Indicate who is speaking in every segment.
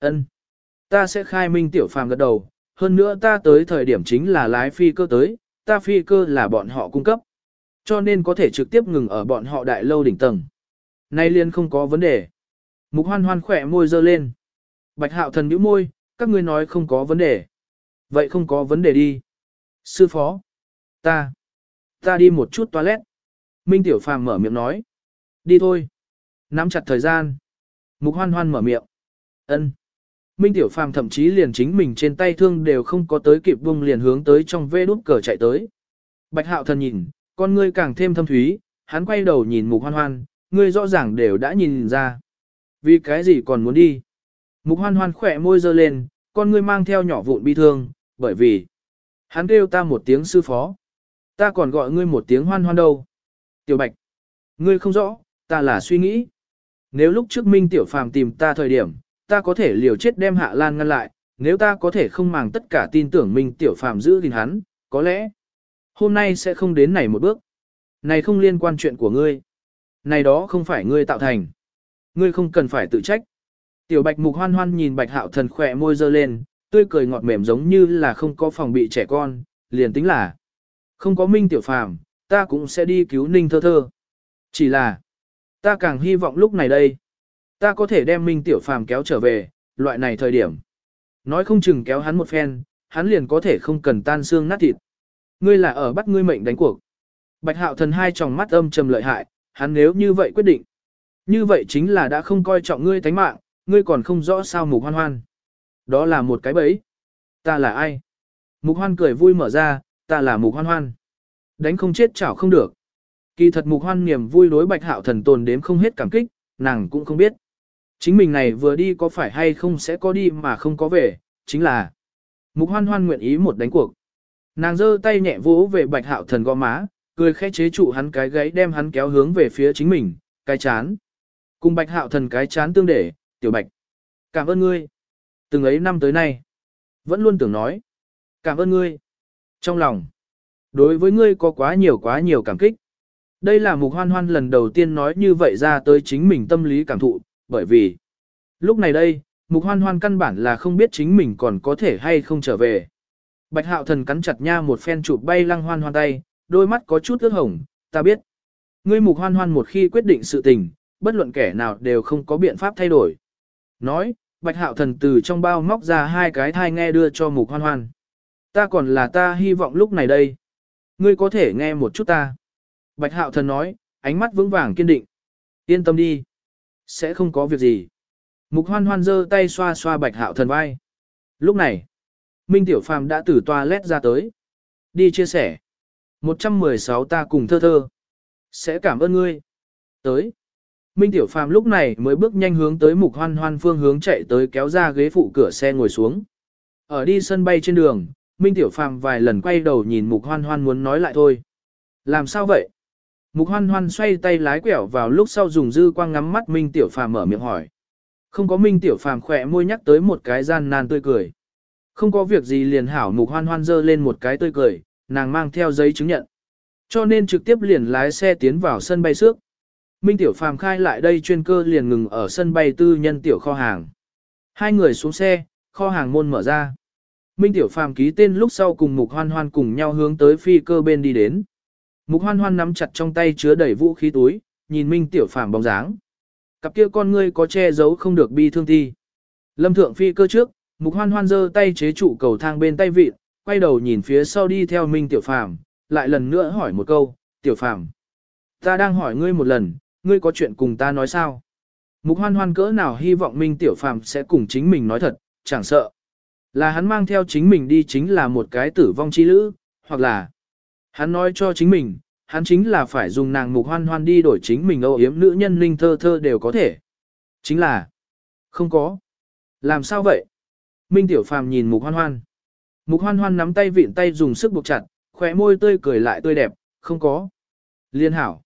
Speaker 1: Ân, Ta sẽ khai minh tiểu phàm gật đầu, hơn nữa ta tới thời điểm chính là lái phi cơ tới, ta phi cơ là bọn họ cung cấp. Cho nên có thể trực tiếp ngừng ở bọn họ đại lâu đỉnh tầng. Nay liên không có vấn đề. Mục hoan hoan khỏe môi dơ lên. Bạch hạo thần nhíu môi, các ngươi nói không có vấn đề. Vậy không có vấn đề đi. Sư phó. Ta. Ta đi một chút toilet. Minh Tiểu Phàm mở miệng nói. Đi thôi. Nắm chặt thời gian. Mục hoan hoan mở miệng. ân Minh Tiểu Phàm thậm chí liền chính mình trên tay thương đều không có tới kịp vung liền hướng tới trong vê đút cờ chạy tới. Bạch hạo thần nhìn, con ngươi càng thêm thâm thúy, hắn quay đầu nhìn mục hoan hoan, ngươi rõ ràng đều đã nhìn ra. Vì cái gì còn muốn đi? Mục hoan hoan khỏe môi giơ lên, con ngươi mang theo nhỏ vụn bi thương, bởi vì hắn kêu ta một tiếng sư phó. Ta còn gọi ngươi một tiếng hoan hoan đâu. Tiểu Bạch, ngươi không rõ, ta là suy nghĩ. Nếu lúc trước Minh Tiểu Phàm tìm ta thời điểm, ta có thể liều chết đem Hạ Lan ngăn lại, nếu ta có thể không màng tất cả tin tưởng Minh Tiểu Phàm giữ gìn hắn, có lẽ hôm nay sẽ không đến này một bước. Này không liên quan chuyện của ngươi. Này đó không phải ngươi tạo thành. Ngươi không cần phải tự trách. Tiểu Bạch Mục hoan hoan nhìn Bạch Hạo Thần khỏe môi dơ lên, tươi cười ngọt mềm giống như là không có phòng bị trẻ con, liền tính là không có Minh Tiểu Phàm, ta cũng sẽ đi cứu Ninh Thơ Thơ. Chỉ là, ta càng hy vọng lúc này đây, ta có thể đem Minh Tiểu Phàm kéo trở về, loại này thời điểm. Nói không chừng kéo hắn một phen, hắn liền có thể không cần tan xương nát thịt. Ngươi là ở bắt ngươi mệnh đánh cuộc. Bạch Hạo Thần hai tròng mắt âm trầm lợi hại, hắn nếu như vậy quyết định. Như vậy chính là đã không coi trọng ngươi tánh mạng, ngươi còn không rõ sao mục hoan hoan. Đó là một cái bẫy. Ta là ai? Mục hoan cười vui mở ra, ta là mục hoan hoan. Đánh không chết chảo không được. Kỳ thật mục hoan niềm vui đối bạch hạo thần tồn đếm không hết cảm kích, nàng cũng không biết. Chính mình này vừa đi có phải hay không sẽ có đi mà không có về, chính là mục hoan hoan nguyện ý một đánh cuộc. Nàng giơ tay nhẹ vỗ về bạch hạo thần gò má, cười khẽ chế trụ hắn cái gáy đem hắn kéo hướng về phía chính mình, cái chán. Cùng bạch hạo thần cái chán tương để, tiểu bạch. Cảm ơn ngươi. Từng ấy năm tới nay. Vẫn luôn tưởng nói. Cảm ơn ngươi. Trong lòng. Đối với ngươi có quá nhiều quá nhiều cảm kích. Đây là mục hoan hoan lần đầu tiên nói như vậy ra tới chính mình tâm lý cảm thụ, bởi vì lúc này đây, mục hoan hoan căn bản là không biết chính mình còn có thể hay không trở về. Bạch hạo thần cắn chặt nha một phen chụp bay lăng hoan hoan tay, đôi mắt có chút ướt hồng, ta biết. Ngươi mục hoan hoan một khi quyết định sự tình, bất luận kẻ nào đều không có biện pháp thay đổi. Nói, bạch hạo thần từ trong bao móc ra hai cái thai nghe đưa cho mục hoan hoan. Ta còn là ta hy vọng lúc này đây. Ngươi có thể nghe một chút ta. Bạch hạo thần nói, ánh mắt vững vàng kiên định. Yên tâm đi. Sẽ không có việc gì. Mục hoan hoan giơ tay xoa xoa bạch hạo thần vai. Lúc này, Minh Tiểu Phàm đã từ toilet ra tới. Đi chia sẻ. 116 ta cùng thơ thơ. Sẽ cảm ơn ngươi. Tới. Minh Tiểu Phàm lúc này mới bước nhanh hướng tới mục hoan hoan phương hướng chạy tới kéo ra ghế phụ cửa xe ngồi xuống. Ở đi sân bay trên đường, Minh Tiểu Phàm vài lần quay đầu nhìn mục hoan hoan muốn nói lại thôi. Làm sao vậy? Mục hoan hoan xoay tay lái quẹo vào lúc sau dùng dư quang ngắm mắt Minh Tiểu Phàm mở miệng hỏi. Không có Minh Tiểu Phàm khỏe môi nhắc tới một cái gian nan tươi cười. Không có việc gì liền hảo mục hoan hoan dơ lên một cái tươi cười, nàng mang theo giấy chứng nhận. Cho nên trực tiếp liền lái xe tiến vào sân bay trước. Minh Tiểu Phàm khai lại đây chuyên cơ liền ngừng ở sân bay tư nhân tiểu kho hàng. Hai người xuống xe, kho hàng môn mở ra. Minh Tiểu Phàm ký tên lúc sau cùng Mục Hoan Hoan cùng nhau hướng tới phi cơ bên đi đến. Mục Hoan Hoan nắm chặt trong tay chứa đầy vũ khí túi, nhìn Minh Tiểu Phàm bóng dáng. Cặp kia con ngươi có che giấu không được bi thương thi. Lâm thượng phi cơ trước, Mục Hoan Hoan giơ tay chế trụ cầu thang bên tay vịt, quay đầu nhìn phía sau đi theo Minh Tiểu Phàm, lại lần nữa hỏi một câu, "Tiểu Phàm, ta đang hỏi ngươi một lần, ngươi có chuyện cùng ta nói sao?" Mục Hoan Hoan cỡ nào hy vọng Minh Tiểu Phàm sẽ cùng chính mình nói thật, chẳng sợ là hắn mang theo chính mình đi chính là một cái tử vong chi lữ, hoặc là hắn nói cho chính mình, hắn chính là phải dùng nàng Mục Hoan Hoan đi đổi chính mình âu yếm nữ nhân linh thơ thơ đều có thể. Chính là không có. Làm sao vậy? Minh Tiểu Phàm nhìn Mục Hoan Hoan. Mục Hoan Hoan nắm tay vịn tay dùng sức buộc chặt, khóe môi tươi cười lại tươi đẹp, không có. Liên hảo.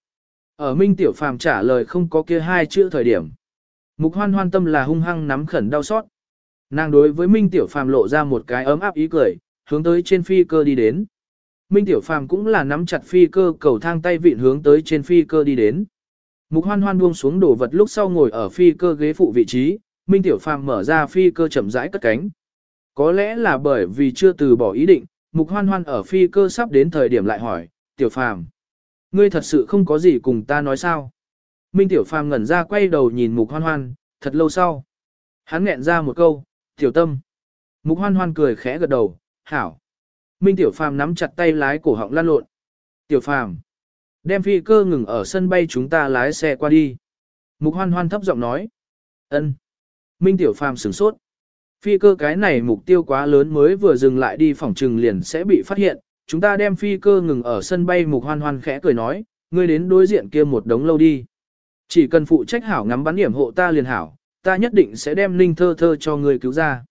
Speaker 1: Ở Minh Tiểu Phàm trả lời không có kia hai chữ thời điểm. Mục Hoan Hoan tâm là hung hăng nắm khẩn đau xót. Nàng đối với Minh Tiểu Phàm lộ ra một cái ấm áp ý cười, hướng tới trên phi cơ đi đến. Minh Tiểu Phàm cũng là nắm chặt phi cơ cầu thang tay vịn hướng tới trên phi cơ đi đến. Mục Hoan Hoan buông xuống đồ vật lúc sau ngồi ở phi cơ ghế phụ vị trí, Minh Tiểu Phàm mở ra phi cơ chậm rãi cất cánh. Có lẽ là bởi vì chưa từ bỏ ý định, Mục Hoan Hoan ở phi cơ sắp đến thời điểm lại hỏi, Tiểu Phàm, ngươi thật sự không có gì cùng ta nói sao? Minh Tiểu Phàm ngẩn ra quay đầu nhìn Mục Hoan Hoan, thật lâu sau. Hắn nghẹn ra một câu, Tiểu Tâm. Mục Hoan Hoan cười khẽ gật đầu, hảo. Minh Tiểu Phàm nắm chặt tay lái cổ họng lăn lộn. Tiểu Phàm, đem phi cơ ngừng ở sân bay chúng ta lái xe qua đi. Mục Hoan Hoan thấp giọng nói. Ân. Minh Tiểu Phàm sửng sốt. Phi cơ cái này mục tiêu quá lớn mới vừa dừng lại đi phòng trừng liền sẽ bị phát hiện. Chúng ta đem phi cơ ngừng ở sân bay Mục Hoan Hoan khẽ cười nói, ngươi đến đối diện kia một đống lâu đi. Chỉ cần phụ trách hảo ngắm bắn điểm hộ ta liền hảo, ta nhất định sẽ đem Ninh Thơ Thơ cho ngươi cứu ra.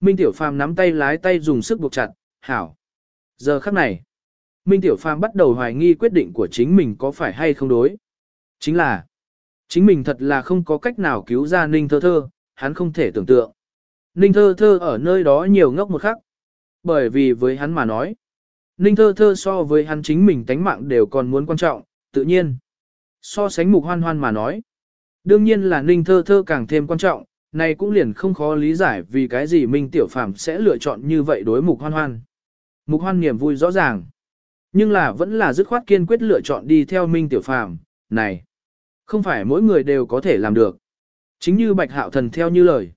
Speaker 1: Minh Tiểu Phàm nắm tay lái tay dùng sức buộc chặt, hảo. Giờ khắc này, Minh Tiểu Phàm bắt đầu hoài nghi quyết định của chính mình có phải hay không đối. Chính là, chính mình thật là không có cách nào cứu ra Ninh Thơ Thơ, hắn không thể tưởng tượng. Ninh Thơ Thơ ở nơi đó nhiều ngốc một khắc. Bởi vì với hắn mà nói, Ninh Thơ Thơ so với hắn chính mình tánh mạng đều còn muốn quan trọng, tự nhiên. So sánh mục hoan hoan mà nói. Đương nhiên là Ninh Thơ Thơ càng thêm quan trọng, này cũng liền không khó lý giải vì cái gì Minh Tiểu Phàm sẽ lựa chọn như vậy đối mục hoan hoan. Mục hoan niềm vui rõ ràng. Nhưng là vẫn là dứt khoát kiên quyết lựa chọn đi theo Minh Tiểu Phàm này. Không phải mỗi người đều có thể làm được. Chính như Bạch Hạo Thần theo như lời.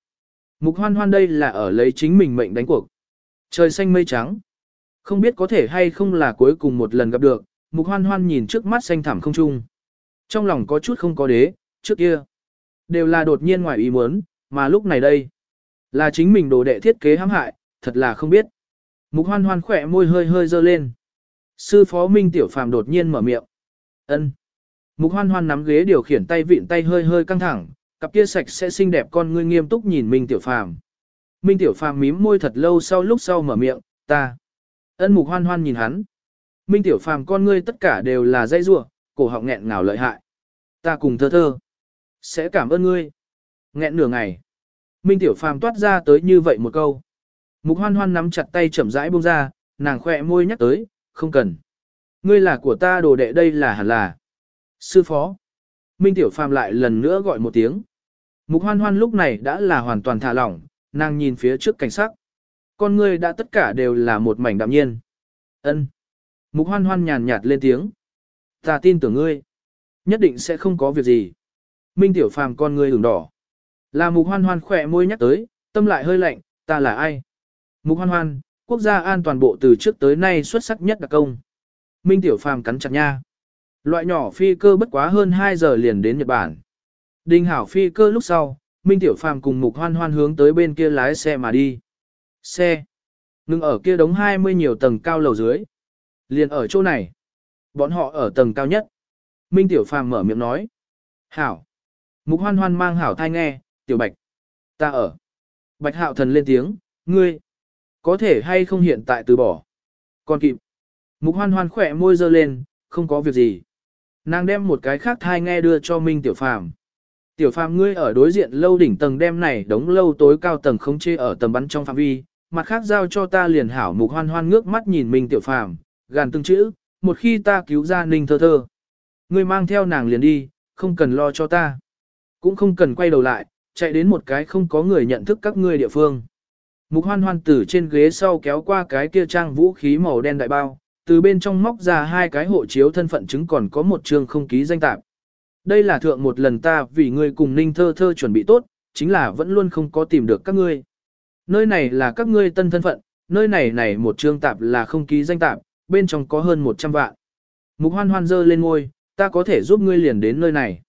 Speaker 1: Mục hoan hoan đây là ở lấy chính mình mệnh đánh cuộc. Trời xanh mây trắng. Không biết có thể hay không là cuối cùng một lần gặp được, mục hoan hoan nhìn trước mắt xanh thẳm không trung. Trong lòng có chút không có đế, trước kia. Đều là đột nhiên ngoài ý muốn, mà lúc này đây. Là chính mình đồ đệ thiết kế hãm hại, thật là không biết. Mục hoan hoan khỏe môi hơi hơi dơ lên. Sư phó Minh Tiểu Phàm đột nhiên mở miệng. ân Mục hoan hoan nắm ghế điều khiển tay vịn tay hơi hơi căng thẳng, cặp kia sạch sẽ xinh đẹp con ngươi nghiêm túc nhìn Minh Tiểu Phàm. Minh Tiểu Phàm mím môi thật lâu sau lúc sau mở miệng, ta. Ân mục hoan hoan nhìn hắn. Minh Tiểu Phàm con ngươi tất cả đều là dây rua, cổ họng nghẹn ngào lợi hại. Ta cùng thơ thơ. Sẽ cảm ơn ngươi. Nghẹn nửa ngày. Minh Tiểu Phàm toát ra tới như vậy một câu. Mục hoan hoan nắm chặt tay chậm rãi buông ra, nàng khỏe môi nhắc tới, không cần. Ngươi là của ta đồ đệ đây là hẳn là. Sư phó. Minh Tiểu Phàm lại lần nữa gọi một tiếng. Mục hoan hoan lúc này đã là hoàn toàn thả lỏng, nàng nhìn phía trước cảnh sắc. Con ngươi đã tất cả đều là một mảnh đạm nhiên. Ân. Mục hoan hoan nhàn nhạt lên tiếng. Ta tin tưởng ngươi. Nhất định sẽ không có việc gì. Minh Tiểu Phàm con ngươi ửng đỏ. Là mục hoan hoan khỏe môi nhắc tới, tâm lại hơi lạnh, ta là ai? Mục hoan hoan, quốc gia an toàn bộ từ trước tới nay xuất sắc nhất đặc công. Minh Tiểu Phàm cắn chặt nha. Loại nhỏ phi cơ bất quá hơn 2 giờ liền đến Nhật Bản. Đinh hảo phi cơ lúc sau, Minh Tiểu Phàm cùng Mục Hoan Hoan hướng tới bên kia lái xe mà đi. Xe. Ngưng ở kia đống 20 nhiều tầng cao lầu dưới. Liền ở chỗ này. Bọn họ ở tầng cao nhất. Minh Tiểu Phàm mở miệng nói. Hảo. Mục Hoan Hoan mang hảo thai nghe, Tiểu Bạch. Ta ở. Bạch Hạo Thần lên tiếng, ngươi. Có thể hay không hiện tại từ bỏ. Còn kịp. Mục Hoan Hoan khỏe môi dơ lên, không có việc gì. Nàng đem một cái khác thai nghe đưa cho Minh Tiểu Phàm. Tiểu Phàm ngươi ở đối diện lâu đỉnh tầng đem này đống lâu tối cao tầng không chê ở tầm bắn trong phạm vi, mặt khác giao cho ta liền hảo mục hoan hoan ngước mắt nhìn Minh Tiểu Phàm, gàn từng chữ, một khi ta cứu ra Ninh thơ thơ. Ngươi mang theo nàng liền đi, không cần lo cho ta. Cũng không cần quay đầu lại, chạy đến một cái không có người nhận thức các ngươi địa phương. Mục hoan hoan từ trên ghế sau kéo qua cái kia trang vũ khí màu đen đại bao, từ bên trong móc ra hai cái hộ chiếu thân phận chứng còn có một trường không ký danh tạp. Đây là thượng một lần ta vì ngươi cùng ninh thơ thơ chuẩn bị tốt, chính là vẫn luôn không có tìm được các ngươi. Nơi này là các ngươi tân thân phận, nơi này này một trương tạp là không ký danh tạp, bên trong có hơn 100 vạn. Mục hoan hoan dơ lên ngôi, ta có thể giúp ngươi liền đến nơi này.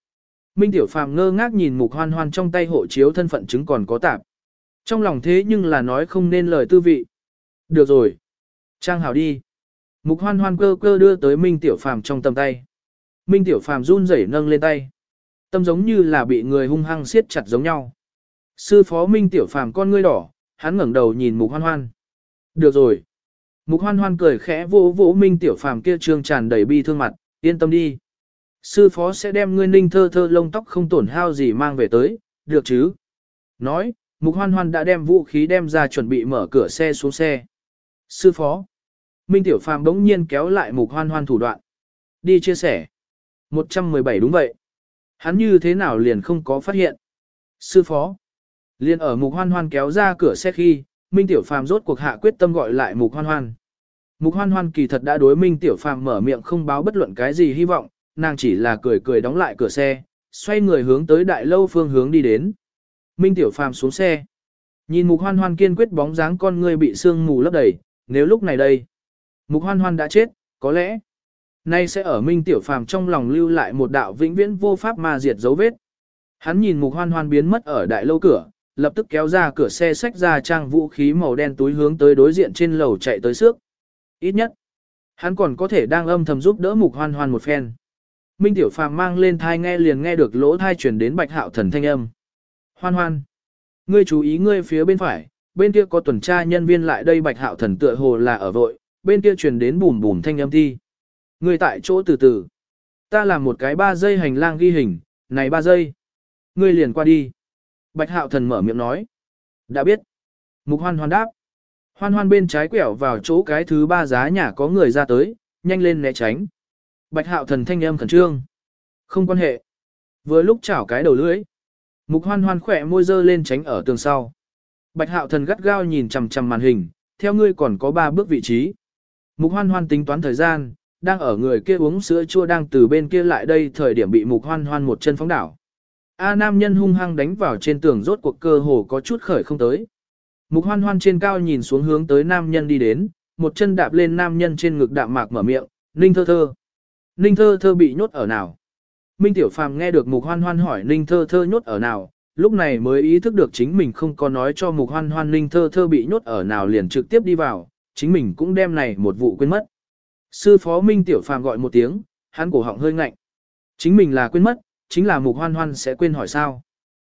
Speaker 1: Minh Tiểu Phàm ngơ ngác nhìn mục hoan hoan trong tay hộ chiếu thân phận chứng còn có tạp. Trong lòng thế nhưng là nói không nên lời tư vị. Được rồi. Trang hảo đi. Mục hoan hoan cơ cơ đưa tới Minh Tiểu Phàm trong tầm tay. Minh Tiểu Phàm run rẩy nâng lên tay. Tâm giống như là bị người hung hăng siết chặt giống nhau. Sư phó Minh Tiểu Phàm con ngươi đỏ, hắn ngẩng đầu nhìn Mục Hoan Hoan. Được rồi. Mục Hoan Hoan cười khẽ vỗ vỗ Minh Tiểu Phàm kia trương tràn đầy bi thương mặt, yên tâm đi. Sư phó sẽ đem ngươi ninh thơ thơ lông tóc không tổn hao gì mang về tới, được chứ? Nói, Mục Hoan Hoan đã đem vũ khí đem ra chuẩn bị mở cửa xe xuống xe. Sư phó. Minh Tiểu Phàm bỗng nhiên kéo lại Mục Hoan Hoan thủ đoạn. Đi chia sẻ. 117 đúng vậy. Hắn như thế nào liền không có phát hiện. Sư phó. Liên ở Mục Hoan Hoan kéo ra cửa xe khi, Minh Tiểu Phàm rốt cuộc hạ quyết tâm gọi lại Mục Hoan Hoan. Mục Hoan Hoan kỳ thật đã đối Minh Tiểu Phàm mở miệng không báo bất luận cái gì hy vọng, nàng chỉ là cười cười đóng lại cửa xe, xoay người hướng tới đại lâu phương hướng đi đến. Minh Tiểu Phàm xuống xe. Nhìn Mục Hoan Hoan kiên quyết bóng dáng con người bị sương mù lấp đầy, nếu lúc này đây, Mục Hoan Hoan đã chết, có lẽ nay sẽ ở Minh Tiểu Phàm trong lòng lưu lại một đạo vĩnh viễn vô pháp ma diệt dấu vết. Hắn nhìn Mục Hoan Hoan biến mất ở đại lâu cửa, lập tức kéo ra cửa xe xách ra trang vũ khí màu đen túi hướng tới đối diện trên lầu chạy tới trước. Ít nhất, hắn còn có thể đang âm thầm giúp đỡ Mục Hoan Hoan một phen. Minh Tiểu Phàm mang lên thai nghe liền nghe được lỗ thai truyền đến Bạch Hạo Thần thanh âm. Hoan Hoan, ngươi chú ý ngươi phía bên phải, bên kia có tuần tra nhân viên lại đây Bạch Hạo Thần tựa hồ là ở vội, bên kia truyền đến bùm bùm thanh âm thi. Ngươi tại chỗ từ từ. Ta làm một cái ba giây hành lang ghi hình, này ba giây. Ngươi liền qua đi. Bạch Hạo Thần mở miệng nói. Đã biết. Mục Hoan Hoan đáp. Hoan Hoan bên trái quẹo vào chỗ cái thứ ba giá nhà có người ra tới, nhanh lên né tránh. Bạch Hạo Thần thanh âm khẩn trương. Không quan hệ. Vừa lúc chảo cái đầu lưỡi. Mục Hoan Hoan khỏe môi dơ lên tránh ở tường sau. Bạch Hạo Thần gắt gao nhìn chằm chằm màn hình, theo ngươi còn có ba bước vị trí. Mục Hoan Hoan tính toán thời gian, đang ở người kia uống sữa chua đang từ bên kia lại đây thời điểm bị Mục Hoan Hoan một chân phóng đảo. A nam nhân hung hăng đánh vào trên tường rốt cuộc cơ hồ có chút khởi không tới. Mục hoan hoan trên cao nhìn xuống hướng tới nam nhân đi đến, một chân đạp lên nam nhân trên ngực đạm mạc mở miệng, ninh thơ thơ. Ninh thơ thơ bị nhốt ở nào? Minh Tiểu Phàm nghe được mục hoan hoan hỏi ninh thơ thơ nhốt ở nào, lúc này mới ý thức được chính mình không có nói cho mục hoan hoan ninh thơ thơ bị nhốt ở nào liền trực tiếp đi vào, chính mình cũng đem này một vụ quên mất. Sư phó Minh Tiểu Phàm gọi một tiếng, hắn cổ họng hơi ngạnh. Chính mình là quên mất, chính là mục hoan hoan sẽ quên hỏi sao.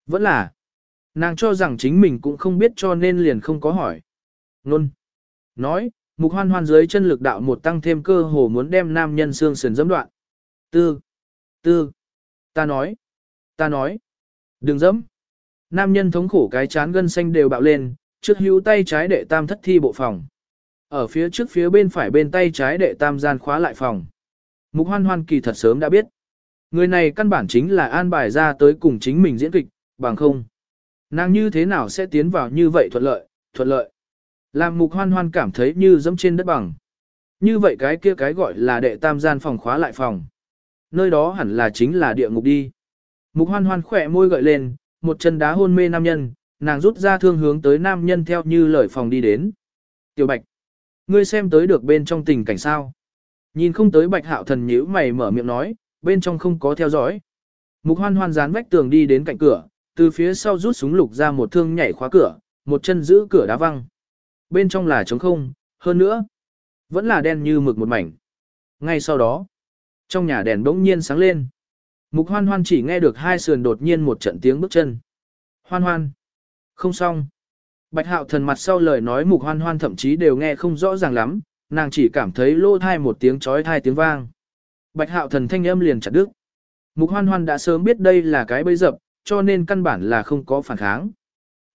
Speaker 1: Vẫn là, nàng cho rằng chính mình cũng không biết cho nên liền không có hỏi. Nôn. Nói, mục hoan hoan dưới chân lực đạo một tăng thêm cơ hồ muốn đem nam nhân xương sườn dẫm đoạn. Tư. Tư. Ta nói. Ta nói. Đừng dẫm. Nam nhân thống khổ cái chán gân xanh đều bạo lên, trước hữu tay trái đệ tam thất thi bộ phòng. Ở phía trước phía bên phải bên tay trái đệ tam gian khóa lại phòng. Mục hoan hoan kỳ thật sớm đã biết. Người này căn bản chính là an bài ra tới cùng chính mình diễn kịch, bằng không. Nàng như thế nào sẽ tiến vào như vậy thuận lợi, thuận lợi. Làm mục hoan hoan cảm thấy như dẫm trên đất bằng. Như vậy cái kia cái gọi là đệ tam gian phòng khóa lại phòng. Nơi đó hẳn là chính là địa ngục đi. Mục hoan hoan khỏe môi gợi lên, một chân đá hôn mê nam nhân, nàng rút ra thương hướng tới nam nhân theo như lời phòng đi đến. Tiểu bạch, ngươi xem tới được bên trong tình cảnh sao. Nhìn không tới bạch hạo thần nhíu mày mở miệng nói, bên trong không có theo dõi. Mục hoan hoan dán vách tường đi đến cạnh cửa, từ phía sau rút súng lục ra một thương nhảy khóa cửa, một chân giữ cửa đá văng. Bên trong là trống không, hơn nữa, vẫn là đen như mực một mảnh. Ngay sau đó, trong nhà đèn bỗng nhiên sáng lên. Mục hoan hoan chỉ nghe được hai sườn đột nhiên một trận tiếng bước chân. Hoan hoan. Không xong. Bạch hạo thần mặt sau lời nói mục hoan hoan thậm chí đều nghe không rõ ràng lắm, nàng chỉ cảm thấy lô thai một tiếng chói thai tiếng vang. Bạch hạo thần thanh âm liền chặt đứt. Mục hoan hoan đã sớm biết đây là cái bẫy dập, cho nên căn bản là không có phản kháng.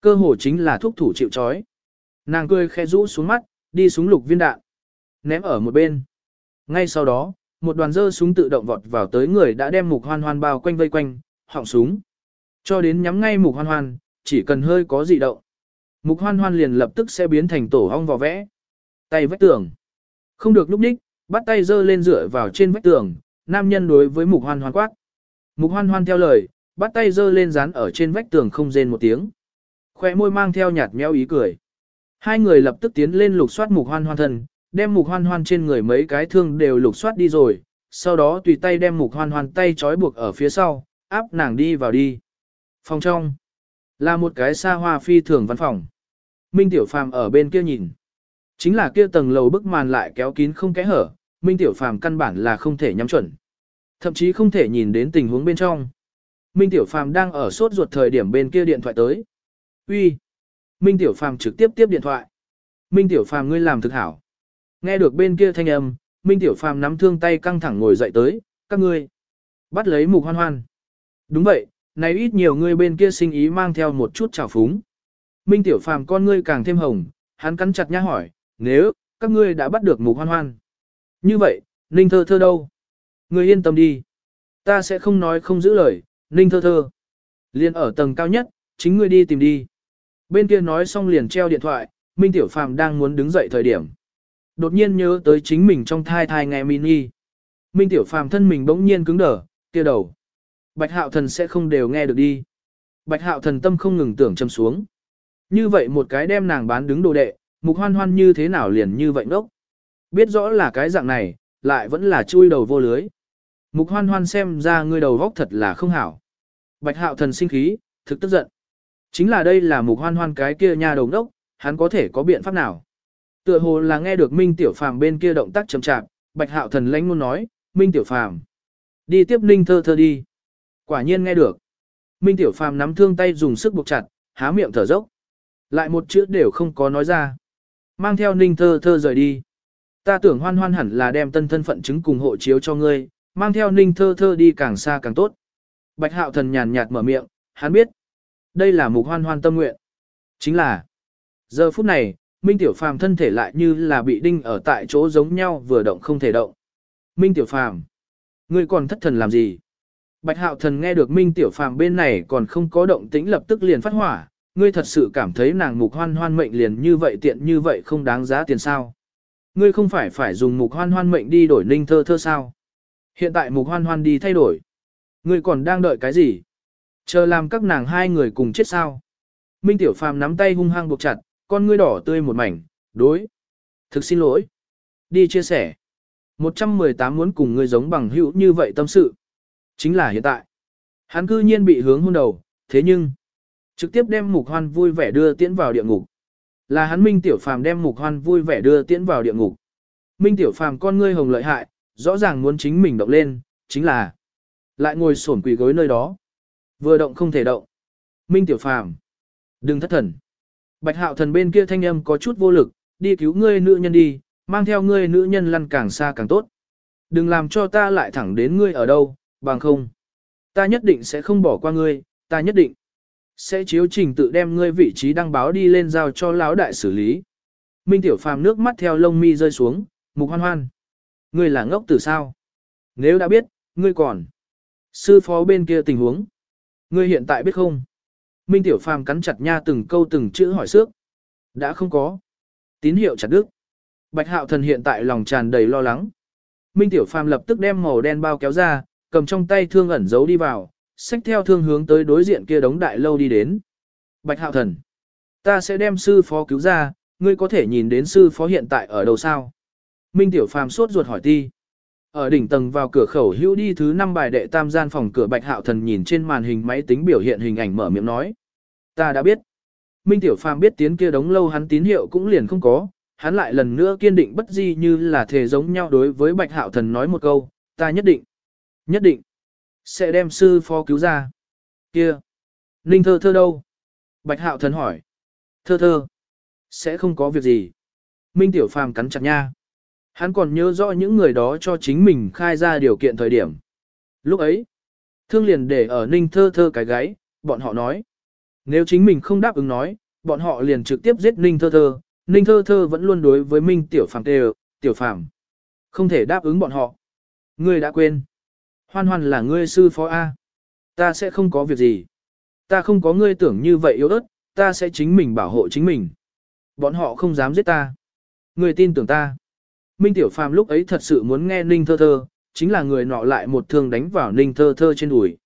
Speaker 1: Cơ hồ chính là thúc thủ chịu chói. Nàng cười khẽ rũ xuống mắt, đi xuống lục viên đạn. Ném ở một bên. Ngay sau đó, một đoàn dơ súng tự động vọt vào tới người đã đem mục hoan hoan bao quanh vây quanh, họng súng. Cho đến nhắm ngay mục hoan hoan, chỉ cần hơi có dị động. Mục hoan hoan liền lập tức sẽ biến thành tổ hong vò vẽ. Tay vách tường. Không được lúc đích, bắt tay dơ lên dựa vào trên vách tường, nam nhân đối với mục hoan hoan quát. Mục hoan hoan theo lời, bắt tay dơ lên dán ở trên vách tường không rên một tiếng. Khoe môi mang theo nhạt meo ý cười. Hai người lập tức tiến lên lục soát mục hoan hoan thân, đem mục hoan hoan trên người mấy cái thương đều lục soát đi rồi, sau đó tùy tay đem mục hoan hoan tay trói buộc ở phía sau, áp nàng đi vào đi. Phòng trong là một cái xa hoa phi thường văn phòng. Minh Tiểu Phàm ở bên kia nhìn. Chính là kia tầng lầu bức màn lại kéo kín không kẽ hở, Minh Tiểu Phàm căn bản là không thể nhắm chuẩn. Thậm chí không thể nhìn đến tình huống bên trong. Minh Tiểu Phàm đang ở sốt ruột thời điểm bên kia điện thoại tới. Uy. Minh Tiểu Phàm trực tiếp tiếp điện thoại. Minh Tiểu Phàm ngươi làm thực hảo. Nghe được bên kia thanh âm, Minh Tiểu Phàm nắm thương tay căng thẳng ngồi dậy tới, các ngươi. Bắt lấy mục hoan hoan. Đúng vậy, này ít nhiều ngươi bên kia sinh ý mang theo một chút trào phúng. Minh Tiểu Phàm con ngươi càng thêm hồng, hắn cắn chặt nhá hỏi, nếu, các ngươi đã bắt được mục hoan hoan. Như vậy, Ninh thơ thơ đâu? Ngươi yên tâm đi. Ta sẽ không nói không giữ lời, Ninh thơ thơ. Liên ở tầng cao nhất, chính ngươi đi tìm đi. bên kia nói xong liền treo điện thoại, Minh Tiểu Phàm đang muốn đứng dậy thời điểm. Đột nhiên nhớ tới chính mình trong thai thai nghe mini. Minh Tiểu Phàm thân mình bỗng nhiên cứng đờ, kia đầu. Bạch Hạo Thần sẽ không đều nghe được đi. Bạch Hạo Thần tâm không ngừng tưởng châm xuống. Như vậy một cái đem nàng bán đứng đồ đệ, mục hoan hoan như thế nào liền như vậy ngốc. Biết rõ là cái dạng này, lại vẫn là chui đầu vô lưới. Mục hoan hoan xem ra ngươi đầu góc thật là không hảo. Bạch hạo thần sinh khí, thực tức giận. Chính là đây là mục hoan hoan cái kia nhà đầu đốc, hắn có thể có biện pháp nào. Tựa hồ là nghe được Minh Tiểu Phàm bên kia động tác chậm chạp, Bạch Hạo Thần lãnh luôn nói, Minh Tiểu Phàm, đi tiếp Ninh Thơ Thơ đi. Quả nhiên nghe được. Minh Tiểu Phàm nắm thương tay dùng sức buộc chặt, há miệng thở dốc. Lại một chữ đều không có nói ra. Mang theo Ninh Thơ Thơ rời đi. Ta tưởng hoan hoan hẳn là đem tân thân phận chứng cùng hộ chiếu cho ngươi, mang theo Ninh Thơ Thơ đi càng xa càng tốt. Bạch Hạo Thần nhàn nhạt mở miệng, hắn biết. Đây là mục hoan hoan tâm nguyện. Chính là, giờ phút này, Minh Tiểu Phàm thân thể lại như là bị đinh ở tại chỗ giống nhau vừa động không thể động. Minh Tiểu Phàm, ngươi còn thất thần làm gì? Bạch Hạo Thần nghe được Minh Tiểu Phàm bên này còn không có động tĩnh lập tức liền phát hỏa, ngươi thật sự cảm thấy nàng mục hoan hoan mệnh liền như vậy tiện như vậy không đáng giá tiền sao? Ngươi không phải phải dùng mục hoan hoan mệnh đi đổi ninh thơ thơ sao? Hiện tại mục hoan hoan đi thay đổi. Ngươi còn đang đợi cái gì? Chờ làm các nàng hai người cùng chết sao? Minh Tiểu Phàm nắm tay hung hăng buộc chặt, con ngươi đỏ tươi một mảnh, đối. Thực xin lỗi. Đi chia sẻ. 118 muốn cùng ngươi giống bằng hữu như vậy tâm sự. Chính là hiện tại. Hắn cư nhiên bị hướng hôn đầu, thế nhưng, trực tiếp đem mục hoan vui vẻ đưa tiễn vào địa ngục. Là hắn Minh Tiểu Phàm đem mục hoan vui vẻ đưa tiễn vào địa ngục. Minh Tiểu Phàm con ngươi hồng lợi hại, rõ ràng muốn chính mình động lên, chính là lại ngồi xổm quỳ gối nơi đó. Vừa động không thể động. Minh Tiểu Phàm, đừng thất thần. Bạch Hạo Thần bên kia thanh âm có chút vô lực, đi cứu ngươi nữ nhân đi, mang theo ngươi nữ nhân lăn càng xa càng tốt. Đừng làm cho ta lại thẳng đến ngươi ở đâu, bằng không. Ta nhất định sẽ không bỏ qua ngươi, ta nhất định sẽ chiếu trình tự đem ngươi vị trí đăng báo đi lên giao cho lão đại xử lý. Minh Tiểu Phàm nước mắt theo lông mi rơi xuống, mục hoan hoan. Ngươi là ngốc từ sao? Nếu đã biết, ngươi còn. Sư phó bên kia tình huống. Ngươi hiện tại biết không? Minh Tiểu Phàm cắn chặt nha từng câu từng chữ hỏi xước. Đã không có. Tín hiệu chặt đứt. Bạch Hạo Thần hiện tại lòng tràn đầy lo lắng. Minh Tiểu Phàm lập tức đem màu đen bao kéo ra, cầm trong tay thương ẩn giấu đi vào, xách theo thương hướng tới đối diện kia đống đại lâu đi đến. Bạch Hạo Thần, ta sẽ đem sư phó cứu ra, ngươi có thể nhìn đến sư phó hiện tại ở đâu sao? Minh Tiểu Phàm sốt ruột hỏi ti. Ở đỉnh tầng vào cửa khẩu hữu đi thứ năm bài đệ tam gian phòng cửa Bạch Hạo Thần nhìn trên màn hình máy tính biểu hiện hình ảnh mở miệng nói. Ta đã biết. Minh Tiểu Phàm biết tiến kia đống lâu hắn tín hiệu cũng liền không có, hắn lại lần nữa kiên định bất di như là thể giống nhau đối với Bạch Hạo Thần nói một câu, ta nhất định, nhất định, sẽ đem sư phó cứu ra. Kia, Ninh thơ thơ đâu? Bạch Hạo Thần hỏi. Thơ thơ, sẽ không có việc gì. Minh Tiểu Phàm cắn chặt nha. Hắn còn nhớ rõ những người đó cho chính mình khai ra điều kiện thời điểm. Lúc ấy, thương liền để ở Ninh thơ thơ cái gáy, bọn họ nói. Nếu chính mình không đáp ứng nói, bọn họ liền trực tiếp giết Ninh thơ thơ. Ninh thơ thơ vẫn luôn đối với Minh Tiểu Phàm tê, Tiểu Phàm không thể đáp ứng bọn họ. Ngươi đã quên. Hoan hoan là ngươi sư phó A. Ta sẽ không có việc gì. Ta không có ngươi tưởng như vậy yếu ớt, ta sẽ chính mình bảo hộ chính mình. Bọn họ không dám giết ta. Ngươi tin tưởng ta. Minh Tiểu Phàm lúc ấy thật sự muốn nghe Ninh Thơ Thơ, chính là người nọ lại một thương đánh vào Ninh Thơ Thơ trên đùi.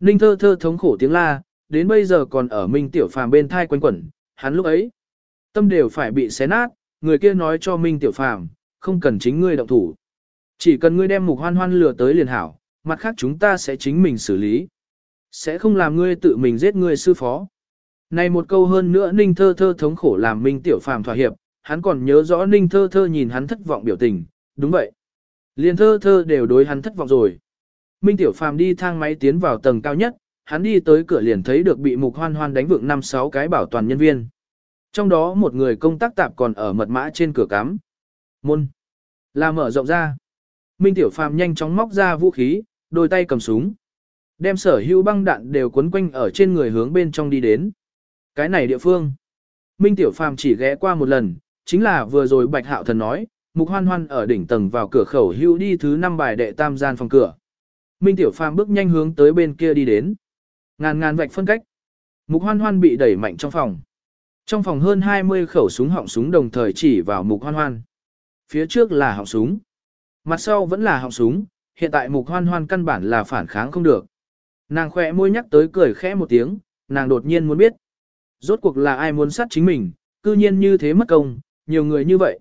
Speaker 1: Ninh Thơ Thơ thống khổ tiếng la, đến bây giờ còn ở Minh Tiểu Phàm bên thai quanh quẩn, hắn lúc ấy, tâm đều phải bị xé nát, người kia nói cho Minh Tiểu Phàm, không cần chính ngươi động thủ. Chỉ cần ngươi đem mục hoan hoan lừa tới liền hảo, mặt khác chúng ta sẽ chính mình xử lý. Sẽ không làm ngươi tự mình giết ngươi sư phó. Này một câu hơn nữa Ninh Thơ Thơ thống khổ làm Minh Tiểu Phàm thỏa hiệp, hắn còn nhớ rõ Ninh Thơ Thơ nhìn hắn thất vọng biểu tình, đúng vậy. Liền Thơ Thơ đều đối hắn thất vọng rồi. Minh Tiểu Phàm đi thang máy tiến vào tầng cao nhất, hắn đi tới cửa liền thấy được bị Mục Hoan Hoan đánh vượng năm sáu cái bảo toàn nhân viên. Trong đó một người công tác tạp còn ở mật mã trên cửa cắm. Môn. Là mở rộng ra. Minh Tiểu Phàm nhanh chóng móc ra vũ khí, đôi tay cầm súng. Đem sở hữu băng đạn đều quấn quanh ở trên người hướng bên trong đi đến. Cái này địa phương. Minh Tiểu Phàm chỉ ghé qua một lần, chính là vừa rồi Bạch Hạo Thần nói, Mục Hoan Hoan ở đỉnh tầng vào cửa khẩu hữu đi thứ năm bài đệ tam gian phòng cửa. Minh Tiểu Phàm bước nhanh hướng tới bên kia đi đến. Ngàn ngàn vạch phân cách. Mục Hoan Hoan bị đẩy mạnh trong phòng. Trong phòng hơn 20 khẩu súng họng súng đồng thời chỉ vào mục hoan hoan. Phía trước là họng súng. Mặt sau vẫn là họng súng, hiện tại mục hoan hoan căn bản là phản kháng không được. Nàng khỏe môi nhắc tới cười khẽ một tiếng, nàng đột nhiên muốn biết. Rốt cuộc là ai muốn sát chính mình, cư nhiên như thế mất công, nhiều người như vậy.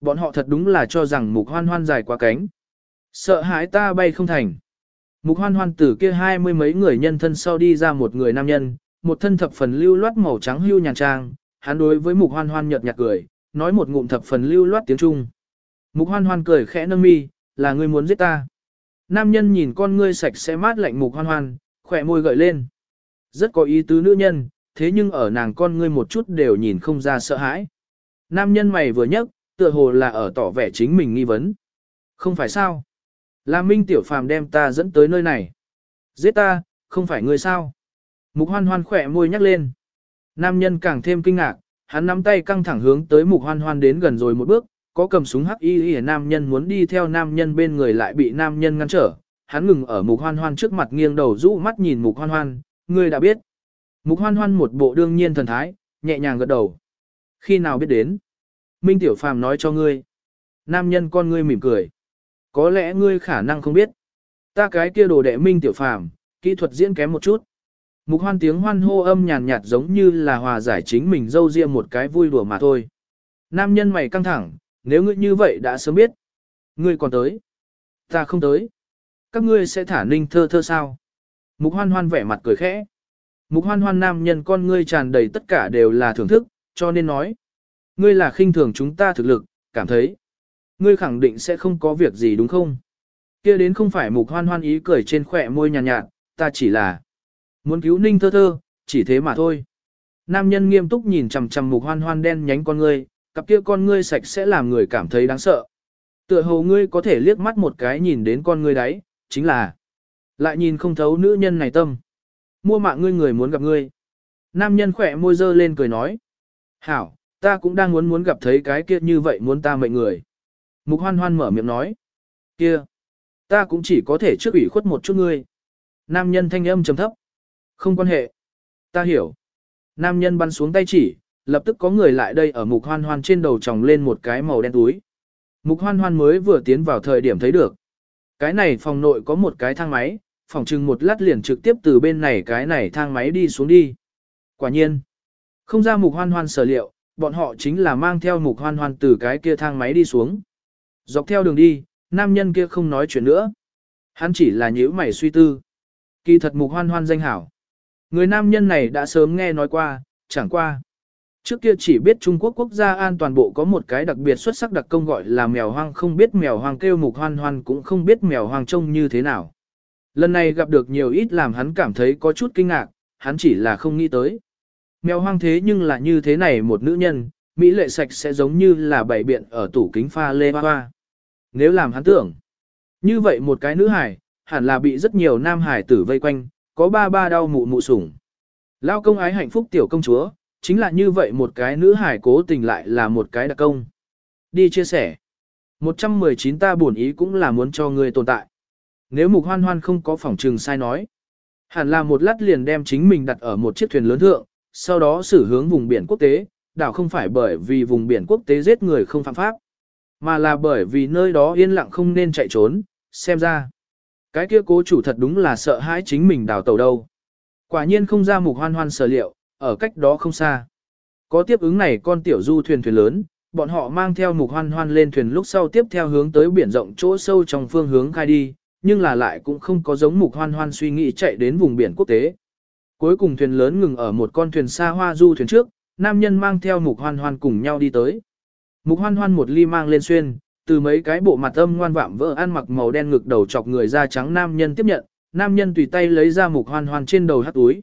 Speaker 1: Bọn họ thật đúng là cho rằng mục hoan hoan dài quá cánh. Sợ hãi ta bay không thành. Mục hoan hoan từ kia hai mươi mấy người nhân thân sau đi ra một người nam nhân, một thân thập phần lưu loát màu trắng hưu nhàn trang, hắn đối với mục hoan hoan nhợt nhạt cười, nói một ngụm thập phần lưu loát tiếng Trung. Mục hoan hoan cười khẽ nâng mi, là ngươi muốn giết ta. Nam nhân nhìn con ngươi sạch sẽ mát lạnh mục hoan hoan, khỏe môi gợi lên. Rất có ý tứ nữ nhân, thế nhưng ở nàng con ngươi một chút đều nhìn không ra sợ hãi. Nam nhân mày vừa nhấc, tựa hồ là ở tỏ vẻ chính mình nghi vấn. Không phải sao? Là Minh Tiểu Phàm đem ta dẫn tới nơi này. Giết ta, không phải ngươi sao? Mục hoan hoan khỏe môi nhắc lên. Nam nhân càng thêm kinh ngạc, hắn nắm tay căng thẳng hướng tới mục hoan hoan đến gần rồi một bước, có cầm súng hắc y y nam nhân muốn đi theo nam nhân bên người lại bị nam nhân ngăn trở. Hắn ngừng ở mục hoan hoan trước mặt nghiêng đầu rũ mắt nhìn mục hoan hoan, ngươi đã biết. Mục hoan hoan một bộ đương nhiên thần thái, nhẹ nhàng gật đầu. Khi nào biết đến? Minh Tiểu Phàm nói cho ngươi. Nam nhân con ngươi mỉm cười. Có lẽ ngươi khả năng không biết. Ta cái kia đồ đệ Minh Tiểu Phàm, kỹ thuật diễn kém một chút. Mục hoan tiếng hoan hô âm nhàn nhạt giống như là hòa giải chính mình dâu riêng một cái vui đùa mà thôi. Nam nhân mày căng thẳng, nếu ngươi như vậy đã sớm biết. Ngươi còn tới. Ta không tới. Các ngươi sẽ thả ninh thơ thơ sao? Mục hoan hoan vẻ mặt cười khẽ. Mục hoan hoan nam nhân con ngươi tràn đầy tất cả đều là thưởng thức, cho nên nói. Ngươi là khinh thường chúng ta thực lực, cảm thấy. Ngươi khẳng định sẽ không có việc gì đúng không? kia đến không phải mục hoan hoan ý cười trên khỏe môi nhàn nhạt, nhạt, ta chỉ là muốn cứu ninh thơ thơ, chỉ thế mà thôi. Nam nhân nghiêm túc nhìn chằm chằm mục hoan hoan đen nhánh con ngươi, cặp kia con ngươi sạch sẽ làm người cảm thấy đáng sợ. Tựa hồ ngươi có thể liếc mắt một cái nhìn đến con ngươi đấy, chính là lại nhìn không thấu nữ nhân này tâm. Mua mạng ngươi người muốn gặp ngươi. Nam nhân khỏe môi dơ lên cười nói. Hảo, ta cũng đang muốn muốn gặp thấy cái kia như vậy muốn ta mệnh người. Mục hoan hoan mở miệng nói. Kia, ta cũng chỉ có thể trước ủy khuất một chút ngươi. Nam nhân thanh âm trầm thấp. Không quan hệ. Ta hiểu. Nam nhân bắn xuống tay chỉ, lập tức có người lại đây ở mục hoan hoan trên đầu tròng lên một cái màu đen túi. Mục hoan hoan mới vừa tiến vào thời điểm thấy được. Cái này phòng nội có một cái thang máy, phòng chừng một lát liền trực tiếp từ bên này cái này thang máy đi xuống đi. Quả nhiên, không ra mục hoan hoan sở liệu, bọn họ chính là mang theo mục hoan hoan từ cái kia thang máy đi xuống. Dọc theo đường đi, nam nhân kia không nói chuyện nữa. Hắn chỉ là nhíu mày suy tư. Kỳ thật mục hoan hoan danh hảo. Người nam nhân này đã sớm nghe nói qua, chẳng qua. Trước kia chỉ biết Trung Quốc quốc gia an toàn bộ có một cái đặc biệt xuất sắc đặc công gọi là mèo hoang không biết mèo hoang kêu mục hoan hoan cũng không biết mèo hoang trông như thế nào. Lần này gặp được nhiều ít làm hắn cảm thấy có chút kinh ngạc, hắn chỉ là không nghĩ tới. Mèo hoang thế nhưng là như thế này một nữ nhân, Mỹ lệ sạch sẽ giống như là bảy biện ở tủ kính pha lê hoa hoa. Nếu làm hắn tưởng, như vậy một cái nữ hải, hẳn là bị rất nhiều nam hải tử vây quanh, có ba ba đau mụ mụ sủng. Lao công ái hạnh phúc tiểu công chúa, chính là như vậy một cái nữ hải cố tình lại là một cái đặc công. Đi chia sẻ. 119 ta buồn ý cũng là muốn cho ngươi tồn tại. Nếu mục hoan hoan không có phỏng trừng sai nói, hẳn là một lát liền đem chính mình đặt ở một chiếc thuyền lớn thượng, sau đó xử hướng vùng biển quốc tế, đảo không phải bởi vì vùng biển quốc tế giết người không phạm pháp, mà là bởi vì nơi đó yên lặng không nên chạy trốn, xem ra. Cái kia cố chủ thật đúng là sợ hãi chính mình đào tàu đâu. Quả nhiên không ra mục hoan hoan sở liệu, ở cách đó không xa. Có tiếp ứng này con tiểu du thuyền thuyền lớn, bọn họ mang theo mục hoan hoan lên thuyền lúc sau tiếp theo hướng tới biển rộng chỗ sâu trong phương hướng khai đi, nhưng là lại cũng không có giống mục hoan hoan suy nghĩ chạy đến vùng biển quốc tế. Cuối cùng thuyền lớn ngừng ở một con thuyền xa hoa du thuyền trước, nam nhân mang theo mục hoan hoan cùng nhau đi tới. Mục hoan hoan một ly mang lên xuyên, từ mấy cái bộ mặt âm ngoan vạm vỡ ăn mặc màu đen ngực đầu chọc người da trắng nam nhân tiếp nhận, nam nhân tùy tay lấy ra mục hoan hoan trên đầu hát túi.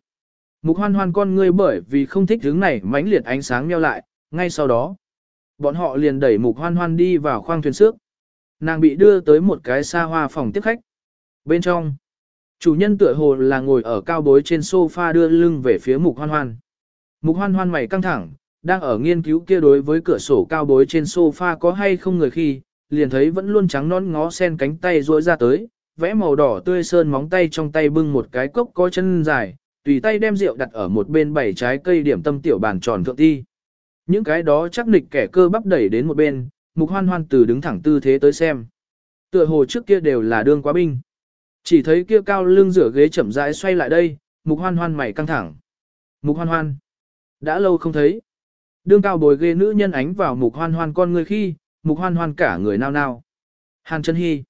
Speaker 1: Mục hoan hoan con ngươi bởi vì không thích hướng này mãnh liệt ánh sáng meo lại, ngay sau đó, bọn họ liền đẩy mục hoan hoan đi vào khoang thuyền xước. Nàng bị đưa tới một cái xa hoa phòng tiếp khách. Bên trong, chủ nhân tựa hồ là ngồi ở cao bối trên sofa đưa lưng về phía mục hoan hoan. Mục hoan hoan mày căng thẳng, đang ở nghiên cứu kia đối với cửa sổ cao bối trên sofa có hay không người khi, liền thấy vẫn luôn trắng non ngó sen cánh tay rỗi ra tới, vẽ màu đỏ tươi sơn móng tay trong tay bưng một cái cốc có chân dài, tùy tay đem rượu đặt ở một bên bảy trái cây điểm tâm tiểu bàn tròn thượng ti. Những cái đó chắc nịch kẻ cơ bắp đẩy đến một bên, mục hoan hoan từ đứng thẳng tư thế tới xem. Tựa hồ trước kia đều là đương quá binh. Chỉ thấy kia cao lưng rửa ghế chậm rãi xoay lại đây, mục hoan hoan mày căng thẳng. Mục hoan hoan. Đã lâu không thấy. Đương cao bồi ghế nữ nhân ánh vào mục hoan hoan con người khi, mục hoan hoan cả người nao nao. Hàn chân hy.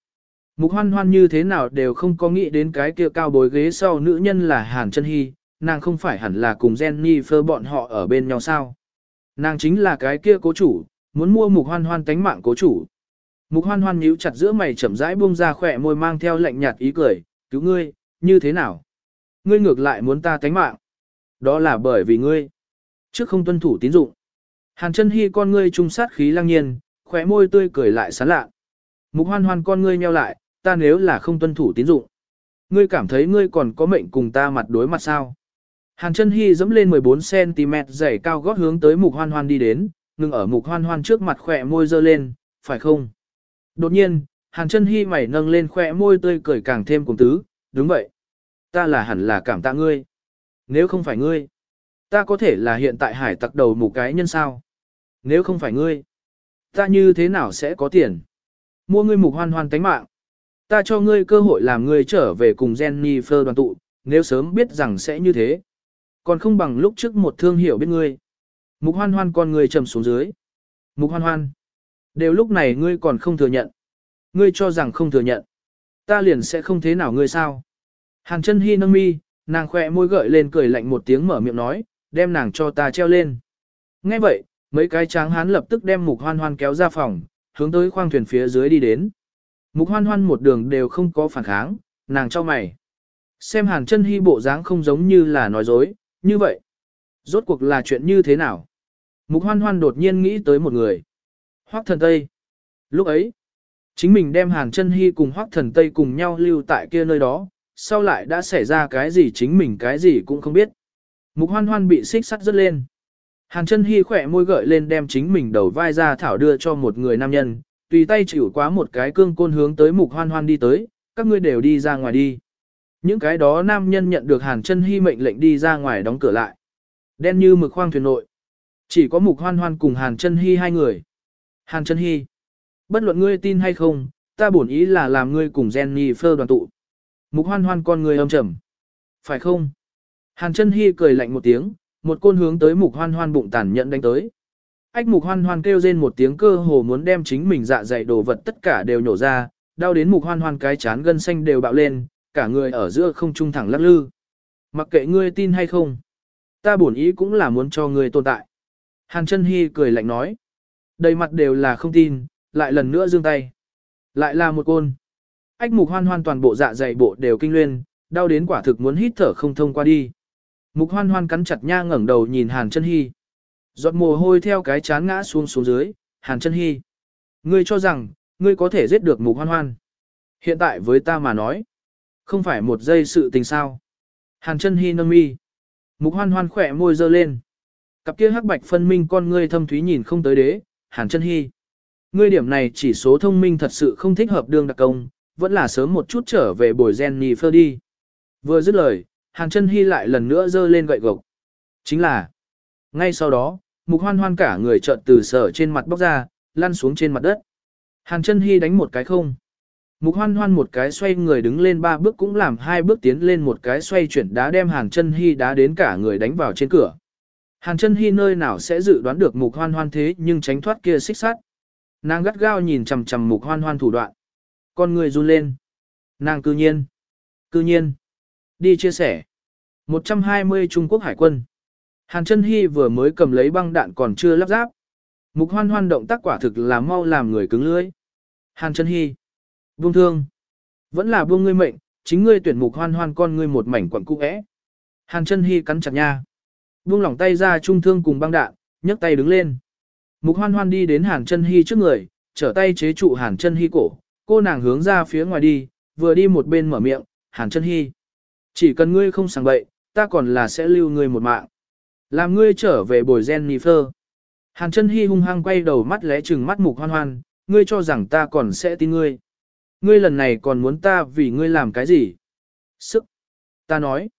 Speaker 1: Mục hoan hoan như thế nào đều không có nghĩ đến cái kia cao bồi ghế sau nữ nhân là Hàn chân hy, nàng không phải hẳn là cùng Jennifer bọn họ ở bên nhau sao. Nàng chính là cái kia cố chủ, muốn mua mục hoan hoan tánh mạng cố chủ. Mục hoan hoan nhíu chặt giữa mày chậm rãi buông ra khỏe môi mang theo lạnh nhạt ý cười, cứu ngươi, như thế nào? Ngươi ngược lại muốn ta tánh mạng. Đó là bởi vì ngươi. Trước không tuân thủ tín dụng. Hàn chân hy con ngươi trung sát khí lang nhiên, khóe môi tươi cười lại sán lạ. Mục hoan hoan con ngươi nheo lại, ta nếu là không tuân thủ tín dụng. Ngươi cảm thấy ngươi còn có mệnh cùng ta mặt đối mặt sao? Hàn chân hy dẫm lên 14cm dày cao gót hướng tới mục hoan hoan đi đến, ngừng ở mục hoan hoan trước mặt khỏe môi dơ lên, phải không? Đột nhiên, Hàn chân hy mày nâng lên khỏe môi tươi cười càng thêm cùng tứ, đúng vậy. Ta là hẳn là cảm tạ ngươi. Nếu không phải ngươi, ta có thể là hiện tại hải tặc đầu một cái nhân sao? Nếu không phải ngươi, ta như thế nào sẽ có tiền? Mua ngươi mục hoan hoan tánh mạng. Ta cho ngươi cơ hội làm ngươi trở về cùng Jennifer đoàn tụ, nếu sớm biết rằng sẽ như thế. Còn không bằng lúc trước một thương hiểu biết ngươi. Mục hoan hoan con ngươi trầm xuống dưới. Mục hoan hoan. Đều lúc này ngươi còn không thừa nhận. Ngươi cho rằng không thừa nhận. Ta liền sẽ không thế nào ngươi sao. Hàng chân hy nâng mi, nàng khỏe môi gợi lên cười lạnh một tiếng mở miệng nói, đem nàng cho ta treo lên. Nghe vậy, mấy cái tráng hán lập tức đem mục hoan hoan kéo ra phòng, hướng tới khoang thuyền phía dưới đi đến. Mục hoan hoan một đường đều không có phản kháng, nàng cho mày. Xem hàn chân hy bộ dáng không giống như là nói dối, như vậy. Rốt cuộc là chuyện như thế nào? Mục hoan hoan đột nhiên nghĩ tới một người. Hoác thần Tây. Lúc ấy, chính mình đem hàn chân hy cùng hoác thần Tây cùng nhau lưu tại kia nơi đó, sau lại đã xảy ra cái gì chính mình cái gì cũng không biết. Mục hoan hoan bị xích sắt rất lên. Hàn chân hy khỏe môi gợi lên đem chính mình đầu vai ra thảo đưa cho một người nam nhân, tùy tay chịu quá một cái cương côn hướng tới mục hoan hoan đi tới, các ngươi đều đi ra ngoài đi. Những cái đó nam nhân nhận được hàn chân hy mệnh lệnh đi ra ngoài đóng cửa lại. Đen như mực khoang thuyền nội. Chỉ có mục hoan hoan cùng hàn chân hy hai người. Hàn chân hy. Bất luận ngươi tin hay không, ta bổn ý là làm ngươi cùng Jenny Phơ đoàn tụ. Mục hoan hoan con người âm trầm. Phải không? Hàn chân hy cười lạnh một tiếng, một côn hướng tới mục hoan hoan bụng tàn nhẫn đánh tới. Ách mục hoan hoan kêu rên một tiếng cơ hồ muốn đem chính mình dạ dày đồ vật tất cả đều nhổ ra, đau đến mục hoan hoan cái chán gân xanh đều bạo lên, cả người ở giữa không trung thẳng lắc lư. Mặc kệ ngươi tin hay không, ta bổn ý cũng là muốn cho ngươi tồn tại. Hàn chân hy cười lạnh nói. Đầy mặt đều là không tin, lại lần nữa giương tay. Lại là một côn. Ách mục hoan hoan toàn bộ dạ dày bộ đều kinh luyên, đau đến quả thực muốn hít thở không thông qua đi. Mục hoan hoan cắn chặt nha ngẩng đầu nhìn Hàn chân hy. Giọt mồ hôi theo cái chán ngã xuống xuống dưới, Hàn chân hy. Ngươi cho rằng, ngươi có thể giết được mục hoan hoan. Hiện tại với ta mà nói, không phải một giây sự tình sao. Hàn chân hy nâng mi. Mục hoan hoan khỏe môi dơ lên. Cặp kia hắc bạch phân minh con ngươi thâm thúy nhìn không tới đế, Hàn chân hy. Ngươi điểm này chỉ số thông minh thật sự không thích hợp đương đặc công, vẫn là sớm một chút trở về bồi nì Phơ đi. Vừa dứt lời, Hàn chân hy lại lần nữa giơ lên gậy gộc. Chính là, ngay sau đó, mục hoan hoan cả người trợn từ sở trên mặt bóc ra, lăn xuống trên mặt đất. Hàn chân hy đánh một cái không. Mục hoan hoan một cái xoay người đứng lên ba bước cũng làm hai bước tiến lên một cái xoay chuyển đá đem hàn chân hy đá đến cả người đánh vào trên cửa. Hàn chân hy nơi nào sẽ dự đoán được mục hoan hoan thế nhưng tránh thoát kia xích sát. Nàng gắt gao nhìn chằm chằm mục hoan hoan thủ đoạn. Con người run lên. Nàng cư nhiên. Cư nhiên. Đi chia sẻ. 120 Trung Quốc Hải quân. Hàn chân hy vừa mới cầm lấy băng đạn còn chưa lắp ráp. Mục hoan hoan động tác quả thực là mau làm người cứng lưỡi. Hàn chân hy. Buông thương. Vẫn là buông ngươi mệnh, chính ngươi tuyển mục hoan hoan con ngươi một mảnh quặng cũ ẽ. Hàn chân hy cắn chặt nha. Buông lỏng tay ra trung thương cùng băng đạn, nhấc tay đứng lên. Mục hoan hoan đi đến hàn chân hy trước người, trở tay chế trụ hàn chân hy cổ. Cô nàng hướng ra phía ngoài đi, vừa đi một bên mở miệng, hàn chân hy. Chỉ cần ngươi không sàng bậy, ta còn là sẽ lưu ngươi một mạng. Làm ngươi trở về bồi gen Jennifer. Hàn chân hy hung hăng quay đầu mắt lẽ chừng mắt mục hoan hoan, ngươi cho rằng ta còn sẽ tin ngươi. Ngươi lần này còn muốn ta vì ngươi làm cái gì? Sức. Ta nói.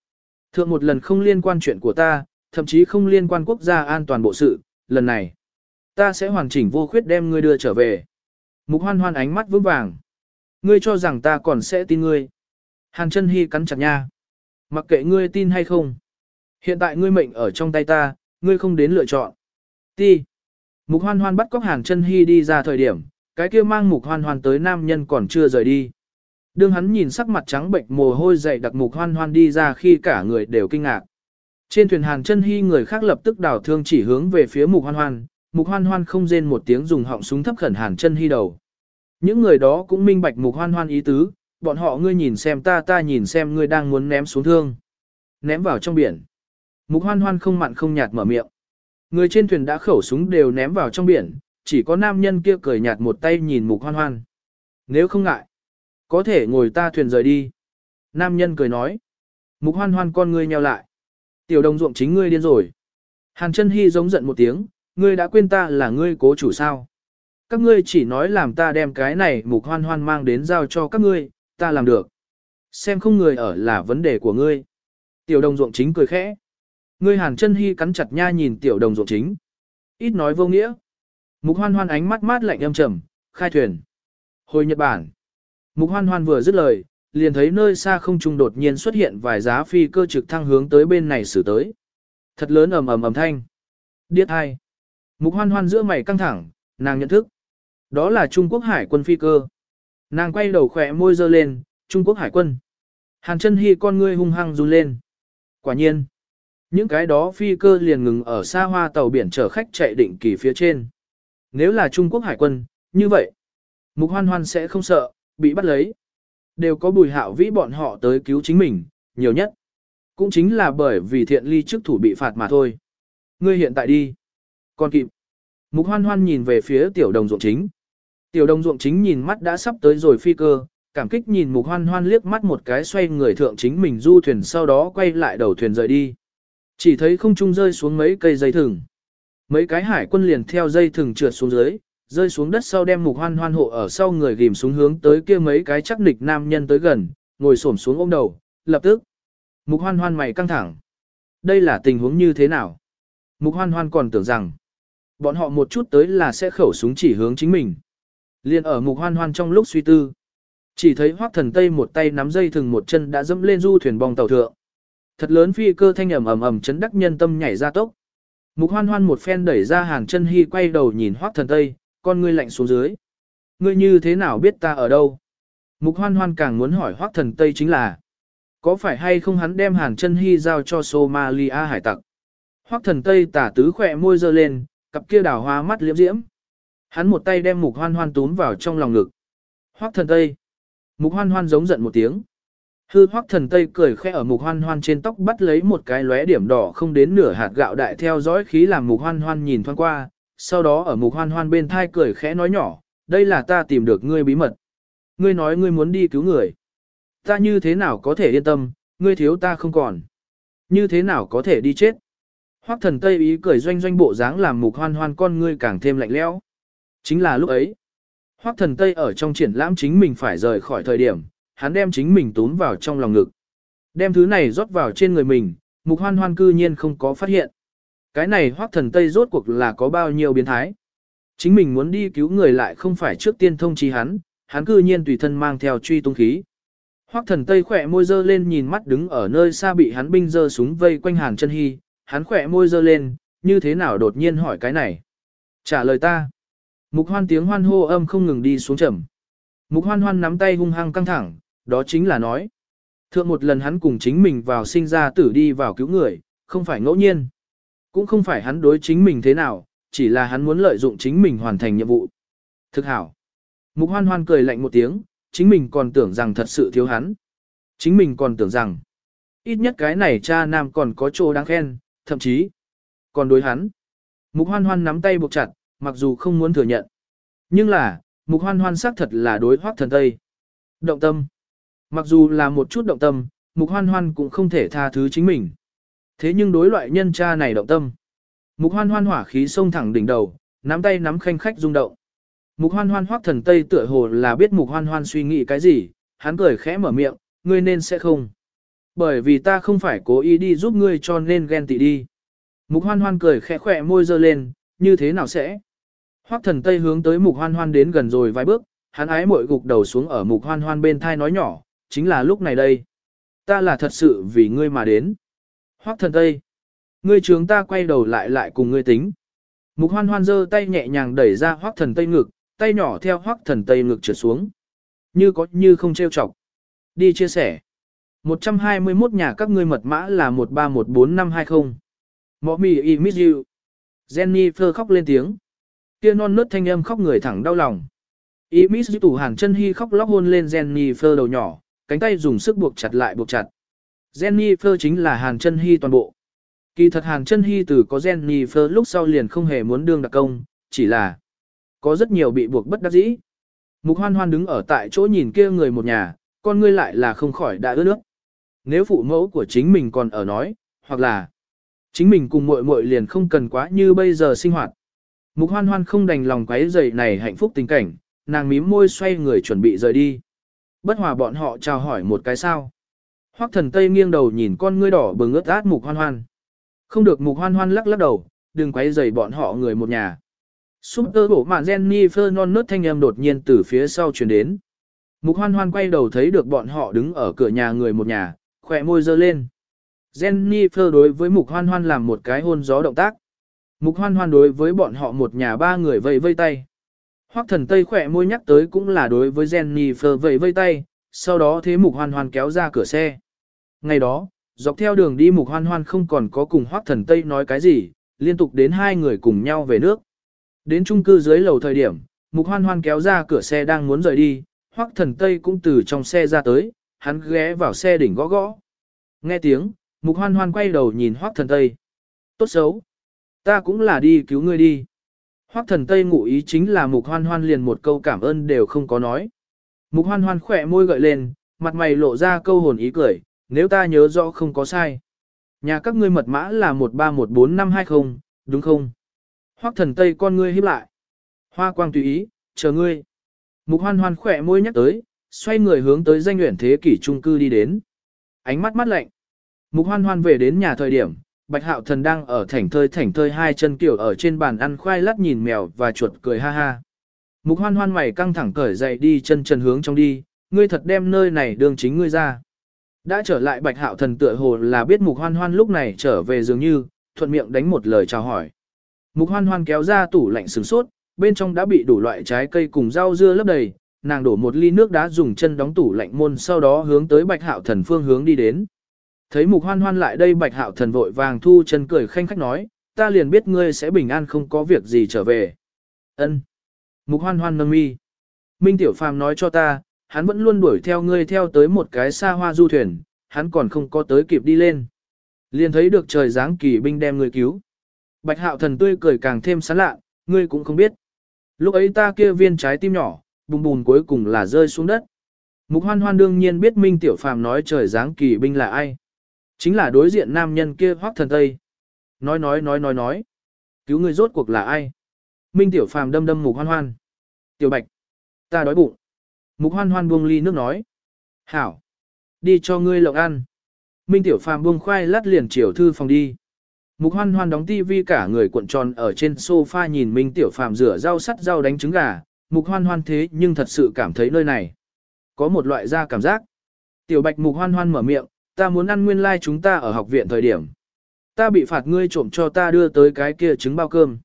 Speaker 1: Thượng một lần không liên quan chuyện của ta, thậm chí không liên quan quốc gia an toàn bộ sự, lần này, ta sẽ hoàn chỉnh vô khuyết đem ngươi đưa trở về. Mục hoan hoan ánh mắt vững vàng. Ngươi cho rằng ta còn sẽ tin ngươi. Hàn chân hy cắn chặt nha. Mặc kệ ngươi tin hay không. Hiện tại ngươi mệnh ở trong tay ta, ngươi không đến lựa chọn. Ti. Mục hoan hoan bắt cóc hàng chân hy đi ra thời điểm, cái kia mang mục hoan hoan tới nam nhân còn chưa rời đi. Đương hắn nhìn sắc mặt trắng bệnh mồ hôi dậy đặc mục hoan hoan đi ra khi cả người đều kinh ngạc. Trên thuyền hàng chân hy người khác lập tức đảo thương chỉ hướng về phía mục hoan hoan, mục hoan hoan không rên một tiếng dùng họng súng thấp khẩn hàng chân hy đầu. Những người đó cũng minh bạch mục hoan hoan ý tứ, bọn họ ngươi nhìn xem ta ta nhìn xem ngươi đang muốn ném xuống thương. Ném vào trong biển. Mục hoan hoan không mặn không nhạt mở miệng. Người trên thuyền đã khẩu súng đều ném vào trong biển, chỉ có nam nhân kia cười nhạt một tay nhìn mục hoan hoan. Nếu không ngại, có thể ngồi ta thuyền rời đi. Nam nhân cười nói. Mục hoan hoan con ngươi nheo lại. Tiểu đồng ruộng chính ngươi điên rồi. Hàn chân hy giống giận một tiếng, ngươi đã quên ta là ngươi cố chủ sao. Các ngươi chỉ nói làm ta đem cái này mục hoan hoan mang đến giao cho các ngươi, ta làm được. Xem không người ở là vấn đề của ngươi. Tiểu đồng ruộng chính cười khẽ. Ngươi hàn chân hy cắn chặt nha nhìn tiểu đồng ruộng chính. Ít nói vô nghĩa. Mục hoan hoan ánh mắt mát lạnh âm trầm, khai thuyền. Hồi Nhật Bản. Mục hoan hoan vừa dứt lời, liền thấy nơi xa không trung đột nhiên xuất hiện vài giá phi cơ trực thăng hướng tới bên này xử tới. Thật lớn ầm ầm ầm thanh. Điếc hai. Mục hoan hoan giữa mày căng thẳng, nàng nhận thức. Đó là Trung Quốc Hải quân phi cơ. Nàng quay đầu khỏe môi dơ lên, Trung Quốc Hải quân. Hàn chân hy con ngươi hung hăng run lên. Quả nhiên. Những cái đó phi cơ liền ngừng ở xa hoa tàu biển chở khách chạy định kỳ phía trên. Nếu là Trung Quốc Hải quân, như vậy, Mục Hoan Hoan sẽ không sợ, bị bắt lấy. Đều có bùi hạo vĩ bọn họ tới cứu chính mình, nhiều nhất. Cũng chính là bởi vì thiện ly trước thủ bị phạt mà thôi. Ngươi hiện tại đi. Còn kịp. Mục Hoan Hoan nhìn về phía tiểu đồng ruộng chính. Tiểu đồng ruộng chính nhìn mắt đã sắp tới rồi phi cơ, cảm kích nhìn Mục Hoan Hoan liếc mắt một cái xoay người thượng chính mình du thuyền sau đó quay lại đầu thuyền rời đi. Chỉ thấy không trung rơi xuống mấy cây dây thừng. Mấy cái hải quân liền theo dây thừng trượt xuống dưới, rơi xuống đất sau đem mục hoan hoan hộ ở sau người ghim xuống hướng tới kia mấy cái chắc nịch nam nhân tới gần, ngồi xổm xuống ôm đầu, lập tức. Mục hoan hoan mày căng thẳng. Đây là tình huống như thế nào? Mục hoan hoan còn tưởng rằng, bọn họ một chút tới là sẽ khẩu súng chỉ hướng chính mình. Liên ở mục hoan hoan trong lúc suy tư. Chỉ thấy hoác thần tây một tay nắm dây thừng một chân đã dẫm lên du thuyền bong tàu thượng. Thật lớn phi cơ thanh ầm ầm ầm chấn đắc nhân tâm nhảy ra tốc. Mục hoan hoan một phen đẩy ra hàng chân hy quay đầu nhìn hoác thần tây, con ngươi lạnh xuống dưới. Ngươi như thế nào biết ta ở đâu? Mục hoan hoan càng muốn hỏi hoác thần tây chính là, có phải hay không hắn đem hàng chân hy giao cho Somalia hải tặc? Hoác thần tây tả tứ khỏe môi dơ lên, cặp kia đào hoa mắt liễm diễm. Hắn một tay đem mục hoan hoan túm vào trong lòng ngực. Hoác thần tây. Mục hoan hoan giống giận một tiếng. Hư hoắc thần tây cười khẽ ở mục hoan hoan trên tóc bắt lấy một cái lóe điểm đỏ không đến nửa hạt gạo đại theo dõi khí làm mục hoan hoan nhìn thoáng qua, sau đó ở mục hoan hoan bên thai cười khẽ nói nhỏ, đây là ta tìm được ngươi bí mật. Ngươi nói ngươi muốn đi cứu người. Ta như thế nào có thể yên tâm, ngươi thiếu ta không còn. Như thế nào có thể đi chết. Hoắc thần tây ý cười doanh doanh bộ dáng làm mục hoan hoan con ngươi càng thêm lạnh lẽo. Chính là lúc ấy. Hoắc thần tây ở trong triển lãm chính mình phải rời khỏi thời điểm, hắn đem chính mình tún vào trong lòng ngực. Đem thứ này rót vào trên người mình, mục hoan hoan cư nhiên không có phát hiện. Cái này hoắc thần Tây rốt cuộc là có bao nhiêu biến thái. Chính mình muốn đi cứu người lại không phải trước tiên thông chí hắn, hắn cư nhiên tùy thân mang theo truy tung khí. hoắc thần Tây khỏe môi dơ lên nhìn mắt đứng ở nơi xa bị hắn binh dơ súng vây quanh hàn chân hy, hắn khỏe môi dơ lên, như thế nào đột nhiên hỏi cái này. Trả lời ta. Mục hoan tiếng hoan hô âm không ngừng đi xuống trầm. Mục hoan hoan nắm tay hung hăng căng thẳng, đó chính là nói. Thượng một lần hắn cùng chính mình vào sinh ra tử đi vào cứu người, không phải ngẫu nhiên. Cũng không phải hắn đối chính mình thế nào, chỉ là hắn muốn lợi dụng chính mình hoàn thành nhiệm vụ. Thực hảo. Mục hoan hoan cười lạnh một tiếng, chính mình còn tưởng rằng thật sự thiếu hắn. Chính mình còn tưởng rằng, ít nhất cái này cha nam còn có chỗ đáng khen, thậm chí, còn đối hắn. Mục hoan hoan nắm tay buộc chặt, mặc dù không muốn thừa nhận. Nhưng là, mục hoan hoan xác thật là đối hoác thần Tây. Động tâm. Mặc dù là một chút động tâm, mục hoan hoan cũng không thể tha thứ chính mình. Thế nhưng đối loại nhân cha này động tâm. Mục hoan hoan hỏa khí xông thẳng đỉnh đầu, nắm tay nắm khanh khách rung động. Mục hoan hoan hoác thần tây tựa hồ là biết mục hoan hoan suy nghĩ cái gì, hắn cười khẽ mở miệng, ngươi nên sẽ không. Bởi vì ta không phải cố ý đi giúp ngươi cho nên ghen tị đi. Mục hoan hoan cười khẽ khỏe môi dơ lên, như thế nào sẽ? Hoắc thần Tây hướng tới mục hoan hoan đến gần rồi vài bước, hắn ái mội gục đầu xuống ở mục hoan hoan bên thai nói nhỏ, chính là lúc này đây. Ta là thật sự vì ngươi mà đến. Hoắc thần Tây. Ngươi trướng ta quay đầu lại lại cùng ngươi tính. Mục hoan hoan giơ tay nhẹ nhàng đẩy ra Hoắc thần Tây ngực, tay nhỏ theo Hoắc thần Tây ngực trượt xuống. Như có như không trêu chọc. Đi chia sẻ. 121 nhà các ngươi mật mã là 1314520. Mọ mì y miss you. Jennifer khóc lên tiếng. Kia non nớt thanh âm khóc người thẳng đau lòng. Ý miss tủ hàng chân hy khóc lóc hôn lên Jennifer đầu nhỏ, cánh tay dùng sức buộc chặt lại buộc chặt. Jennifer chính là Hàn chân hy toàn bộ. Kỳ thật Hàn chân hy từ có Jennifer lúc sau liền không hề muốn đương đặc công, chỉ là có rất nhiều bị buộc bất đắc dĩ. Mục hoan hoan đứng ở tại chỗ nhìn kia người một nhà, con ngươi lại là không khỏi đã ướt nước. Nếu phụ mẫu của chính mình còn ở nói, hoặc là chính mình cùng muội muội liền không cần quá như bây giờ sinh hoạt. Mục hoan hoan không đành lòng quấy rầy này hạnh phúc tình cảnh, nàng mím môi xoay người chuẩn bị rời đi. Bất hòa bọn họ chào hỏi một cái sao. Hoắc thần Tây nghiêng đầu nhìn con ngươi đỏ bừng ướt át mục hoan hoan. Không được mục hoan hoan lắc lắc đầu, đừng quấy rầy bọn họ người một nhà. Super bộ mạn Jennifer non nớt thanh âm đột nhiên từ phía sau truyền đến. Mục hoan hoan quay đầu thấy được bọn họ đứng ở cửa nhà người một nhà, khỏe môi dơ lên. Jennifer đối với mục hoan hoan làm một cái hôn gió động tác. Mục hoan hoan đối với bọn họ một nhà ba người vây vây tay. Hoắc thần Tây khỏe môi nhắc tới cũng là đối với Jennifer vây vây tay, sau đó thế mục hoan hoan kéo ra cửa xe. Ngày đó, dọc theo đường đi mục hoan hoan không còn có cùng Hoắc thần Tây nói cái gì, liên tục đến hai người cùng nhau về nước. Đến chung cư dưới lầu thời điểm, mục hoan hoan kéo ra cửa xe đang muốn rời đi, Hoắc thần Tây cũng từ trong xe ra tới, hắn ghé vào xe đỉnh gõ gõ. Nghe tiếng, mục hoan hoan quay đầu nhìn Hoắc thần Tây. Tốt xấu. Ta cũng là đi cứu ngươi đi. Hoắc thần Tây ngụ ý chính là mục hoan hoan liền một câu cảm ơn đều không có nói. Mục hoan hoan khỏe môi gợi lên, mặt mày lộ ra câu hồn ý cười, nếu ta nhớ rõ không có sai. Nhà các ngươi mật mã là 1314520, đúng không? Hoắc thần Tây con ngươi híp lại. Hoa quang tùy ý, chờ ngươi. Mục hoan hoan khỏe môi nhắc tới, xoay người hướng tới danh nguyện thế kỷ trung cư đi đến. Ánh mắt mắt lạnh. Mục hoan hoan về đến nhà thời điểm, Bạch Hạo Thần đang ở thảnh thơi thảnh thơi hai chân kiểu ở trên bàn ăn khoai lát nhìn mèo và chuột cười ha ha. Mục hoan hoan mày căng thẳng cởi dậy đi chân chân hướng trong đi, ngươi thật đem nơi này đường chính ngươi ra. Đã trở lại Bạch Hạo Thần tựa hồ là biết Mục hoan hoan lúc này trở về dường như, thuận miệng đánh một lời chào hỏi. Mục hoan hoan kéo ra tủ lạnh sừng sốt, bên trong đã bị đủ loại trái cây cùng rau dưa lấp đầy, nàng đổ một ly nước đá dùng chân đóng tủ lạnh môn sau đó hướng tới bạch hạo thần phương hướng đi đến. Thấy mục hoan hoan lại đây bạch hạo thần vội vàng thu chân cười khanh khách nói, ta liền biết ngươi sẽ bình an không có việc gì trở về. Ân. Mục hoan hoan nâng mi. Minh Tiểu Phàm nói cho ta, hắn vẫn luôn đuổi theo ngươi theo tới một cái xa hoa du thuyền, hắn còn không có tới kịp đi lên. Liền thấy được trời giáng kỳ binh đem ngươi cứu. Bạch hạo thần tươi cười càng thêm sán lạ, ngươi cũng không biết. Lúc ấy ta kia viên trái tim nhỏ, bùm bùn cuối cùng là rơi xuống đất. Mục hoan hoan đương nhiên biết Minh Tiểu Phàm nói trời giáng kỳ binh là ai. Chính là đối diện nam nhân kia hoác thần Tây. Nói nói nói nói nói. Cứu người rốt cuộc là ai? Minh Tiểu Phàm đâm đâm mục hoan hoan. Tiểu Bạch. Ta đói bụng. Mục hoan hoan buông ly nước nói. Hảo. Đi cho ngươi lộng ăn. Minh Tiểu Phàm buông khoai lát liền chiều thư phòng đi. Mục hoan hoan đóng tivi cả người cuộn tròn ở trên sofa nhìn Minh Tiểu Phàm rửa rau sắt rau đánh trứng gà, mục hoan hoan thế nhưng thật sự cảm thấy nơi này. Có một loại da cảm giác. Tiểu bạch mục hoan hoan mở miệng, ta muốn ăn nguyên lai like chúng ta ở học viện thời điểm. Ta bị phạt ngươi trộm cho ta đưa tới cái kia trứng bao cơm.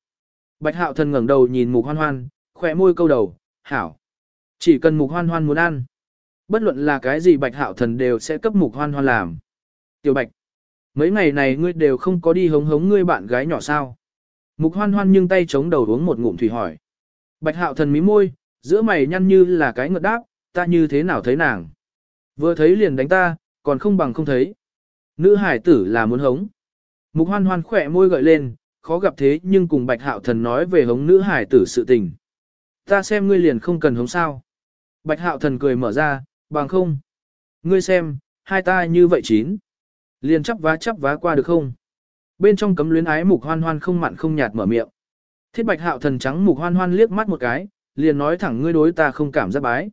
Speaker 1: Bạch hạo thần ngẩng đầu nhìn mục hoan hoan, khỏe môi câu đầu, hảo. Chỉ cần mục hoan hoan muốn ăn. Bất luận là cái gì bạch hạo thần đều sẽ cấp mục hoan hoan làm. Tiểu bạch. Mấy ngày này ngươi đều không có đi hống hống ngươi bạn gái nhỏ sao. Mục hoan hoan nhưng tay chống đầu uống một ngụm thủy hỏi. Bạch hạo thần mí môi, giữa mày nhăn như là cái ngợt đáp, ta như thế nào thấy nàng. Vừa thấy liền đánh ta, còn không bằng không thấy. Nữ hải tử là muốn hống. Mục hoan hoan khỏe môi gợi lên, khó gặp thế nhưng cùng bạch hạo thần nói về hống nữ hải tử sự tình. Ta xem ngươi liền không cần hống sao. Bạch hạo thần cười mở ra, bằng không. Ngươi xem, hai ta như vậy chín. Liền chắp vá chắp vá qua được không? Bên trong cấm luyến ái mục hoan hoan không mặn không nhạt mở miệng. Thiết bạch hạo thần trắng mục hoan hoan liếc mắt một cái, liền nói thẳng ngươi đối ta không cảm giác bái.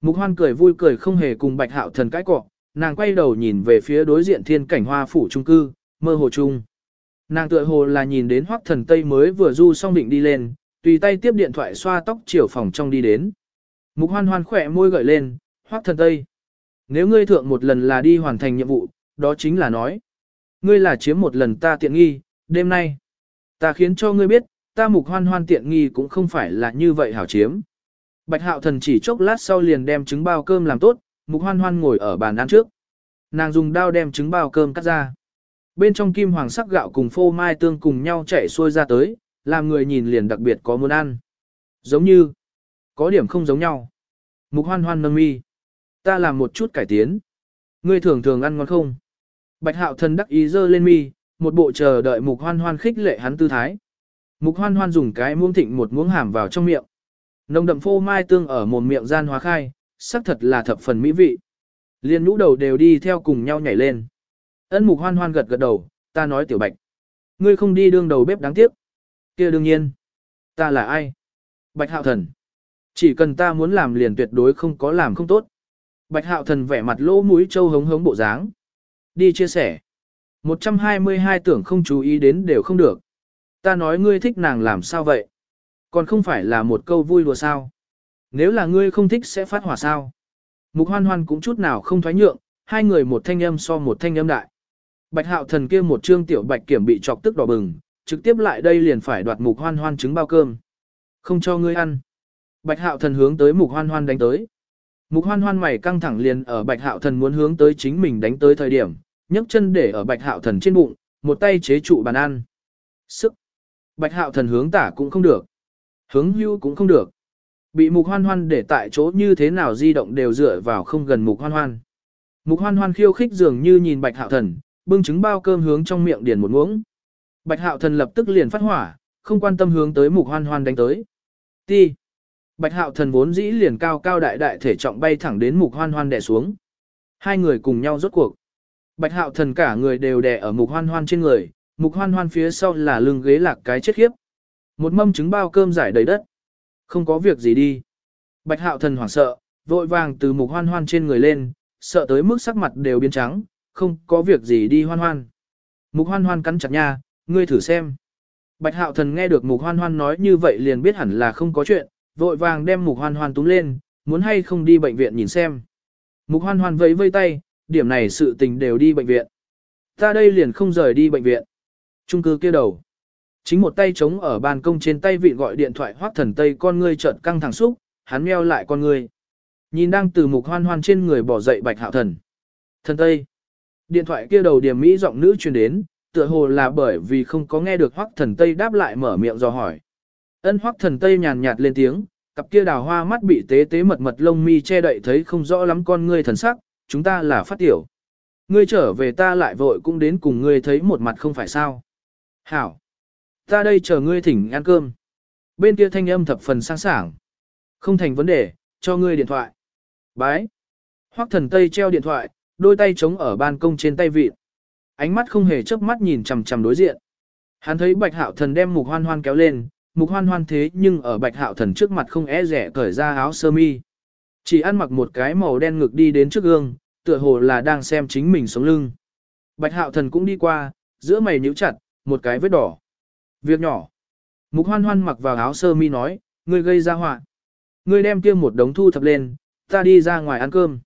Speaker 1: Mục hoan cười vui cười không hề cùng bạch hạo thần cãi cọ, nàng quay đầu nhìn về phía đối diện thiên cảnh hoa phủ trung cư, mơ hồ chung. Nàng tựa hồ là nhìn đến hoắc thần tây mới vừa du xong định đi lên, tùy tay tiếp điện thoại xoa tóc chiều phòng trong đi đến. Mục hoan hoan khỏe môi gợi lên, hoắc thần tây. Nếu ngươi thượng một lần là đi hoàn thành nhiệm vụ, đó chính là nói. Ngươi là chiếm một lần ta tiện nghi, đêm nay. Ta khiến cho ngươi biết, ta mục hoan hoan tiện nghi cũng không phải là như vậy hảo chiếm. Bạch hạo thần chỉ chốc lát sau liền đem trứng bao cơm làm tốt, mục hoan hoan ngồi ở bàn ăn trước. Nàng dùng dao đem trứng bao cơm cắt ra. Bên trong kim hoàng sắc gạo cùng phô mai tương cùng nhau chảy xuôi ra tới, làm người nhìn liền đặc biệt có muốn ăn. Giống như, có điểm không giống nhau. Mục hoan hoan nâng mi. Ta làm một chút cải tiến. Ngươi thường thường ăn ngon không? Bạch hạo thần đắc ý dơ lên mi, một bộ chờ đợi mục hoan hoan khích lệ hắn tư thái. Mục hoan hoan dùng cái muỗng thịnh một muỗng hàm vào trong miệng. Nồng đậm phô mai tương ở mồm miệng gian hóa khai, sắc thật là thập phần mỹ vị. Liên nhũ đầu đều đi theo cùng nhau nhảy lên. Ân mục hoan hoan gật gật đầu, ta nói tiểu bạch. Ngươi không đi đương đầu bếp đáng tiếc. kia đương nhiên. Ta là ai? Bạch hạo thần. Chỉ cần ta muốn làm liền tuyệt đối không có làm không tốt. Bạch hạo thần vẻ mặt lỗ mũi trâu hống hống bộ dáng. Đi chia sẻ. 122 tưởng không chú ý đến đều không được. Ta nói ngươi thích nàng làm sao vậy? Còn không phải là một câu vui đùa sao? Nếu là ngươi không thích sẽ phát hỏa sao? Mục hoan hoan cũng chút nào không thoái nhượng, hai người một thanh âm so một thanh âm đại. Bạch hạo thần kia một trương tiểu bạch kiểm bị chọc tức đỏ bừng, trực tiếp lại đây liền phải đoạt mục hoan hoan trứng bao cơm. Không cho ngươi ăn. Bạch hạo thần hướng tới mục hoan hoan đánh tới. Mục hoan hoan mày căng thẳng liền ở bạch hạo thần muốn hướng tới chính mình đánh tới thời điểm, nhấc chân để ở bạch hạo thần trên bụng, một tay chế trụ bàn ăn. Sức. Bạch hạo thần hướng tả cũng không được. Hướng hưu cũng không được. Bị mục hoan hoan để tại chỗ như thế nào di động đều dựa vào không gần mục hoan hoan. Mục hoan hoan khiêu khích dường như nhìn bạch hạo thần, bưng trứng bao cơm hướng trong miệng điền một muỗng. Bạch hạo thần lập tức liền phát hỏa, không quan tâm hướng tới mục hoan hoan đánh tới. Ti. Bạch hạo thần vốn dĩ liền cao cao đại đại thể trọng bay thẳng đến mục hoan hoan đè xuống. Hai người cùng nhau rốt cuộc. Bạch hạo thần cả người đều đè ở mục hoan hoan trên người, mục hoan hoan phía sau là lưng ghế lạc cái chết khiếp. Một mâm trứng bao cơm giải đầy đất. Không có việc gì đi. Bạch hạo thần hoảng sợ, vội vàng từ mục hoan hoan trên người lên, sợ tới mức sắc mặt đều biến trắng, không có việc gì đi hoan hoan. Mục hoan hoan cắn chặt nha, ngươi thử xem. Bạch hạo thần nghe được mục hoan hoan nói như vậy liền biết hẳn là không có chuyện, vội vàng đem mục hoan hoan túm lên, muốn hay không đi bệnh viện nhìn xem. Mục hoan hoan vẫy vây tay, điểm này sự tình đều đi bệnh viện. Ta đây liền không rời đi bệnh viện. Trung cư kia đầu. Chính một tay chống ở ban công trên tay vị gọi điện thoại hoác thần tây con ngươi chợt căng thẳng xúc, hắn meo lại con ngươi. Nhìn đang từ mục hoan hoan trên người bỏ dậy bạch hạo thần. Thần tây. Điện thoại kia đầu điểm mỹ giọng nữ truyền đến, tựa hồ là bởi vì không có nghe được hoác thần tây đáp lại mở miệng dò hỏi. Ân hoác thần tây nhàn nhạt lên tiếng, cặp kia đào hoa mắt bị tế tế mật mật lông mi che đậy thấy không rõ lắm con ngươi thần sắc, chúng ta là phát tiểu. Ngươi trở về ta lại vội cũng đến cùng ngươi thấy một mặt không phải sao. Hảo. Ta đây chờ ngươi thỉnh ăn cơm. Bên kia thanh âm thập phần sáng sảng. Không thành vấn đề, cho ngươi điện thoại. Bái. Hoắc thần Tây treo điện thoại, đôi tay chống ở ban công trên tay vịt. Ánh mắt không hề chớp mắt nhìn chằm chằm đối diện. Hắn thấy bạch hạo thần đem mục hoan hoan kéo lên, mục hoan hoan thế nhưng ở bạch hạo thần trước mặt không é rẻ cởi ra áo sơ mi. Chỉ ăn mặc một cái màu đen ngực đi đến trước gương, tựa hồ là đang xem chính mình sống lưng. Bạch hạo thần cũng đi qua, giữa mày nhíu chặt, một cái vết đỏ. Việc nhỏ. Mục hoan hoan mặc vào áo sơ mi nói, ngươi gây ra họa. Ngươi đem kia một đống thu thập lên, ta đi ra ngoài ăn cơm.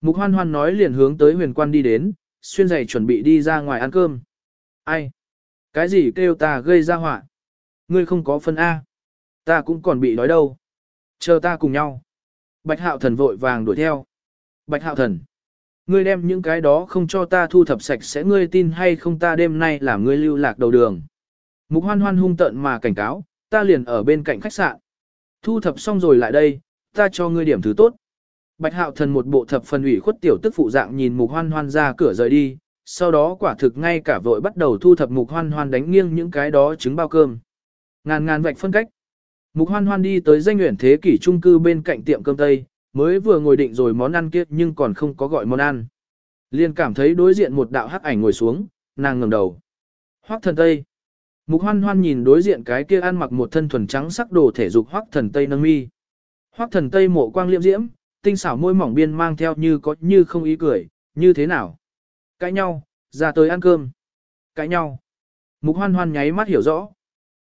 Speaker 1: Mục hoan hoan nói liền hướng tới huyền quan đi đến, xuyên giày chuẩn bị đi ra ngoài ăn cơm. Ai? Cái gì kêu ta gây ra họa? Ngươi không có phân A. Ta cũng còn bị đói đâu. Chờ ta cùng nhau. Bạch hạo thần vội vàng đuổi theo. Bạch hạo thần. Ngươi đem những cái đó không cho ta thu thập sạch sẽ ngươi tin hay không ta đêm nay làm ngươi lưu lạc đầu đường. Mục hoan hoan hung tận mà cảnh cáo, ta liền ở bên cạnh khách sạn. Thu thập xong rồi lại đây, ta cho ngươi điểm thứ tốt. Bạch hạo thần một bộ thập phần ủy khuất tiểu tức phụ dạng nhìn mục hoan hoan ra cửa rời đi, sau đó quả thực ngay cả vội bắt đầu thu thập mục hoan hoan đánh nghiêng những cái đó trứng bao cơm. Ngàn ngàn vạch phân cách. Mục hoan hoan đi tới danh nguyện thế kỷ trung cư bên cạnh tiệm cơm Tây, mới vừa ngồi định rồi món ăn kia nhưng còn không có gọi món ăn. Liên cảm thấy đối diện một đạo hắc ảnh ngồi xuống, nàng ngẩng đầu. Hoắc thần Tây. Mục hoan hoan nhìn đối diện cái kia ăn mặc một thân thuần trắng sắc đồ thể dục hoắc thần tây nâng mi. Hoắc thần tây mộ quang liệm diễm, tinh xảo môi mỏng biên mang theo như có như không ý cười, như thế nào? Cãi nhau, ra tới ăn cơm. Cãi nhau. Mục hoan hoan nháy mắt hiểu rõ.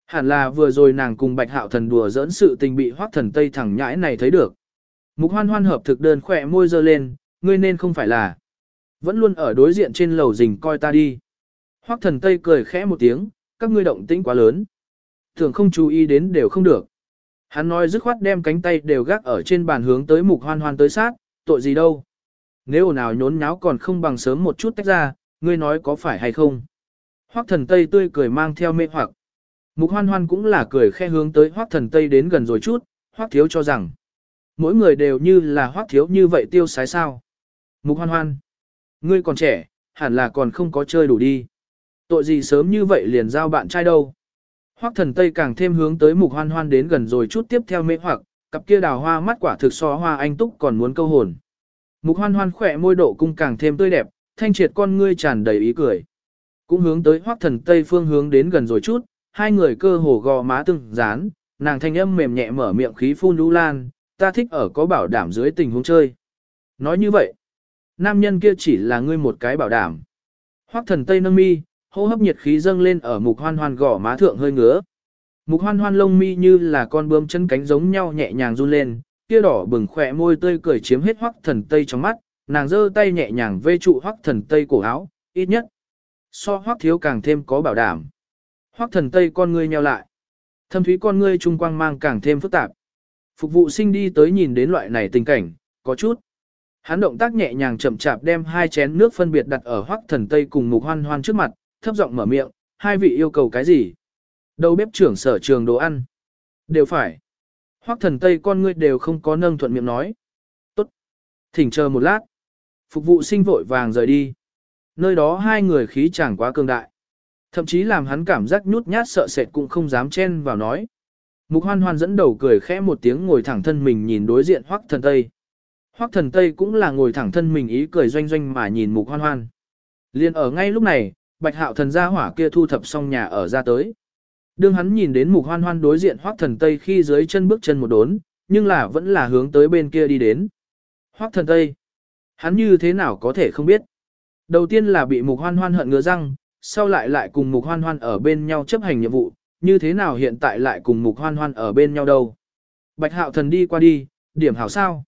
Speaker 1: Hẳn là vừa rồi nàng cùng bạch hạo thần đùa dỡn sự tình bị hoác thần tây thẳng nhãi này thấy được. Mục hoan hoan hợp thực đơn khỏe môi dơ lên, ngươi nên không phải là. Vẫn luôn ở đối diện trên lầu rình coi ta đi. Hoác thần tây cười khẽ một tiếng, các ngươi động tĩnh quá lớn. Thường không chú ý đến đều không được. Hắn nói dứt khoát đem cánh tay đều gác ở trên bàn hướng tới mục hoan hoan tới sát, tội gì đâu. Nếu nào nhốn nháo còn không bằng sớm một chút tách ra, ngươi nói có phải hay không. Hoác thần Tây tươi cười mang theo mê hoặc. Mục hoan hoan cũng là cười khe hướng tới hoác thần Tây đến gần rồi chút, hoác thiếu cho rằng. Mỗi người đều như là hoác thiếu như vậy tiêu sái sao. Mục hoan hoan. Ngươi còn trẻ, hẳn là còn không có chơi đủ đi. Tội gì sớm như vậy liền giao bạn trai đâu. Hoắc thần Tây càng thêm hướng tới mục hoan hoan đến gần rồi chút tiếp theo mê hoặc, cặp kia đào hoa mắt quả thực so hoa anh túc còn muốn câu hồn. Mục hoan hoan khỏe môi độ cung càng thêm tươi đẹp, thanh triệt con ngươi tràn đầy ý cười. Cũng hướng tới Hoắc thần Tây phương hướng đến gần rồi chút, hai người cơ hồ gò má từng dán, nàng thanh âm mềm nhẹ mở miệng khí phun lũ lan, ta thích ở có bảo đảm dưới tình huống chơi. Nói như vậy, nam nhân kia chỉ là ngươi một cái bảo đảm. Hoắc thần Tây nâng mi, hô hấp nhiệt khí dâng lên ở mục hoan hoan gò má thượng hơi ngứa. Mục hoan hoan lông mi như là con bướm chân cánh giống nhau nhẹ nhàng run lên, kia đỏ bừng khỏe môi tươi cười chiếm hết hoắc thần tây trong mắt, nàng giơ tay nhẹ nhàng vê trụ hoắc thần tây cổ áo, ít nhất. So hoắc thiếu càng thêm có bảo đảm. Hoắc thần tây con ngươi nheo lại. Thâm thúy con ngươi trung quang mang càng thêm phức tạp. Phục vụ sinh đi tới nhìn đến loại này tình cảnh, có chút. Hắn động tác nhẹ nhàng chậm chạp đem hai chén nước phân biệt đặt ở hoắc thần tây cùng mục hoan hoan trước mặt, thấp giọng mở miệng, hai vị yêu cầu cái gì? Đầu bếp trưởng sở trường đồ ăn. Đều phải. Hoắc thần tây con ngươi đều không có nâng thuận miệng nói. Tốt. Thỉnh chờ một lát. Phục vụ sinh vội vàng rời đi. Nơi đó hai người khí chẳng quá cường đại. Thậm chí làm hắn cảm giác nhút nhát sợ sệt cũng không dám chen vào nói. Mục hoan hoan dẫn đầu cười khẽ một tiếng ngồi thẳng thân mình nhìn đối diện Hoắc thần Tây. Hoắc thần Tây cũng là ngồi thẳng thân mình ý cười doanh doanh mà nhìn mục hoan hoan. Liên ở ngay lúc này, bạch hạo thần gia hỏa kia thu thập xong nhà ở ra tới. Đương hắn nhìn đến mục hoan hoan đối diện hoác thần Tây khi dưới chân bước chân một đốn, nhưng là vẫn là hướng tới bên kia đi đến. Hoác thần Tây, hắn như thế nào có thể không biết. Đầu tiên là bị mục hoan hoan hận ngứa răng, sau lại lại cùng mục hoan hoan ở bên nhau chấp hành nhiệm vụ, như thế nào hiện tại lại cùng mục hoan hoan ở bên nhau đâu. Bạch hạo thần đi qua đi, điểm hảo sao.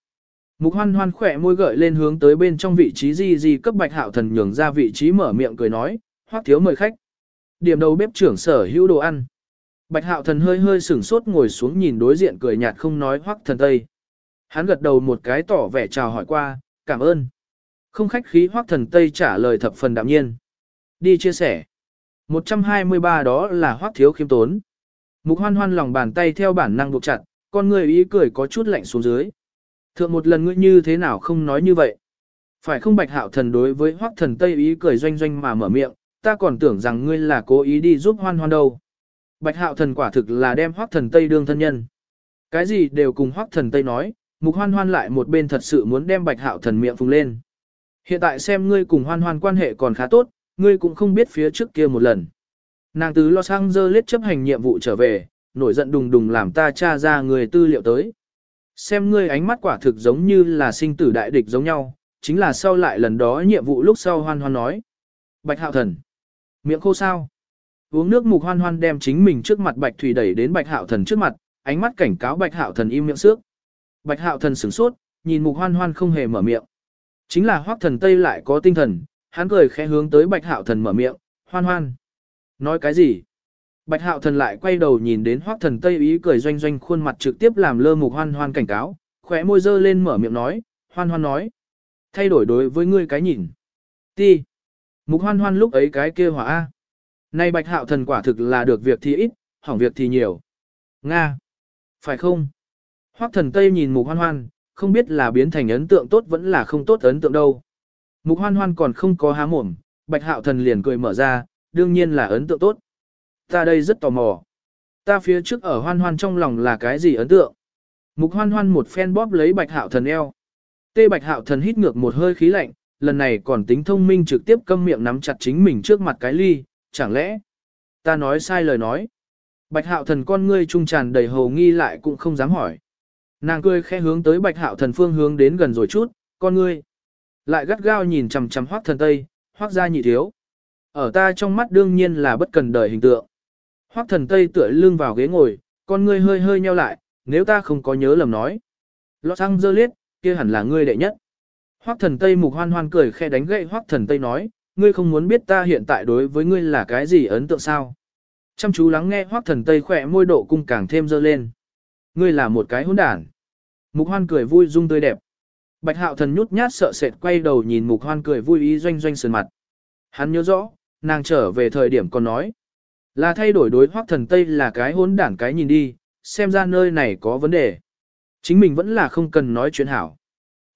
Speaker 1: Mục hoan hoan khỏe môi gợi lên hướng tới bên trong vị trí gì gì cấp bạch hạo thần nhường ra vị trí mở miệng cười nói, hoác thiếu mời khách. Điểm đầu bếp trưởng sở hữu đồ ăn. Bạch hạo thần hơi hơi sửng sốt ngồi xuống nhìn đối diện cười nhạt không nói hoác thần tây. Hắn gật đầu một cái tỏ vẻ chào hỏi qua, cảm ơn. Không khách khí hoác thần tây trả lời thập phần đạm nhiên. Đi chia sẻ. 123 đó là hoác thiếu khiêm tốn. Mục hoan hoan lòng bàn tay theo bản năng buộc chặt, con người ý cười có chút lạnh xuống dưới. Thượng một lần ngươi như thế nào không nói như vậy? Phải không bạch hạo thần đối với hoác thần tây ý cười doanh doanh mà mở miệng, ta còn tưởng rằng ngươi là cố ý đi giúp hoan hoan đâu. Bạch hạo thần quả thực là đem hoác thần Tây đương thân nhân. Cái gì đều cùng hoác thần Tây nói, mục hoan hoan lại một bên thật sự muốn đem bạch hạo thần miệng phùng lên. Hiện tại xem ngươi cùng hoan hoan quan hệ còn khá tốt, ngươi cũng không biết phía trước kia một lần. Nàng từ Los Angeles chấp hành nhiệm vụ trở về, nổi giận đùng đùng làm ta tra ra người tư liệu tới. Xem ngươi ánh mắt quả thực giống như là sinh tử đại địch giống nhau, chính là sau lại lần đó nhiệm vụ lúc sau hoan hoan nói. Bạch hạo thần. Miệng khô sao? Uống nước mục hoan hoan đem chính mình trước mặt bạch thủy đẩy đến bạch hạo thần trước mặt, ánh mắt cảnh cáo bạch hạo thần im miệng xước. Bạch hạo thần sửng sốt, nhìn mục hoan hoan không hề mở miệng. Chính là hoác thần tây lại có tinh thần, hắn cười khẽ hướng tới bạch hạo thần mở miệng, hoan hoan. Nói cái gì? Bạch hạo thần lại quay đầu nhìn đến hoác thần tây ý cười doanh doanh khuôn mặt trực tiếp làm lơ mục hoan hoan cảnh cáo, khóe môi dơ lên mở miệng nói, hoan hoan nói. Thay đổi đối với ngươi cái nhìn. Ti. Mục hoan hoan lúc ấy cái kia hỏa A. Nay bạch hạo thần quả thực là được việc thì ít, hỏng việc thì nhiều. Nga. Phải không? Hoắc thần Tây nhìn mục hoan hoan, không biết là biến thành ấn tượng tốt vẫn là không tốt ấn tượng đâu. Mục hoan hoan còn không có há mồm, bạch hạo thần liền cười mở ra, đương nhiên là ấn tượng tốt. Ta đây rất tò mò. Ta phía trước ở hoan hoan trong lòng là cái gì ấn tượng? Mục hoan hoan một phen bóp lấy bạch hạo thần eo. Tê bạch hạo thần hít ngược một hơi khí lạnh, lần này còn tính thông minh trực tiếp câm miệng nắm chặt chính mình trước mặt cái ly, chẳng lẽ ta nói sai lời nói. Bạch hạo thần con ngươi trung tràn đầy hồ nghi lại cũng không dám hỏi. Nàng cười khẽ hướng tới bạch hạo thần phương hướng đến gần rồi chút, con ngươi. Lại gắt gao nhìn chằm chằm hoác thần tây, hoác ra nhị thiếu. Ở ta trong mắt đương nhiên là bất cần đời hình tượng. Hoắc thần Tây tựa lưng vào ghế ngồi, con ngươi hơi hơi nheo lại, nếu ta không có nhớ lầm nói. Los Angeles, kia hẳn là ngươi đệ nhất. Hoắc thần Tây mục hoan hoan cười khe đánh gậy Hoắc thần Tây nói, ngươi không muốn biết ta hiện tại đối với ngươi là cái gì ấn tượng sao. Chăm chú lắng nghe Hoắc thần Tây khỏe môi độ cung càng thêm dơ lên. Ngươi là một cái hỗn đản. Mục hoan cười vui dung tươi đẹp. Bạch hạo thần nhút nhát sợ sệt quay đầu nhìn mục hoan cười vui ý doanh doanh sườn mặt. Hắn nhớ rõ, nàng trở về thời điểm còn nói. Là thay đổi đối hoắc thần Tây là cái hỗn đản cái nhìn đi, xem ra nơi này có vấn đề. Chính mình vẫn là không cần nói chuyện hảo.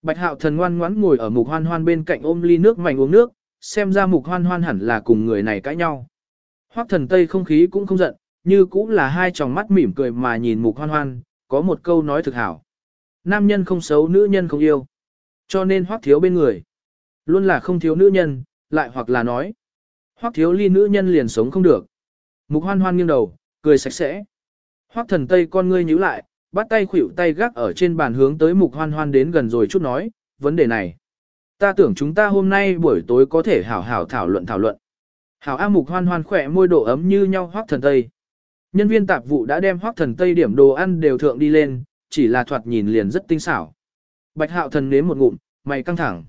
Speaker 1: Bạch hạo thần ngoan ngoãn ngồi ở mục hoan hoan bên cạnh ôm ly nước mạnh uống nước, xem ra mục hoan hoan hẳn là cùng người này cãi nhau. Hoắc thần Tây không khí cũng không giận, như cũng là hai tròng mắt mỉm cười mà nhìn mục hoan hoan, có một câu nói thực hảo. Nam nhân không xấu nữ nhân không yêu. Cho nên hoắc thiếu bên người. Luôn là không thiếu nữ nhân, lại hoặc là nói. Hoắc thiếu ly nữ nhân liền sống không được. Mục hoan hoan nghiêng đầu, cười sạch sẽ. Hoắc thần tây con ngươi nhíu lại, bắt tay khuỷu tay gác ở trên bàn hướng tới mục hoan hoan đến gần rồi chút nói, vấn đề này. Ta tưởng chúng ta hôm nay buổi tối có thể hảo hảo thảo luận thảo luận. Hảo A mục hoan hoan khỏe môi độ ấm như nhau Hoắc thần tây. Nhân viên tạp vụ đã đem Hoắc thần tây điểm đồ ăn đều thượng đi lên, chỉ là thoạt nhìn liền rất tinh xảo. Bạch hạo thần nếm một ngụm, mày căng thẳng.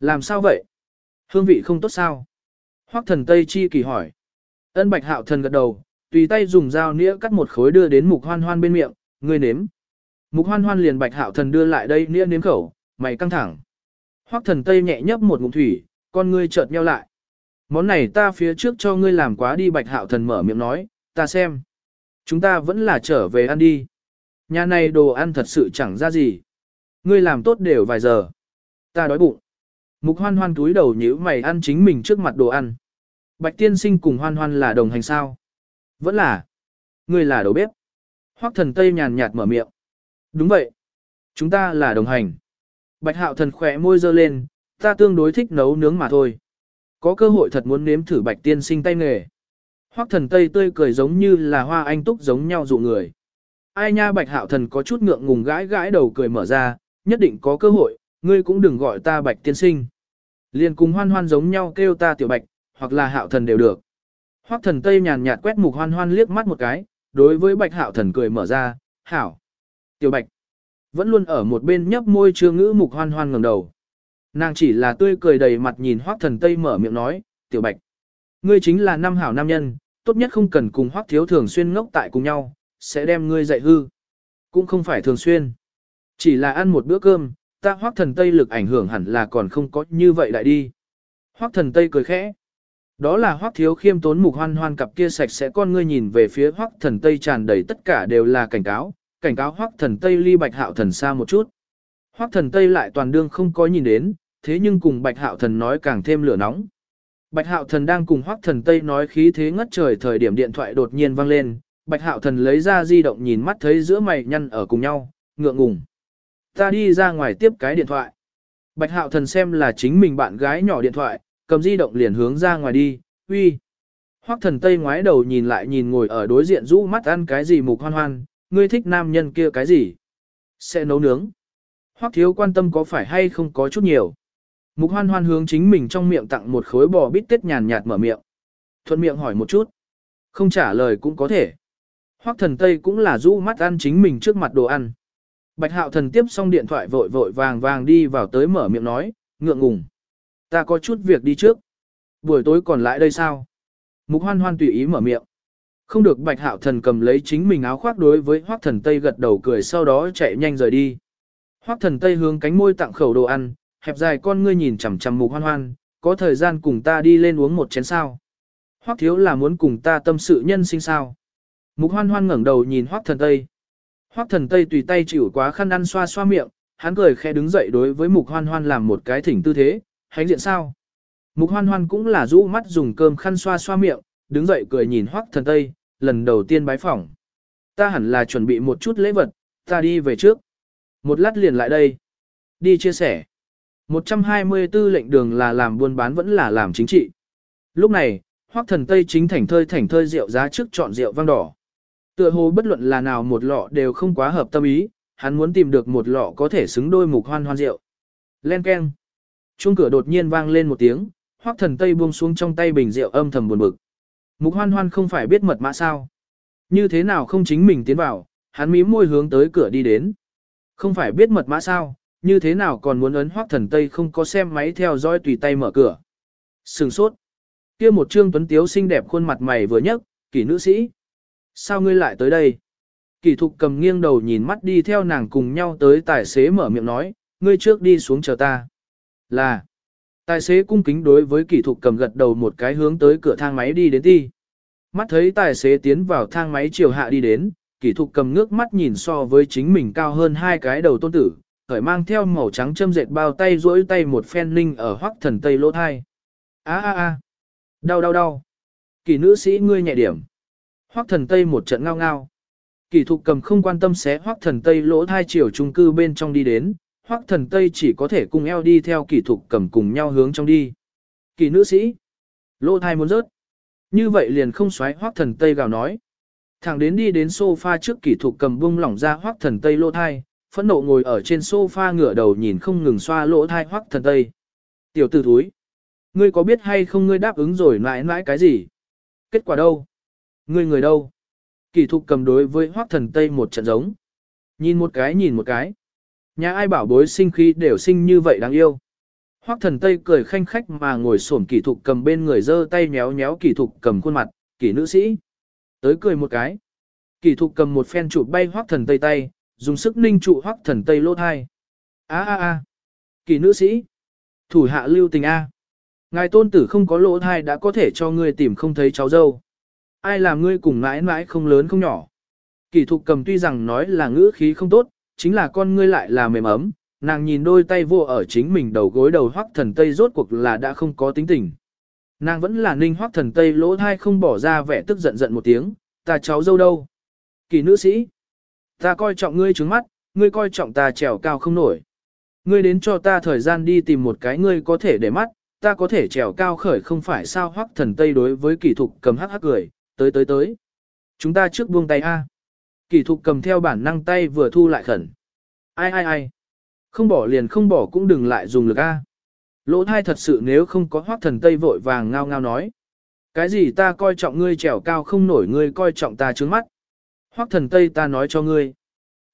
Speaker 1: Làm sao vậy? Hương vị không tốt sao? Hoắc thần Tây Chi kỳ hỏi. Ân bạch hạo thần gật đầu, tùy tay dùng dao nĩa cắt một khối đưa đến mục hoan hoan bên miệng, ngươi nếm. Mục hoan hoan liền bạch hạo thần đưa lại đây nĩa nếm khẩu, mày căng thẳng. Hoắc thần Tây nhẹ nhấp một ngụm thủy, con ngươi chợt nheo lại. Món này ta phía trước cho ngươi làm quá đi bạch hạo thần mở miệng nói, ta xem. Chúng ta vẫn là trở về ăn đi. Nhà này đồ ăn thật sự chẳng ra gì. Ngươi làm tốt đều vài giờ. Ta đói bụng. Mục hoan hoan túi đầu nhíu mày ăn chính mình trước mặt đồ ăn. Bạch tiên sinh cùng hoan hoan là đồng hành sao? Vẫn là. Ngươi là đầu bếp. Hoắc thần Tây nhàn nhạt mở miệng. Đúng vậy. Chúng ta là đồng hành. Bạch hạo thần khỏe môi dơ lên, ta tương đối thích nấu nướng mà thôi. Có cơ hội thật muốn nếm thử bạch tiên sinh tay nghề. Hoắc thần Tây tươi cười giống như là hoa anh túc giống nhau dụ người. Ai nha bạch hạo thần có chút ngượng ngùng gãi gãi đầu cười mở ra, nhất định có cơ hội, ngươi cũng đừng gọi ta bạch tiên sinh. Liên cùng hoan hoan giống nhau kêu ta tiểu bạch, hoặc là hạo thần đều được. Hoắc thần tây nhàn nhạt quét mục hoan hoan liếc mắt một cái, đối với bạch hạo thần cười mở ra, hảo. Tiểu bạch, vẫn luôn ở một bên nhấp môi chưa ngữ mục hoan hoan ngẩng đầu. Nàng chỉ là tươi cười đầy mặt nhìn Hoắc thần tây mở miệng nói, tiểu bạch. Ngươi chính là năm hảo nam nhân, tốt nhất không cần cùng Hoắc thiếu thường xuyên ngốc tại cùng nhau, sẽ đem ngươi dạy hư. Cũng không phải thường xuyên. Chỉ là ăn một bữa cơm, ta hoác thần Tây lực ảnh hưởng hẳn là còn không có như vậy lại đi. Hoác thần Tây cười khẽ. Đó là hoắc thiếu khiêm tốn mục hoan hoan cặp kia sạch sẽ con ngươi nhìn về phía hoắc thần Tây tràn đầy tất cả đều là cảnh cáo, cảnh cáo hoắc thần Tây ly bạch hạo thần xa một chút. hoắc thần Tây lại toàn đương không có nhìn đến, thế nhưng cùng bạch hạo thần nói càng thêm lửa nóng. Bạch hạo thần đang cùng hoắc thần Tây nói khí thế ngất trời thời điểm điện thoại đột nhiên vang lên, bạch hạo thần lấy ra di động nhìn mắt thấy giữa mày nhăn ở cùng nhau, ngượng ngùng. Ta đi ra ngoài tiếp cái điện thoại. Bạch hạo thần xem là chính mình bạn gái nhỏ điện thoại, cầm di động liền hướng ra ngoài đi, uy. Hoắc thần tây ngoái đầu nhìn lại nhìn ngồi ở đối diện rũ mắt ăn cái gì mục hoan hoan, ngươi thích nam nhân kia cái gì? Sẽ nấu nướng. Hoắc thiếu quan tâm có phải hay không có chút nhiều. Mục hoan hoan hướng chính mình trong miệng tặng một khối bò bít tết nhàn nhạt mở miệng. Thuận miệng hỏi một chút. Không trả lời cũng có thể. Hoắc thần Tây cũng là rũ mắt ăn chính mình trước mặt đồ ăn. Bạch hạo thần tiếp xong điện thoại vội vội vàng vàng đi vào tới mở miệng nói, ngượng ngùng. Ta có chút việc đi trước. Buổi tối còn lại đây sao? Mục hoan hoan tùy ý mở miệng. Không được bạch hạo thần cầm lấy chính mình áo khoác đối với hoác thần Tây gật đầu cười sau đó chạy nhanh rời đi. Hoác thần Tây hướng cánh môi tặng khẩu đồ ăn, hẹp dài con ngươi nhìn chằm chằm mục hoan hoan, có thời gian cùng ta đi lên uống một chén sao. Hoác thiếu là muốn cùng ta tâm sự nhân sinh sao. Mục hoan hoan ngẩng đầu nhìn hoác thần Tây. Hoắc thần Tây tùy tay chịu quá khăn ăn xoa xoa miệng, hắn cười khẽ đứng dậy đối với mục hoan hoan làm một cái thỉnh tư thế, hánh diện sao. Mục hoan hoan cũng là rũ mắt dùng cơm khăn xoa xoa miệng, đứng dậy cười nhìn Hoắc thần Tây, lần đầu tiên bái phỏng. Ta hẳn là chuẩn bị một chút lễ vật, ta đi về trước. Một lát liền lại đây. Đi chia sẻ. 124 lệnh đường là làm buôn bán vẫn là làm chính trị. Lúc này, Hoắc thần Tây chính thảnh thơi thảnh thơi rượu giá trước chọn rượu vang đỏ. Tựa hồ bất luận là nào một lọ đều không quá hợp tâm ý, hắn muốn tìm được một lọ có thể xứng đôi mục hoan hoan rượu. Len keng. Chuông cửa đột nhiên vang lên một tiếng, Hoắc Thần Tây buông xuống trong tay bình rượu âm thầm buồn bực. Mục Hoan Hoan không phải biết mật mã sao? Như thế nào không chính mình tiến vào, hắn mím môi hướng tới cửa đi đến. Không phải biết mật mã sao, như thế nào còn muốn ấn Hoắc Thần Tây không có xem máy theo dõi tùy tay mở cửa. Sừng sốt. Kia một trương tuấn tiếu xinh đẹp khuôn mặt mày vừa nhấc, kỷ nữ sĩ. Sao ngươi lại tới đây? Kỷ thục cầm nghiêng đầu nhìn mắt đi theo nàng cùng nhau tới tài xế mở miệng nói, ngươi trước đi xuống chờ ta. Là. Tài xế cung kính đối với kỷ thục cầm gật đầu một cái hướng tới cửa thang máy đi đến ti. Mắt thấy tài xế tiến vào thang máy chiều hạ đi đến, kỷ thục cầm ngước mắt nhìn so với chính mình cao hơn hai cái đầu tôn tử, khởi mang theo màu trắng châm dệt bao tay rỗi tay một phen linh ở hoắc thần tây lỗ thai. a a a đau đau đau. Kỷ nữ sĩ ngươi nhẹ điểm. Hoắc thần tây một trận ngao ngao. Kỷ thục cầm không quan tâm xé hoắc thần tây lỗ thai chiều trung cư bên trong đi đến, hoắc thần tây chỉ có thể cùng eo đi theo kỷ thục cầm cùng nhau hướng trong đi. Kỳ nữ sĩ. Lỗ thai muốn rớt. Như vậy liền không xoáy hoắc thần tây gào nói. Thẳng đến đi đến sofa trước kỷ thục cầm bung lỏng ra hoắc thần tây lỗ thai, phẫn nộ ngồi ở trên sofa ngửa đầu nhìn không ngừng xoa lỗ thai hoắc thần tây. Tiểu tử thúi. Ngươi có biết hay không ngươi đáp ứng rồi mãi mãi cái gì? Kết quả đâu? Ngươi người đâu? Kỳ thục cầm đối với hoắc thần tây một trận giống. Nhìn một cái nhìn một cái. Nhà ai bảo bối sinh khí đều sinh như vậy đáng yêu. Hoắc thần tây cười khanh khách mà ngồi xổm kỷ thục cầm bên người giơ tay nhéo nhéo kỷ thục cầm khuôn mặt, kỷ nữ sĩ. Tới cười một cái. Kỷ thục cầm một phen chụp bay hoắc thần tây tay, dùng sức ninh trụ hoắc thần tây lỗ thai. A a a. Kỷ nữ sĩ. Thủ hạ lưu tình A. Ngài tôn tử không có lỗ thai đã có thể cho ngươi tìm không thấy cháu dâu. Ai làm ngươi cùng mãi mãi không lớn không nhỏ. Kỷ thục cầm tuy rằng nói là ngữ khí không tốt, chính là con ngươi lại là mềm ấm, nàng nhìn đôi tay vô ở chính mình đầu gối đầu hoắc thần tây rốt cuộc là đã không có tính tình. Nàng vẫn là ninh hoắc thần tây lỗ thai không bỏ ra vẻ tức giận giận một tiếng, ta cháu dâu đâu. Kỳ nữ sĩ, ta coi trọng ngươi trứng mắt, ngươi coi trọng ta trèo cao không nổi. Ngươi đến cho ta thời gian đi tìm một cái ngươi có thể để mắt, ta có thể trèo cao khởi không phải sao hoắc thần tây đối với kỳ thục cầm hắc hắc cười, tới tới tới. Chúng ta trước buông tay A. Kỳ thục cầm theo bản năng tay vừa thu lại khẩn. Ai ai ai. Không bỏ liền không bỏ cũng đừng lại dùng lực A. Lỗ thai thật sự nếu không có hoác thần tây vội vàng ngao ngao nói. Cái gì ta coi trọng ngươi trèo cao không nổi ngươi coi trọng ta trướng mắt. Hoác thần tây ta nói cho ngươi.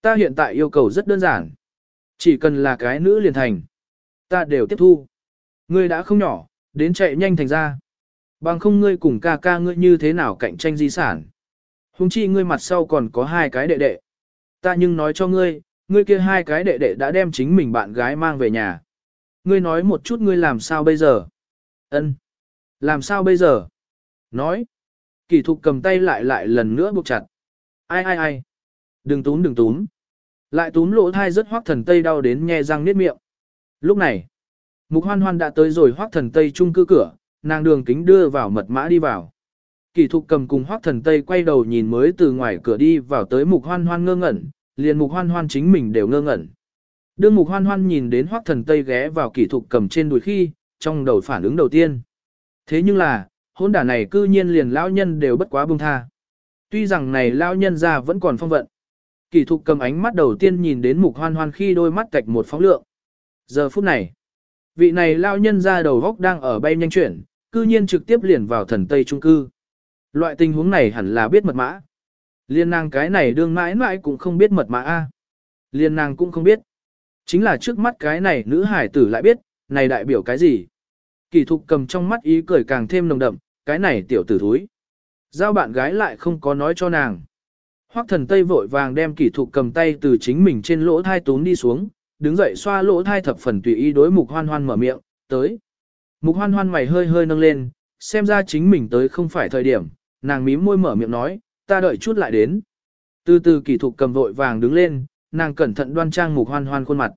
Speaker 1: Ta hiện tại yêu cầu rất đơn giản. Chỉ cần là cái nữ liền thành. Ta đều tiếp thu. Ngươi đã không nhỏ, đến chạy nhanh thành ra. Bằng không ngươi cùng ca ca ngươi như thế nào cạnh tranh di sản. Hùng chi ngươi mặt sau còn có hai cái đệ đệ. Ta nhưng nói cho ngươi, ngươi kia hai cái đệ đệ đã đem chính mình bạn gái mang về nhà. Ngươi nói một chút ngươi làm sao bây giờ? Ân, Làm sao bây giờ? Nói. Kỳ thục cầm tay lại lại lần nữa buộc chặt. Ai ai ai? Đừng túm đừng túm. Lại túm lỗ thai rất hoác thần tây đau đến nhe răng niết miệng. Lúc này, Mục hoan hoan đã tới rồi hoác thần tây trung cư cửa, nàng đường kính đưa vào mật mã đi vào. Kỳ thục cầm cùng hoác thần tây quay đầu nhìn mới từ ngoài cửa đi vào tới mục hoan hoan ngơ ngẩn, liền mục hoan hoan chính mình đều ngơ ngẩn. Đương mục hoan hoan nhìn đến hoác thần tây ghé vào kỳ thục cầm trên đùi khi, trong đầu phản ứng đầu tiên. Thế nhưng là, hôn đả này cư nhiên liền lão nhân đều bất quá bông tha. Tuy rằng này lão nhân ra vẫn còn phong vận. Kỳ thục cầm ánh mắt đầu tiên nhìn đến mục hoan hoan khi đôi mắt cạch một phóng lượng. Giờ phút này, vị này lão nhân ra đầu góc đang ở bay nhanh chuyển, cư nhiên trực tiếp liền vào thần Tây Trung cư. Loại tình huống này hẳn là biết mật mã. Liên nàng cái này đương mãi mãi cũng không biết mật mã A. Liên nàng cũng không biết. Chính là trước mắt cái này nữ hải tử lại biết, này đại biểu cái gì. Kỳ thục cầm trong mắt ý cười càng thêm nồng đậm, cái này tiểu tử thúi. Giao bạn gái lại không có nói cho nàng. Hoắc thần Tây vội vàng đem kỷ thục cầm tay từ chính mình trên lỗ thai tốn đi xuống, đứng dậy xoa lỗ thai thập phần tùy ý đối mục hoan hoan mở miệng, tới. Mục hoan hoan mày hơi hơi nâng lên, xem ra chính mình tới không phải thời điểm, nàng mím môi mở miệng nói, ta đợi chút lại đến. Từ từ kỳ thục cầm vội vàng đứng lên, nàng cẩn thận đoan trang mục hoan hoan khuôn mặt.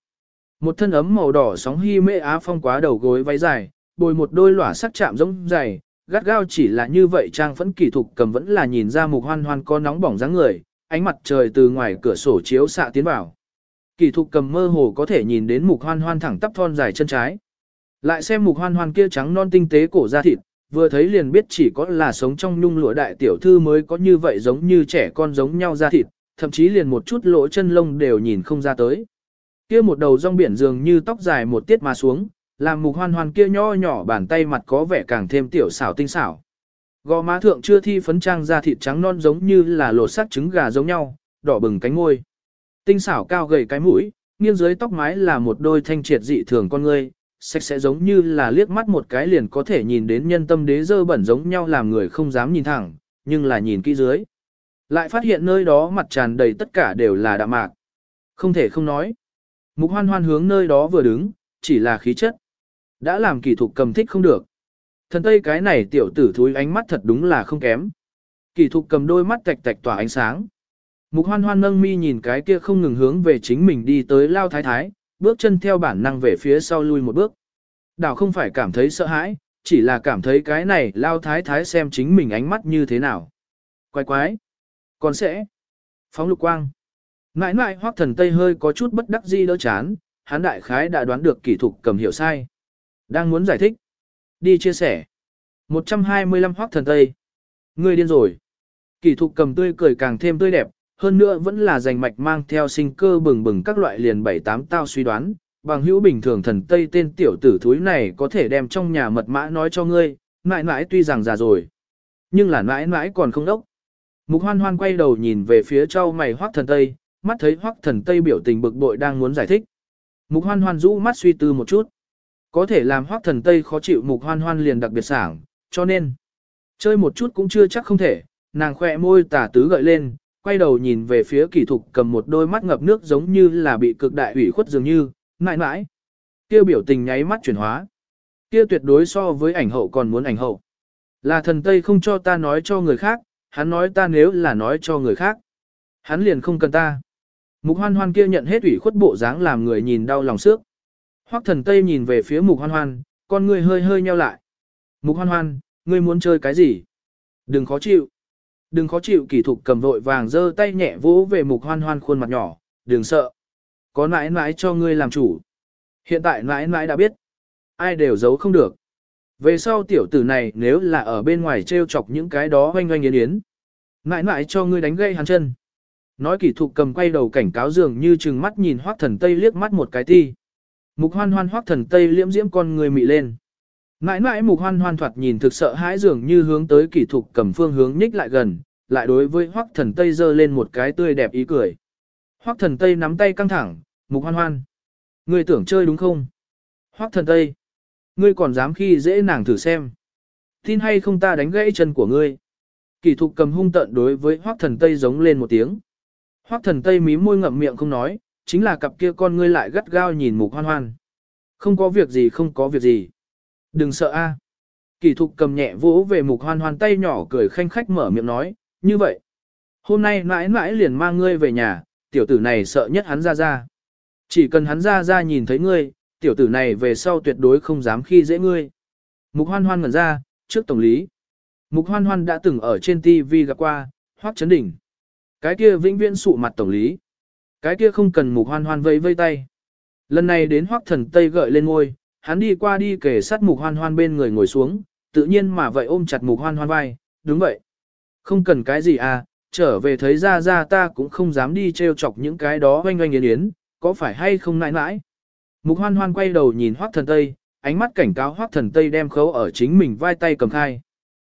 Speaker 1: Một thân ấm màu đỏ sóng hy mê á phong quá đầu gối váy dài, bồi một đôi lỏa sắc chạm giống dày, gắt gao chỉ là như vậy trang phẫn kỳ thục cầm vẫn là nhìn ra mục hoan hoan có nóng bỏng dáng người, ánh mặt trời từ ngoài cửa sổ chiếu xạ tiến vào. Kỳ thục cầm mơ hồ có thể nhìn đến mục hoan hoan thẳng tắp thon dài chân trái. Lại xem mục hoan hoan kia trắng non tinh tế cổ da thịt, vừa thấy liền biết chỉ có là sống trong nhung lụa đại tiểu thư mới có như vậy giống như trẻ con giống nhau da thịt, thậm chí liền một chút lỗ chân lông đều nhìn không ra tới. Kia một đầu rong biển dường như tóc dài một tiết mà xuống, làm mục hoan hoan kia nho nhỏ bàn tay mặt có vẻ càng thêm tiểu xảo tinh xảo. Gò má thượng chưa thi phấn trang da thịt trắng non giống như là lột xác trứng gà giống nhau, đỏ bừng cánh môi. Tinh xảo cao gầy cái mũi, nghiêng dưới tóc mái là một đôi thanh triệt dị thường con ngươi, sạch sẽ giống như là liếc mắt một cái liền có thể nhìn đến nhân tâm đế dơ bẩn giống nhau làm người không dám nhìn thẳng, nhưng là nhìn kỹ dưới. Lại phát hiện nơi đó mặt tràn đầy tất cả đều là đạm mạc. Không thể không nói. Mục hoan hoan hướng nơi đó vừa đứng, chỉ là khí chất. Đã làm kỳ thục cầm thích không được. Thần tây cái này tiểu tử thúi ánh mắt thật đúng là không kém. Kỳ thục cầm đôi mắt tạch tạch tỏa ánh sáng. Mục hoan hoan nâng mi nhìn cái kia không ngừng hướng về chính mình đi tới lao thái thái, bước chân theo bản năng về phía sau lui một bước. Đảo không phải cảm thấy sợ hãi, chỉ là cảm thấy cái này lao thái thái xem chính mình ánh mắt như thế nào. Quái quái. Còn sẽ. Phóng lục quang. Ngại ngại hoác thần Tây hơi có chút bất đắc di đỡ chán, hắn đại khái đã đoán được kỹ thuật cầm hiểu sai. Đang muốn giải thích. Đi chia sẻ. 125 hoác thần Tây. Ngươi điên rồi. Kỷ thục cầm tươi cười càng thêm tươi đẹp, hơn nữa vẫn là giành mạch mang theo sinh cơ bừng bừng các loại liền bảy tám tao suy đoán, bằng hữu bình thường thần Tây tên tiểu tử thúi này có thể đem trong nhà mật mã nói cho ngươi, mãi mãi tuy rằng già rồi, nhưng là mãi mãi còn không đốc. Mục hoan hoan quay đầu nhìn về phía châu mày hoác thần Tây, mắt thấy hoác thần Tây biểu tình bực bội đang muốn giải thích. Mục hoan hoan rũ mắt suy tư một chút. Có thể làm hoác thần Tây khó chịu mục hoan hoan liền đặc biệt sảng, cho nên, chơi một chút cũng chưa chắc không thể, nàng khỏe môi tả tứ gợi lên, quay đầu nhìn về phía kỳ thục cầm một đôi mắt ngập nước giống như là bị cực đại ủy khuất dường như, mãi mãi. Kia biểu tình nháy mắt chuyển hóa. Kia tuyệt đối so với ảnh hậu còn muốn ảnh hậu. Là thần Tây không cho ta nói cho người khác, hắn nói ta nếu là nói cho người khác. Hắn liền không cần ta. Mục hoan hoan kia nhận hết ủy khuất bộ dáng làm người nhìn đau lòng xước. Hoắc thần Tây nhìn về phía mục hoan hoan, con người hơi hơi nheo lại. Mục hoan hoan, ngươi muốn chơi cái gì? Đừng khó chịu. Đừng khó chịu kỳ thục cầm vội vàng giơ tay nhẹ vỗ về mục hoan hoan khuôn mặt nhỏ, đừng sợ. Có nãi nãi cho ngươi làm chủ. Hiện tại nãi nãi đã biết. Ai đều giấu không được. Về sau tiểu tử này nếu là ở bên ngoài trêu chọc những cái đó hoanh hoanh yến yến. Nãi nãi cho ngươi đánh gây hắn chân. Nói kỳ thục cầm quay đầu cảnh cáo dường như chừng mắt nhìn hoác thần tây liếc mắt một cái ti. Mục hoan hoan hoác thần tây liễm diễm con người mị lên. Mãi mãi mục hoan hoan thoạt nhìn thực sợ hãi dường như hướng tới kỷ thục cầm phương hướng nhích lại gần, lại đối với hoắc thần tây giơ lên một cái tươi đẹp ý cười. hoắc thần tây nắm tay căng thẳng, mục hoan hoan. Ngươi tưởng chơi đúng không? hoắc thần tây. Ngươi còn dám khi dễ nàng thử xem. Tin hay không ta đánh gãy chân của ngươi. Kỷ thục cầm hung tận đối với hoắc thần tây giống lên một tiếng. hoắc thần tây mí môi ngậm miệng không nói, chính là cặp kia con ngươi lại gắt gao nhìn mục hoan hoan. Không có việc gì không có việc gì. Đừng sợ a. Kỳ thục cầm nhẹ vỗ về mục hoan hoan tay nhỏ cười khanh khách mở miệng nói, như vậy. Hôm nay mãi mãi liền mang ngươi về nhà, tiểu tử này sợ nhất hắn ra ra. Chỉ cần hắn ra ra nhìn thấy ngươi, tiểu tử này về sau tuyệt đối không dám khi dễ ngươi. Mục hoan hoan ngẩn ra, trước tổng lý. Mục hoan hoan đã từng ở trên TV gặp qua, hoác chấn đỉnh. Cái kia vĩnh viễn sụ mặt tổng lý. Cái kia không cần mục hoan hoan vây vây tay. Lần này đến hoác thần tây gợi lên ngôi, hắn đi qua đi kể sát mục hoan hoan bên người ngồi xuống, tự nhiên mà vậy ôm chặt mục hoan hoan vai, đúng vậy. Không cần cái gì à, trở về thấy ra ra ta cũng không dám đi trêu chọc những cái đó oanh oanh yến yến, có phải hay không nãi nãi. Mục hoan hoan quay đầu nhìn hoác thần tây, ánh mắt cảnh cáo hoác thần tây đem khấu ở chính mình vai tay cầm khai.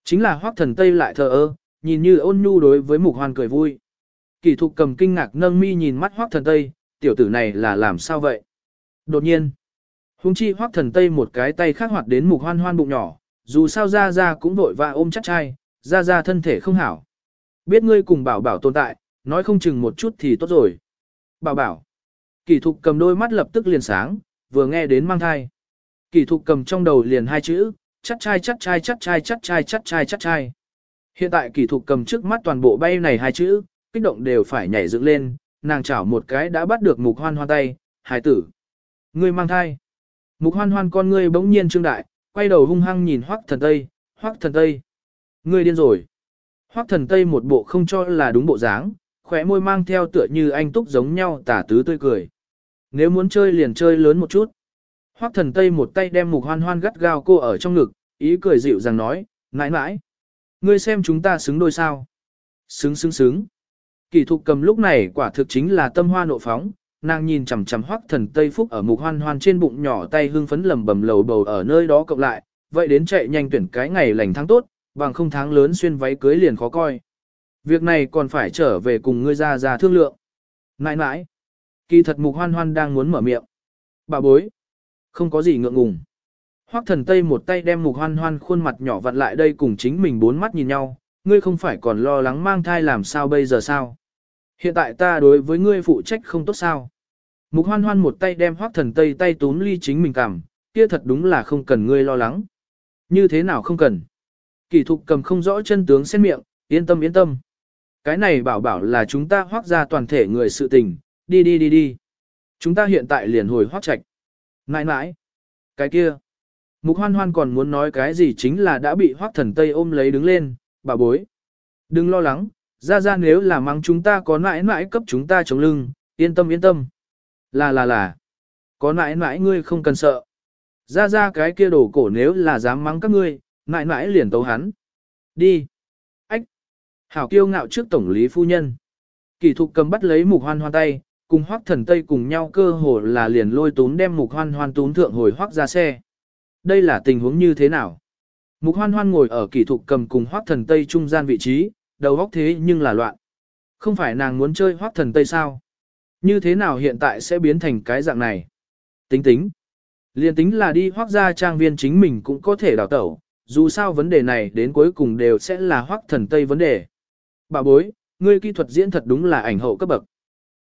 Speaker 1: Chính là hoác thần tây lại thờ ơ, nhìn như ôn nhu đối với mục hoan cười vui. Kỳ thục cầm kinh ngạc nâng mi nhìn mắt hoác thần tây, tiểu tử này là làm sao vậy? Đột nhiên, hung chi hoác thần tây một cái tay khác hoạt đến mục hoan hoan bụng nhỏ, dù sao ra ra cũng vội và ôm chắc trai, ra ra thân thể không hảo. Biết ngươi cùng bảo bảo tồn tại, nói không chừng một chút thì tốt rồi. Bảo bảo. Kỳ thục cầm đôi mắt lập tức liền sáng, vừa nghe đến mang thai. Kỳ thục cầm trong đầu liền hai chữ, chắc trai chắc trai chắc trai chắc trai chắc trai chắc trai. Hiện tại kỳ thục cầm trước mắt toàn bộ bay này hai chữ, kích động đều phải nhảy dựng lên, nàng chảo một cái đã bắt được mục hoan hoan tay, hài tử. Ngươi mang thai. Mục hoan hoan con ngươi bỗng nhiên trương đại, quay đầu hung hăng nhìn hoắc thần tây, hoắc thần tây. Ngươi điên rồi. Hoắc thần tây một bộ không cho là đúng bộ dáng, khóe môi mang theo tựa như anh túc giống nhau tả tứ tươi cười. Nếu muốn chơi liền chơi lớn một chút. Hoắc thần tây một tay đem mục hoan hoan gắt gao cô ở trong ngực, ý cười dịu dàng nói, mãi mãi. Ngươi xem chúng ta xứng đôi sao. Xứng xứng xứng. Kỳ thục cầm lúc này quả thực chính là tâm hoa nộ phóng, nàng nhìn chằm chằm hoắc thần Tây Phúc ở mục hoan hoan trên bụng nhỏ tay hưng phấn lầm bầm lầu bầu ở nơi đó cộng lại, vậy đến chạy nhanh tuyển cái ngày lành tháng tốt, bằng không tháng lớn xuyên váy cưới liền khó coi. Việc này còn phải trở về cùng ngươi ra ra thương lượng. Nãi nãi, kỳ thật mục hoan hoan đang muốn mở miệng. Bà bối, không có gì ngượng ngùng. Hoắc thần Tây một tay đem mục hoan hoan khuôn mặt nhỏ vặn lại đây cùng chính mình bốn mắt nhìn nhau, ngươi không phải còn lo lắng mang thai làm sao bây giờ sao? Hiện tại ta đối với ngươi phụ trách không tốt sao? Mục hoan hoan một tay đem hoác thần tây tay túm ly chính mình cảm, kia thật đúng là không cần ngươi lo lắng. Như thế nào không cần? Kỳ thục cầm không rõ chân tướng xét miệng, yên tâm yên tâm. Cái này bảo bảo là chúng ta hoác ra toàn thể người sự tình, đi đi đi đi. Chúng ta hiện tại liền hồi hoác trạch. Nãi nãi. Cái kia. Mục hoan hoan còn muốn nói cái gì chính là đã bị hoác thần tây ôm lấy đứng lên, bà bối. Đừng lo lắng, ra ra nếu là mắng chúng ta có mãi mãi cấp chúng ta chống lưng, yên tâm yên tâm. Là là là, có mãi mãi ngươi không cần sợ. Ra ra cái kia đổ cổ nếu là dám mắng các ngươi, mãi mãi liền tấu hắn. Đi. Ách. Hảo kiêu ngạo trước tổng lý phu nhân. Kỳ thục cầm bắt lấy mục hoan hoan tay, cùng hoác thần tây cùng nhau cơ hồ là liền lôi tún đem mục hoan hoan tún thượng hồi hoác ra xe. Đây là tình huống như thế nào? Mục hoan hoan ngồi ở kỳ thục cầm cùng hoác thần tây trung gian vị trí, đầu óc thế nhưng là loạn. Không phải nàng muốn chơi hoác thần tây sao? Như thế nào hiện tại sẽ biến thành cái dạng này? Tính tính. Liên tính là đi hoác ra trang viên chính mình cũng có thể đào tẩu, dù sao vấn đề này đến cuối cùng đều sẽ là hoác thần tây vấn đề. Bà bối, ngươi kỹ thuật diễn thật đúng là ảnh hậu cấp bậc.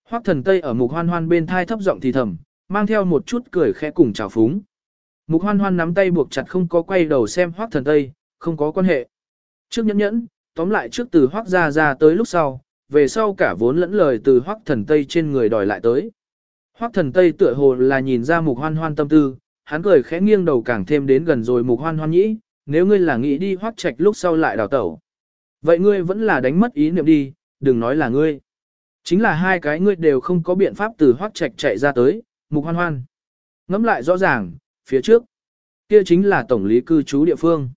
Speaker 1: Hoác thần tây ở mục hoan hoan bên thai thấp giọng thì thầm, mang theo một chút cười khẽ cùng chào phúng. Mục hoan hoan nắm tay buộc chặt không có quay đầu xem hoác thần tây, không có quan hệ. Trước nhẫn nhẫn, tóm lại trước từ hoác ra ra tới lúc sau, về sau cả vốn lẫn lời từ hoác thần tây trên người đòi lại tới. Hoác thần tây tựa hồ là nhìn ra mục hoan hoan tâm tư, hắn cười khẽ nghiêng đầu càng thêm đến gần rồi mục hoan hoan nhĩ, nếu ngươi là nghĩ đi hoác trạch lúc sau lại đào tẩu. Vậy ngươi vẫn là đánh mất ý niệm đi, đừng nói là ngươi. Chính là hai cái ngươi đều không có biện pháp từ hoác trạch chạy ra tới, mục hoan hoan. Ngắm lại rõ ràng, phía trước, kia chính là tổng lý cư trú địa phương.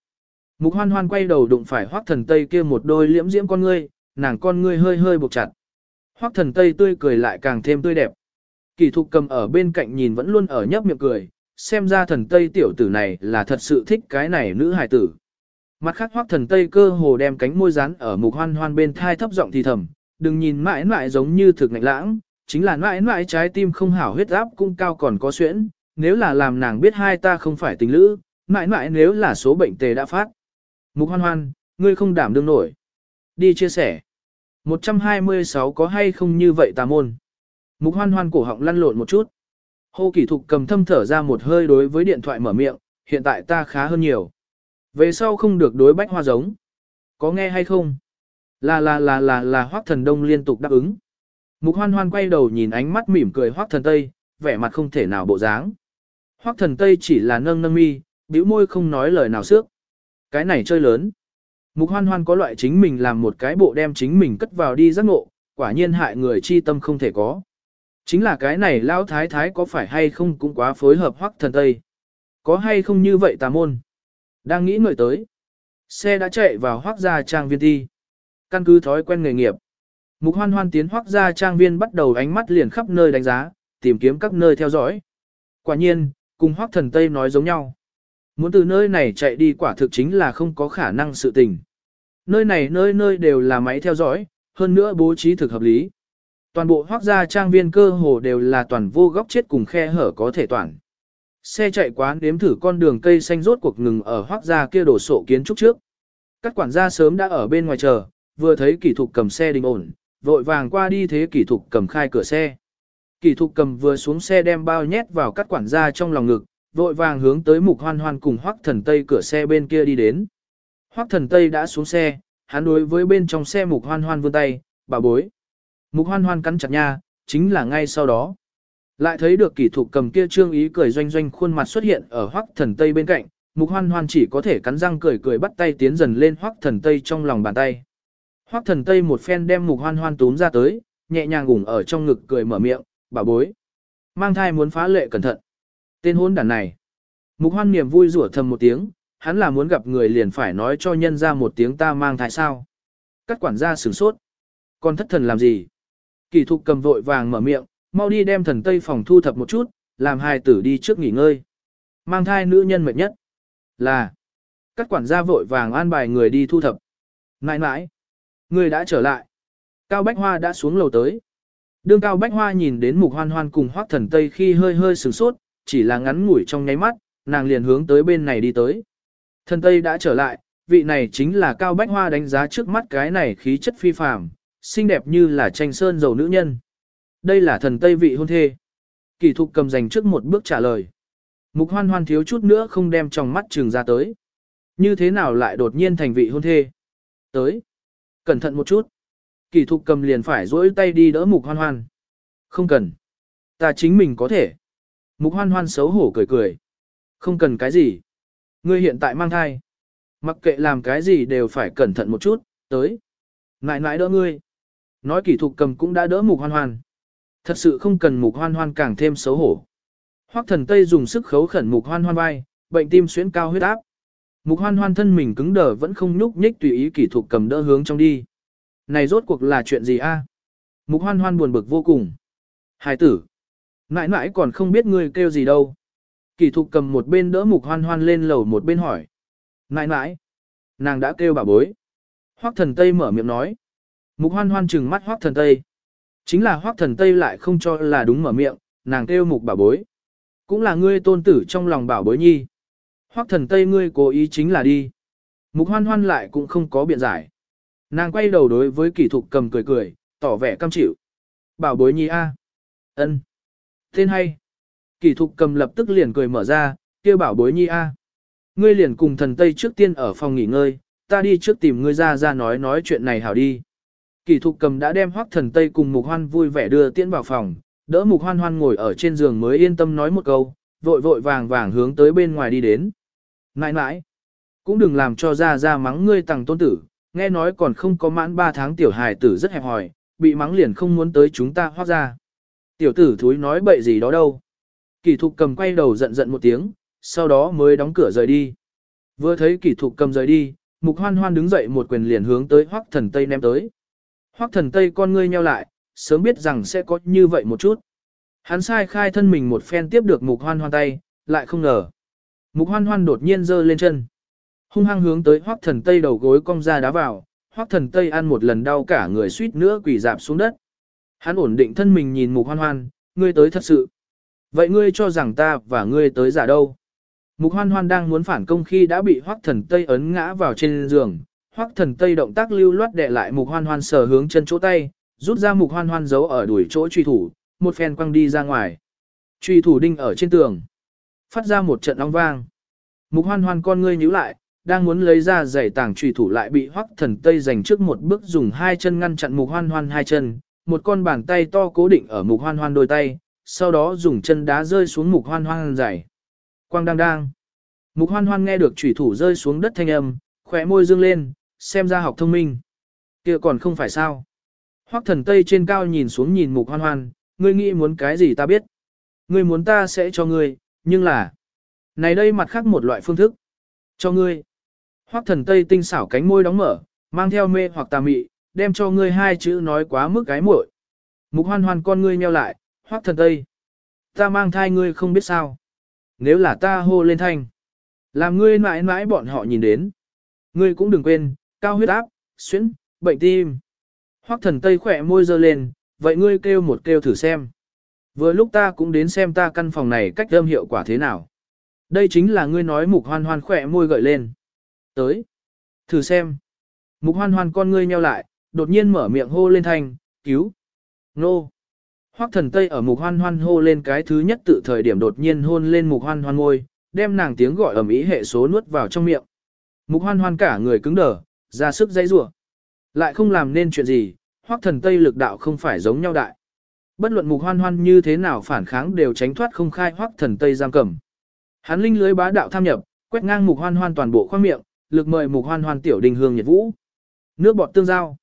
Speaker 1: Mục hoan hoan quay đầu đụng phải hoác thần tây kia một đôi liễm diễm con ngươi, nàng con ngươi hơi hơi buộc chặt. Hoác thần tây tươi cười lại càng thêm tươi đẹp. Kỳ thục cầm ở bên cạnh nhìn vẫn luôn ở nhấp miệng cười, xem ra thần tây tiểu tử này là thật sự thích cái này nữ hài tử. Mặt khác hoác thần tây cơ hồ đem cánh môi rán ở mục hoan hoan bên thai thấp giọng thì thầm, đừng nhìn mãi mãi giống như thực ngạnh lãng, chính là mãi mãi trái tim không hảo huyết áp cũng cao còn có xuyễn, nếu là làm nàng biết hai ta không phải tình lữ, mãi mãi nếu là số bệnh tề đã phát. Mục hoan hoan, ngươi không đảm đương nổi. Đi chia sẻ. 126 có hay không như vậy tà môn. Mục hoan hoan cổ họng lăn lộn một chút. Hô kỷ thục cầm thâm thở ra một hơi đối với điện thoại mở miệng, hiện tại ta khá hơn nhiều. Về sau không được đối bách hoa giống. Có nghe hay không? Là là là là là hoác thần đông liên tục đáp ứng. Mục hoan hoan quay đầu nhìn ánh mắt mỉm cười hoác thần tây, vẻ mặt không thể nào bộ dáng. Hoác thần tây chỉ là nâng nâng mi, bĩu môi không nói lời nào xước. Cái này chơi lớn. Mục hoan hoan có loại chính mình làm một cái bộ đem chính mình cất vào đi giác ngộ, quả nhiên hại người chi tâm không thể có. Chính là cái này lão thái thái có phải hay không cũng quá phối hợp hoắc thần tây. Có hay không như vậy tà môn. Đang nghĩ người tới. Xe đã chạy vào hoắc gia trang viên thi. Căn cứ thói quen nghề nghiệp. Mục hoan hoan tiến hoắc gia trang viên bắt đầu ánh mắt liền khắp nơi đánh giá, tìm kiếm các nơi theo dõi. Quả nhiên, cùng hoắc thần tây nói giống nhau. Muốn từ nơi này chạy đi quả thực chính là không có khả năng sự tình. Nơi này nơi nơi đều là máy theo dõi, hơn nữa bố trí thực hợp lý. Toàn bộ hoác gia trang viên cơ hồ đều là toàn vô góc chết cùng khe hở có thể toàn. Xe chạy quá đếm thử con đường cây xanh rốt cuộc ngừng ở hoác gia kia đổ sộ kiến trúc trước. Các quản gia sớm đã ở bên ngoài chờ, vừa thấy kỷ thục cầm xe đình ổn, vội vàng qua đi thế kỷ thục cầm khai cửa xe. Kỷ thục cầm vừa xuống xe đem bao nhét vào các quản gia trong lòng ngực, vội vàng hướng tới mục hoan hoan cùng hoắc thần tây cửa xe bên kia đi đến. Hoắc thần tây đã xuống xe, hắn đối với bên trong xe mục hoan hoan vươn tay, bà bối. Mục hoan hoan cắn chặt nha, chính là ngay sau đó. Lại thấy được kỷ thục cầm kia trương ý cười doanh doanh khuôn mặt xuất hiện ở hoắc thần tây bên cạnh, mục hoan hoan chỉ có thể cắn răng cười cười bắt tay tiến dần lên hoắc thần tây trong lòng bàn tay. Hoắc thần tây một phen đem mục hoan hoan túm ra tới, nhẹ nhàng ủng ở trong ngực cười mở miệng, bà bối. Mang thai muốn phá lệ cẩn thận. Tên hôn đàn này. Mục hoan niềm vui rủa thầm một tiếng, hắn là muốn gặp người liền phải nói cho nhân ra một tiếng ta mang thai sao. Các quản gia sửng sốt. Còn thất thần làm gì? Kỳ thục cầm vội vàng mở miệng, mau đi đem thần tây phòng thu thập một chút, làm hài tử đi trước nghỉ ngơi. Mang thai nữ nhân mệt nhất là các quản gia vội vàng an bài người đi thu thập. Nãi nãi, người đã trở lại. Cao Bách Hoa đã xuống lầu tới. Đương Cao Bách Hoa nhìn đến mục hoan hoan cùng hoác thần Tây khi hơi hơi sửng sốt, chỉ là ngắn ngủi trong nháy mắt, nàng liền hướng tới bên này đi tới. Thần Tây đã trở lại, vị này chính là Cao Bách Hoa đánh giá trước mắt cái này khí chất phi phàm, xinh đẹp như là tranh sơn dầu nữ nhân. Đây là thần Tây vị hôn thê. Kỳ thục cầm dành trước một bước trả lời. Mục hoan hoan thiếu chút nữa không đem trong mắt trường ra tới. Như thế nào lại đột nhiên thành vị hôn thê? Tới. Cẩn thận một chút. Kỳ thục cầm liền phải duỗi tay đi đỡ mục hoan hoan. Không cần. Ta chính mình có thể. Mục hoan hoan xấu hổ cười cười. Không cần cái gì. Ngươi hiện tại mang thai. Mặc kệ làm cái gì đều phải cẩn thận một chút, tới. Nãi nãi đỡ ngươi. Nói kỷ thục cầm cũng đã đỡ mục hoan hoan. Thật sự không cần mục hoan hoan càng thêm xấu hổ. Hoắc thần Tây dùng sức khấu khẩn mục hoan hoan vai, bệnh tim xuyến cao huyết áp. Mục hoan hoan thân mình cứng đờ vẫn không nhúc nhích tùy ý kỷ thục cầm đỡ hướng trong đi. Này rốt cuộc là chuyện gì a? Mục hoan hoan buồn bực vô cùng. Hải tử. Mãi mãi còn không biết ngươi kêu gì đâu. Kỳ thục cầm một bên đỡ mục hoan hoan lên lầu một bên hỏi. Mãi mãi. Nàng đã kêu bà bối. Hoắc thần Tây mở miệng nói. Mục hoan hoan trừng mắt Hoắc thần Tây. Chính là Hoắc thần Tây lại không cho là đúng mở miệng, nàng kêu mục bà bối. Cũng là ngươi tôn tử trong lòng bảo bối nhi. Hoắc thần Tây ngươi cố ý chính là đi. Mục hoan hoan lại cũng không có biện giải. Nàng quay đầu đối với kỷ thục cầm cười cười, tỏ vẻ cam chịu. Bảo bối nhi a, ân, Tên hay. Kỷ thục cầm lập tức liền cười mở ra, kêu bảo bối nhi a. Ngươi liền cùng thần Tây trước tiên ở phòng nghỉ ngơi, ta đi trước tìm ngươi ra ra nói nói chuyện này hảo đi. Kỷ thục cầm đã đem hoắc thần Tây cùng mục hoan vui vẻ đưa tiễn vào phòng, đỡ mục hoan hoan ngồi ở trên giường mới yên tâm nói một câu, vội vội vàng vàng hướng tới bên ngoài đi đến. Nãi nãi, cũng đừng làm cho ra ra mắng ngươi tàng tôn tử, nghe nói còn không có mãn 3 tháng tiểu hài tử rất hẹp hòi, bị mắng liền không muốn tới chúng ta hoác ra. Tiểu tử thúi nói bậy gì đó đâu. Kỷ thục cầm quay đầu giận giận một tiếng, sau đó mới đóng cửa rời đi. Vừa thấy kỳ thục cầm rời đi, mục hoan hoan đứng dậy một quyền liền hướng tới hoác thần Tây ném tới. Hoác thần Tây con ngươi nheo lại, sớm biết rằng sẽ có như vậy một chút. Hắn sai khai thân mình một phen tiếp được mục hoan hoan tay, lại không ngờ. Mục hoan hoan đột nhiên giơ lên chân. Hung hăng hướng tới hoác thần tây đầu gối cong ra đá vào, hoác thần tây ăn một lần đau cả người suýt nữa quỳ dạp xuống đất. Hắn ổn định thân mình nhìn mục hoan hoan, ngươi tới thật sự. Vậy ngươi cho rằng ta và ngươi tới giả đâu? Mục hoan hoan đang muốn phản công khi đã bị hoác thần tây ấn ngã vào trên giường. Hoác thần tây động tác lưu loát đè lại mục hoan hoan sờ hướng chân chỗ tay, rút ra mục hoan hoan giấu ở đuổi chỗ truy thủ, một phen quăng đi ra ngoài. Truy thủ đinh ở trên tường. Phát ra một trận ong vang. Mục hoan hoan con ngươi nhíu lại, đang muốn lấy ra giày tàng trùy thủ lại bị hoắc thần tây giành trước một bước dùng hai chân ngăn chặn mục hoan hoan hai chân, một con bàn tay to cố định ở mục hoan hoan đôi tay, sau đó dùng chân đá rơi xuống mục hoan hoan dày. Quang đang đang. Mục hoan hoan nghe được chủy thủ rơi xuống đất thanh âm, khỏe môi dương lên, xem ra học thông minh. kia còn không phải sao. Hoắc thần tây trên cao nhìn xuống nhìn mục hoan hoan, ngươi nghĩ muốn cái gì ta biết. Ngươi muốn ta sẽ cho ngươi, nhưng là... Này đây mặt khác một loại phương thức. Cho ngươi. Hoắc thần tây tinh xảo cánh môi đóng mở, mang theo mê hoặc tà mị, đem cho ngươi hai chữ nói quá mức cái muội. Mục hoan hoan con ngươi nheo lại, hoác thần tây. Ta mang thai ngươi không biết sao. Nếu là ta hô lên thanh. Làm ngươi mãi mãi bọn họ nhìn đến. Ngươi cũng đừng quên, cao huyết áp, xuyễn, bệnh tim. Hoác thần tây khỏe môi dơ lên, vậy ngươi kêu một kêu thử xem. Vừa lúc ta cũng đến xem ta căn phòng này cách âm hiệu quả thế nào. Đây chính là ngươi nói mục hoan hoan khỏe môi gợi lên. Tới. Thử xem. Mục hoan hoan con ngươi nheo lại, đột nhiên mở miệng hô lên thanh, cứu. Nô. Hoắc thần Tây ở mục hoan hoan hô lên cái thứ nhất tự thời điểm đột nhiên hôn lên mục hoan hoan ngôi, đem nàng tiếng gọi ầm ĩ hệ số nuốt vào trong miệng. Mục hoan hoan cả người cứng đờ, ra sức dãy rủa, Lại không làm nên chuyện gì, Hoắc thần Tây lực đạo không phải giống nhau đại. Bất luận mục hoan hoan như thế nào phản kháng đều tránh thoát không khai Hoắc thần Tây giam cầm. Hắn linh lưới bá đạo tham nhập, quét ngang mục hoan hoan toàn bộ khoang miệng, lực mời mục hoan hoan tiểu đình hương nhiệt vũ. Nước bọt tương giao.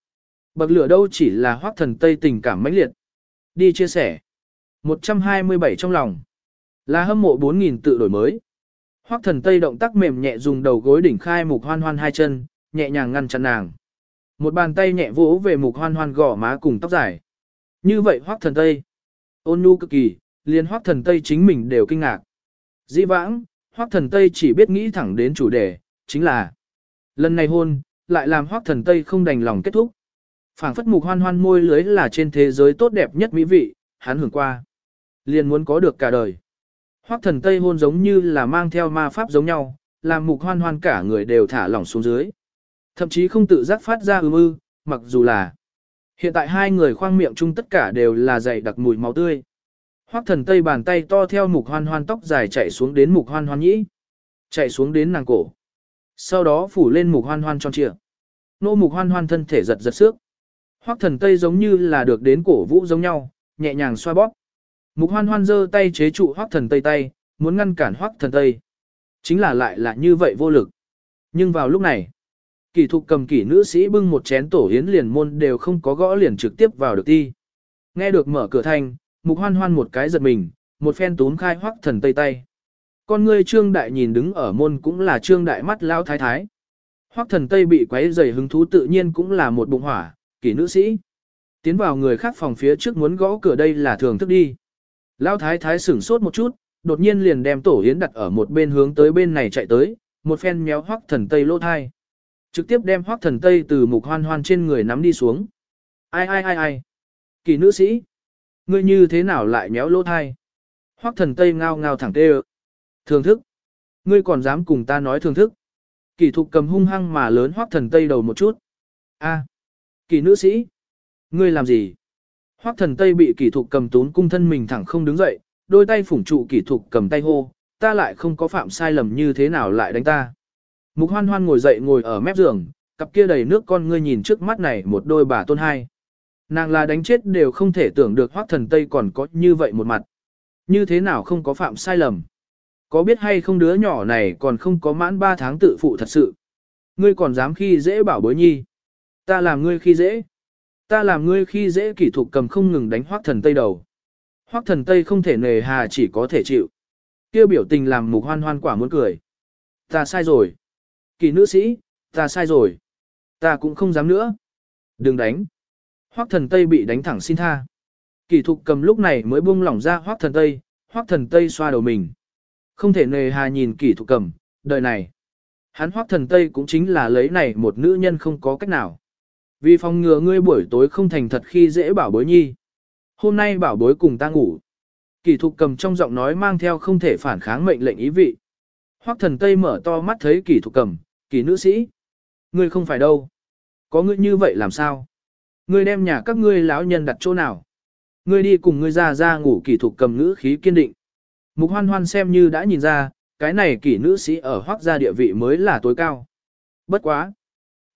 Speaker 1: Bậc lửa đâu chỉ là hoác thần tây tình cảm mãnh liệt. Đi chia sẻ. 127 trong lòng. Là hâm mộ 4.000 tự đổi mới. Hoác thần tây động tác mềm nhẹ dùng đầu gối đỉnh khai mục hoan hoan hai chân, nhẹ nhàng ngăn chặn nàng. Một bàn tay nhẹ vỗ về mục hoan hoan gò má cùng tóc dài. Như vậy hoác thần tây. Ôn nhu cực kỳ, liền hoác thần Tây chính mình đều kinh ngạc. Dĩ vãng, hoác thần Tây chỉ biết nghĩ thẳng đến chủ đề, chính là lần này hôn, lại làm hoác thần Tây không đành lòng kết thúc phảng phất mục hoan hoan môi lưới là trên thế giới tốt đẹp nhất mỹ vị, hắn hưởng qua. Liền muốn có được cả đời. Hoác thần Tây hôn giống như là mang theo ma pháp giống nhau, làm mục hoan hoan cả người đều thả lỏng xuống dưới. Thậm chí không tự giác phát ra ư ư, mặc dù là hiện tại hai người khoang miệng chung tất cả đều là dày đặc mùi máu tươi. Hoác thần Tây bàn tay to theo mục hoan hoan tóc dài chạy xuống đến mục hoan hoan nhĩ. Chạy xuống đến nàng cổ. Sau đó phủ lên mục hoan hoan tròn trịa. Nô mục hoan hoan thân thể giật giật xước. Hoắc thần Tây giống như là được đến cổ vũ giống nhau, nhẹ nhàng xoa bóp. Mục hoan hoan giơ tay chế trụ Hoắc thần Tây tay, muốn ngăn cản Hoắc thần Tây. Chính là lại là như vậy vô lực. Nhưng vào lúc này, kỳ thục cầm kỷ nữ sĩ bưng một chén tổ hiến liền môn đều không có gõ liền trực tiếp vào được ti. Nghe được mở cửa thanh, mục hoan hoan một cái giật mình, một phen tốn khai Hoắc thần Tây tay. Con ngươi trương đại nhìn đứng ở môn cũng là trương đại mắt lao thái thái. Hoắc thần Tây bị quấy dày hứng thú tự nhiên cũng là một bụng hỏa, kỷ nữ sĩ. Tiến vào người khác phòng phía trước muốn gõ cửa đây là thường thức đi. Lao thái thái sửng sốt một chút, đột nhiên liền đem tổ yến đặt ở một bên hướng tới bên này chạy tới, một phen méo Hoắc thần Tây lỗ thai. Trực tiếp đem Hoắc thần Tây từ mục hoan hoan trên người nắm đi xuống. Ai ai ai ai. Kỳ nữ sĩ. Ngươi như thế nào lại méo lỗ thai? Hoắc thần Tây ngao ngao thẳng tê Thường thức. Ngươi còn dám cùng ta nói thường thức. Kỳ thục cầm hung hăng mà lớn hoác thần tây đầu một chút. a kỳ nữ sĩ. Ngươi làm gì? Hoác thần tây bị kỳ thục cầm tún cung thân mình thẳng không đứng dậy, đôi tay phủng trụ kỳ thục cầm tay hô, ta lại không có phạm sai lầm như thế nào lại đánh ta. Mục hoan hoan ngồi dậy ngồi ở mép giường, cặp kia đầy nước con ngươi nhìn trước mắt này một đôi bà tôn hai. Nàng là đánh chết đều không thể tưởng được hoác thần Tây còn có như vậy một mặt. Như thế nào không có phạm sai lầm. Có biết hay không đứa nhỏ này còn không có mãn 3 tháng tự phụ thật sự. Ngươi còn dám khi dễ bảo bối nhi. Ta làm ngươi khi dễ. Ta làm ngươi khi dễ kỷ thục cầm không ngừng đánh hoác thần tây đầu. Hoác thần tây không thể nề hà chỉ có thể chịu. Kêu biểu tình làm mục hoan hoan quả muốn cười. Ta sai rồi. Kỳ nữ sĩ, ta sai rồi. Ta cũng không dám nữa. Đừng đánh. Hoác thần tây bị đánh thẳng xin tha. Kỷ thục cầm lúc này mới buông lỏng ra hoác thần tây, hoác thần tây xoa đầu mình. Không thể nề hà nhìn kỷ thục cầm, đời này. Hắn hoác thần Tây cũng chính là lấy này một nữ nhân không có cách nào. Vì phòng ngừa ngươi buổi tối không thành thật khi dễ bảo bối nhi. Hôm nay bảo bối cùng ta ngủ. Kỳ thục cầm trong giọng nói mang theo không thể phản kháng mệnh lệnh ý vị. Hoắc thần Tây mở to mắt thấy kỳ thục cầm, kỳ nữ sĩ. Ngươi không phải đâu. Có ngươi như vậy làm sao? Ngươi đem nhà các ngươi lão nhân đặt chỗ nào? Ngươi đi cùng ngươi ra ra ngủ kỳ thục cầm ngữ khí kiên định. Mục hoan hoan xem như đã nhìn ra, cái này kỳ nữ sĩ ở hoác gia địa vị mới là tối cao. Bất quá.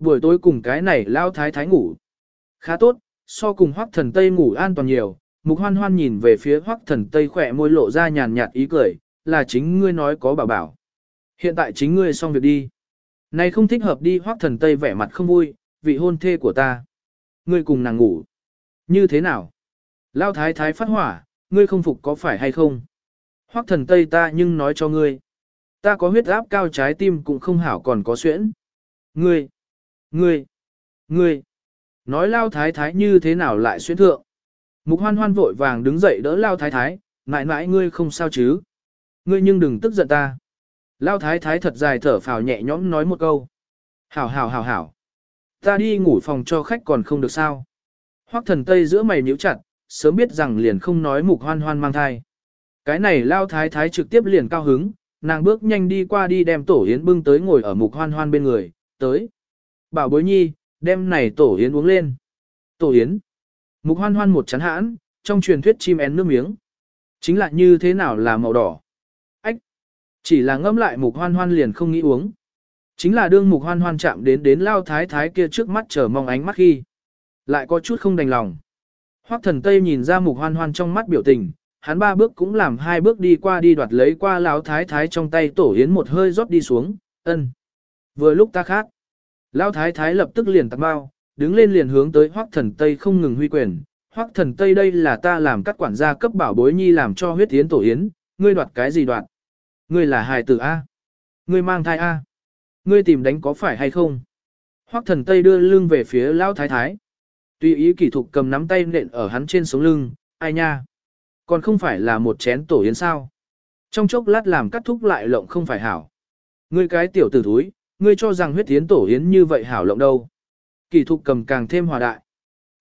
Speaker 1: Buổi tối cùng cái này lao thái thái ngủ. Khá tốt, so cùng hoác thần Tây ngủ an toàn nhiều. Mục hoan hoan nhìn về phía hoác thần Tây khỏe môi lộ ra nhàn nhạt ý cười, là chính ngươi nói có bảo bảo. Hiện tại chính ngươi xong việc đi. Này không thích hợp đi hoác thần Tây vẻ mặt không vui, vị hôn thê của ta. Ngươi cùng nàng ngủ. Như thế nào? Lao thái thái phát hỏa, ngươi không phục có phải hay không? Hoắc thần Tây ta nhưng nói cho ngươi. Ta có huyết áp cao trái tim cũng không hảo còn có xuyễn. Ngươi, ngươi, ngươi. Nói lao thái thái như thế nào lại xuyên thượng. Mục hoan hoan vội vàng đứng dậy đỡ lao thái thái, mãi mãi ngươi không sao chứ. Ngươi nhưng đừng tức giận ta. Lao thái thái thật dài thở phào nhẹ nhõm nói một câu. Hảo hảo hảo hảo. Ta đi ngủ phòng cho khách còn không được sao. Hoắc thần Tây giữa mày nhíu chặt, sớm biết rằng liền không nói mục hoan hoan mang thai. Cái này lao thái thái trực tiếp liền cao hứng, nàng bước nhanh đi qua đi đem tổ yến bưng tới ngồi ở mục hoan hoan bên người, tới. Bảo bối nhi, đem này tổ yến uống lên. Tổ yến. Mục hoan hoan một chán hãn, trong truyền thuyết chim én nước miếng. Chính là như thế nào là màu đỏ. Ách. Chỉ là ngâm lại mục hoan hoan liền không nghĩ uống. Chính là đương mục hoan hoan chạm đến đến lao thái thái kia trước mắt chờ mong ánh mắt khi. Lại có chút không đành lòng. Hoắc thần Tây nhìn ra mục hoan hoan trong mắt biểu tình, hắn ba bước cũng làm hai bước đi qua đi đoạt lấy qua lão thái thái trong tay tổ yến một hơi rót đi xuống, ân. Vừa lúc ta khác, lão thái thái lập tức liền tạt bao, đứng lên liền hướng tới hoắc thần tây không ngừng huy quyền, hoắc thần tây đây là ta làm các quản gia cấp bảo bối nhi làm cho huyết yến tổ yến, ngươi đoạt cái gì đoạt? Ngươi là hài tử A? Ngươi mang thai A? Ngươi tìm đánh có phải hay không? Hoắc thần tây đưa lưng về phía lão thái thái. Tùy ý kỳ thục cầm nắm tay nện ở hắn trên sống lưng, ai nha? Còn không phải là một chén tổ yến sao. Trong chốc lát làm cắt thúc lại lộng không phải hảo. Ngươi cái tiểu tử thúi, ngươi cho rằng huyết yến tổ yến như vậy hảo lộng đâu. Kỳ thục cầm càng thêm hòa đại.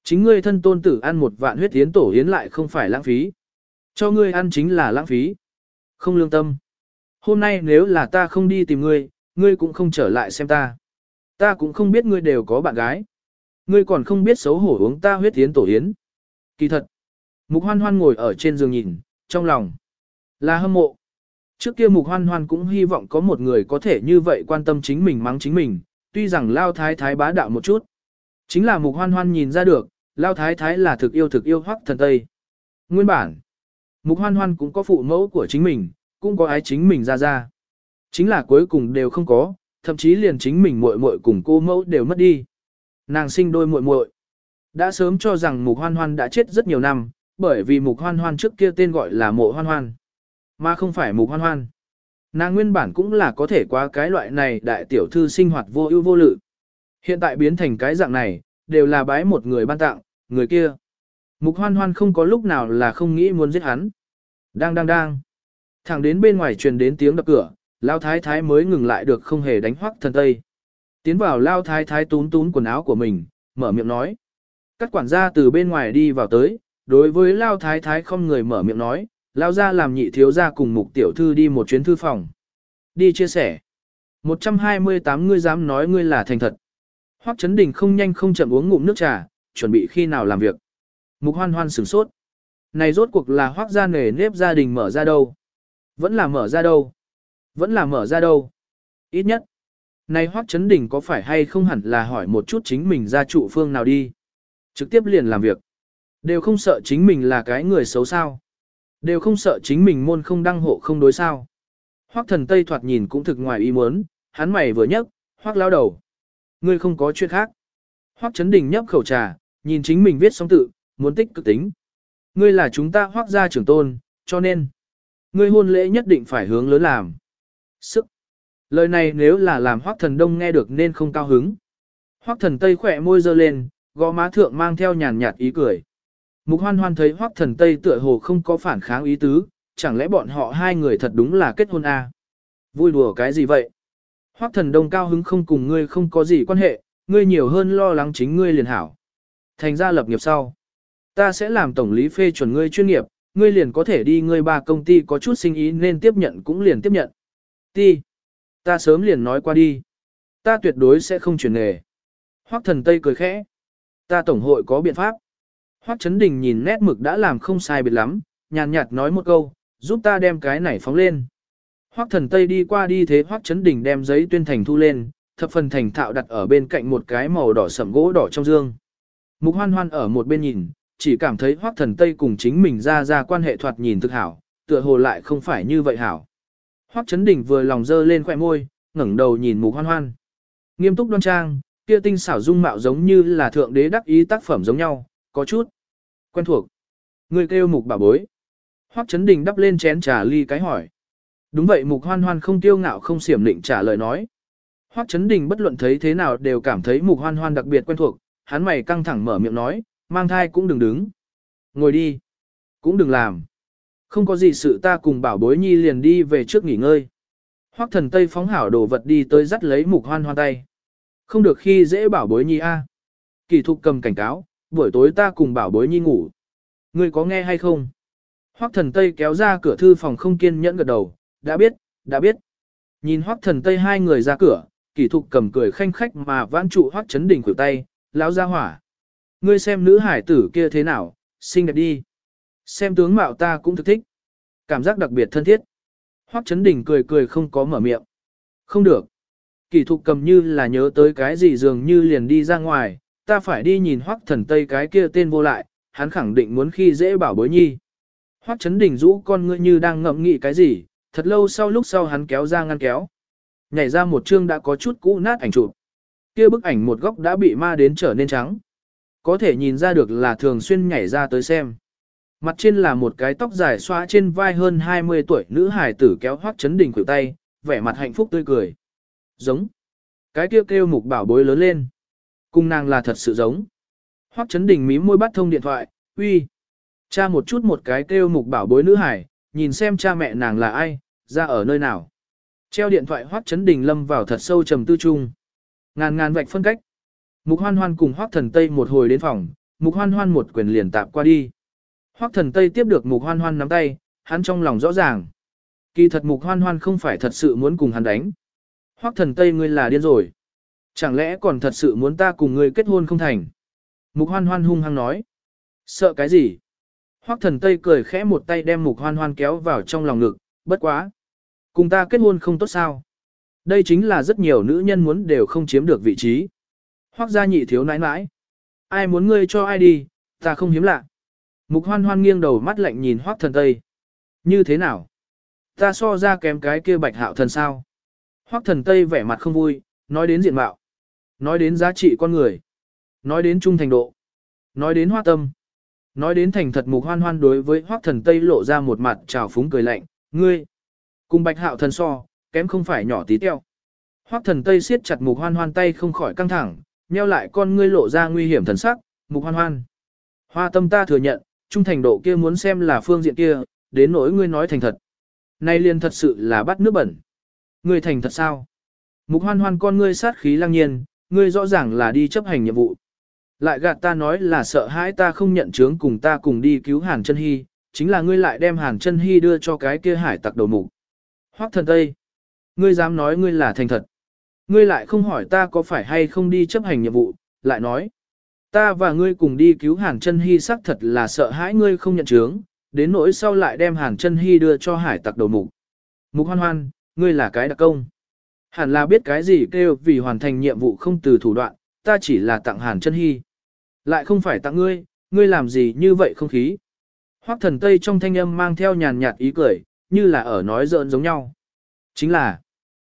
Speaker 1: Chính ngươi thân tôn tử ăn một vạn huyết yến tổ yến lại không phải lãng phí. Cho ngươi ăn chính là lãng phí. Không lương tâm. Hôm nay nếu là ta không đi tìm ngươi, ngươi cũng không trở lại xem ta. Ta cũng không biết ngươi đều có bạn gái. Ngươi còn không biết xấu hổ uống ta huyết yến tổ yến. Kỳ thật. Mục hoan hoan ngồi ở trên giường nhìn, trong lòng. Là hâm mộ. Trước kia mục hoan hoan cũng hy vọng có một người có thể như vậy quan tâm chính mình mắng chính mình, tuy rằng lao thái thái bá đạo một chút. Chính là mục hoan hoan nhìn ra được, lao thái thái là thực yêu thực yêu hoắc thần Tây. Nguyên bản, mục hoan hoan cũng có phụ mẫu của chính mình, cũng có ái chính mình ra ra. Chính là cuối cùng đều không có, thậm chí liền chính mình muội muội cùng cô mẫu đều mất đi. Nàng sinh đôi muội muội, đã sớm cho rằng mục hoan hoan đã chết rất nhiều năm, bởi vì mục hoan hoan trước kia tên gọi là mộ hoan hoan, mà không phải mục hoan hoan. Nàng nguyên bản cũng là có thể qua cái loại này đại tiểu thư sinh hoạt vô ưu vô lự. Hiện tại biến thành cái dạng này, đều là bái một người ban tặng, người kia. Mục hoan hoan không có lúc nào là không nghĩ muốn giết hắn. Đang đang đang. Thẳng đến bên ngoài truyền đến tiếng đập cửa, Lao Thái Thái mới ngừng lại được không hề đánh hoắc thần Tây. Tiến vào Lao Thái Thái tún tún quần áo của mình, mở miệng nói. Các quản gia từ bên ngoài đi vào tới, đối với Lao Thái Thái không người mở miệng nói, Lao ra làm nhị thiếu ra cùng mục tiểu thư đi một chuyến thư phòng. Đi chia sẻ. 128 ngươi dám nói ngươi là thành thật. Hoắc Trấn Đình không nhanh không chậm uống ngụm nước trà, chuẩn bị khi nào làm việc. Mục hoan hoan sửng sốt. Này rốt cuộc là Hoắc gia nề nếp gia đình mở ra đâu? Vẫn là mở ra đâu? Vẫn là mở ra đâu? Ít nhất. Này Hoắc Trấn Đình có phải hay không hẳn là hỏi một chút chính mình ra trụ phương nào đi? Trực tiếp liền làm việc. Đều không sợ chính mình là cái người xấu sao? Đều không sợ chính mình môn không đăng hộ không đối sao? Hoắc thần Tây thoạt nhìn cũng thực ngoài ý muốn, hắn mày vừa nhấc, Hoắc lao đầu. Ngươi không có chuyện khác. Hoắc Chấn Đình nhấp khẩu trà, nhìn chính mình viết xong tự, muốn tích cực tính. Ngươi là chúng ta hoác gia trưởng tôn, cho nên, ngươi hôn lễ nhất định phải hướng lớn làm. Sức. Lời này nếu là làm hoác thần đông nghe được nên không cao hứng. Hoác thần tây khỏe môi giơ lên, gò má thượng mang theo nhàn nhạt ý cười. Mục hoan hoan thấy hoác thần tây tựa hồ không có phản kháng ý tứ, chẳng lẽ bọn họ hai người thật đúng là kết hôn à? Vui đùa cái gì vậy? Hoắc thần đông cao hứng không cùng ngươi không có gì quan hệ, ngươi nhiều hơn lo lắng chính ngươi liền hảo. Thành ra lập nghiệp sau. Ta sẽ làm tổng lý phê chuẩn ngươi chuyên nghiệp, ngươi liền có thể đi ngươi ba công ty có chút sinh ý nên tiếp nhận cũng liền tiếp nhận. Ti. Ta sớm liền nói qua đi. Ta tuyệt đối sẽ không chuyển nghề. Hoắc thần Tây cười khẽ. Ta tổng hội có biện pháp. Hoắc Chấn Đình nhìn nét mực đã làm không sai biệt lắm, nhàn nhạt nói một câu, giúp ta đem cái này phóng lên. Hoắc thần Tây đi qua đi thế Hoắc Chấn Đình đem giấy tuyên thành thu lên, thập phần thành thạo đặt ở bên cạnh một cái màu đỏ sẫm gỗ đỏ trong dương. Mục hoan hoan ở một bên nhìn, chỉ cảm thấy Hoắc thần Tây cùng chính mình ra ra quan hệ thoạt nhìn thực hảo, tựa hồ lại không phải như vậy hảo. Hoắc Chấn Đình vừa lòng dơ lên khóe môi, ngẩng đầu nhìn Mục Hoan Hoan. Nghiêm túc đoan trang, kia tinh xảo dung mạo giống như là thượng đế đắc ý tác phẩm giống nhau, có chút quen thuộc. Người kêu Mục bà bối. Hoắc Chấn Đình đắp lên chén trà ly cái hỏi. Đúng vậy Mục Hoan Hoan không tiêu ngạo không xiểm định trả lời nói. Hoắc Chấn Đình bất luận thấy thế nào đều cảm thấy Mục Hoan Hoan đặc biệt quen thuộc, hắn mày căng thẳng mở miệng nói, mang thai cũng đừng đứng. Ngồi đi. Cũng đừng làm. Không có gì sự ta cùng bảo bối nhi liền đi về trước nghỉ ngơi. Hoắc thần Tây phóng hảo đồ vật đi tới dắt lấy Mục Hoan Hoan tay. Không được khi dễ bảo bối nhi a. Kỳ thục cầm cảnh cáo, buổi tối ta cùng bảo bối nhi ngủ. Ngươi có nghe hay không? Hoắc thần Tây kéo ra cửa thư phòng không kiên nhẫn gật đầu, đã biết, đã biết. Nhìn hoắc thần tây hai người ra cửa, kỷ thục cầm cười khanh khách mà vãn trụ hoắc chấn đỉnh khuỷu tay, lão ra hỏa. Ngươi xem nữ hải tử kia thế nào, xinh đẹp đi. Xem tướng mạo ta cũng thực thích. Cảm giác đặc biệt thân thiết. Hoắc chấn đỉnh cười cười không có mở miệng. Không được. Kỷ thục cầm như là nhớ tới cái gì dường như liền đi ra ngoài, ta phải đi nhìn hoắc thần tây cái kia tên vô lại, hắn khẳng định muốn khi dễ bảo bối nhi. Hoắc chấn đỉnh rũ con ngươi như đang ngậm nghĩ cái gì, thật lâu sau lúc sau hắn kéo ra ngăn kéo. Nhảy ra một chương đã có chút cũ nát ảnh chụp. Kia bức ảnh một góc đã bị ma đến trở nên trắng. Có thể nhìn ra được là thường xuyên nhảy ra tới xem. Mặt trên là một cái tóc dài xóa trên vai hơn 20 tuổi nữ hài tử kéo hoắc chấn đỉnh khuỷu tay, vẻ mặt hạnh phúc tươi cười. Giống. Cái kia kêu, kêu mục bảo bối lớn lên cùng nàng là thật sự giống. Hoắc chấn Đình mí môi bắt thông điện thoại, uy. Cha một chút một cái kêu mục bảo bối nữ hải, nhìn xem cha mẹ nàng là ai, ra ở nơi nào. Treo điện thoại Hoắc chấn đình lâm vào thật sâu trầm tư trung. Ngàn ngàn vạch phân cách. Mục hoan hoan cùng Hoắc thần Tây một hồi đến phòng, mục hoan hoan một quyền liền tạp qua đi. Hoắc thần Tây tiếp được mục hoan hoan nắm tay, hắn trong lòng rõ ràng. Kỳ thật mục hoan hoan không phải thật sự muốn cùng hắn đánh. Hoắc thần Tây ngươi là điên rồi. Chẳng lẽ còn thật sự muốn ta cùng ngươi kết hôn không thành? Mục hoan hoan hung hăng nói. Sợ cái gì? Hoác thần Tây cười khẽ một tay đem mục hoan hoan kéo vào trong lòng ngực, bất quá. Cùng ta kết hôn không tốt sao? Đây chính là rất nhiều nữ nhân muốn đều không chiếm được vị trí. Hoác gia nhị thiếu nãi nãi. Ai muốn ngươi cho ai đi, ta không hiếm lạ. Mục hoan hoan nghiêng đầu mắt lạnh nhìn hoác thần Tây. Như thế nào? Ta so ra kém cái kia bạch hạo thần sao? Hoác thần Tây vẻ mặt không vui, nói đến diện mạo. Nói đến giá trị con người. Nói đến trung thành độ. Nói đến hoa tâm. Nói đến thành thật mục hoan hoan đối với hoác thần Tây lộ ra một mặt trào phúng cười lạnh. Ngươi! Cùng bạch hạo thần so, kém không phải nhỏ tí teo. Hoắc thần Tây siết chặt mục hoan hoan tay không khỏi căng thẳng, nheo lại con ngươi lộ ra nguy hiểm thần sắc, mục hoan hoan. Hoa tâm ta thừa nhận, trung thành độ kia muốn xem là phương diện kia, đến nỗi ngươi nói thành thật. Nay liền thật sự là bắt nước bẩn. Ngươi thành thật sao? Mục hoan hoan con ngươi sát khí lăng nhiên, ngươi rõ ràng là đi chấp hành nhiệm vụ. Lại gạt ta nói là sợ hãi ta không nhận chướng cùng ta cùng đi cứu Hàn chân Hy, chính là ngươi lại đem Hàn chân Hy đưa cho cái kia hải tặc đầu mục. Hoắc thần Tây, ngươi dám nói ngươi là thành thật. Ngươi lại không hỏi ta có phải hay không đi chấp hành nhiệm vụ, lại nói. Ta và ngươi cùng đi cứu Hàn chân Hy xác thật là sợ hãi ngươi không nhận chướng, đến nỗi sau lại đem Hàn chân Hy đưa cho hải tặc đầu mục. Mục hoan hoan, ngươi là cái đặc công. Hẳn là biết cái gì kêu vì hoàn thành nhiệm vụ không từ thủ đoạn, ta chỉ là tặng Hàn chân Hy. Lại không phải tặng ngươi, ngươi làm gì như vậy không khí. Hoắc thần Tây trong thanh âm mang theo nhàn nhạt ý cười, như là ở nói giỡn giống nhau. Chính là,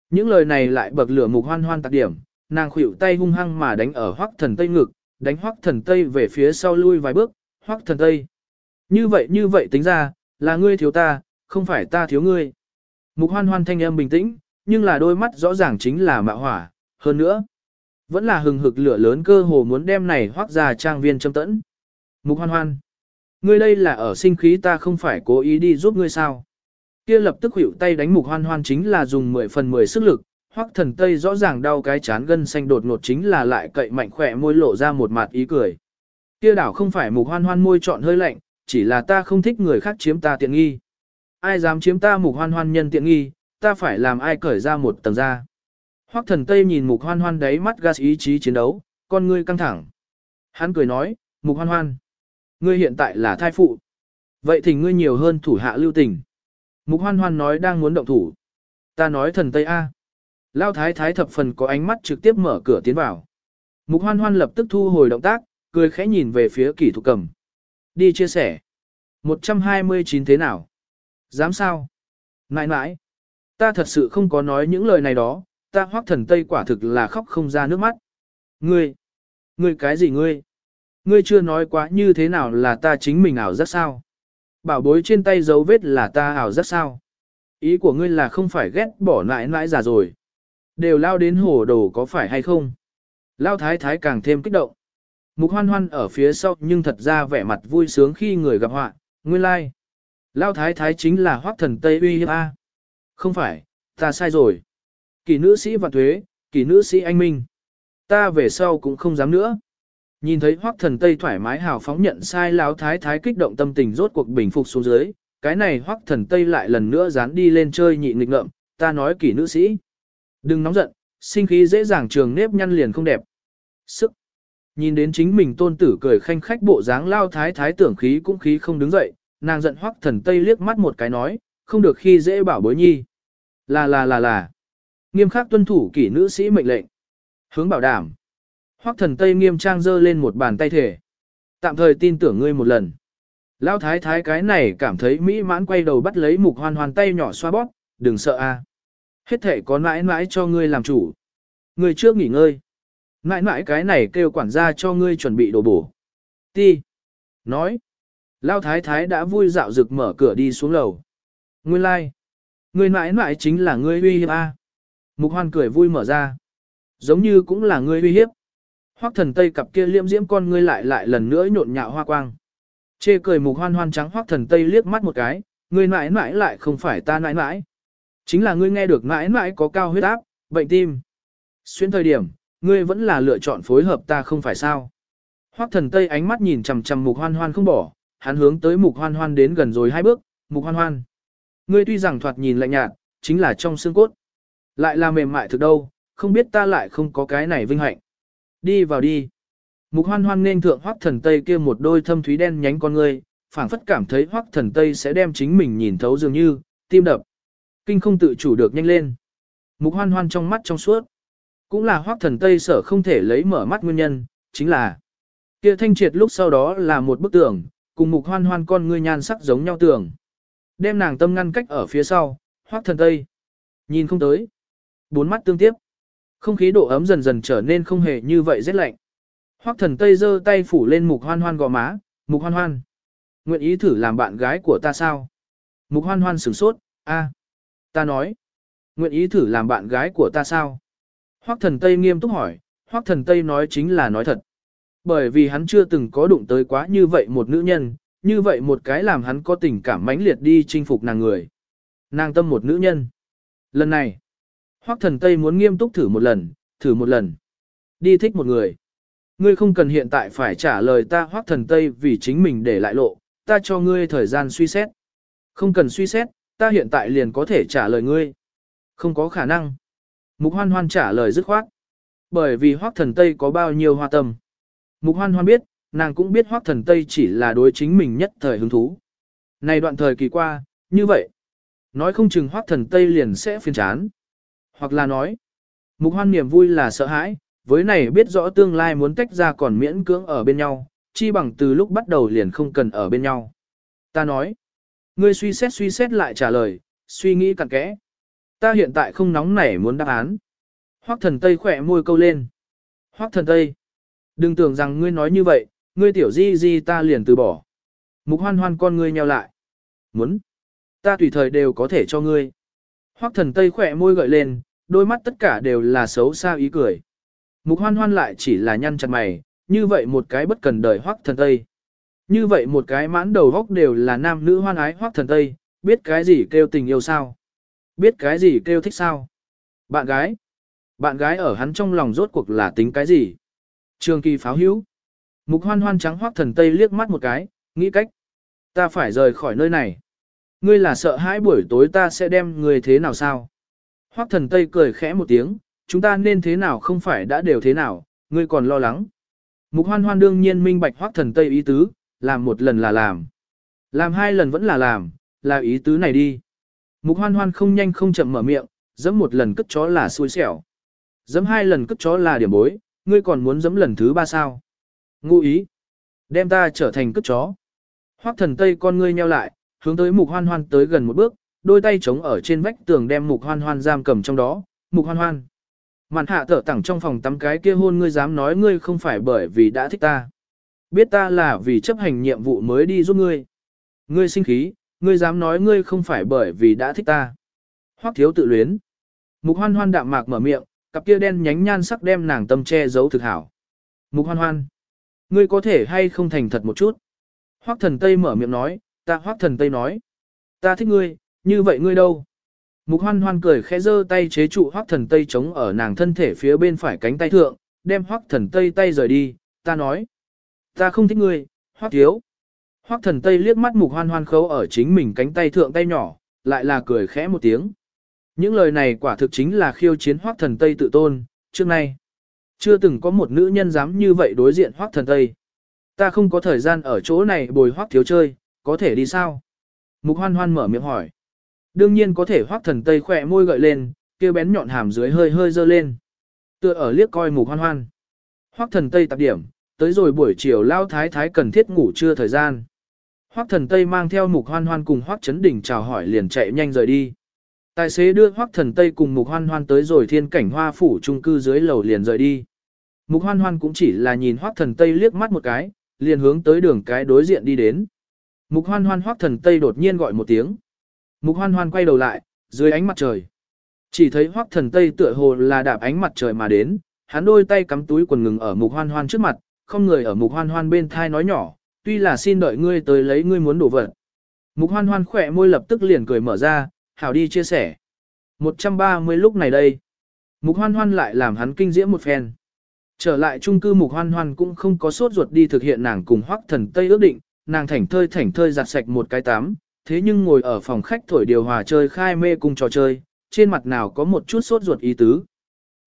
Speaker 1: những lời này lại bậc lửa mục hoan hoan tạc điểm, nàng khuỵu tay hung hăng mà đánh ở hoắc thần tây ngực, đánh hoắc thần tây về phía sau lui vài bước, hoắc thần tây. Như vậy như vậy tính ra, là ngươi thiếu ta, không phải ta thiếu ngươi. Mục hoan hoan thanh âm bình tĩnh, nhưng là đôi mắt rõ ràng chính là mạo hỏa, hơn nữa. Vẫn là hừng hực lửa lớn cơ hồ muốn đem này hoác ra trang viên châm tẫn. Mục hoan hoan. Ngươi đây là ở sinh khí ta không phải cố ý đi giúp ngươi sao. Kia lập tức hữu tay đánh mục hoan hoan chính là dùng 10 phần 10 sức lực, hoác thần tây rõ ràng đau cái chán gân xanh đột ngột chính là lại cậy mạnh khỏe môi lộ ra một mặt ý cười. Kia đảo không phải mục hoan hoan môi trọn hơi lạnh, chỉ là ta không thích người khác chiếm ta tiện nghi. Ai dám chiếm ta mục hoan hoan nhân tiện nghi, ta phải làm ai cởi ra một tầng ra. Hoắc thần tây nhìn mục hoan hoan đáy mắt gas ý chí chiến đấu, con ngươi căng thẳng. Hắn cười nói, mục hoan hoan, ngươi hiện tại là thai phụ. Vậy thì ngươi nhiều hơn thủ hạ lưu tình. Mục hoan hoan nói đang muốn động thủ. Ta nói thần Tây A. Lao thái thái thập phần có ánh mắt trực tiếp mở cửa tiến vào. Mục hoan hoan lập tức thu hồi động tác, cười khẽ nhìn về phía kỷ thục cầm. Đi chia sẻ. 129 thế nào? Dám sao? Nãi nãi. Ta thật sự không có nói những lời này đó, ta hoác thần Tây quả thực là khóc không ra nước mắt. Ngươi. Ngươi cái gì ngươi? Ngươi chưa nói quá như thế nào là ta chính mình ảo giác sao? bảo bối trên tay dấu vết là ta ảo giác sao. Ý của ngươi là không phải ghét bỏ nãi nãi già rồi. Đều lao đến hồ đồ có phải hay không? Lao thái thái càng thêm kích động. Mục hoan hoan ở phía sau nhưng thật ra vẻ mặt vui sướng khi người gặp họa, nguyên lai. Like. Lao thái thái chính là hoác thần Tây uy hiếp A. Không phải, ta sai rồi. Kỳ nữ sĩ vạn thuế, kỳ nữ sĩ anh minh. Ta về sau cũng không dám nữa. Nhìn thấy Hoắc Thần Tây thoải mái hào phóng nhận sai lão thái thái kích động tâm tình rốt cuộc bình phục xuống dưới, cái này Hoắc Thần Tây lại lần nữa dán đi lên chơi nhị nghịch ngợm, ta nói kỷ nữ sĩ. Đừng nóng giận, sinh khí dễ dàng trường nếp nhăn liền không đẹp. Sức. Nhìn đến chính mình tôn tử cười khanh khách bộ dáng lao thái thái tưởng khí cũng khí không đứng dậy, nàng giận Hoắc Thần Tây liếc mắt một cái nói, không được khi dễ bảo bối nhi. Là là là là. Nghiêm khắc tuân thủ kỷ nữ sĩ mệnh lệnh. Hướng bảo đảm. Hoắc thần Tây nghiêm trang giơ lên một bàn tay thể. Tạm thời tin tưởng ngươi một lần. Lão thái thái cái này cảm thấy mỹ mãn quay đầu bắt lấy mục hoan hoan tay nhỏ xoa bóp, đừng sợ a. Hết thể có mãi mãi cho ngươi làm chủ. Ngươi trước nghỉ ngơi. Mãi mãi cái này kêu quản gia cho ngươi chuẩn bị đồ bổ. Ti. Nói. Lão thái thái đã vui dạo rực mở cửa đi xuống lầu. Nguyên lai. Like. Ngươi mãi mãi chính là ngươi uy hiếp a. Mục hoan cười vui mở ra. Giống như cũng là ngươi uy hiếp. Hoắc thần tây cặp kia liễm diễm con ngươi lại lại lần nữa nhộn nhạo hoa quang. Chê cười mục hoan hoan trắng hoắc thần tây liếc mắt một cái, ngươi mãi mãi lại không phải ta mãi mãi. Chính là ngươi nghe được mãi mãi có cao huyết áp, bệnh tim. Xuyên thời điểm, ngươi vẫn là lựa chọn phối hợp ta không phải sao. Hoắc thần tây ánh mắt nhìn chằm chằm mục hoan hoan không bỏ, hắn hướng tới mục hoan hoan đến gần rồi hai bước, mục hoan hoan. Ngươi tuy rằng thoạt nhìn lạnh nhạt, chính là trong xương cốt. Lại là mềm mại thực đâu, không biết ta lại không có cái này vinh hạnh. Đi vào đi. Mục hoan hoan nên thượng hoắc thần tây kia một đôi thâm thúy đen nhánh con ngươi, phảng phất cảm thấy hoắc thần tây sẽ đem chính mình nhìn thấu dường như, tim đập. Kinh không tự chủ được nhanh lên. Mục hoan hoan trong mắt trong suốt. Cũng là hoắc thần tây sở không thể lấy mở mắt nguyên nhân, chính là kia thanh triệt lúc sau đó là một bức tường, cùng mục hoan hoan con ngươi nhan sắc giống nhau tường. Đem nàng tâm ngăn cách ở phía sau, hoắc thần tây. Nhìn không tới. Bốn mắt tương tiếp. Không khí độ ấm dần dần trở nên không hề như vậy rét lạnh. Hoắc thần tây giơ tay phủ lên mục hoan hoan gò má, mục hoan hoan. Nguyện ý thử làm bạn gái của ta sao? Mục hoan hoan sửng sốt, a, ta nói. Nguyện ý thử làm bạn gái của ta sao? Hoắc thần tây nghiêm túc hỏi, Hoắc thần tây nói chính là nói thật. Bởi vì hắn chưa từng có đụng tới quá như vậy một nữ nhân, như vậy một cái làm hắn có tình cảm mãnh liệt đi chinh phục nàng người. Nàng tâm một nữ nhân. Lần này, Hoắc thần Tây muốn nghiêm túc thử một lần, thử một lần. Đi thích một người. Ngươi không cần hiện tại phải trả lời ta Hoắc thần Tây vì chính mình để lại lộ, ta cho ngươi thời gian suy xét. Không cần suy xét, ta hiện tại liền có thể trả lời ngươi. Không có khả năng. Mục hoan hoan trả lời dứt khoát. Bởi vì Hoắc thần Tây có bao nhiêu hoa tâm. Mục hoan hoan biết, nàng cũng biết Hoắc thần Tây chỉ là đối chính mình nhất thời hứng thú. Này đoạn thời kỳ qua, như vậy. Nói không chừng Hoắc thần Tây liền sẽ phiền chán. Hoặc là nói, mục hoan niềm vui là sợ hãi, với này biết rõ tương lai muốn tách ra còn miễn cưỡng ở bên nhau, chi bằng từ lúc bắt đầu liền không cần ở bên nhau. Ta nói, ngươi suy xét suy xét lại trả lời, suy nghĩ cặn kẽ. Ta hiện tại không nóng nảy muốn đáp án. Hoắc thần Tây khỏe môi câu lên. Hoắc thần Tây, đừng tưởng rằng ngươi nói như vậy, ngươi tiểu di di ta liền từ bỏ. Mục hoan hoan con ngươi nheo lại. Muốn, ta tùy thời đều có thể cho ngươi. Hoắc thần Tây khỏe môi gợi lên, đôi mắt tất cả đều là xấu xa ý cười. Mục hoan hoan lại chỉ là nhăn chặt mày, như vậy một cái bất cần đời Hoắc thần Tây. Như vậy một cái mãn đầu góc đều là nam nữ hoan ái Hoắc thần Tây, biết cái gì kêu tình yêu sao? Biết cái gì kêu thích sao? Bạn gái? Bạn gái ở hắn trong lòng rốt cuộc là tính cái gì? Trường kỳ pháo hữu. Mục hoan hoan trắng hoác thần Tây liếc mắt một cái, nghĩ cách. Ta phải rời khỏi nơi này. Ngươi là sợ hãi buổi tối ta sẽ đem ngươi thế nào sao? Hoắc thần Tây cười khẽ một tiếng, chúng ta nên thế nào không phải đã đều thế nào, ngươi còn lo lắng. Mục hoan hoan đương nhiên minh bạch Hoắc thần Tây ý tứ, làm một lần là làm. Làm hai lần vẫn là làm, là ý tứ này đi. Mục hoan hoan không nhanh không chậm mở miệng, dẫm một lần cất chó là xui xẻo. Dẫm hai lần cất chó là điểm bối, ngươi còn muốn dẫm lần thứ ba sao? Ngụ ý. Đem ta trở thành cướp chó. Hoắc thần Tây con ngươi nheo lại, hướng tới mục hoan hoan tới gần một bước, đôi tay chống ở trên vách tường đem mục hoan hoan giam cầm trong đó, mục hoan hoan. Màn hạ thở tẳng trong phòng tắm cái kia hôn ngươi dám nói ngươi không phải bởi vì đã thích ta. Biết ta là vì chấp hành nhiệm vụ mới đi giúp ngươi. Ngươi sinh khí, ngươi dám nói ngươi không phải bởi vì đã thích ta. Hoắc thiếu tự luyến. Mục hoan hoan đạm mạc mở miệng, cặp kia đen nhánh nhan sắc đem nàng tâm che giấu thực hảo. Mục hoan hoan. Ngươi có thể hay không thành thật một chút. Hoắc thần Tây mở miệng nói, ta Hoắc thần Tây nói. Ta thích ngươi, như vậy ngươi đâu? Mục hoan hoan cười khẽ giơ tay chế trụ hoắc thần tây chống ở nàng thân thể phía bên phải cánh tay thượng, đem hoắc thần tây tay rời đi, ta nói. Ta không thích ngươi, hoắc thiếu. Hoắc thần tây liếc mắt mục hoan hoan khấu ở chính mình cánh tay thượng tay nhỏ, lại là cười khẽ một tiếng. Những lời này quả thực chính là khiêu chiến hoắc thần tây tự tôn, trước nay. Chưa từng có một nữ nhân dám như vậy đối diện hoắc thần tây. Ta không có thời gian ở chỗ này bồi hoác thiếu chơi, có thể đi sao? Mục hoan hoan mở miệng hỏi. Đương nhiên có thể hoác thần tây khỏe môi gợi lên, kia bén nhọn hàm dưới hơi hơi dơ lên. Tựa ở liếc coi mục hoan hoan. Hoác thần tây tập điểm, tới rồi buổi chiều lao thái thái cần thiết ngủ trưa thời gian. Hoác thần tây mang theo mục hoan hoan cùng hoác chấn đỉnh chào hỏi liền chạy nhanh rời đi. Tài xế đưa Hoắc thần tây cùng mục hoan hoan tới rồi thiên cảnh hoa phủ trung cư dưới lầu liền rời đi. Mục hoan hoan cũng chỉ là nhìn Hoắc thần tây liếc mắt một cái, liền hướng tới đường cái đối diện đi đến. Mục hoan hoan Hoắc thần tây đột nhiên gọi một tiếng. Mục hoan hoan quay đầu lại, dưới ánh mặt trời. Chỉ thấy Hoắc thần tây tựa hồ là đạp ánh mặt trời mà đến, hắn đôi tay cắm túi quần ngừng ở mục hoan hoan trước mặt, không người ở mục hoan hoan bên thai nói nhỏ, Tuy là xin đợi ngươi tới lấy ngươi muốn đổ vật. Mục hoan hoan khỏe môi lập tức liền cười mở ra, hảo đi chia sẻ. 130 lúc này đây. Mục hoan hoan lại làm hắn kinh diễm một phen. Trở lại chung cư mục hoan hoan cũng không có sốt ruột đi thực hiện nàng cùng hoắc thần Tây ước định, nàng thảnh thơi thảnh thơi giặt sạch một cái tắm, thế nhưng ngồi ở phòng khách thổi điều hòa chơi khai mê cùng trò chơi, trên mặt nào có một chút sốt ruột ý tứ.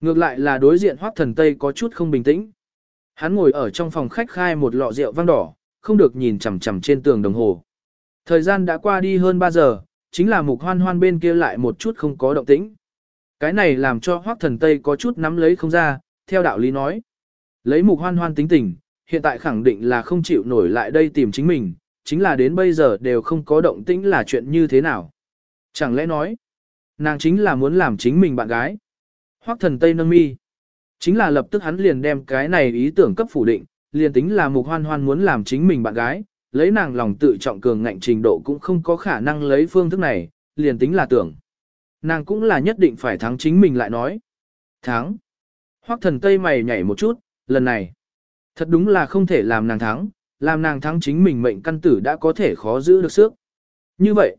Speaker 1: Ngược lại là đối diện hoắc thần Tây có chút không bình tĩnh. Hắn ngồi ở trong phòng khách khai một lọ rượu vang đỏ, không được nhìn chằm chằm trên tường đồng hồ. Thời gian đã qua đi hơn 3 giờ, chính là mục hoan hoan bên kia lại một chút không có động tĩnh. Cái này làm cho hoắc thần Tây có chút nắm lấy không ra, theo đạo lý nói. Lấy mục hoan hoan tính tình, hiện tại khẳng định là không chịu nổi lại đây tìm chính mình, chính là đến bây giờ đều không có động tĩnh là chuyện như thế nào. Chẳng lẽ nói, nàng chính là muốn làm chính mình bạn gái. Hoắc thần Tây nâng mi. Chính là lập tức hắn liền đem cái này ý tưởng cấp phủ định, liền tính là mục hoan hoan muốn làm chính mình bạn gái, lấy nàng lòng tự trọng cường ngạnh trình độ cũng không có khả năng lấy phương thức này, liền tính là tưởng. Nàng cũng là nhất định phải thắng chính mình lại nói. Thắng. Hoắc thần Tây mày nhảy một chút, lần này. Thật đúng là không thể làm nàng thắng, làm nàng thắng chính mình mệnh căn tử đã có thể khó giữ được sức. Như vậy,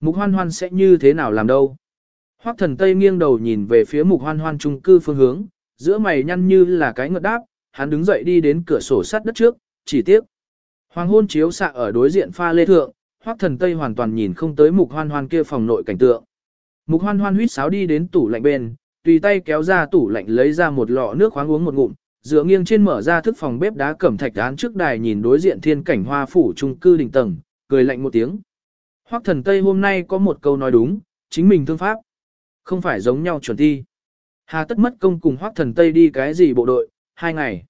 Speaker 1: mục hoan hoan sẽ như thế nào làm đâu? Hoắc thần Tây nghiêng đầu nhìn về phía mục hoan hoan trung cư phương hướng, giữa mày nhăn như là cái ngợt đáp, hắn đứng dậy đi đến cửa sổ sắt đất trước, chỉ tiếc. Hoàng hôn chiếu xạ ở đối diện pha lê thượng, Hoắc thần Tây hoàn toàn nhìn không tới mục hoan hoan kia phòng nội cảnh tượng. Mục hoan hoan huýt sáo đi đến tủ lạnh bên, tùy tay kéo ra tủ lạnh lấy ra một lọ nước khoáng uống một ngụm, dựa nghiêng trên mở ra thức phòng bếp đá cẩm thạch án trước đài nhìn đối diện thiên cảnh hoa phủ trung cư đỉnh tầng, cười lạnh một tiếng. Hoắc thần Tây hôm nay có một câu nói đúng, chính mình thương pháp. Không phải giống nhau chuẩn thi. Hà tất mất công cùng Hoắc thần Tây đi cái gì bộ đội, hai ngày.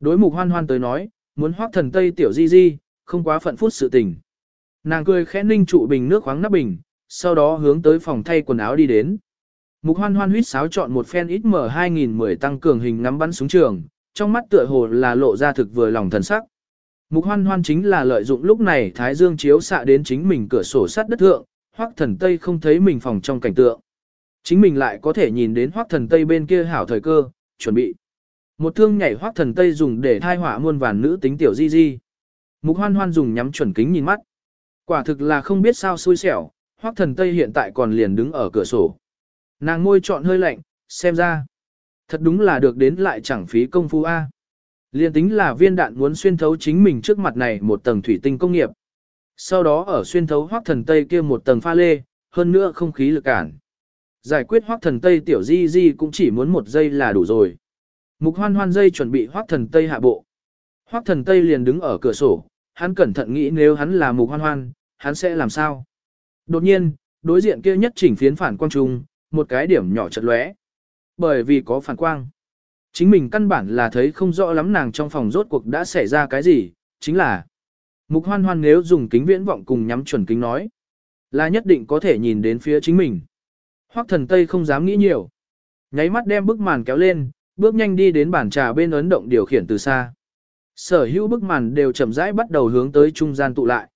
Speaker 1: Đối mục hoan hoan tới nói, muốn hoác thần Tây tiểu di di, không quá phận phút sự tình. Nàng cười khẽ ninh trụ bình nước khoáng nắp bình, sau đó hướng tới phòng thay quần áo đi đến. Mục hoan hoan huyết sáo chọn một phen ít mở 2010 tăng cường hình ngắm bắn súng trường, trong mắt tựa hồ là lộ ra thực vừa lòng thần sắc. Mục hoan hoan chính là lợi dụng lúc này thái dương chiếu xạ đến chính mình cửa sổ sắt đất thượng, hoắc thần tây không thấy mình phòng trong cảnh tượng. Chính mình lại có thể nhìn đến hoắc thần tây bên kia hảo thời cơ, chuẩn bị. Một thương nhảy hoắc thần tây dùng để thai họa muôn vàn nữ tính tiểu di di. Mục hoan hoan dùng nhắm chuẩn kính nhìn mắt. Quả thực là không biết sao xui xẻo, hoắc thần tây hiện tại còn liền đứng ở cửa sổ. Nàng môi trọn hơi lạnh, xem ra. Thật đúng là được đến lại chẳng phí công phu A. Liên tính là viên đạn muốn xuyên thấu chính mình trước mặt này một tầng thủy tinh công nghiệp. Sau đó ở xuyên thấu hoác thần Tây kia một tầng pha lê, hơn nữa không khí lực cản. Giải quyết hoác thần Tây tiểu di di cũng chỉ muốn một giây là đủ rồi. Mục hoan hoan dây chuẩn bị hoác thần Tây hạ bộ. Hoác thần Tây liền đứng ở cửa sổ, hắn cẩn thận nghĩ nếu hắn là mục hoan hoan, hắn sẽ làm sao? Đột nhiên, đối diện kia nhất chỉnh phiến phản quang trung, một cái điểm nhỏ chật lóe. Bởi vì có phản quang. Chính mình căn bản là thấy không rõ lắm nàng trong phòng rốt cuộc đã xảy ra cái gì, chính là Mục hoan hoan nếu dùng kính viễn vọng cùng nhắm chuẩn kính nói, là nhất định có thể nhìn đến phía chính mình. Hoắc thần Tây không dám nghĩ nhiều. Nháy mắt đem bức màn kéo lên, bước nhanh đi đến bàn trà bên ấn động điều khiển từ xa. Sở hữu bức màn đều chậm rãi bắt đầu hướng tới trung gian tụ lại.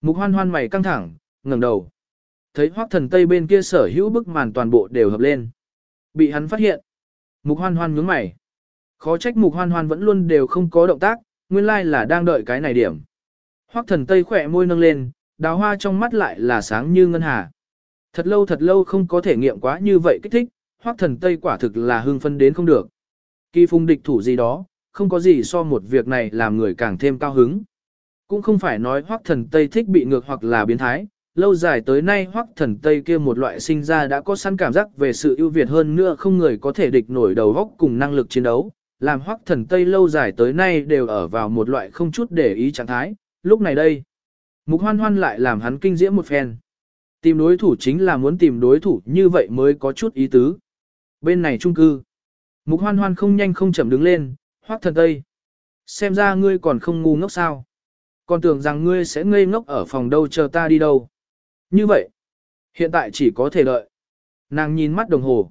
Speaker 1: Mục hoan hoan mày căng thẳng, ngẩng đầu. Thấy hoắc thần tây bên kia sở hữu bức màn toàn bộ đều hợp lên. Bị hắn phát hiện. Mục hoan hoan nhướng mày. Khó trách mục hoan hoan vẫn luôn đều không có động tác, nguyên lai là đang đợi cái này điểm. Hoắc thần tây khỏe môi nâng lên, đào hoa trong mắt lại là sáng như ngân hà. Thật lâu thật lâu không có thể nghiệm quá như vậy kích thích, Hoắc thần tây quả thực là hưng phân đến không được. Kỳ phung địch thủ gì đó, không có gì so một việc này làm người càng thêm cao hứng. Cũng không phải nói Hoắc thần tây thích bị ngược hoặc là biến thái, lâu dài tới nay hoắc thần Tây kia một loại sinh ra đã có sẵn cảm giác về sự ưu việt hơn nữa không người có thể địch nổi đầu góc cùng năng lực chiến đấu, làm hoắc thần Tây lâu dài tới nay đều ở vào một loại không chút để ý trạng thái, lúc này đây. Mục hoan hoan lại làm hắn kinh diễm một phen. Tìm đối thủ chính là muốn tìm đối thủ như vậy mới có chút ý tứ. Bên này trung cư. Mục hoan hoan không nhanh không chậm đứng lên, hoắc thần Tây. Xem ra ngươi còn không ngu ngốc sao. Còn tưởng rằng ngươi sẽ ngây ngốc ở phòng đâu chờ ta đi đâu. Như vậy, hiện tại chỉ có thể đợi. Nàng nhìn mắt đồng hồ.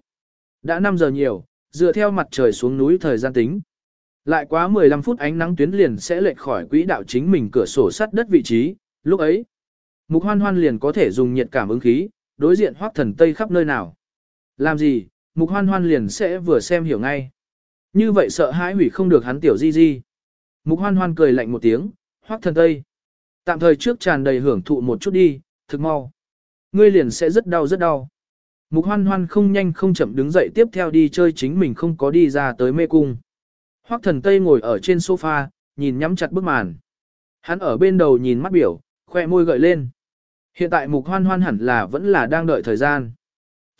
Speaker 1: Đã 5 giờ nhiều, dựa theo mặt trời xuống núi thời gian tính. Lại quá 15 phút ánh nắng tuyến liền sẽ lệch khỏi quỹ đạo chính mình cửa sổ sắt đất vị trí, lúc ấy. Mục hoan hoan liền có thể dùng nhiệt cảm ứng khí, đối diện hoác thần Tây khắp nơi nào. Làm gì, mục hoan hoan liền sẽ vừa xem hiểu ngay. Như vậy sợ hãi hủy không được hắn tiểu di di. Mục hoan hoan cười lạnh một tiếng, Hoắc thần Tây. Tạm thời trước tràn đầy hưởng thụ một chút đi, thực mau. Ngươi liền sẽ rất đau rất đau. Mục hoan hoan không nhanh không chậm đứng dậy tiếp theo đi chơi chính mình không có đi ra tới mê cung. Hoắc thần Tây ngồi ở trên sofa, nhìn nhắm chặt bức màn. Hắn ở bên đầu nhìn mắt biểu, khoe môi gợi lên. Hiện tại mục hoan hoan hẳn là vẫn là đang đợi thời gian.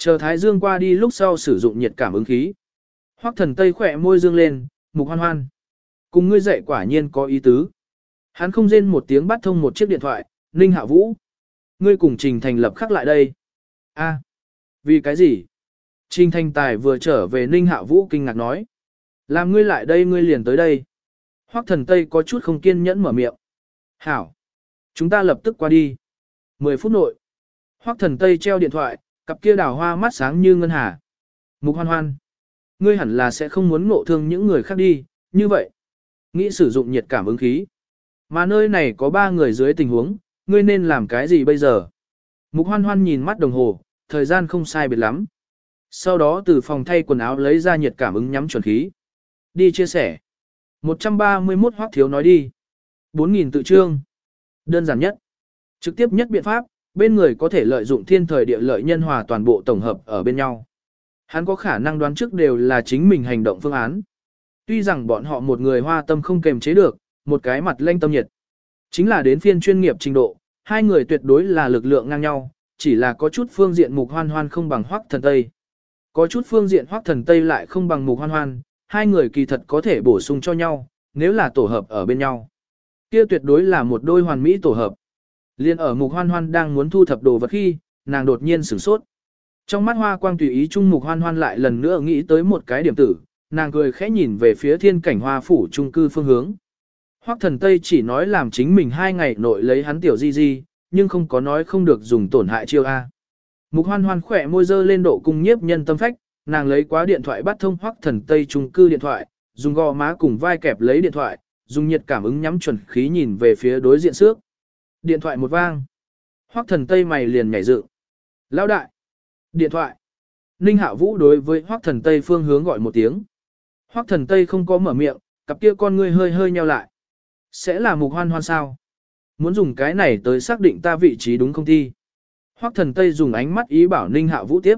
Speaker 1: Chờ thái dương qua đi lúc sau sử dụng nhiệt cảm ứng khí. Hoắc thần Tây khỏe môi dương lên, mục hoan hoan. Cùng ngươi dạy quả nhiên có ý tứ. Hắn không rên một tiếng bắt thông một chiếc điện thoại, Ninh Hạ Vũ. Ngươi cùng Trình Thành lập khắc lại đây. A, vì cái gì? Trình Thành Tài vừa trở về Ninh Hạ Vũ kinh ngạc nói. Làm ngươi lại đây ngươi liền tới đây. Hoắc thần Tây có chút không kiên nhẫn mở miệng. Hảo. Chúng ta lập tức qua đi. 10 phút nội. Hoắc thần Tây treo điện thoại, cặp kia đào hoa mắt sáng như ngân hà. Mục hoan hoan. Ngươi hẳn là sẽ không muốn ngộ thương những người khác đi, như vậy. Nghĩ sử dụng nhiệt cảm ứng khí. Mà nơi này có ba người dưới tình huống, ngươi nên làm cái gì bây giờ? Mục hoan hoan nhìn mắt đồng hồ, thời gian không sai biệt lắm. Sau đó từ phòng thay quần áo lấy ra nhiệt cảm ứng nhắm chuẩn khí. Đi chia sẻ. 131 hoác thiếu nói đi. 4.000 tự trương. Đơn giản nhất. Trực tiếp nhất biện pháp, bên người có thể lợi dụng thiên thời địa lợi nhân hòa toàn bộ tổng hợp ở bên nhau. Hắn có khả năng đoán trước đều là chính mình hành động phương án. Tuy rằng bọn họ một người hoa tâm không kềm chế được, một cái mặt lanh tâm nhiệt. Chính là đến phiên chuyên nghiệp trình độ, hai người tuyệt đối là lực lượng ngang nhau, chỉ là có chút phương diện mục hoan hoan không bằng hoắc thần Tây. Có chút phương diện hoắc thần Tây lại không bằng mục hoan hoan, hai người kỳ thật có thể bổ sung cho nhau, nếu là tổ hợp ở bên nhau. Kia tuyệt đối là một đôi hoàn mỹ tổ hợp. Liên ở mục hoan hoan đang muốn thu thập đồ vật khi, nàng đột nhiên sửng sốt. Trong mắt hoa quang tùy ý chung mục hoan hoan lại lần nữa nghĩ tới một cái điểm tử, nàng cười khẽ nhìn về phía thiên cảnh hoa phủ trung cư phương hướng. Hoắc thần Tây chỉ nói làm chính mình hai ngày nội lấy hắn tiểu di di, nhưng không có nói không được dùng tổn hại chiêu A. Mục hoan hoan khỏe môi dơ lên độ cung nhiếp nhân tâm phách, nàng lấy quá điện thoại bắt thông Hoắc thần Tây trung cư điện thoại, dùng gò má cùng vai kẹp lấy điện thoại, dùng nhiệt cảm ứng nhắm chuẩn khí nhìn về phía đối diện xước. Điện thoại một vang. Hoắc thần Tây mày liền nhảy dựng. Lão đại. Điện thoại. Ninh Hạ Vũ đối với Hoắc thần Tây phương hướng gọi một tiếng. Hoắc thần Tây không có mở miệng, cặp kia con ngươi hơi hơi nheo lại. Sẽ là mục hoan hoan sao? Muốn dùng cái này tới xác định ta vị trí đúng không thi? Hoắc thần Tây dùng ánh mắt ý bảo Ninh Hạ Vũ tiếp.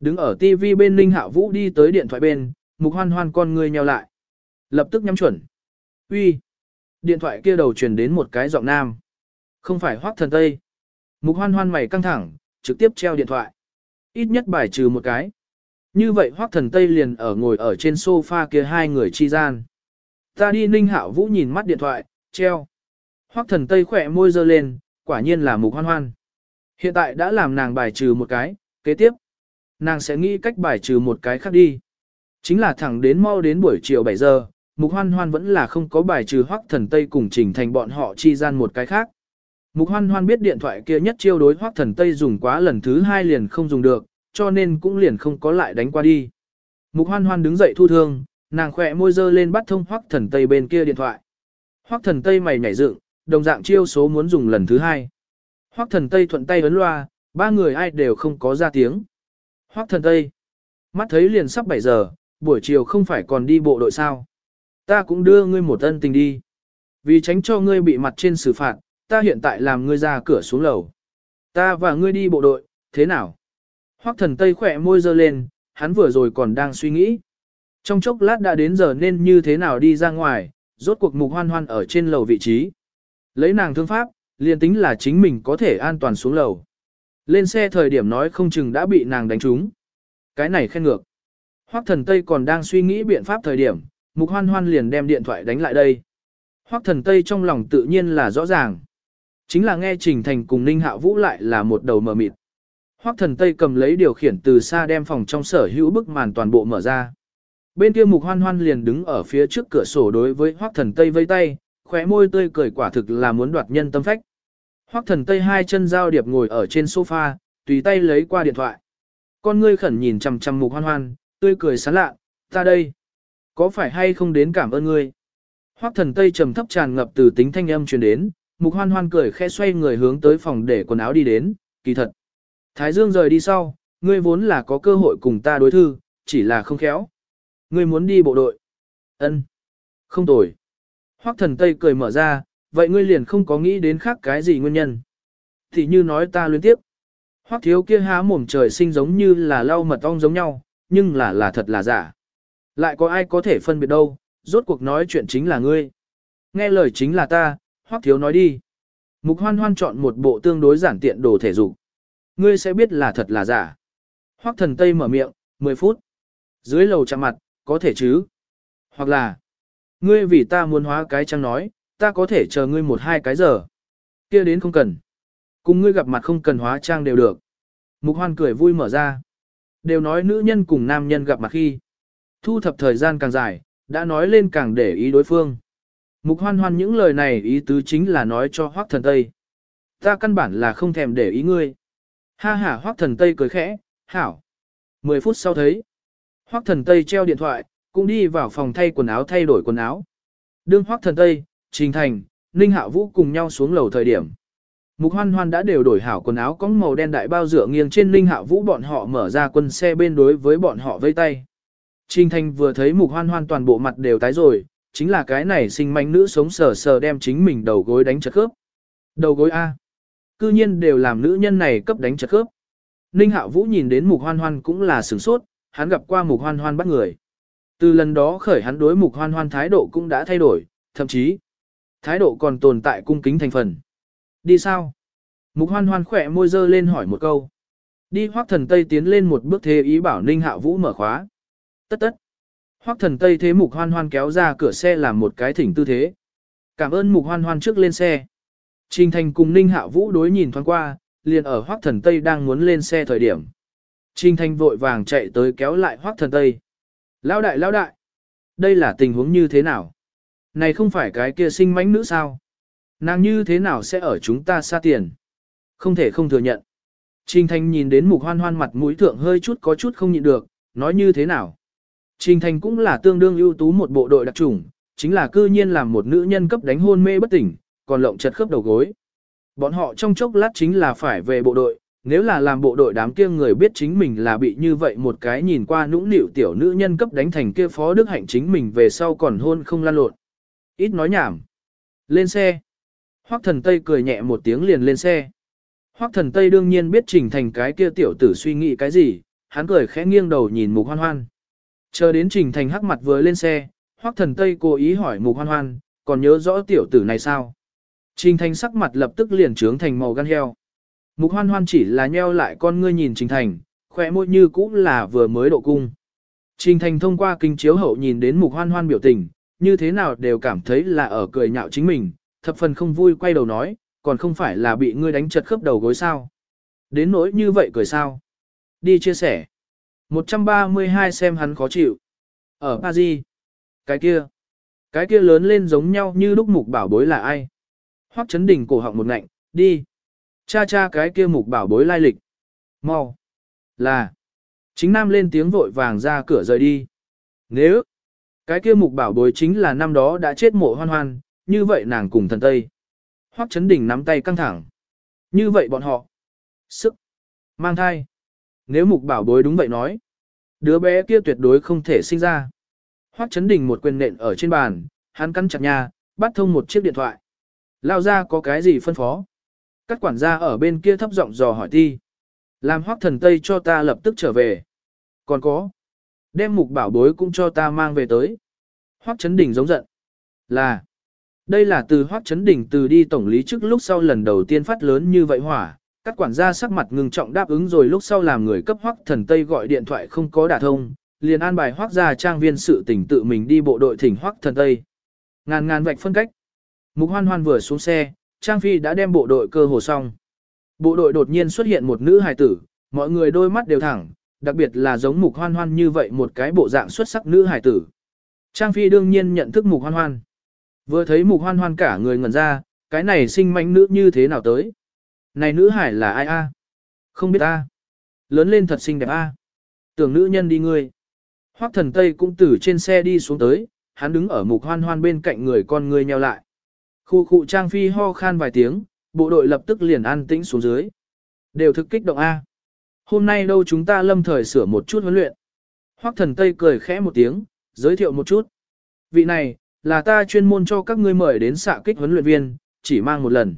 Speaker 1: Đứng ở TV bên Ninh Hạ Vũ đi tới điện thoại bên, mục hoan hoan con ngươi nheo lại. Lập tức nhắm chuẩn. Uy. Điện thoại kia đầu truyền đến một cái giọng nam. Không phải Hoắc thần Tây. Mục hoan hoan mày căng thẳng, trực tiếp treo điện thoại. Ít nhất bài trừ một cái. Như vậy Hoắc thần Tây liền ở ngồi ở trên sofa kia hai người chi gian. Ta đi ninh hạo vũ nhìn mắt điện thoại, treo. Hoắc thần Tây khỏe môi dơ lên, quả nhiên là mục hoan hoan. Hiện tại đã làm nàng bài trừ một cái, kế tiếp. Nàng sẽ nghĩ cách bài trừ một cái khác đi. Chính là thẳng đến mau đến buổi chiều 7 giờ, mục hoan hoan vẫn là không có bài trừ Hoắc thần Tây cùng trình thành bọn họ chi gian một cái khác. Mục hoan hoan biết điện thoại kia nhất chiêu đối Hoắc thần Tây dùng quá lần thứ hai liền không dùng được, cho nên cũng liền không có lại đánh qua đi. Mục hoan hoan đứng dậy thu thương, nàng khỏe môi dơ lên bắt thông hoắc thần tây bên kia điện thoại. Hoắc thần tây mày nhảy dựng, đồng dạng chiêu số muốn dùng lần thứ hai. Hoắc thần tây thuận tay ấn loa, ba người ai đều không có ra tiếng. Hoắc thần tây, mắt thấy liền sắp 7 giờ, buổi chiều không phải còn đi bộ đội sao. Ta cũng đưa ngươi một ân tình đi. Vì tránh cho ngươi bị mặt trên xử phạt, ta hiện tại làm ngươi ra cửa xuống lầu. Ta và ngươi đi bộ đội, thế nào? Hoắc thần Tây khỏe môi dơ lên, hắn vừa rồi còn đang suy nghĩ. Trong chốc lát đã đến giờ nên như thế nào đi ra ngoài, rốt cuộc mục hoan hoan ở trên lầu vị trí. Lấy nàng thương pháp, liền tính là chính mình có thể an toàn xuống lầu. Lên xe thời điểm nói không chừng đã bị nàng đánh trúng. Cái này khen ngược. Hoắc thần Tây còn đang suy nghĩ biện pháp thời điểm, mục hoan hoan liền đem điện thoại đánh lại đây. Hoắc thần Tây trong lòng tự nhiên là rõ ràng. Chính là nghe Trình Thành cùng Ninh Hạ Vũ lại là một đầu mờ mịt. Hoắc thần Tây cầm lấy điều khiển từ xa đem phòng trong sở hữu bức màn toàn bộ mở ra. Bên kia mục hoan hoan liền đứng ở phía trước cửa sổ đối với Hoắc thần Tây vây tay, khóe môi tươi cười quả thực là muốn đoạt nhân tâm phách. Hoắc thần Tây hai chân giao điệp ngồi ở trên sofa, tùy tay lấy qua điện thoại. Con ngươi khẩn nhìn chằm chằm mục hoan hoan, tươi cười sán lạ, ta đây. Có phải hay không đến cảm ơn ngươi? Hoắc thần Tây trầm thấp tràn ngập từ tính thanh âm truyền đến, mục hoan hoan cười khẽ xoay người hướng tới phòng để quần áo đi đến, kỳ thật. Thái Dương rời đi sau, ngươi vốn là có cơ hội cùng ta đối thư, chỉ là không khéo. Ngươi muốn đi bộ đội. Ân, Không tồi. Hoắc thần Tây cười mở ra, vậy ngươi liền không có nghĩ đến khác cái gì nguyên nhân. Thì như nói ta liên tiếp. Hoắc thiếu kia há mồm trời sinh giống như là lau mật ong giống nhau, nhưng là là thật là giả. Lại có ai có thể phân biệt đâu, rốt cuộc nói chuyện chính là ngươi. Nghe lời chính là ta, Hoắc thiếu nói đi. Mục hoan hoan chọn một bộ tương đối giản tiện đồ thể dục. Ngươi sẽ biết là thật là giả. Hoắc thần Tây mở miệng, 10 phút. Dưới lầu chạm mặt, có thể chứ. Hoặc là, ngươi vì ta muốn hóa cái trăng nói, ta có thể chờ ngươi một hai cái giờ. kia đến không cần. Cùng ngươi gặp mặt không cần hóa trang đều được. Mục hoan cười vui mở ra. Đều nói nữ nhân cùng nam nhân gặp mặt khi. Thu thập thời gian càng dài, đã nói lên càng để ý đối phương. Mục hoan hoan những lời này ý tứ chính là nói cho hoác thần Tây. Ta căn bản là không thèm để ý ngươi. Ha ha hoác thần Tây cười khẽ, hảo. Mười phút sau thấy. Hoác thần Tây treo điện thoại, cũng đi vào phòng thay quần áo thay đổi quần áo. Đương hoác thần Tây, Trình Thành, Ninh Hạ Vũ cùng nhau xuống lầu thời điểm. Mục hoan hoan đã đều đổi hảo quần áo có màu đen đại bao dựa nghiêng trên Ninh Hạ Vũ bọn họ mở ra quân xe bên đối với bọn họ vây tay. Trình Thành vừa thấy mục hoan hoan toàn bộ mặt đều tái rồi, chính là cái này sinh manh nữ sống sờ sờ đem chính mình đầu gối đánh chật khớp. Đầu gối A. Cư nhiên đều làm nữ nhân này cấp đánh chật khớp. Ninh Hạ Vũ nhìn đến mục hoan hoan cũng là sửng sốt, hắn gặp qua mục hoan hoan bắt người. Từ lần đó khởi hắn đối mục hoan hoan thái độ cũng đã thay đổi, thậm chí, thái độ còn tồn tại cung kính thành phần. Đi sao? Mục hoan hoan khỏe môi dơ lên hỏi một câu. Đi hoác thần Tây tiến lên một bước thế ý bảo Ninh Hạ Vũ mở khóa. Tất tất. Hoắc thần Tây thế mục hoan hoan kéo ra cửa xe làm một cái thỉnh tư thế. Cảm ơn mục hoan hoan trước lên xe. Trình thành cùng Ninh Hạ Vũ đối nhìn thoáng qua, liền ở Hoắc thần Tây đang muốn lên xe thời điểm. Trình thành vội vàng chạy tới kéo lại Hoắc thần Tây. Lão đại lão đại. Đây là tình huống như thế nào? Này không phải cái kia sinh mánh nữ sao? Nàng như thế nào sẽ ở chúng ta xa tiền? Không thể không thừa nhận. Trình Thành nhìn đến mục hoan hoan mặt mũi thượng hơi chút có chút không nhịn được, nói như thế nào? Trình Thành cũng là tương đương ưu tú một bộ đội đặc trùng, chính là cư nhiên làm một nữ nhân cấp đánh hôn mê bất tỉnh, còn lộng chật khớp đầu gối. Bọn họ trong chốc lát chính là phải về bộ đội, nếu là làm bộ đội đám kia người biết chính mình là bị như vậy một cái nhìn qua nũng nịu tiểu nữ nhân cấp đánh thành kia phó đức hạnh chính mình về sau còn hôn không lan lộn. Ít nói nhảm. Lên xe. Hoắc thần Tây cười nhẹ một tiếng liền lên xe. Hoắc thần Tây đương nhiên biết trình thành cái kia tiểu tử suy nghĩ cái gì, hắn cười khẽ nghiêng đầu nhìn mục hoan hoan. Chờ đến trình thành hắc mặt vừa lên xe, Hoắc thần Tây cố ý hỏi mục hoan hoan, còn nhớ rõ tiểu tử này sao? Trình thành sắc mặt lập tức liền trướng thành màu gan heo. Mục hoan hoan chỉ là nheo lại con ngươi nhìn trình thành, khỏe môi như cũng là vừa mới độ cung. Trình thành thông qua kinh chiếu hậu nhìn đến mục hoan hoan biểu tình, như thế nào đều cảm thấy là ở cười nhạo chính mình, thập phần không vui quay đầu nói, còn không phải là bị ngươi đánh chật khớp đầu gối sao. Đến nỗi như vậy cười sao. Đi chia sẻ. 132 xem hắn khó chịu. Ở Paris. Cái kia. Cái kia lớn lên giống nhau như lúc mục bảo bối là ai. Hoắc chấn đỉnh cổ họng một ngạnh, đi. Cha cha cái kia mục bảo bối lai lịch. Mau. Là. Chính nam lên tiếng vội vàng ra cửa rời đi. Nếu. Cái kia mục bảo bối chính là năm đó đã chết mộ hoan hoan, như vậy nàng cùng thần Tây. Hoắc chấn đỉnh nắm tay căng thẳng. Như vậy bọn họ. Sức. Mang thai. Nếu mục bảo bối đúng vậy nói. Đứa bé kia tuyệt đối không thể sinh ra. Hoắc chấn đỉnh một quyền nện ở trên bàn, hắn cắn chặt nhà, bắt thông một chiếc điện thoại. Lao ra có cái gì phân phó. Các quản gia ở bên kia thấp giọng dò hỏi thi. Làm hoắc thần Tây cho ta lập tức trở về. Còn có. Đem mục bảo bối cũng cho ta mang về tới. Hoắc chấn đỉnh giống giận. Là. Đây là từ Hoắc Chấn Đỉnh từ đi tổng lý trước lúc sau lần đầu tiên phát lớn như vậy hỏa, các quản gia sắc mặt ngừng trọng đáp ứng rồi lúc sau làm người cấp Hoắc Thần Tây gọi điện thoại không có đả thông, liền an bài Hoắc gia trang viên sự tỉnh tự mình đi bộ đội thỉnh Hoắc Thần Tây. Ngàn ngàn vạch phân cách. Mục Hoan Hoan vừa xuống xe, Trang Phi đã đem bộ đội cơ hồ xong. Bộ đội đột nhiên xuất hiện một nữ hài tử, mọi người đôi mắt đều thẳng, đặc biệt là giống Mục Hoan Hoan như vậy một cái bộ dạng xuất sắc nữ hài tử. Trang Phi đương nhiên nhận thức Mục Hoan Hoan. Vừa thấy mục hoan hoan cả người ngẩn ra, cái này sinh manh nữ như thế nào tới? Này nữ hải là ai a? Không biết a. Lớn lên thật xinh đẹp a. Tưởng nữ nhân đi ngươi. Hoắc thần Tây cũng từ trên xe đi xuống tới, hắn đứng ở mục hoan hoan bên cạnh người con người nheo lại. Khu khu trang phi ho khan vài tiếng, bộ đội lập tức liền an tĩnh xuống dưới. Đều thực kích động A. Hôm nay đâu chúng ta lâm thời sửa một chút huấn luyện. Hoắc thần Tây cười khẽ một tiếng, giới thiệu một chút. Vị này, là ta chuyên môn cho các ngươi mời đến xạ kích huấn luyện viên, chỉ mang một lần.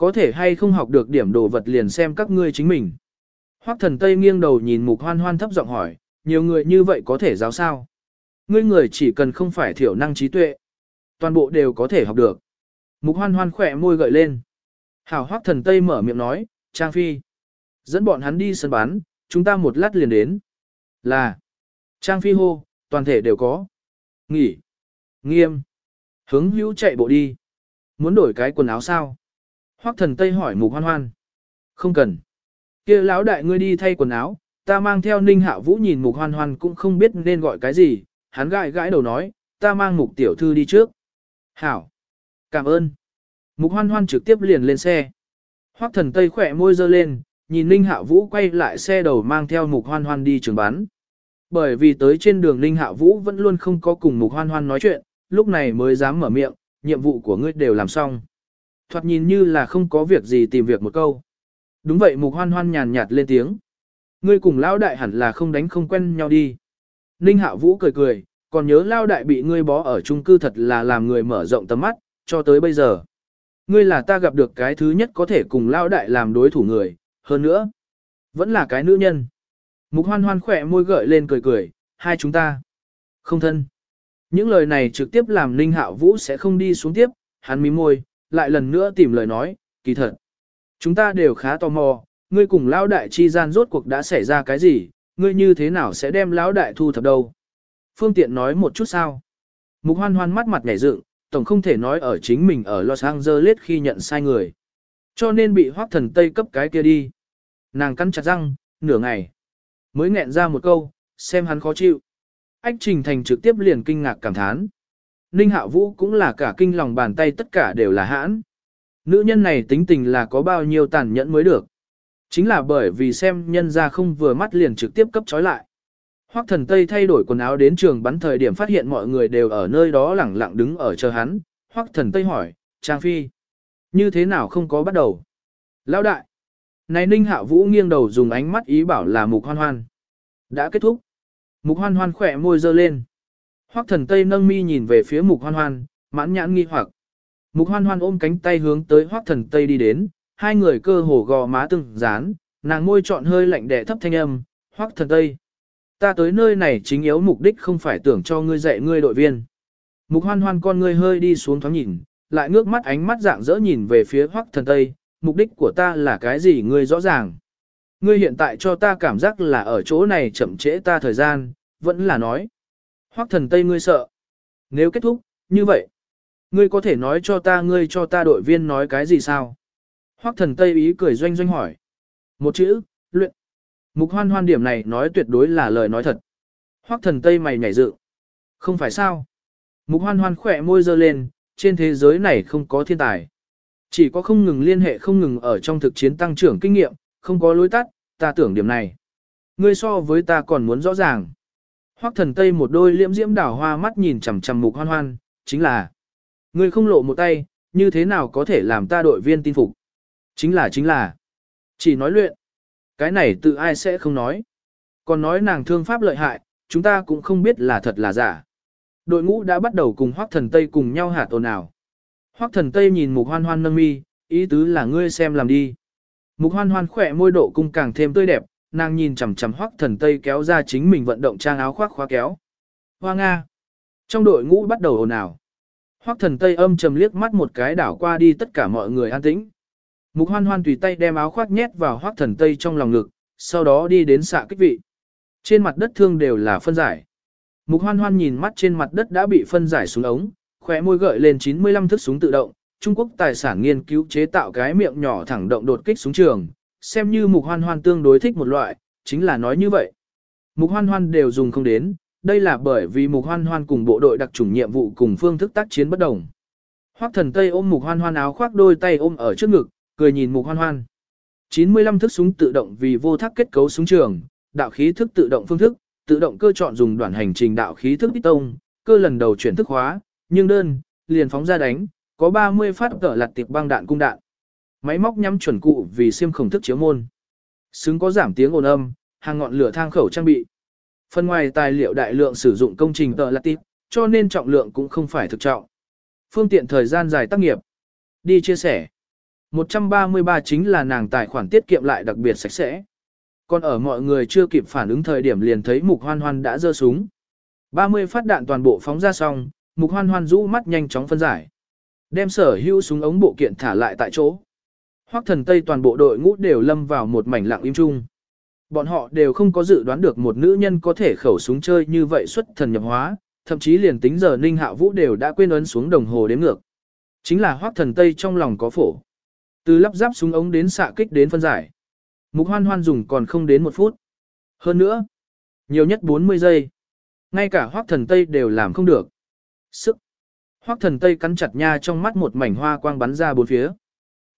Speaker 1: Có thể hay không học được điểm đồ vật liền xem các ngươi chính mình. Hoắc thần Tây nghiêng đầu nhìn mục hoan hoan thấp giọng hỏi, nhiều người như vậy có thể giáo sao? Ngươi người chỉ cần không phải thiểu năng trí tuệ. Toàn bộ đều có thể học được. Mục hoan hoan khỏe môi gợi lên. Hảo Hoắc thần Tây mở miệng nói, Trang Phi. Dẫn bọn hắn đi sân bán, chúng ta một lát liền đến. Là. Trang Phi hô, toàn thể đều có. Nghỉ. Nghiêm. Hướng hữu chạy bộ đi. Muốn đổi cái quần áo sao? Hoắc thần Tây hỏi mục hoan hoan. Không cần. kia lão đại ngươi đi thay quần áo, ta mang theo ninh hạ vũ nhìn mục hoan hoan cũng không biết nên gọi cái gì, hắn gãi gãi đầu nói, ta mang mục tiểu thư đi trước. Hảo. Cảm ơn. Mục hoan hoan trực tiếp liền lên xe. Hoắc thần Tây khỏe môi dơ lên, nhìn ninh hạ vũ quay lại xe đầu mang theo mục hoan hoan đi trường bán. Bởi vì tới trên đường ninh hạ vũ vẫn luôn không có cùng mục hoan hoan nói chuyện, lúc này mới dám mở miệng, nhiệm vụ của ngươi đều làm xong. Thoạt nhìn như là không có việc gì tìm việc một câu. Đúng vậy mục hoan hoan nhàn nhạt lên tiếng. Ngươi cùng lão đại hẳn là không đánh không quen nhau đi. Ninh hạ vũ cười cười, còn nhớ lao đại bị ngươi bó ở chung cư thật là làm người mở rộng tầm mắt, cho tới bây giờ. Ngươi là ta gặp được cái thứ nhất có thể cùng lao đại làm đối thủ người, hơn nữa, vẫn là cái nữ nhân. Mục hoan hoan khỏe môi gợi lên cười cười, hai chúng ta. Không thân. Những lời này trực tiếp làm Ninh Hạo Vũ sẽ không đi xuống tiếp, hắn mím môi, lại lần nữa tìm lời nói, kỳ thật. Chúng ta đều khá tò mò, ngươi cùng lão đại chi gian rốt cuộc đã xảy ra cái gì, ngươi như thế nào sẽ đem lão đại thu thập đâu. Phương tiện nói một chút sao. Mục hoan hoan mắt mặt nhảy dựng, tổng không thể nói ở chính mình ở Los Angeles khi nhận sai người. Cho nên bị hoác thần Tây cấp cái kia đi. Nàng cắn chặt răng, nửa ngày. Mới nghẹn ra một câu, xem hắn khó chịu. Ách Trình Thành trực tiếp liền kinh ngạc cảm thán. Ninh Hạo Vũ cũng là cả kinh lòng bàn tay tất cả đều là hãn. Nữ nhân này tính tình là có bao nhiêu tàn nhẫn mới được. Chính là bởi vì xem nhân ra không vừa mắt liền trực tiếp cấp trói lại. Hoắc thần Tây thay đổi quần áo đến trường bắn thời điểm phát hiện mọi người đều ở nơi đó lẳng lặng đứng ở chờ hắn. Hoắc thần Tây hỏi, Trang Phi, như thế nào không có bắt đầu? Lão đại, này Ninh Hạo Vũ nghiêng đầu dùng ánh mắt ý bảo là mục hoan hoan. Đã kết thúc. Mục hoan hoan khỏe môi dơ lên. Hoắc thần Tây nâng mi nhìn về phía mục hoan hoan, mãn nhãn nghi hoặc. Mục hoan hoan ôm cánh tay hướng tới Hoắc thần Tây đi đến, hai người cơ hồ gò má từng dán, nàng môi trọn hơi lạnh đẻ thấp thanh âm, Hoắc thần Tây. Ta tới nơi này chính yếu mục đích không phải tưởng cho ngươi dạy ngươi đội viên. Mục hoan hoan con ngươi hơi đi xuống thoáng nhìn, lại ngước mắt ánh mắt dạng dỡ nhìn về phía Hoắc thần Tây, mục đích của ta là cái gì ngươi rõ ràng. Ngươi hiện tại cho ta cảm giác là ở chỗ này chậm trễ ta thời gian, vẫn là nói. Hoắc thần Tây ngươi sợ. Nếu kết thúc, như vậy. Ngươi có thể nói cho ta ngươi cho ta đội viên nói cái gì sao? Hoắc thần Tây ý cười doanh doanh hỏi. Một chữ, luyện. Mục hoan hoan điểm này nói tuyệt đối là lời nói thật. Hoắc thần Tây mày nhảy dự. Không phải sao? Mục hoan hoan khỏe môi dơ lên, trên thế giới này không có thiên tài. Chỉ có không ngừng liên hệ không ngừng ở trong thực chiến tăng trưởng kinh nghiệm, không có lối tắt, ta tưởng điểm này. Ngươi so với ta còn muốn rõ ràng. Hoắc thần Tây một đôi liễm diễm đảo hoa mắt nhìn chằm chằm mục hoan hoan, chính là. Ngươi không lộ một tay, như thế nào có thể làm ta đội viên tin phục? Chính là chính là. Chỉ nói luyện. Cái này tự ai sẽ không nói. Còn nói nàng thương pháp lợi hại, chúng ta cũng không biết là thật là giả. Đội ngũ đã bắt đầu cùng Hoắc thần Tây cùng nhau hạ ồn ào. Hoắc thần Tây nhìn mục hoan hoan nâng mi, ý tứ là ngươi xem làm đi. Mục hoan hoan khỏe môi độ cung càng thêm tươi đẹp, nàng nhìn chằm chằm Hoắc thần Tây kéo ra chính mình vận động trang áo khoác khóa kéo. Hoa Nga. Trong đội ngũ bắt đầu ồn ào. Hoắc thần Tây âm trầm liếc mắt một cái đảo qua đi tất cả mọi người an tĩnh. Mục hoan hoan tùy tay đem áo khoác nhét vào Hoắc thần Tây trong lòng ngực, sau đó đi đến xạ kích vị. Trên mặt đất thương đều là phân giải. Mục hoan hoan nhìn mắt trên mặt đất đã bị phân giải xuống ống, khóe môi gợi lên 95 thức súng tự động, Trung Quốc tài sản nghiên cứu chế tạo cái miệng nhỏ thẳng động đột kích súng trường, xem như mục hoan hoan tương đối thích một loại, chính là nói như vậy. Mục hoan hoan đều dùng không đến, đây là bởi vì mục hoan hoan cùng bộ đội đặc chủng nhiệm vụ cùng phương thức tác chiến bất đồng. Hoắc thần Tây ôm mục hoan hoan áo khoác đôi tay ôm ở trước ngực, cười nhìn mục hoan hoan. 95 thức súng tự động vì vô thác kết cấu súng trường, đạo khí thức tự động phương thức, tự động cơ chọn dùng đoạn hành trình đạo khí thức tông, cơ lần đầu chuyển thức hóa, nhưng đơn, liền phóng ra đánh, có 30 phát cỡ lặt tiệp băng đạn cung đạn. Máy móc nhắm chuẩn cụ vì xiêm khổng thức chiếu môn. Xứng có giảm tiếng ồn âm, hàng ngọn lửa thang khẩu trang bị. Phần ngoài tài liệu đại lượng sử dụng công trình tờ lạc tiếp, cho nên trọng lượng cũng không phải thực trọng. Phương tiện thời gian dài tác nghiệp. Đi chia sẻ. 133 chính là nàng tài khoản tiết kiệm lại đặc biệt sạch sẽ. Còn ở mọi người chưa kịp phản ứng thời điểm liền thấy mục hoan hoan đã giơ súng. 30 phát đạn toàn bộ phóng ra xong, mục hoan hoan rũ mắt nhanh chóng phân giải. Đem sở hữu súng ống bộ kiện thả lại tại chỗ. Hoắc thần Tây toàn bộ đội ngũ đều lâm vào một mảnh lặng im chung. Bọn họ đều không có dự đoán được một nữ nhân có thể khẩu súng chơi như vậy xuất thần nhập hóa, thậm chí liền tính giờ Ninh Hạ Vũ đều đã quên ấn xuống đồng hồ đếm ngược. Chính là Hoắc thần Tây trong lòng có phổ. Từ lắp ráp súng ống đến xạ kích đến phân giải. Mục hoan hoan dùng còn không đến một phút. Hơn nữa, nhiều nhất 40 giây. Ngay cả Hoắc thần Tây đều làm không được. Sức. Hoắc thần Tây cắn chặt nha trong mắt một mảnh hoa quang bắn ra bốn phía.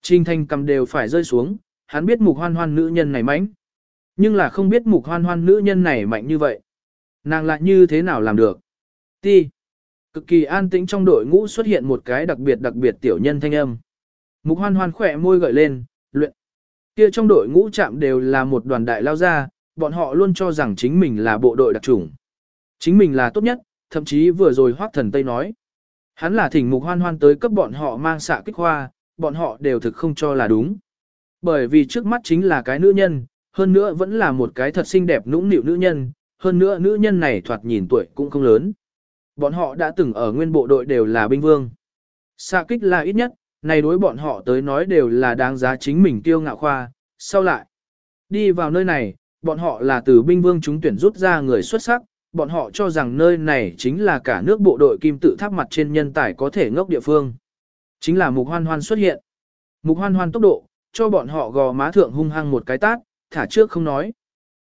Speaker 1: Trình thanh cầm đều phải rơi xuống, hắn biết mục hoan hoan nữ nhân này mạnh. Nhưng là không biết mục hoan hoan nữ nhân này mạnh như vậy. Nàng lại như thế nào làm được. Ti. Cực kỳ an tĩnh trong đội ngũ xuất hiện một cái đặc biệt đặc biệt tiểu nhân thanh âm. Mục hoan hoan khỏe môi gợi lên, luyện. Kia trong đội ngũ chạm đều là một đoàn đại lao ra, bọn họ luôn cho rằng chính mình là bộ đội đặc chủng. Chính mình là tốt nhất, thậm chí vừa rồi hoác thần Tây nói. Hắn là thỉnh mục hoan hoan tới cấp bọn họ mang xạ kích hoa, bọn họ đều thực không cho là đúng. Bởi vì trước mắt chính là cái nữ nhân, hơn nữa vẫn là một cái thật xinh đẹp nũng nịu nữ nhân, hơn nữa nữ nhân này thoạt nhìn tuổi cũng không lớn. Bọn họ đã từng ở nguyên bộ đội đều là binh vương. xa kích là ít nhất, này đối bọn họ tới nói đều là đáng giá chính mình tiêu ngạo khoa, sau lại. Đi vào nơi này, bọn họ là từ binh vương chúng tuyển rút ra người xuất sắc, bọn họ cho rằng nơi này chính là cả nước bộ đội kim tự tháp mặt trên nhân tài có thể ngốc địa phương. Chính là mục hoan hoan xuất hiện. Mục hoan hoan tốc độ, cho bọn họ gò má thượng hung hăng một cái tát, thả trước không nói.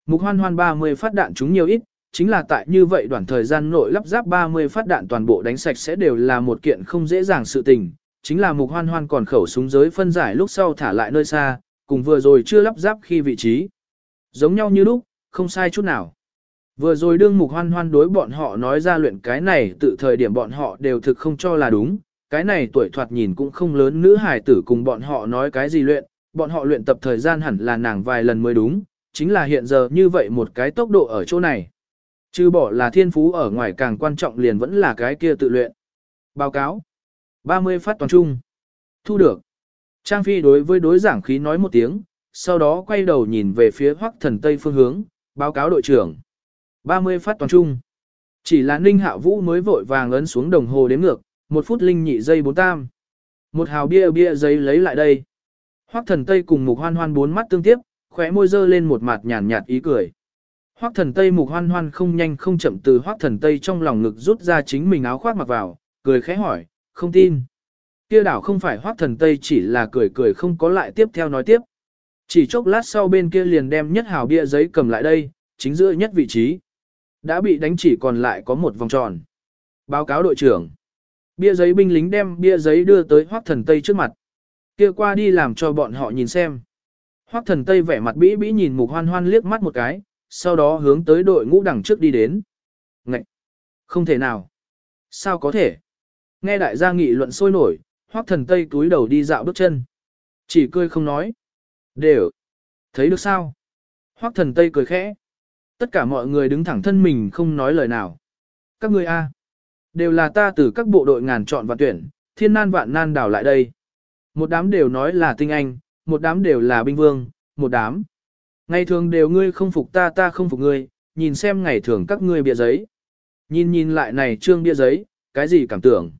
Speaker 1: Mục hoan hoan 30 phát đạn chúng nhiều ít, chính là tại như vậy đoạn thời gian nội lắp ráp 30 phát đạn toàn bộ đánh sạch sẽ đều là một kiện không dễ dàng sự tình. Chính là mục hoan hoan còn khẩu súng giới phân giải lúc sau thả lại nơi xa, cùng vừa rồi chưa lắp ráp khi vị trí. Giống nhau như lúc, không sai chút nào. Vừa rồi đương mục hoan hoan đối bọn họ nói ra luyện cái này tự thời điểm bọn họ đều thực không cho là đúng, cái này tuổi thoạt nhìn cũng không lớn nữ hải tử cùng bọn họ nói cái gì luyện, bọn họ luyện tập thời gian hẳn là nàng vài lần mới đúng, chính là hiện giờ như vậy một cái tốc độ ở chỗ này. Chứ bỏ là thiên phú ở ngoài càng quan trọng liền vẫn là cái kia tự luyện. Báo cáo. 30 phát toàn trung. Thu được. Trang Phi đối với đối giảng khí nói một tiếng, sau đó quay đầu nhìn về phía hoắc thần Tây phương hướng, báo cáo đội trưởng. 30 phát toàn trung. Chỉ là Ninh Hạ Vũ mới vội vàng ấn xuống đồng hồ đếm ngược, một phút linh nhị giây bốn tam. Một hào bia bia giấy lấy lại đây. Hoắc thần Tây cùng mục hoan hoan bốn mắt tương tiếp, khóe môi dơ lên một mặt nhàn nhạt ý cười. Hoắc thần Tây mục hoan hoan không nhanh không chậm từ Hoắc thần Tây trong lòng ngực rút ra chính mình áo khoác mặc vào, cười khẽ hỏi, không tin. Kia đảo không phải Hoắc thần Tây chỉ là cười cười không có lại tiếp theo nói tiếp. Chỉ chốc lát sau bên kia liền đem nhất hào bia giấy cầm lại đây, chính giữa nhất vị trí. Đã bị đánh chỉ còn lại có một vòng tròn. Báo cáo đội trưởng. Bia giấy binh lính đem bia giấy đưa tới Hoắc Thần Tây trước mặt. Kia qua đi làm cho bọn họ nhìn xem. Hoắc Thần Tây vẻ mặt bĩ bĩ nhìn Mục Hoan Hoan liếc mắt một cái, sau đó hướng tới đội ngũ đằng trước đi đến. Ngậy! Không thể nào! Sao có thể? Nghe đại gia nghị luận sôi nổi, Hoắc Thần Tây túi đầu đi dạo bước chân. Chỉ cười không nói. Đều! Thấy được sao? Hoắc Thần Tây cười khẽ. Tất cả mọi người đứng thẳng thân mình không nói lời nào. Các ngươi a, đều là ta từ các bộ đội ngàn chọn và tuyển, thiên nan vạn nan đảo lại đây. Một đám đều nói là tinh anh, một đám đều là binh vương, một đám. Ngày thường đều ngươi không phục ta ta không phục ngươi, nhìn xem ngày thường các ngươi bia giấy. Nhìn nhìn lại này trương bia giấy, cái gì cảm tưởng.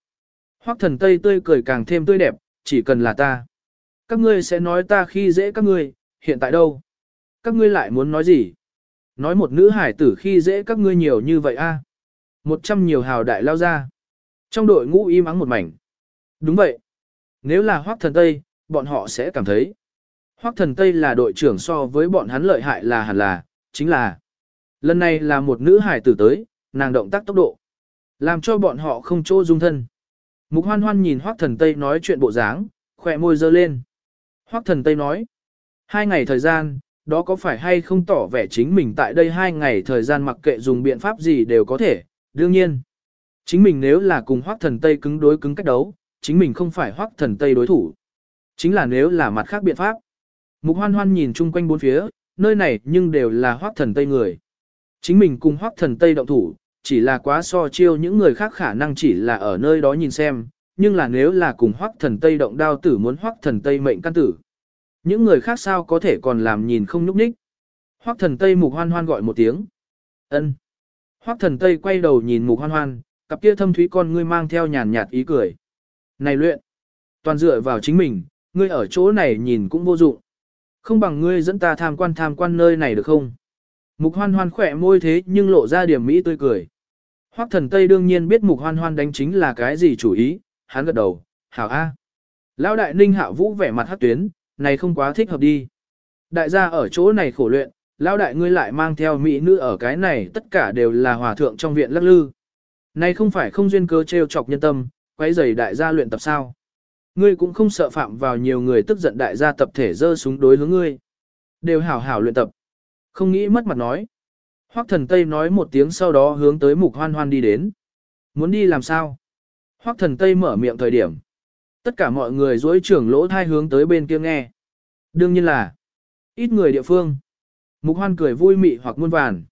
Speaker 1: Hoắc thần Tây tươi cười càng thêm tươi đẹp, chỉ cần là ta. Các ngươi sẽ nói ta khi dễ các ngươi, hiện tại đâu? Các ngươi lại muốn nói gì? Nói một nữ hải tử khi dễ các ngươi nhiều như vậy a một trăm nhiều hào đại lao ra. Trong đội ngũ im ắng một mảnh. Đúng vậy. Nếu là Hoắc thần Tây, bọn họ sẽ cảm thấy. Hoắc thần Tây là đội trưởng so với bọn hắn lợi hại là hẳn là, chính là. Lần này là một nữ hải tử tới, nàng động tác tốc độ. Làm cho bọn họ không chỗ dung thân. Mục hoan hoan nhìn Hoắc thần Tây nói chuyện bộ dáng, khỏe môi dơ lên. Hoắc thần Tây nói. Hai ngày thời gian, đó có phải hay không tỏ vẻ chính mình tại đây hai ngày thời gian mặc kệ dùng biện pháp gì đều có thể, đương nhiên. Chính mình nếu là cùng hoác thần Tây cứng đối cứng cách đấu, chính mình không phải hoác thần Tây đối thủ. Chính là nếu là mặt khác biện pháp. Mục hoan hoan nhìn chung quanh bốn phía, nơi này nhưng đều là hoác thần Tây người. Chính mình cùng hoác thần Tây động thủ, chỉ là quá so chiêu những người khác khả năng chỉ là ở nơi đó nhìn xem, nhưng là nếu là cùng hoắc thần Tây động đao tử muốn hoắc thần Tây mệnh căn tử. Những người khác sao có thể còn làm nhìn không nhúc nhích. Hoắc thần Tây mục hoan hoan gọi một tiếng. ân. Hoắc thần Tây quay đầu nhìn mục hoan hoan, cặp kia thâm thúy con ngươi mang theo nhàn nhạt ý cười. Này luyện, toàn dựa vào chính mình, ngươi ở chỗ này nhìn cũng vô dụng. Không bằng ngươi dẫn ta tham quan tham quan nơi này được không? Mục hoan hoan khỏe môi thế nhưng lộ ra điểm mỹ tươi cười. Hoắc thần Tây đương nhiên biết mục hoan hoan đánh chính là cái gì chủ ý, hắn gật đầu, hảo a. Lão đại ninh hạ vũ vẻ mặt hắc tuyến, này không quá thích hợp đi. Đại gia ở chỗ này khổ luyện, lão đại ngươi lại mang theo mỹ nữ ở cái này tất cả đều là hòa thượng trong viện lắc lư. Này không phải không duyên cơ trêu chọc nhân tâm, quấy rầy đại gia luyện tập sao. Ngươi cũng không sợ phạm vào nhiều người tức giận đại gia tập thể dơ súng đối hướng ngươi. Đều hảo hảo luyện tập. Không nghĩ mất mặt nói. Hoắc thần Tây nói một tiếng sau đó hướng tới mục hoan hoan đi đến. Muốn đi làm sao? Hoắc thần Tây mở miệng thời điểm. Tất cả mọi người dối trưởng lỗ thai hướng tới bên kia nghe. Đương nhiên là ít người địa phương. Mục hoan cười vui mị hoặc muôn vàn.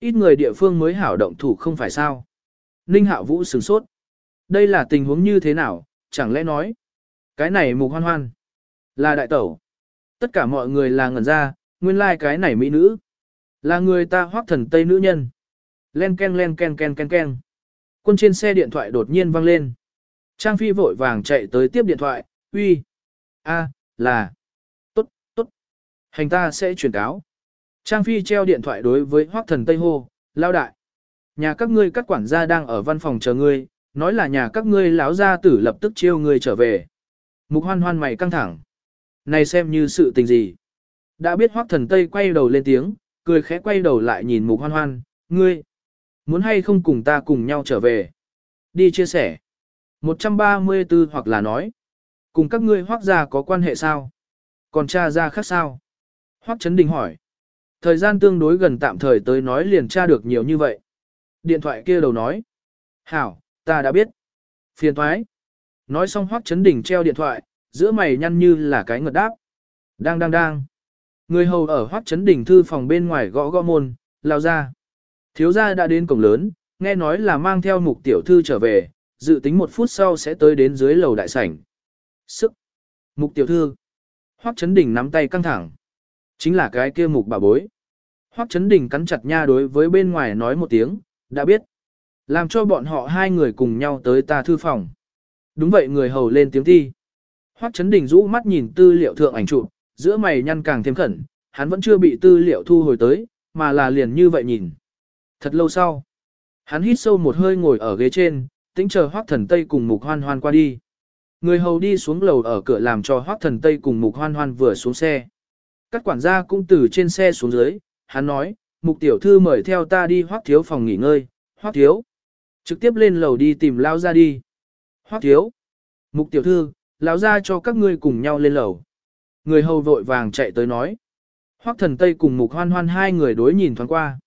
Speaker 1: Ít người địa phương mới hảo động thủ không phải sao. Ninh hạo vũ sửng sốt. Đây là tình huống như thế nào, chẳng lẽ nói. Cái này mục hoan hoan. Là đại tẩu. Tất cả mọi người là ngẩn ra, nguyên lai like cái này mỹ nữ. Là người ta hoác thần tây nữ nhân. Len ken len ken ken ken ken. Quân trên xe điện thoại đột nhiên vang lên. Trang Phi vội vàng chạy tới tiếp điện thoại, uy. a, là. Tốt, tốt. Hành ta sẽ truyền cáo. Trang Phi treo điện thoại đối với Hoắc thần Tây Hô, lao đại. Nhà các ngươi các quản gia đang ở văn phòng chờ ngươi, nói là nhà các ngươi lão gia tử lập tức chiêu ngươi trở về. Mục hoan hoan mày căng thẳng. Này xem như sự tình gì. Đã biết Hoắc thần Tây quay đầu lên tiếng, cười khẽ quay đầu lại nhìn mục hoan hoan, ngươi. Muốn hay không cùng ta cùng nhau trở về. Đi chia sẻ. 134 hoặc là nói. Cùng các ngươi Hoắc gia có quan hệ sao? Còn cha gia khác sao? Hoắc Trấn Đình hỏi. Thời gian tương đối gần tạm thời tới nói liền tra được nhiều như vậy. Điện thoại kia đầu nói. Hảo, ta đã biết. Phiền thoái. Nói xong Hoác chấn đỉnh treo điện thoại, giữa mày nhăn như là cái ngợt đáp. Đang đang đang. Người hầu ở Hoác chấn đỉnh thư phòng bên ngoài gõ gõ môn, lao ra. Thiếu gia đã đến cổng lớn, nghe nói là mang theo mục tiểu thư trở về, dự tính một phút sau sẽ tới đến dưới lầu đại sảnh. Sức. Mục tiểu thư. Hoắc Chấn đỉnh nắm tay căng thẳng. Chính là cái kia mục bà bối. Hoắc Chấn Đình cắn chặt nha đối với bên ngoài nói một tiếng, đã biết. Làm cho bọn họ hai người cùng nhau tới ta thư phòng. Đúng vậy người hầu lên tiếng thi. Hoắc Chấn Đình rũ mắt nhìn tư liệu thượng ảnh chụp, giữa mày nhăn càng thêm khẩn, hắn vẫn chưa bị tư liệu thu hồi tới, mà là liền như vậy nhìn. Thật lâu sau, hắn hít sâu một hơi ngồi ở ghế trên, tĩnh chờ Hoắc Thần Tây cùng Mục Hoan Hoan qua đi. Người hầu đi xuống lầu ở cửa làm cho Hoắc Thần Tây cùng Mục Hoan Hoan vừa xuống xe. Các quản gia cũng từ trên xe xuống dưới, hắn nói, Mục tiểu thư mời theo ta đi Hoắc thiếu phòng nghỉ ngơi, Hoắc thiếu. Trực tiếp lên lầu đi tìm lao ra đi. Hoắc thiếu. Mục tiểu thư, lão ra cho các ngươi cùng nhau lên lầu. Người hầu vội vàng chạy tới nói. Hoắc thần Tây cùng Mục Hoan Hoan hai người đối nhìn thoáng qua.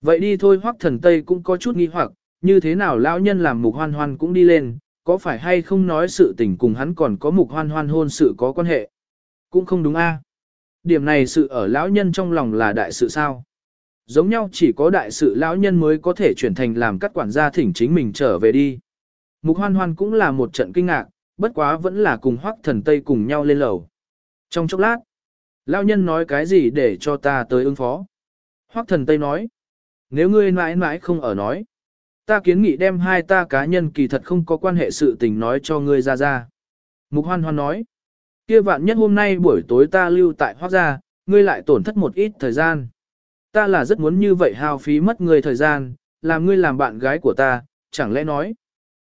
Speaker 1: Vậy đi thôi Hoắc thần Tây cũng có chút nghi hoặc, như thế nào lão nhân làm mục hoan hoan cũng đi lên, có phải hay không nói sự tình cùng hắn còn có mục hoan hoan hôn sự có quan hệ? Cũng không đúng a. Điểm này sự ở lão nhân trong lòng là đại sự sao? Giống nhau chỉ có đại sự lão nhân mới có thể chuyển thành làm các quản gia thỉnh chính mình trở về đi. Mục hoan hoan cũng là một trận kinh ngạc, bất quá vẫn là cùng hoắc thần Tây cùng nhau lên lầu. Trong chốc lát, lão nhân nói cái gì để cho ta tới ứng phó? Hoắc thần Tây nói, nếu ngươi mãi mãi không ở nói, ta kiến nghị đem hai ta cá nhân kỳ thật không có quan hệ sự tình nói cho ngươi ra ra. Mục hoan hoan nói, kia vạn nhất hôm nay buổi tối ta lưu tại hoác gia, ngươi lại tổn thất một ít thời gian. Ta là rất muốn như vậy hao phí mất ngươi thời gian, làm ngươi làm bạn gái của ta, chẳng lẽ nói,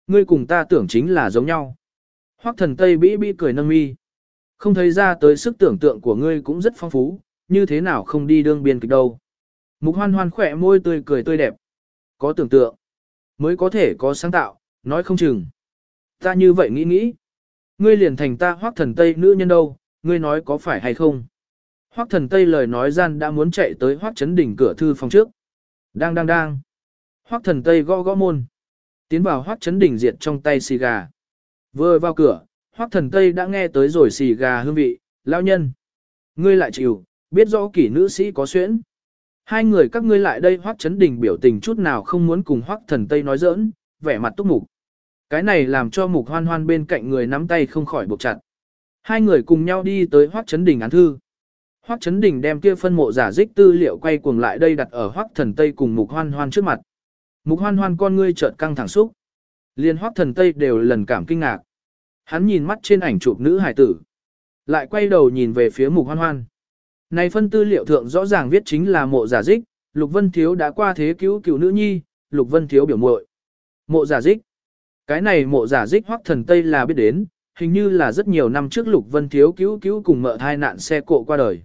Speaker 1: ngươi cùng ta tưởng chính là giống nhau. Hoác thần Tây bĩ bĩ cười nâng mi. Không thấy ra tới sức tưởng tượng của ngươi cũng rất phong phú, như thế nào không đi đương biên kịch đâu. Mục hoan hoan khỏe môi tươi cười tươi đẹp. Có tưởng tượng, mới có thể có sáng tạo, nói không chừng. Ta như vậy nghĩ nghĩ. Ngươi liền thành ta hoác thần Tây nữ nhân đâu, ngươi nói có phải hay không? Hoác thần Tây lời nói gian đã muốn chạy tới hoác chấn đỉnh cửa thư phòng trước. Đang đang đang. Hoác thần Tây gõ gõ môn. Tiến vào hoác chấn đỉnh diệt trong tay xì gà. Vừa vào cửa, hoác thần Tây đã nghe tới rồi xì gà hương vị, lao nhân. Ngươi lại chịu, biết rõ kỷ nữ sĩ có xuyễn. Hai người các ngươi lại đây hoác chấn Đỉnh biểu tình chút nào không muốn cùng hoác thần Tây nói giỡn, vẻ mặt túc mục. Cái này làm cho mục hoan hoan bên cạnh người nắm tay không khỏi buộc chặt. Hai người cùng nhau đi tới Hoắc Chấn Đình án thư. Hoắc Chấn Đình đem kia phân mộ giả dích tư liệu quay cuồng lại đây đặt ở Hoắc Thần Tây cùng Mục Hoan Hoan trước mặt. Mục Hoan Hoan con ngươi chợt căng thẳng xúc. Liên Hoắc Thần Tây đều lần cảm kinh ngạc. Hắn nhìn mắt trên ảnh chụp nữ hải tử, lại quay đầu nhìn về phía Mục Hoan Hoan. Này phân tư liệu thượng rõ ràng viết chính là mộ giả dích, Lục Vân Thiếu đã qua thế cứu cứu nữ nhi, Lục Vân Thiếu biểu muội. Mộ giả dích. Cái này mộ giả dích Hoắc Thần Tây là biết đến, hình như là rất nhiều năm trước Lục Vân Thiếu cứu cứu cùng mợ thai nạn xe cộ qua đời.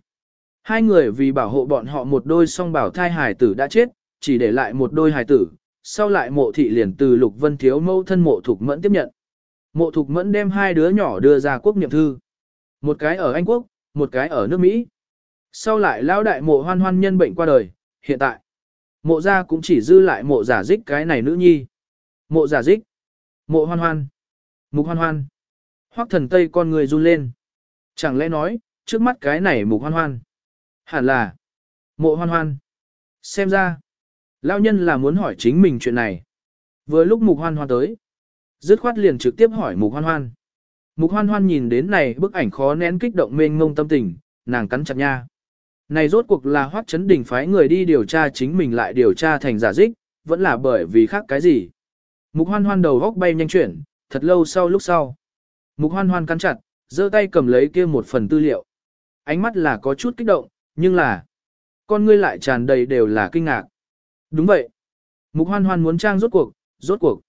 Speaker 1: Hai người vì bảo hộ bọn họ một đôi song bảo thai hài tử đã chết, chỉ để lại một đôi hài tử, sau lại mộ thị liền từ Lục Vân Thiếu mâu thân mộ thục mẫn tiếp nhận. Mộ thục mẫn đem hai đứa nhỏ đưa ra quốc niệm thư. Một cái ở Anh Quốc, một cái ở nước Mỹ. Sau lại lão đại mộ hoan hoan nhân bệnh qua đời, hiện tại. Mộ gia cũng chỉ dư lại mộ giả dích cái này nữ nhi. Mộ giả dích. Mộ hoan hoan. Mục hoan hoan. Hoắc thần tây con người run lên. Chẳng lẽ nói, trước mắt cái này mục hoan hoan. Hẳn là. Mộ hoan hoan. Xem ra. Lão nhân là muốn hỏi chính mình chuyện này. Vừa lúc mục hoan hoan tới. Dứt khoát liền trực tiếp hỏi mục hoan hoan. Mục hoan hoan nhìn đến này bức ảnh khó nén kích động mênh ngông tâm tình, nàng cắn chặt nha. Này rốt cuộc là hoắc chấn đỉnh phái người đi điều tra chính mình lại điều tra thành giả dích, vẫn là bởi vì khác cái gì. Mục hoan hoan đầu góc bay nhanh chuyển, thật lâu sau lúc sau. Mục hoan hoan cắn chặt, giơ tay cầm lấy kia một phần tư liệu. Ánh mắt là có chút kích động, nhưng là, con ngươi lại tràn đầy đều là kinh ngạc. Đúng vậy. Mục hoan hoan muốn trang rốt cuộc, rốt cuộc.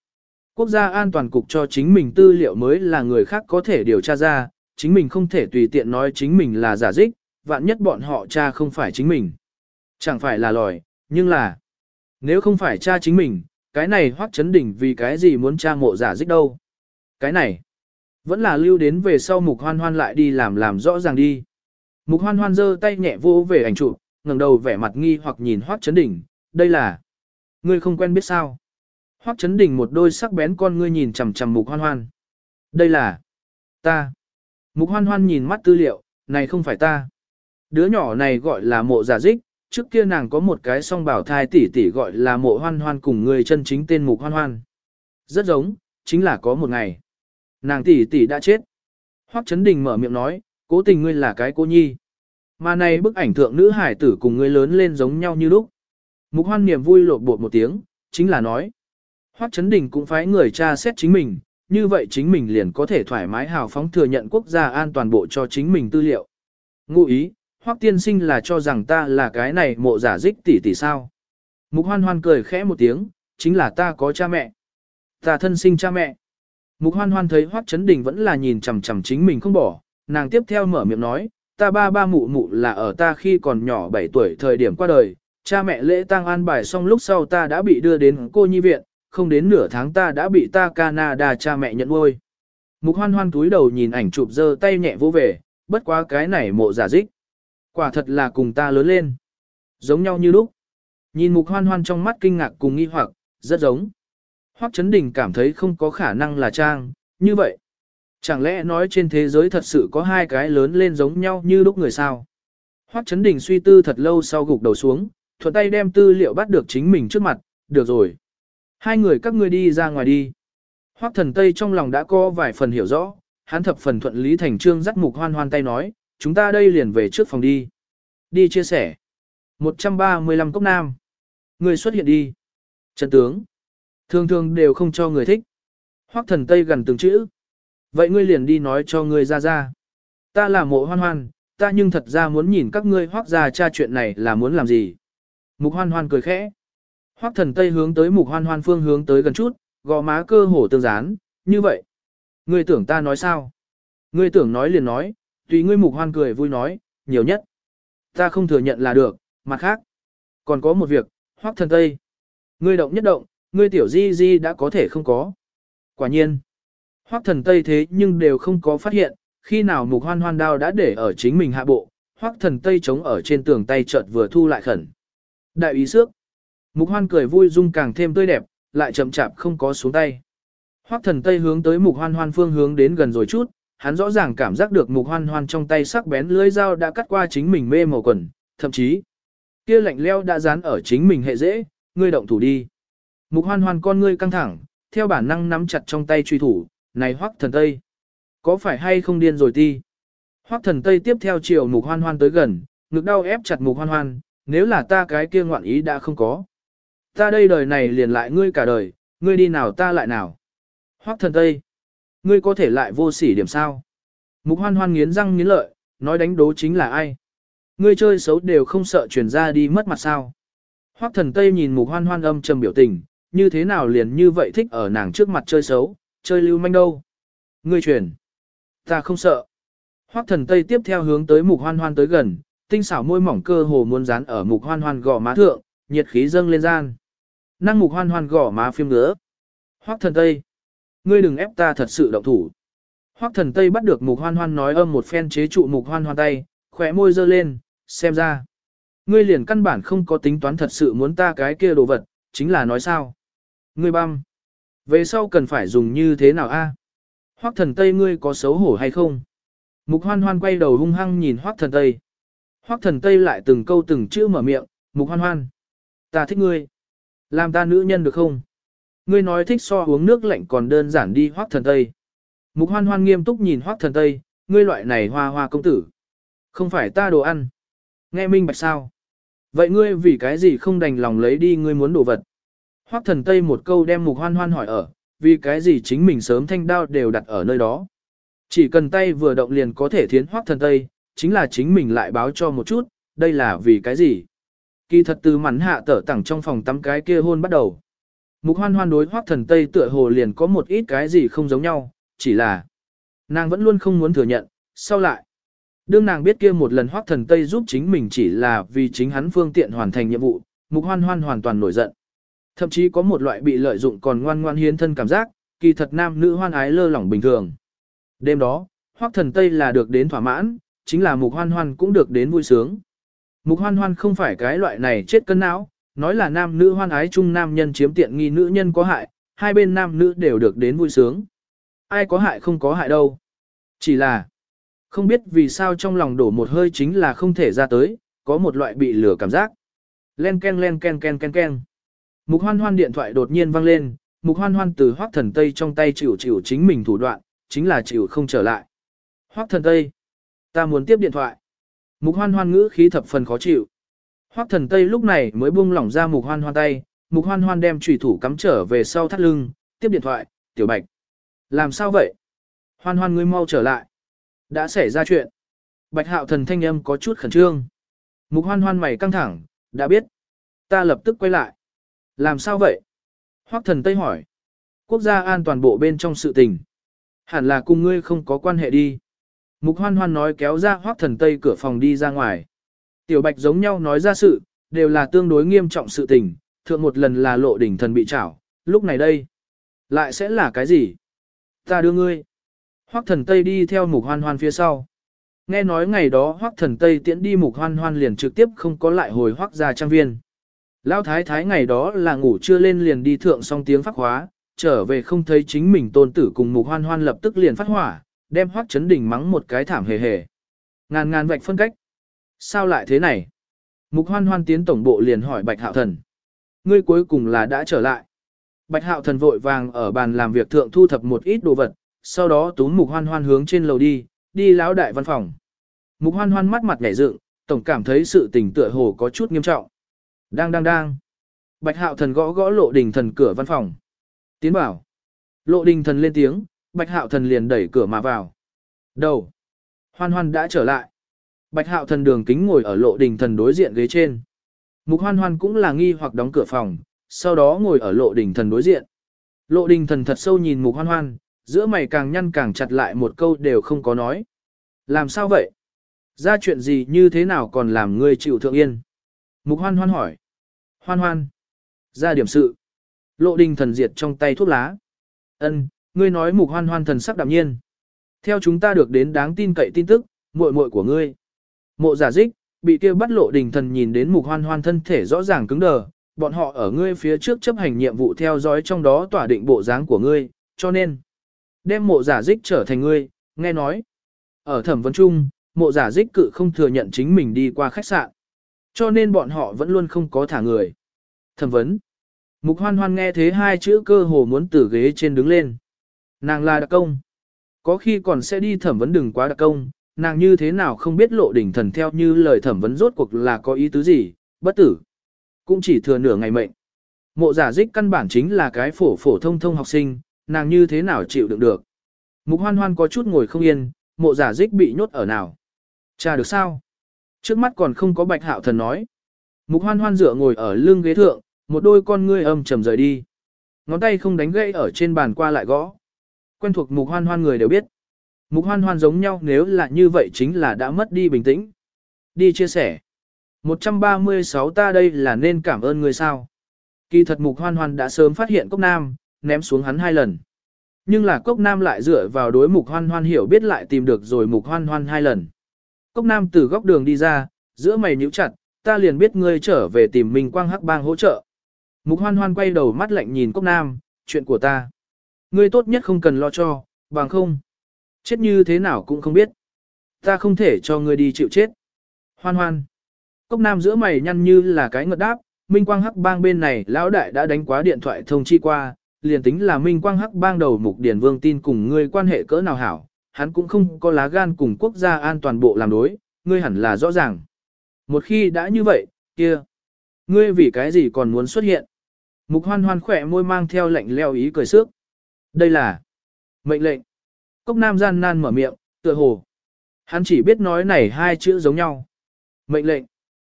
Speaker 1: Quốc gia an toàn cục cho chính mình tư liệu mới là người khác có thể điều tra ra, chính mình không thể tùy tiện nói chính mình là giả dích, vạn nhất bọn họ cha không phải chính mình. Chẳng phải là lòi, nhưng là, nếu không phải cha chính mình, cái này hoắc chấn đỉnh vì cái gì muốn tra mộ giả dích đâu. Cái này, vẫn là lưu đến về sau mục hoan hoan lại đi làm làm rõ ràng đi. Mục hoan hoan giơ tay nhẹ vô về ảnh chụp, ngẩng đầu vẻ mặt nghi hoặc nhìn hoắc chấn đỉnh, đây là, ngươi không quen biết sao. Hoắc chấn đỉnh một đôi sắc bén con ngươi nhìn chằm chằm mục hoan hoan. Đây là, ta. Mục hoan hoan nhìn mắt tư liệu, này không phải ta. Đứa nhỏ này gọi là mộ giả dích, trước kia nàng có một cái song bảo thai tỷ tỷ gọi là mộ hoan hoan cùng người chân chính tên mục hoan hoan. Rất giống, chính là có một ngày. Nàng tỷ tỷ đã chết. Hoắc Chấn Đình mở miệng nói, cố tình ngươi là cái cô nhi. Mà này bức ảnh thượng nữ hải tử cùng ngươi lớn lên giống nhau như lúc. Mục hoan niềm vui lột bột một tiếng, chính là nói. Hoắc Chấn Đình cũng phải người cha xét chính mình, như vậy chính mình liền có thể thoải mái hào phóng thừa nhận quốc gia an toàn bộ cho chính mình tư liệu. Ngụ ý, Hoắc tiên sinh là cho rằng ta là cái này mộ giả dích tỷ tỷ sao. Mục hoan hoan cười khẽ một tiếng, chính là ta có cha mẹ. Ta thân sinh cha mẹ. Mục hoan hoan thấy Hoắc Chấn Đình vẫn là nhìn chằm chằm chính mình không bỏ, nàng tiếp theo mở miệng nói, ta ba ba mụ mụ là ở ta khi còn nhỏ 7 tuổi thời điểm qua đời, cha mẹ lễ tang an bài xong lúc sau ta đã bị đưa đến cô nhi viện, không đến nửa tháng ta đã bị ta Canada cha mẹ nhận nuôi. Mục hoan hoan túi đầu nhìn ảnh chụp giơ tay nhẹ vô về, bất quá cái này mộ giả dích. Quả thật là cùng ta lớn lên. Giống nhau như lúc. Nhìn mục hoan hoan trong mắt kinh ngạc cùng nghi hoặc, rất giống. Hoắc Chấn Đình cảm thấy không có khả năng là trang, như vậy. Chẳng lẽ nói trên thế giới thật sự có hai cái lớn lên giống nhau như lúc người sao? Hoắc Chấn Đình suy tư thật lâu sau gục đầu xuống, thuận tay đem tư liệu bắt được chính mình trước mặt, được rồi. Hai người các ngươi đi ra ngoài đi. Hoắc Thần Tây trong lòng đã có vài phần hiểu rõ, hắn thập phần thuận lý thành trương dắt mục hoan hoan tay nói, chúng ta đây liền về trước phòng đi. Đi chia sẻ. 135 cốc nam. Người xuất hiện đi. Trần tướng. Thường thường đều không cho người thích. Hoắc thần Tây gần từng chữ. Vậy ngươi liền đi nói cho ngươi ra ra. Ta là mộ hoan hoan, ta nhưng thật ra muốn nhìn các ngươi hoác ra cha chuyện này là muốn làm gì. Mục hoan hoan cười khẽ. Hoắc thần Tây hướng tới mục hoan hoan phương hướng tới gần chút, gò má cơ hổ tương dán, như vậy. Ngươi tưởng ta nói sao? Ngươi tưởng nói liền nói, tùy ngươi mục hoan cười vui nói, nhiều nhất. Ta không thừa nhận là được, mặt khác. Còn có một việc, Hoắc thần Tây. Ngươi động nhất động, ngươi tiểu di di đã có thể không có. Quả nhiên, hoác thần Tây thế nhưng đều không có phát hiện, khi nào mục hoan hoan đao đã để ở chính mình hạ bộ, hoác thần Tây chống ở trên tường tay chợt vừa thu lại khẩn. Đại ý xước, mục hoan cười vui dung càng thêm tươi đẹp, lại chậm chạp không có xuống tay. Hoác thần Tây hướng tới mục hoan hoan phương hướng đến gần rồi chút, hắn rõ ràng cảm giác được mục hoan hoan trong tay sắc bén lưỡi dao đã cắt qua chính mình mê màu quần, thậm chí, kia lạnh leo đã dán ở chính mình hệ dễ, ngươi động thủ đi. Mục hoan hoan con ngươi căng thẳng, theo bản năng nắm chặt trong tay truy thủ, này hoắc thần tây. Có phải hay không điên rồi ti? Hoắc thần tây tiếp theo chiều mục hoan hoan tới gần, ngực đau ép chặt mục hoan hoan, nếu là ta cái kia ngoạn ý đã không có. Ta đây đời này liền lại ngươi cả đời, ngươi đi nào ta lại nào. Hoắc thần tây, ngươi có thể lại vô sỉ điểm sao? Mục hoan hoan nghiến răng nghiến lợi, nói đánh đố chính là ai? Ngươi chơi xấu đều không sợ truyền ra đi mất mặt sao? Hoắc thần tây nhìn mục hoan hoan âm trầm biểu tình, như thế nào liền như vậy thích ở nàng trước mặt chơi xấu, chơi lưu manh đâu? Ngươi truyền. Ta không sợ. Hoắc thần tây tiếp theo hướng tới mục hoan hoan tới gần, tinh xảo môi mỏng cơ hồ muốn dán ở mục hoan hoan gò má thượng, nhiệt khí dâng lên gian. Năng mục hoan hoan gò má phim ngứa. Hoắc thần tây. Ngươi đừng ép ta thật sự động thủ. Hoắc thần tây bắt được mục hoan hoan nói âm một phen chế trụ mục hoan hoan tay, khỏe môi dơ lên, xem ra. Ngươi liền căn bản không có tính toán thật sự muốn ta cái kia đồ vật, chính là nói sao. Ngươi băm. Về sau cần phải dùng như thế nào a? Hoắc thần tây ngươi có xấu hổ hay không? Mục hoan hoan quay đầu hung hăng nhìn Hoắc thần tây. Hoắc thần tây lại từng câu từng chữ mở miệng, mục hoan hoan. Ta thích ngươi. Làm ta nữ nhân được không? Ngươi nói thích so uống nước lạnh còn đơn giản đi Hoắc thần tây. Mục hoan hoan nghiêm túc nhìn Hoắc thần tây, ngươi loại này hoa hoa công tử. Không phải ta đồ ăn. Nghe minh bạch sao? Vậy ngươi vì cái gì không đành lòng lấy đi ngươi muốn đồ vật? Hoắc thần tây một câu đem mục hoan hoan hỏi ở, vì cái gì chính mình sớm thanh đao đều đặt ở nơi đó. Chỉ cần tay vừa động liền có thể thiến Hoắc thần tây, chính là chính mình lại báo cho một chút, đây là vì cái gì? Kỳ thật từ mắn hạ tở tẳng trong phòng tắm cái kia hôn bắt đầu. Mục hoan hoan đối Hoắc thần tây tựa hồ liền có một ít cái gì không giống nhau, chỉ là nàng vẫn luôn không muốn thừa nhận, sau lại. Đương nàng biết kia một lần hoác thần Tây giúp chính mình chỉ là vì chính hắn phương tiện hoàn thành nhiệm vụ, mục hoan hoan hoàn toàn nổi giận. Thậm chí có một loại bị lợi dụng còn ngoan ngoan hiến thân cảm giác, kỳ thật nam nữ hoan ái lơ lỏng bình thường. Đêm đó, hoác thần Tây là được đến thỏa mãn, chính là mục hoan hoan cũng được đến vui sướng. Mục hoan hoan không phải cái loại này chết cân não, nói là nam nữ hoan ái chung nam nhân chiếm tiện nghi nữ nhân có hại, hai bên nam nữ đều được đến vui sướng. Ai có hại không có hại đâu. Chỉ là, không biết vì sao trong lòng đổ một hơi chính là không thể ra tới, có một loại bị lửa cảm giác. Len ken len ken ken ken ken. Mục hoan hoan điện thoại đột nhiên vang lên, mục hoan hoan từ hoác thần Tây trong tay chịu chịu chính mình thủ đoạn, chính là chịu không trở lại. Hoác thần Tây, ta muốn tiếp điện thoại. Mục hoan hoan ngữ khí thập phần khó chịu. Hoắc thần Tây lúc này mới buông lỏng ra mục hoan hoan tay, mục hoan hoan đem trùy thủ cắm trở về sau thắt lưng, tiếp điện thoại, tiểu bạch. Làm sao vậy? Hoan hoan ngươi mau trở lại. Đã xảy ra chuyện. Bạch hạo thần thanh âm có chút khẩn trương. Mục hoan hoan mày căng thẳng, đã biết. Ta lập tức quay lại. Làm sao vậy? Hoắc thần Tây hỏi. Quốc gia an toàn bộ bên trong sự tình. Hẳn là cùng ngươi không có quan hệ đi. Mục hoan hoan nói kéo ra Hoắc thần Tây cửa phòng đi ra ngoài. Tiểu bạch giống nhau nói ra sự, đều là tương đối nghiêm trọng sự tình. Thượng một lần là lộ đỉnh thần bị trảo, lúc này đây. Lại sẽ là cái gì? Ta đưa ngươi. Hoắc thần Tây đi theo mục hoan hoan phía sau. Nghe nói ngày đó Hoắc thần Tây tiễn đi mục hoan hoan liền trực tiếp không có lại hồi Hoắc ra trang viên. Lão thái thái ngày đó là ngủ chưa lên liền đi thượng xong tiếng phát hóa, trở về không thấy chính mình tôn tử cùng mục hoan hoan lập tức liền phát hỏa, đem Hoắc chấn đỉnh mắng một cái thảm hề hề. Ngàn ngàn vạch phân cách. Sao lại thế này? Mục hoan hoan tiến tổng bộ liền hỏi Bạch Hạo Thần. Ngươi cuối cùng là đã trở lại. Bạch Hạo Thần vội vàng ở bàn làm việc thượng thu thập một ít đồ vật, sau đó túm mục hoan hoan hướng trên lầu đi, đi lão đại văn phòng. Mục hoan hoan mắt mặt nhảy dựng, tổng cảm thấy sự tình tựa hồ có chút nghiêm trọng. Đang đang đang. Bạch hạo thần gõ gõ lộ đình thần cửa văn phòng. Tiến bảo. Lộ đình thần lên tiếng, bạch hạo thần liền đẩy cửa mà vào. Đầu. Hoan hoan đã trở lại. Bạch hạo thần đường kính ngồi ở lộ đình thần đối diện ghế trên. Mục hoan hoan cũng là nghi hoặc đóng cửa phòng, sau đó ngồi ở lộ đình thần đối diện. Lộ đình thần thật sâu nhìn mục hoan hoan, giữa mày càng nhăn càng chặt lại một câu đều không có nói. Làm sao vậy? Ra chuyện gì như thế nào còn làm ngươi chịu thượng yên? Mục hoan hoan hỏi. Hoan hoan. Ra điểm sự. Lộ đình thần diệt trong tay thuốc lá. Ân, ngươi nói mục hoan hoan thần sắc đạm nhiên. Theo chúng ta được đến đáng tin cậy tin tức, muội muội của ngươi. Mộ giả dích, bị kia bắt lộ đình thần nhìn đến mục hoan hoan thân thể rõ ràng cứng đờ, bọn họ ở ngươi phía trước chấp hành nhiệm vụ theo dõi trong đó tỏa định bộ dáng của ngươi, cho nên Đem mộ giả dích trở thành ngươi, nghe nói. Ở thẩm vấn chung, mộ giả dích cự không thừa nhận chính mình đi qua khách sạn. Cho nên bọn họ vẫn luôn không có thả người. Thẩm vấn. Mục hoan hoan nghe thế hai chữ cơ hồ muốn từ ghế trên đứng lên. Nàng là đặc công. Có khi còn sẽ đi thẩm vấn đừng quá đặc công, nàng như thế nào không biết lộ đỉnh thần theo như lời thẩm vấn rốt cuộc là có ý tứ gì, bất tử. Cũng chỉ thừa nửa ngày mệnh. Mộ giả dích căn bản chính là cái phổ phổ thông thông học sinh, nàng như thế nào chịu đựng được. Mục hoan hoan có chút ngồi không yên, mộ giả dích bị nhốt ở nào. Cha được sao? Trước mắt còn không có bạch hạo thần nói. Mục hoan hoan dựa ngồi ở lưng ghế thượng, một đôi con ngươi âm trầm rời đi. Ngón tay không đánh gãy ở trên bàn qua lại gõ. Quen thuộc mục hoan hoan người đều biết. Mục hoan hoan giống nhau nếu là như vậy chính là đã mất đi bình tĩnh. Đi chia sẻ. 136 ta đây là nên cảm ơn người sao. Kỳ thật mục hoan hoan đã sớm phát hiện cốc nam, ném xuống hắn hai lần. Nhưng là cốc nam lại dựa vào đối mục hoan hoan hiểu biết lại tìm được rồi mục hoan hoan hai lần. Cốc nam từ góc đường đi ra, giữa mày nhíu chặt, ta liền biết ngươi trở về tìm mình quang hắc bang hỗ trợ. Mục hoan hoan quay đầu mắt lạnh nhìn cốc nam, chuyện của ta. Ngươi tốt nhất không cần lo cho, bằng không. Chết như thế nào cũng không biết. Ta không thể cho ngươi đi chịu chết. Hoan hoan. Cốc nam giữa mày nhăn như là cái ngợt đáp, Minh Quang Hắc Bang bên này lão đại đã đánh quá điện thoại thông chi qua, liền tính là Minh Quang Hắc Bang đầu mục Điền Vương tin cùng ngươi quan hệ cỡ nào hảo, hắn cũng không có lá gan cùng quốc gia an toàn bộ làm đối, ngươi hẳn là rõ ràng. Một khi đã như vậy, kia, ngươi vì cái gì còn muốn xuất hiện? Mục hoan hoan khỏe môi mang theo lệnh leo ý cười sước. Đây là mệnh lệnh. Cốc nam gian nan mở miệng, tựa hồ. Hắn chỉ biết nói này hai chữ giống nhau. Mệnh lệnh.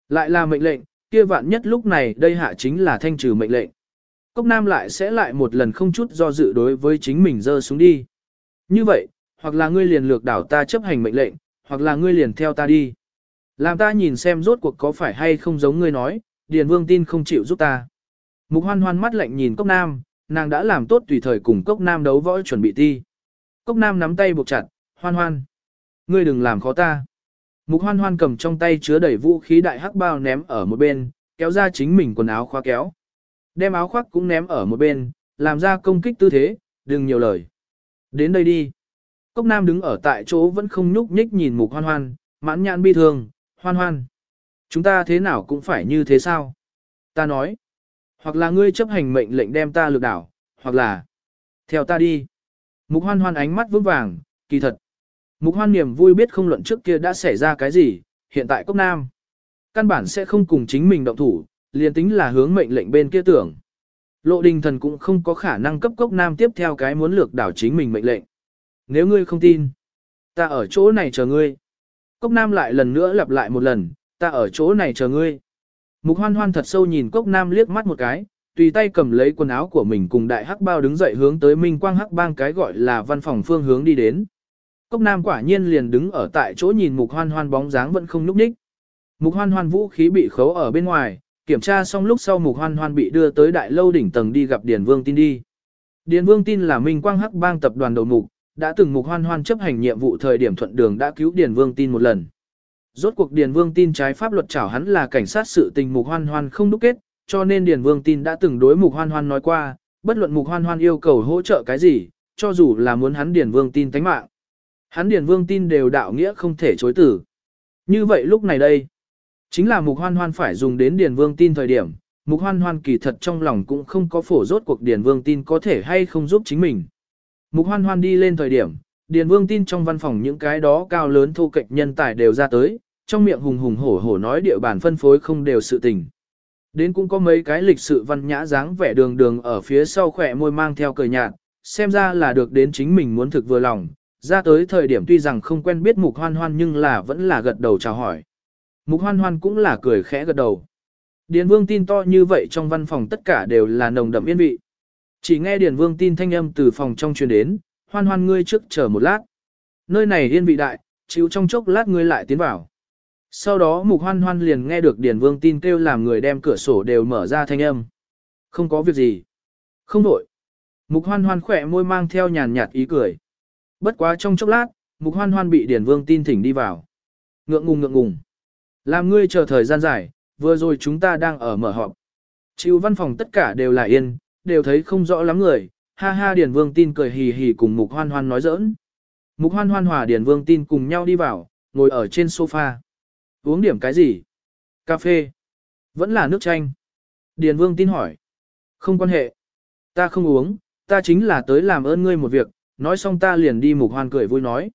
Speaker 1: Lại là mệnh lệnh, kia vạn nhất lúc này đây hạ chính là thanh trừ mệnh lệnh. Cốc nam lại sẽ lại một lần không chút do dự đối với chính mình dơ xuống đi. Như vậy, hoặc là ngươi liền lược đảo ta chấp hành mệnh lệnh, hoặc là ngươi liền theo ta đi. Làm ta nhìn xem rốt cuộc có phải hay không giống ngươi nói, Điền Vương tin không chịu giúp ta. Mục hoan hoan mắt lạnh nhìn Cốc Nam, nàng đã làm tốt tùy thời cùng Cốc Nam đấu võ chuẩn bị thi. Cốc Nam nắm tay buộc chặt, hoan hoan. Ngươi đừng làm khó ta. Mục hoan hoan cầm trong tay chứa đầy vũ khí đại hắc bao ném ở một bên, kéo ra chính mình quần áo khóa kéo. Đem áo khoác cũng ném ở một bên, làm ra công kích tư thế, đừng nhiều lời. Đến đây đi. Cốc Nam đứng ở tại chỗ vẫn không nhúc nhích nhìn mục hoan hoan, mãn nhãn bi thương, hoan hoan. Chúng ta thế nào cũng phải như thế sao? Ta nói. Hoặc là ngươi chấp hành mệnh lệnh đem ta lược đảo, hoặc là theo ta đi. Mục hoan hoan ánh mắt vững vàng, kỳ thật. Mục hoan niềm vui biết không luận trước kia đã xảy ra cái gì, hiện tại cốc nam. Căn bản sẽ không cùng chính mình động thủ, liền tính là hướng mệnh lệnh bên kia tưởng. Lộ đình thần cũng không có khả năng cấp cốc nam tiếp theo cái muốn lược đảo chính mình mệnh lệnh. Nếu ngươi không tin, ta ở chỗ này chờ ngươi. Cốc nam lại lần nữa lặp lại một lần, ta ở chỗ này chờ ngươi. Mục hoan hoan thật sâu nhìn cốc nam liếc mắt một cái, tùy tay cầm lấy quần áo của mình cùng đại hắc bao đứng dậy hướng tới minh quang hắc bang cái gọi là văn phòng phương hướng đi đến. Cốc nam quả nhiên liền đứng ở tại chỗ nhìn mục hoan hoan bóng dáng vẫn không nhúc ních. Mục hoan hoan vũ khí bị khấu ở bên ngoài, kiểm tra xong lúc sau mục hoan hoan bị đưa tới đại lâu đỉnh tầng đi gặp Điền Vương tin đi. Điền Vương tin là minh quang hắc bang tập đoàn đầu mục, đã từng mục hoan hoan chấp hành nhiệm vụ thời điểm thuận đường đã cứu Điền Vương tin một lần. Rốt cuộc Điền Vương tin trái pháp luật chảo hắn là cảnh sát sự tình mục hoan hoan không đúc kết, cho nên Điền Vương tin đã từng đối mục hoan hoan nói qua, bất luận mục hoan hoan yêu cầu hỗ trợ cái gì, cho dù là muốn hắn Điền Vương tin tánh mạng. Hắn Điền Vương tin đều đạo nghĩa không thể chối tử. Như vậy lúc này đây, chính là mục hoan hoan phải dùng đến Điền Vương tin thời điểm, mục hoan hoan kỳ thật trong lòng cũng không có phổ rốt cuộc Điền Vương tin có thể hay không giúp chính mình. Mục hoan hoan đi lên thời điểm, Điền Vương tin trong văn phòng những cái đó cao lớn thu kịch nhân tài đều ra tới, trong miệng hùng hùng hổ hổ nói địa bàn phân phối không đều sự tình. Đến cũng có mấy cái lịch sự văn nhã dáng vẻ đường đường ở phía sau khỏe môi mang theo cười nhạt, xem ra là được đến chính mình muốn thực vừa lòng, ra tới thời điểm tuy rằng không quen biết mục hoan hoan nhưng là vẫn là gật đầu chào hỏi. Mục hoan hoan cũng là cười khẽ gật đầu. Điền vương tin to như vậy trong văn phòng tất cả đều là nồng đậm yên vị. Chỉ nghe Điền vương tin thanh âm từ phòng trong truyền đến, hoan hoan ngươi trước chờ một lát. Nơi này yên vị đại, chịu trong chốc lát ngươi lại tiến vào. Sau đó mục hoan hoan liền nghe được Điền Vương tin kêu làm người đem cửa sổ đều mở ra thanh âm. Không có việc gì. Không đổi. Mục hoan hoan khỏe môi mang theo nhàn nhạt ý cười. Bất quá trong chốc lát, mục hoan hoan bị Điền Vương tin thỉnh đi vào. Ngượng ngùng ngượng ngùng. Làm ngươi chờ thời gian dài, vừa rồi chúng ta đang ở mở họp. Chịu văn phòng tất cả đều là yên, đều thấy không rõ lắm người. Ha ha Điền Vương tin cười hì hì cùng mục hoan hoan nói giỡn. Mục hoan hoan hòa Điền Vương tin cùng nhau đi vào, ngồi ở trên sofa. Uống điểm cái gì? Cà phê? Vẫn là nước chanh? Điền Vương tin hỏi. Không quan hệ. Ta không uống, ta chính là tới làm ơn ngươi một việc, nói xong ta liền đi mục hoan cười vui nói.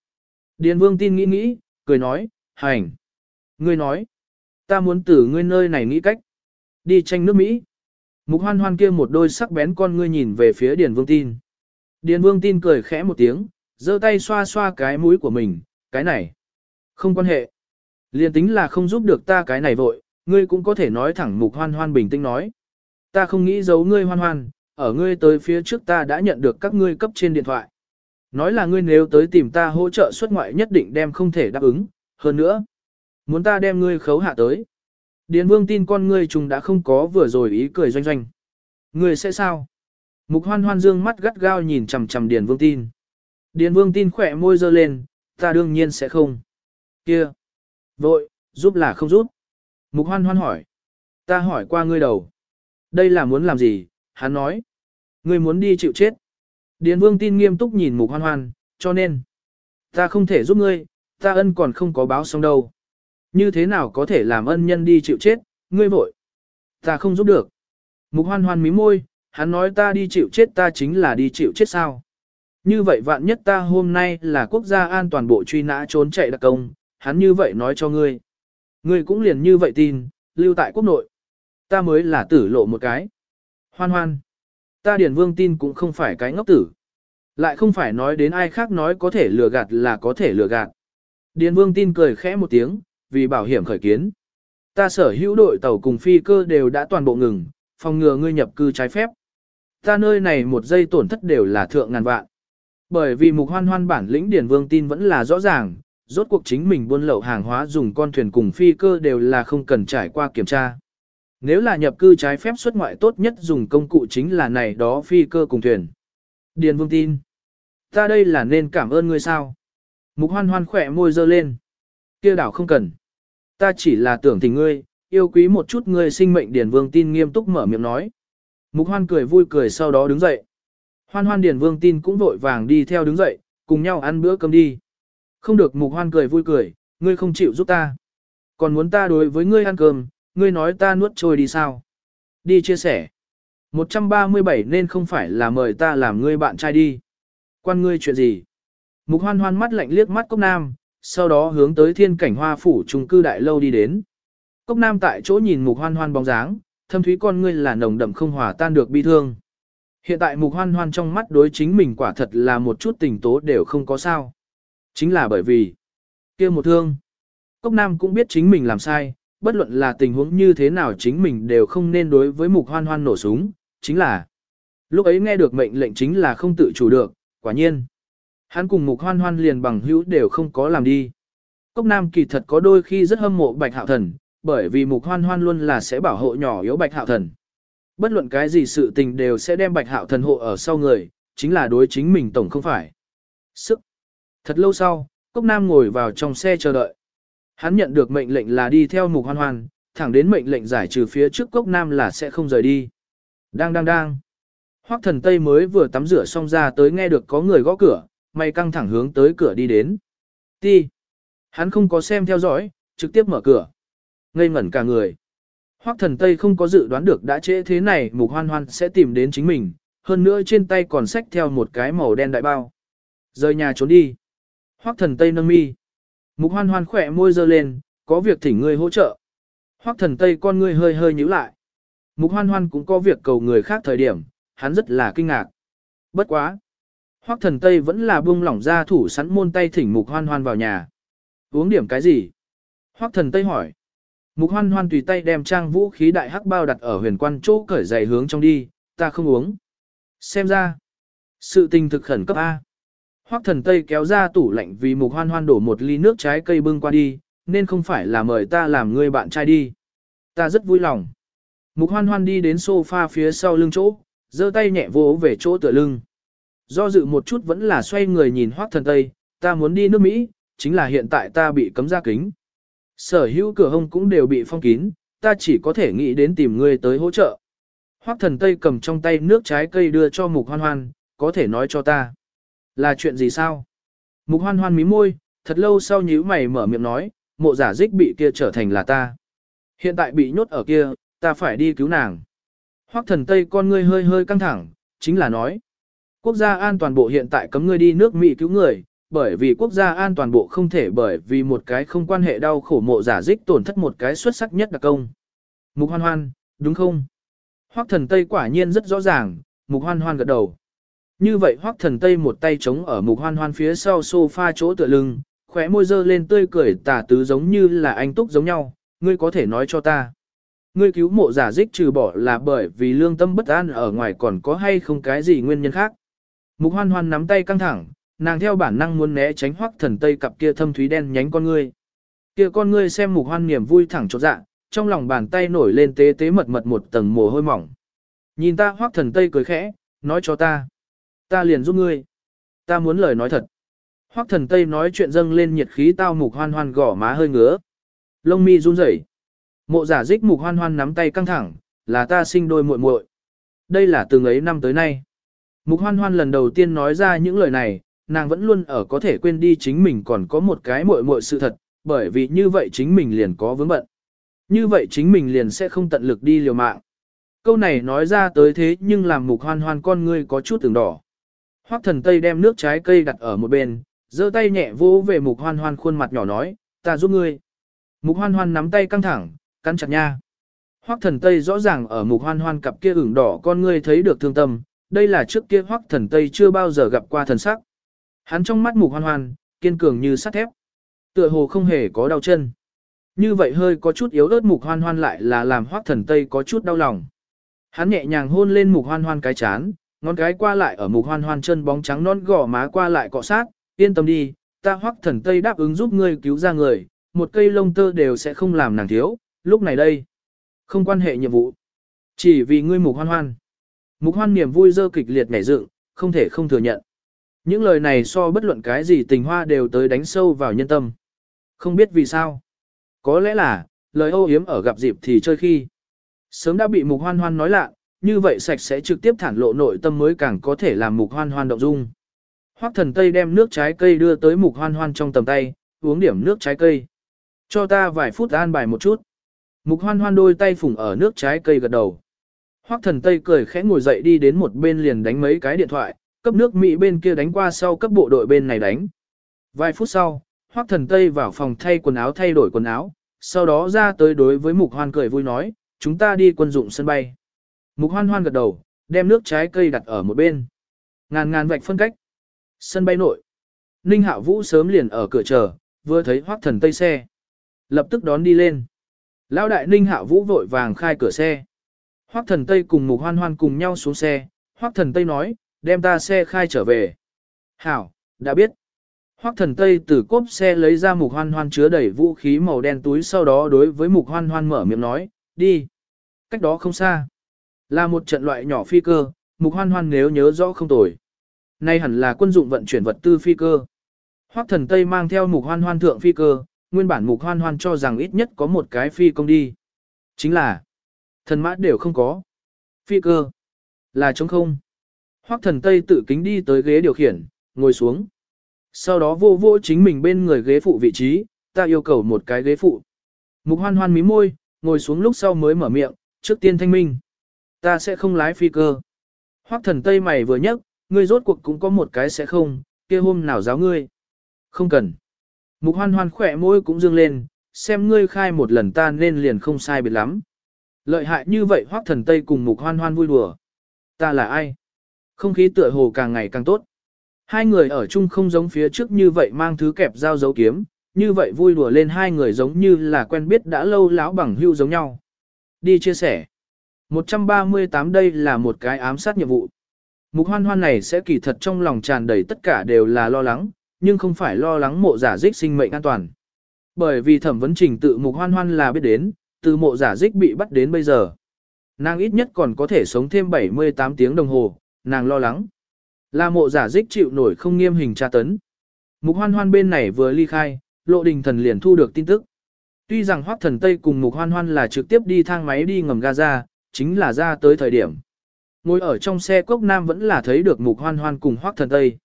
Speaker 1: Điền vương tin nghĩ nghĩ, cười nói, hành. Ngươi nói, ta muốn từ ngươi nơi này nghĩ cách. Đi tranh nước Mỹ. Mục hoan hoan kia một đôi sắc bén con ngươi nhìn về phía Điền vương tin. Điền vương tin cười khẽ một tiếng, giơ tay xoa xoa cái mũi của mình, cái này. Không quan hệ. Liên tính là không giúp được ta cái này vội, ngươi cũng có thể nói thẳng mục hoan hoan bình tĩnh nói. Ta không nghĩ giấu ngươi hoan hoan, ở ngươi tới phía trước ta đã nhận được các ngươi cấp trên điện thoại. Nói là ngươi nếu tới tìm ta hỗ trợ xuất ngoại nhất định đem không thể đáp ứng, hơn nữa. Muốn ta đem ngươi khấu hạ tới. Điền vương tin con ngươi trùng đã không có vừa rồi ý cười doanh doanh. Ngươi sẽ sao? Mục hoan hoan dương mắt gắt gao nhìn chằm chằm Điền vương tin. Điền vương tin khỏe môi dơ lên, ta đương nhiên sẽ không. Kia! Vội, giúp là không giúp. Mục hoan hoan hỏi. Ta hỏi qua ngươi đầu. Đây là muốn làm gì? Hắn nói. Ngươi muốn đi chịu chết. Điền vương tin nghiêm túc nhìn mục hoan hoan, cho nên. Ta không thể giúp ngươi, ta ân còn không có báo xong đâu. Như thế nào có thể làm ân nhân đi chịu chết, ngươi vội. Ta không giúp được. Mục hoan hoan mí môi, hắn nói ta đi chịu chết ta chính là đi chịu chết sao. Như vậy vạn nhất ta hôm nay là quốc gia an toàn bộ truy nã trốn chạy đặc công, hắn như vậy nói cho ngươi. Ngươi cũng liền như vậy tin, lưu tại quốc nội. Ta mới là tử lộ một cái. Hoan hoan. Ta Điền vương tin cũng không phải cái ngốc tử. Lại không phải nói đến ai khác nói có thể lừa gạt là có thể lừa gạt. Điền vương tin cười khẽ một tiếng, vì bảo hiểm khởi kiến. Ta sở hữu đội tàu cùng phi cơ đều đã toàn bộ ngừng, phòng ngừa ngươi nhập cư trái phép. Ta nơi này một giây tổn thất đều là thượng ngàn vạn. Bởi vì mục hoan hoan bản lĩnh Điền vương tin vẫn là rõ ràng, rốt cuộc chính mình buôn lậu hàng hóa dùng con thuyền cùng phi cơ đều là không cần trải qua kiểm tra. Nếu là nhập cư trái phép xuất ngoại tốt nhất dùng công cụ chính là này đó phi cơ cùng thuyền. Điền vương tin. Ta đây là nên cảm ơn ngươi sao? Mục hoan hoan khỏe môi dơ lên. kia đảo không cần. Ta chỉ là tưởng tình ngươi, yêu quý một chút ngươi sinh mệnh Điền vương tin nghiêm túc mở miệng nói. Mục hoan cười vui cười sau đó đứng dậy. Hoan hoan Điền vương tin cũng vội vàng đi theo đứng dậy, cùng nhau ăn bữa cơm đi. Không được mục hoan cười vui cười, ngươi không chịu giúp ta. Còn muốn ta đối với ngươi ăn cơm, ngươi nói ta nuốt trôi đi sao? Đi chia sẻ. 137 nên không phải là mời ta làm ngươi bạn trai đi. Quan ngươi chuyện gì? Mục hoan hoan mắt lạnh liếc mắt cốc nam, sau đó hướng tới thiên cảnh hoa phủ trung cư đại lâu đi đến. Cốc nam tại chỗ nhìn mục hoan hoan bóng dáng, thâm thúy con ngươi là nồng đậm không hòa tan được bi thương. Hiện tại mục hoan hoan trong mắt đối chính mình quả thật là một chút tình tố đều không có sao. Chính là bởi vì, kia một thương. Cốc nam cũng biết chính mình làm sai, bất luận là tình huống như thế nào chính mình đều không nên đối với mục hoan hoan nổ súng, chính là lúc ấy nghe được mệnh lệnh chính là không tự chủ được, quả nhiên. Hắn cùng mục hoan hoan liền bằng hữu đều không có làm đi. Cốc Nam kỳ thật có đôi khi rất hâm mộ bạch hạo thần, bởi vì mục hoan hoan luôn là sẽ bảo hộ nhỏ yếu bạch hạo thần. Bất luận cái gì sự tình đều sẽ đem bạch hạo thần hộ ở sau người, chính là đối chính mình tổng không phải. Sức. Thật lâu sau, Cốc Nam ngồi vào trong xe chờ đợi. Hắn nhận được mệnh lệnh là đi theo mục hoan hoan, thẳng đến mệnh lệnh giải trừ phía trước cốc nam là sẽ không rời đi. Đang đang đang. Hoắc thần Tây mới vừa tắm rửa xong ra tới nghe được có người gõ cửa, mày căng thẳng hướng tới cửa đi đến. Ti. Hắn không có xem theo dõi, trực tiếp mở cửa. Ngây ngẩn cả người. Hoắc thần Tây không có dự đoán được đã trễ thế này mục hoan hoan sẽ tìm đến chính mình, hơn nữa trên tay còn xách theo một cái màu đen đại bao. Rời nhà trốn đi. Hoắc thần Tây nâng mi. Mục hoan hoan khỏe môi dơ lên, có việc thỉnh ngươi hỗ trợ. Hoắc thần tây con ngươi hơi hơi nhíu lại. Mục hoan hoan cũng có việc cầu người khác thời điểm, hắn rất là kinh ngạc. Bất quá. Hoắc thần tây vẫn là buông lỏng ra thủ sẵn môn tay thỉnh mục hoan hoan vào nhà. Uống điểm cái gì? Hoắc thần tây hỏi. Mục hoan hoan tùy tay đem trang vũ khí đại hắc bao đặt ở huyền quan chỗ cởi giày hướng trong đi, ta không uống. Xem ra. Sự tình thực khẩn cấp A. Hoắc thần Tây kéo ra tủ lạnh vì mục hoan hoan đổ một ly nước trái cây bưng qua đi, nên không phải là mời ta làm người bạn trai đi. Ta rất vui lòng. Mục hoan hoan đi đến sofa phía sau lưng chỗ, giơ tay nhẹ vỗ về chỗ tựa lưng. Do dự một chút vẫn là xoay người nhìn Hoắc thần Tây, ta muốn đi nước Mỹ, chính là hiện tại ta bị cấm ra kính. Sở hữu cửa hông cũng đều bị phong kín, ta chỉ có thể nghĩ đến tìm ngươi tới hỗ trợ. Hoắc thần Tây cầm trong tay nước trái cây đưa cho mục hoan hoan, có thể nói cho ta. Là chuyện gì sao? Mục hoan hoan mí môi, thật lâu sau nhíu mày mở miệng nói, mộ giả dích bị kia trở thành là ta. Hiện tại bị nhốt ở kia, ta phải đi cứu nàng. Hoắc thần Tây con ngươi hơi hơi căng thẳng, chính là nói. Quốc gia an toàn bộ hiện tại cấm ngươi đi nước Mỹ cứu người, bởi vì quốc gia an toàn bộ không thể bởi vì một cái không quan hệ đau khổ mộ giả dích tổn thất một cái xuất sắc nhất đặc công. Mục hoan hoan, đúng không? Hoắc thần Tây quả nhiên rất rõ ràng, mục hoan hoan gật đầu. Như vậy Hoắc thần Tây một tay chống ở mục hoan hoan phía sau sofa chỗ tựa lưng, khóe môi dơ lên tươi cười tả tứ giống như là anh túc giống nhau, ngươi có thể nói cho ta. Ngươi cứu mộ giả dích trừ bỏ là bởi vì lương tâm bất an ở ngoài còn có hay không cái gì nguyên nhân khác. Mục hoan hoan nắm tay căng thẳng, nàng theo bản năng muốn né tránh hoắc thần tây cặp kia thâm thúy đen nhánh con ngươi. Kia con ngươi xem mục hoan niềm vui thẳng chột dạ, trong lòng bàn tay nổi lên tế tế mật mật một tầng mồ hôi mỏng. Nhìn ta hoắc thần tây cười khẽ, nói cho ta. Ta liền giúp ngươi. Ta muốn lời nói thật. Hoắc thần tây nói chuyện dâng lên nhiệt khí tao mục hoan hoan gỏ má hơi ngứa. Lông mi run rẩy. Mộ giả dích mục hoan hoan nắm tay căng thẳng, là ta sinh đôi muội muội. Đây là từng ấy năm tới nay. Mục hoan hoan lần đầu tiên nói ra những lời này, nàng vẫn luôn ở có thể quên đi chính mình còn có một cái muội muội sự thật, bởi vì như vậy chính mình liền có vướng bận. Như vậy chính mình liền sẽ không tận lực đi liều mạng. Câu này nói ra tới thế nhưng làm mục hoan hoan con ngươi có chút từng đỏ. Hoắc thần Tây đem nước trái cây đặt ở một bên, giơ tay nhẹ vỗ về mục hoan hoan khuôn mặt nhỏ nói, ta giúp ngươi. Mục hoan hoan nắm tay căng thẳng, cắn chặt nha. Hoắc thần Tây rõ ràng ở mục hoan hoan cặp kia ửng đỏ con ngươi thấy được thương tâm, đây là trước kia Hoắc thần Tây chưa bao giờ gặp qua thần sắc. Hắn trong mắt mục hoan hoan, kiên cường như sắt thép. Tựa hồ không hề có đau chân. Như vậy hơi có chút yếu ớt mục hoan hoan lại là làm Hoắc thần Tây có chút đau lòng. Hắn nhẹ nhàng hôn lên mục hoan hoan cái chán, ngón cái qua lại ở mục hoan hoan chân bóng trắng non gò má qua lại cọ sát, yên tâm đi, ta Hoắc thần Tây đáp ứng giúp ngươi cứu ra người, một cây lông tơ đều sẽ không làm nàng thiếu, lúc này đây. Không quan hệ nhiệm vụ. Chỉ vì ngươi mục hoan hoan. Mục hoan niềm vui dơ kịch liệt nảy dựng, không thể không thừa nhận. Những lời này so bất luận cái gì tình hoa đều tới đánh sâu vào nhân tâm. Không biết vì sao. Có lẽ là, lời ô hiếm ở gặp dịp thì chơi khi. Sớm đã bị mục hoan hoan nói lạ, như vậy sạch sẽ trực tiếp thản lộ nội tâm mới càng có thể làm mục hoan hoan động dung. Hoắc thần Tây đem nước trái cây đưa tới mục hoan hoan trong tầm tay, uống điểm nước trái cây. Cho ta vài phút an bài một chút. Mục hoan hoan đôi tay phủng ở nước trái cây gật đầu. Hoắc thần Tây cười khẽ ngồi dậy đi đến một bên liền đánh mấy cái điện thoại, cấp nước Mỹ bên kia đánh qua sau cấp bộ đội bên này đánh. Vài phút sau, Hoắc thần Tây vào phòng thay quần áo thay đổi quần áo, sau đó ra tới đối với Mục Hoan cười vui nói, chúng ta đi quân dụng sân bay. Mục Hoan Hoan gật đầu, đem nước trái cây đặt ở một bên. Ngàn ngàn vạch phân cách. Sân bay nội. Ninh Hạo Vũ sớm liền ở cửa chờ, vừa thấy Hoắc thần Tây xe. Lập tức đón đi lên. Lão đại Ninh Hạo Vũ vội vàng khai cửa xe. Hoắc thần Tây cùng Mục Hoan Hoan cùng nhau xuống xe. Hoắc thần Tây nói, đem ta xe khai trở về. Hảo, đã biết. Hoắc thần Tây từ cốp xe lấy ra Mục Hoan Hoan chứa đầy vũ khí màu đen túi sau đó đối với Mục Hoan Hoan mở miệng nói, đi. Cách đó không xa. Là một trận loại nhỏ phi cơ, Mục Hoan Hoan nếu nhớ rõ không tồi. Nay hẳn là quân dụng vận chuyển vật tư phi cơ. Hoắc thần Tây mang theo Mục Hoan Hoan thượng phi cơ, nguyên bản mục hoan hoan cho rằng ít nhất có một cái phi công đi. Chính là, thần mã đều không có. Phi cơ, là trống không. Hoắc thần Tây tự kính đi tới ghế điều khiển, ngồi xuống. Sau đó vô vô chính mình bên người ghế phụ vị trí, ta yêu cầu một cái ghế phụ. Mục hoan hoan mí môi, ngồi xuống lúc sau mới mở miệng, trước tiên thanh minh. Ta sẽ không lái phi cơ. Hoắc thần Tây mày vừa nhấc, ngươi rốt cuộc cũng có một cái sẽ không, kia hôm nào giáo ngươi. Không cần. Mục hoan hoan khỏe môi cũng dương lên, xem ngươi khai một lần ta nên liền không sai biệt lắm. Lợi hại như vậy Hoắc thần Tây cùng mục hoan hoan vui đùa. Ta là ai? Không khí tựa hồ càng ngày càng tốt. Hai người ở chung không giống phía trước như vậy mang thứ kẹp dao dấu kiếm, như vậy vui đùa lên hai người giống như là quen biết đã lâu láo bằng hưu giống nhau. Đi chia sẻ. 138 đây là một cái ám sát nhiệm vụ. Mục hoan hoan này sẽ kỳ thật trong lòng tràn đầy tất cả đều là lo lắng, nhưng không phải lo lắng mộ giả dích sinh mệnh an toàn. Bởi vì thẩm vấn trình tự mục hoan hoan là biết đến, từ mộ giả dích bị bắt đến bây giờ. Nàng ít nhất còn có thể sống thêm 78 tiếng đồng hồ, nàng lo lắng. Là mộ giả dích chịu nổi không nghiêm hình tra tấn. Mục hoan hoan bên này vừa ly khai, lộ đình thần liền thu được tin tức. Tuy rằng hoác thần Tây cùng mục hoan hoan là trực tiếp đi thang máy đi ngầm Gaza, chính là ra tới thời điểm. Ngồi ở trong xe cốc nam vẫn là thấy được mục hoan hoan cùng hoác thần Tây.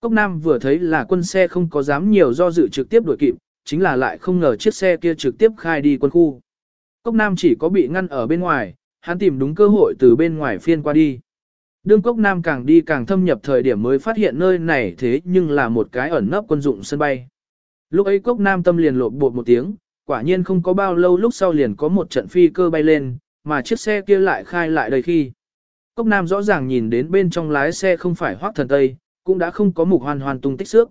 Speaker 1: Cốc Nam vừa thấy là quân xe không có dám nhiều do dự trực tiếp đuổi kịp, chính là lại không ngờ chiếc xe kia trực tiếp khai đi quân khu. Cốc Nam chỉ có bị ngăn ở bên ngoài, hắn tìm đúng cơ hội từ bên ngoài phiên qua đi. Đương cốc nam càng đi càng thâm nhập thời điểm mới phát hiện nơi này thế nhưng là một cái ẩn nấp quân dụng sân bay. Lúc ấy cốc nam tâm liền lộn bột một tiếng, quả nhiên không có bao lâu lúc sau liền có một trận phi cơ bay lên, mà chiếc xe kia lại khai lại đầy khi. Cốc nam rõ ràng nhìn đến bên trong lái xe không phải Hoắc thần Tây, cũng đã không có mục hoan hoan tung tích xước.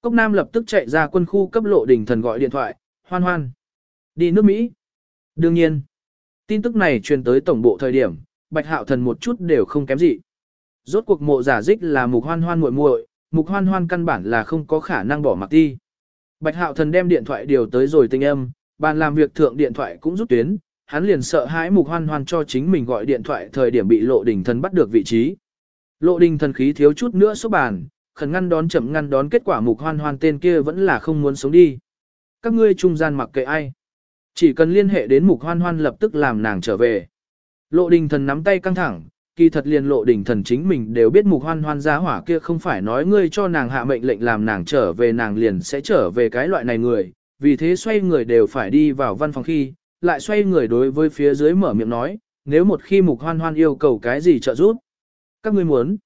Speaker 1: Cốc nam lập tức chạy ra quân khu cấp lộ đỉnh thần gọi điện thoại, hoan hoan. Đi nước Mỹ. Đương nhiên, tin tức này truyền tới tổng bộ thời điểm, bạch hạo thần một chút đều không kém gì. Rốt cuộc mộ giả dích là mục hoan hoan muội muội, mục hoan hoan căn bản là không có khả năng bỏ mặc đi. Bạch hạo thần đem điện thoại điều tới rồi tinh âm, bàn làm việc thượng điện thoại cũng rút tuyến, hắn liền sợ hãi mục hoan hoan cho chính mình gọi điện thoại thời điểm bị lộ đình thần bắt được vị trí. Lộ đình thần khí thiếu chút nữa số bàn, khẩn ngăn đón chậm ngăn đón kết quả mục hoan hoan tên kia vẫn là không muốn sống đi. Các ngươi trung gian mặc kệ ai. Chỉ cần liên hệ đến mục hoan hoan lập tức làm nàng trở về. Lộ đình thần nắm tay căng thẳng, kỳ thật liền lộ đình thần chính mình đều biết mục hoan hoan giá hỏa kia không phải nói ngươi cho nàng hạ mệnh lệnh làm nàng trở về nàng liền sẽ trở về cái loại này người, vì thế xoay người đều phải đi vào văn phòng khi, lại xoay người đối với phía dưới mở miệng nói, nếu một khi mục hoan hoan yêu cầu cái gì trợ giúp, các ngươi muốn,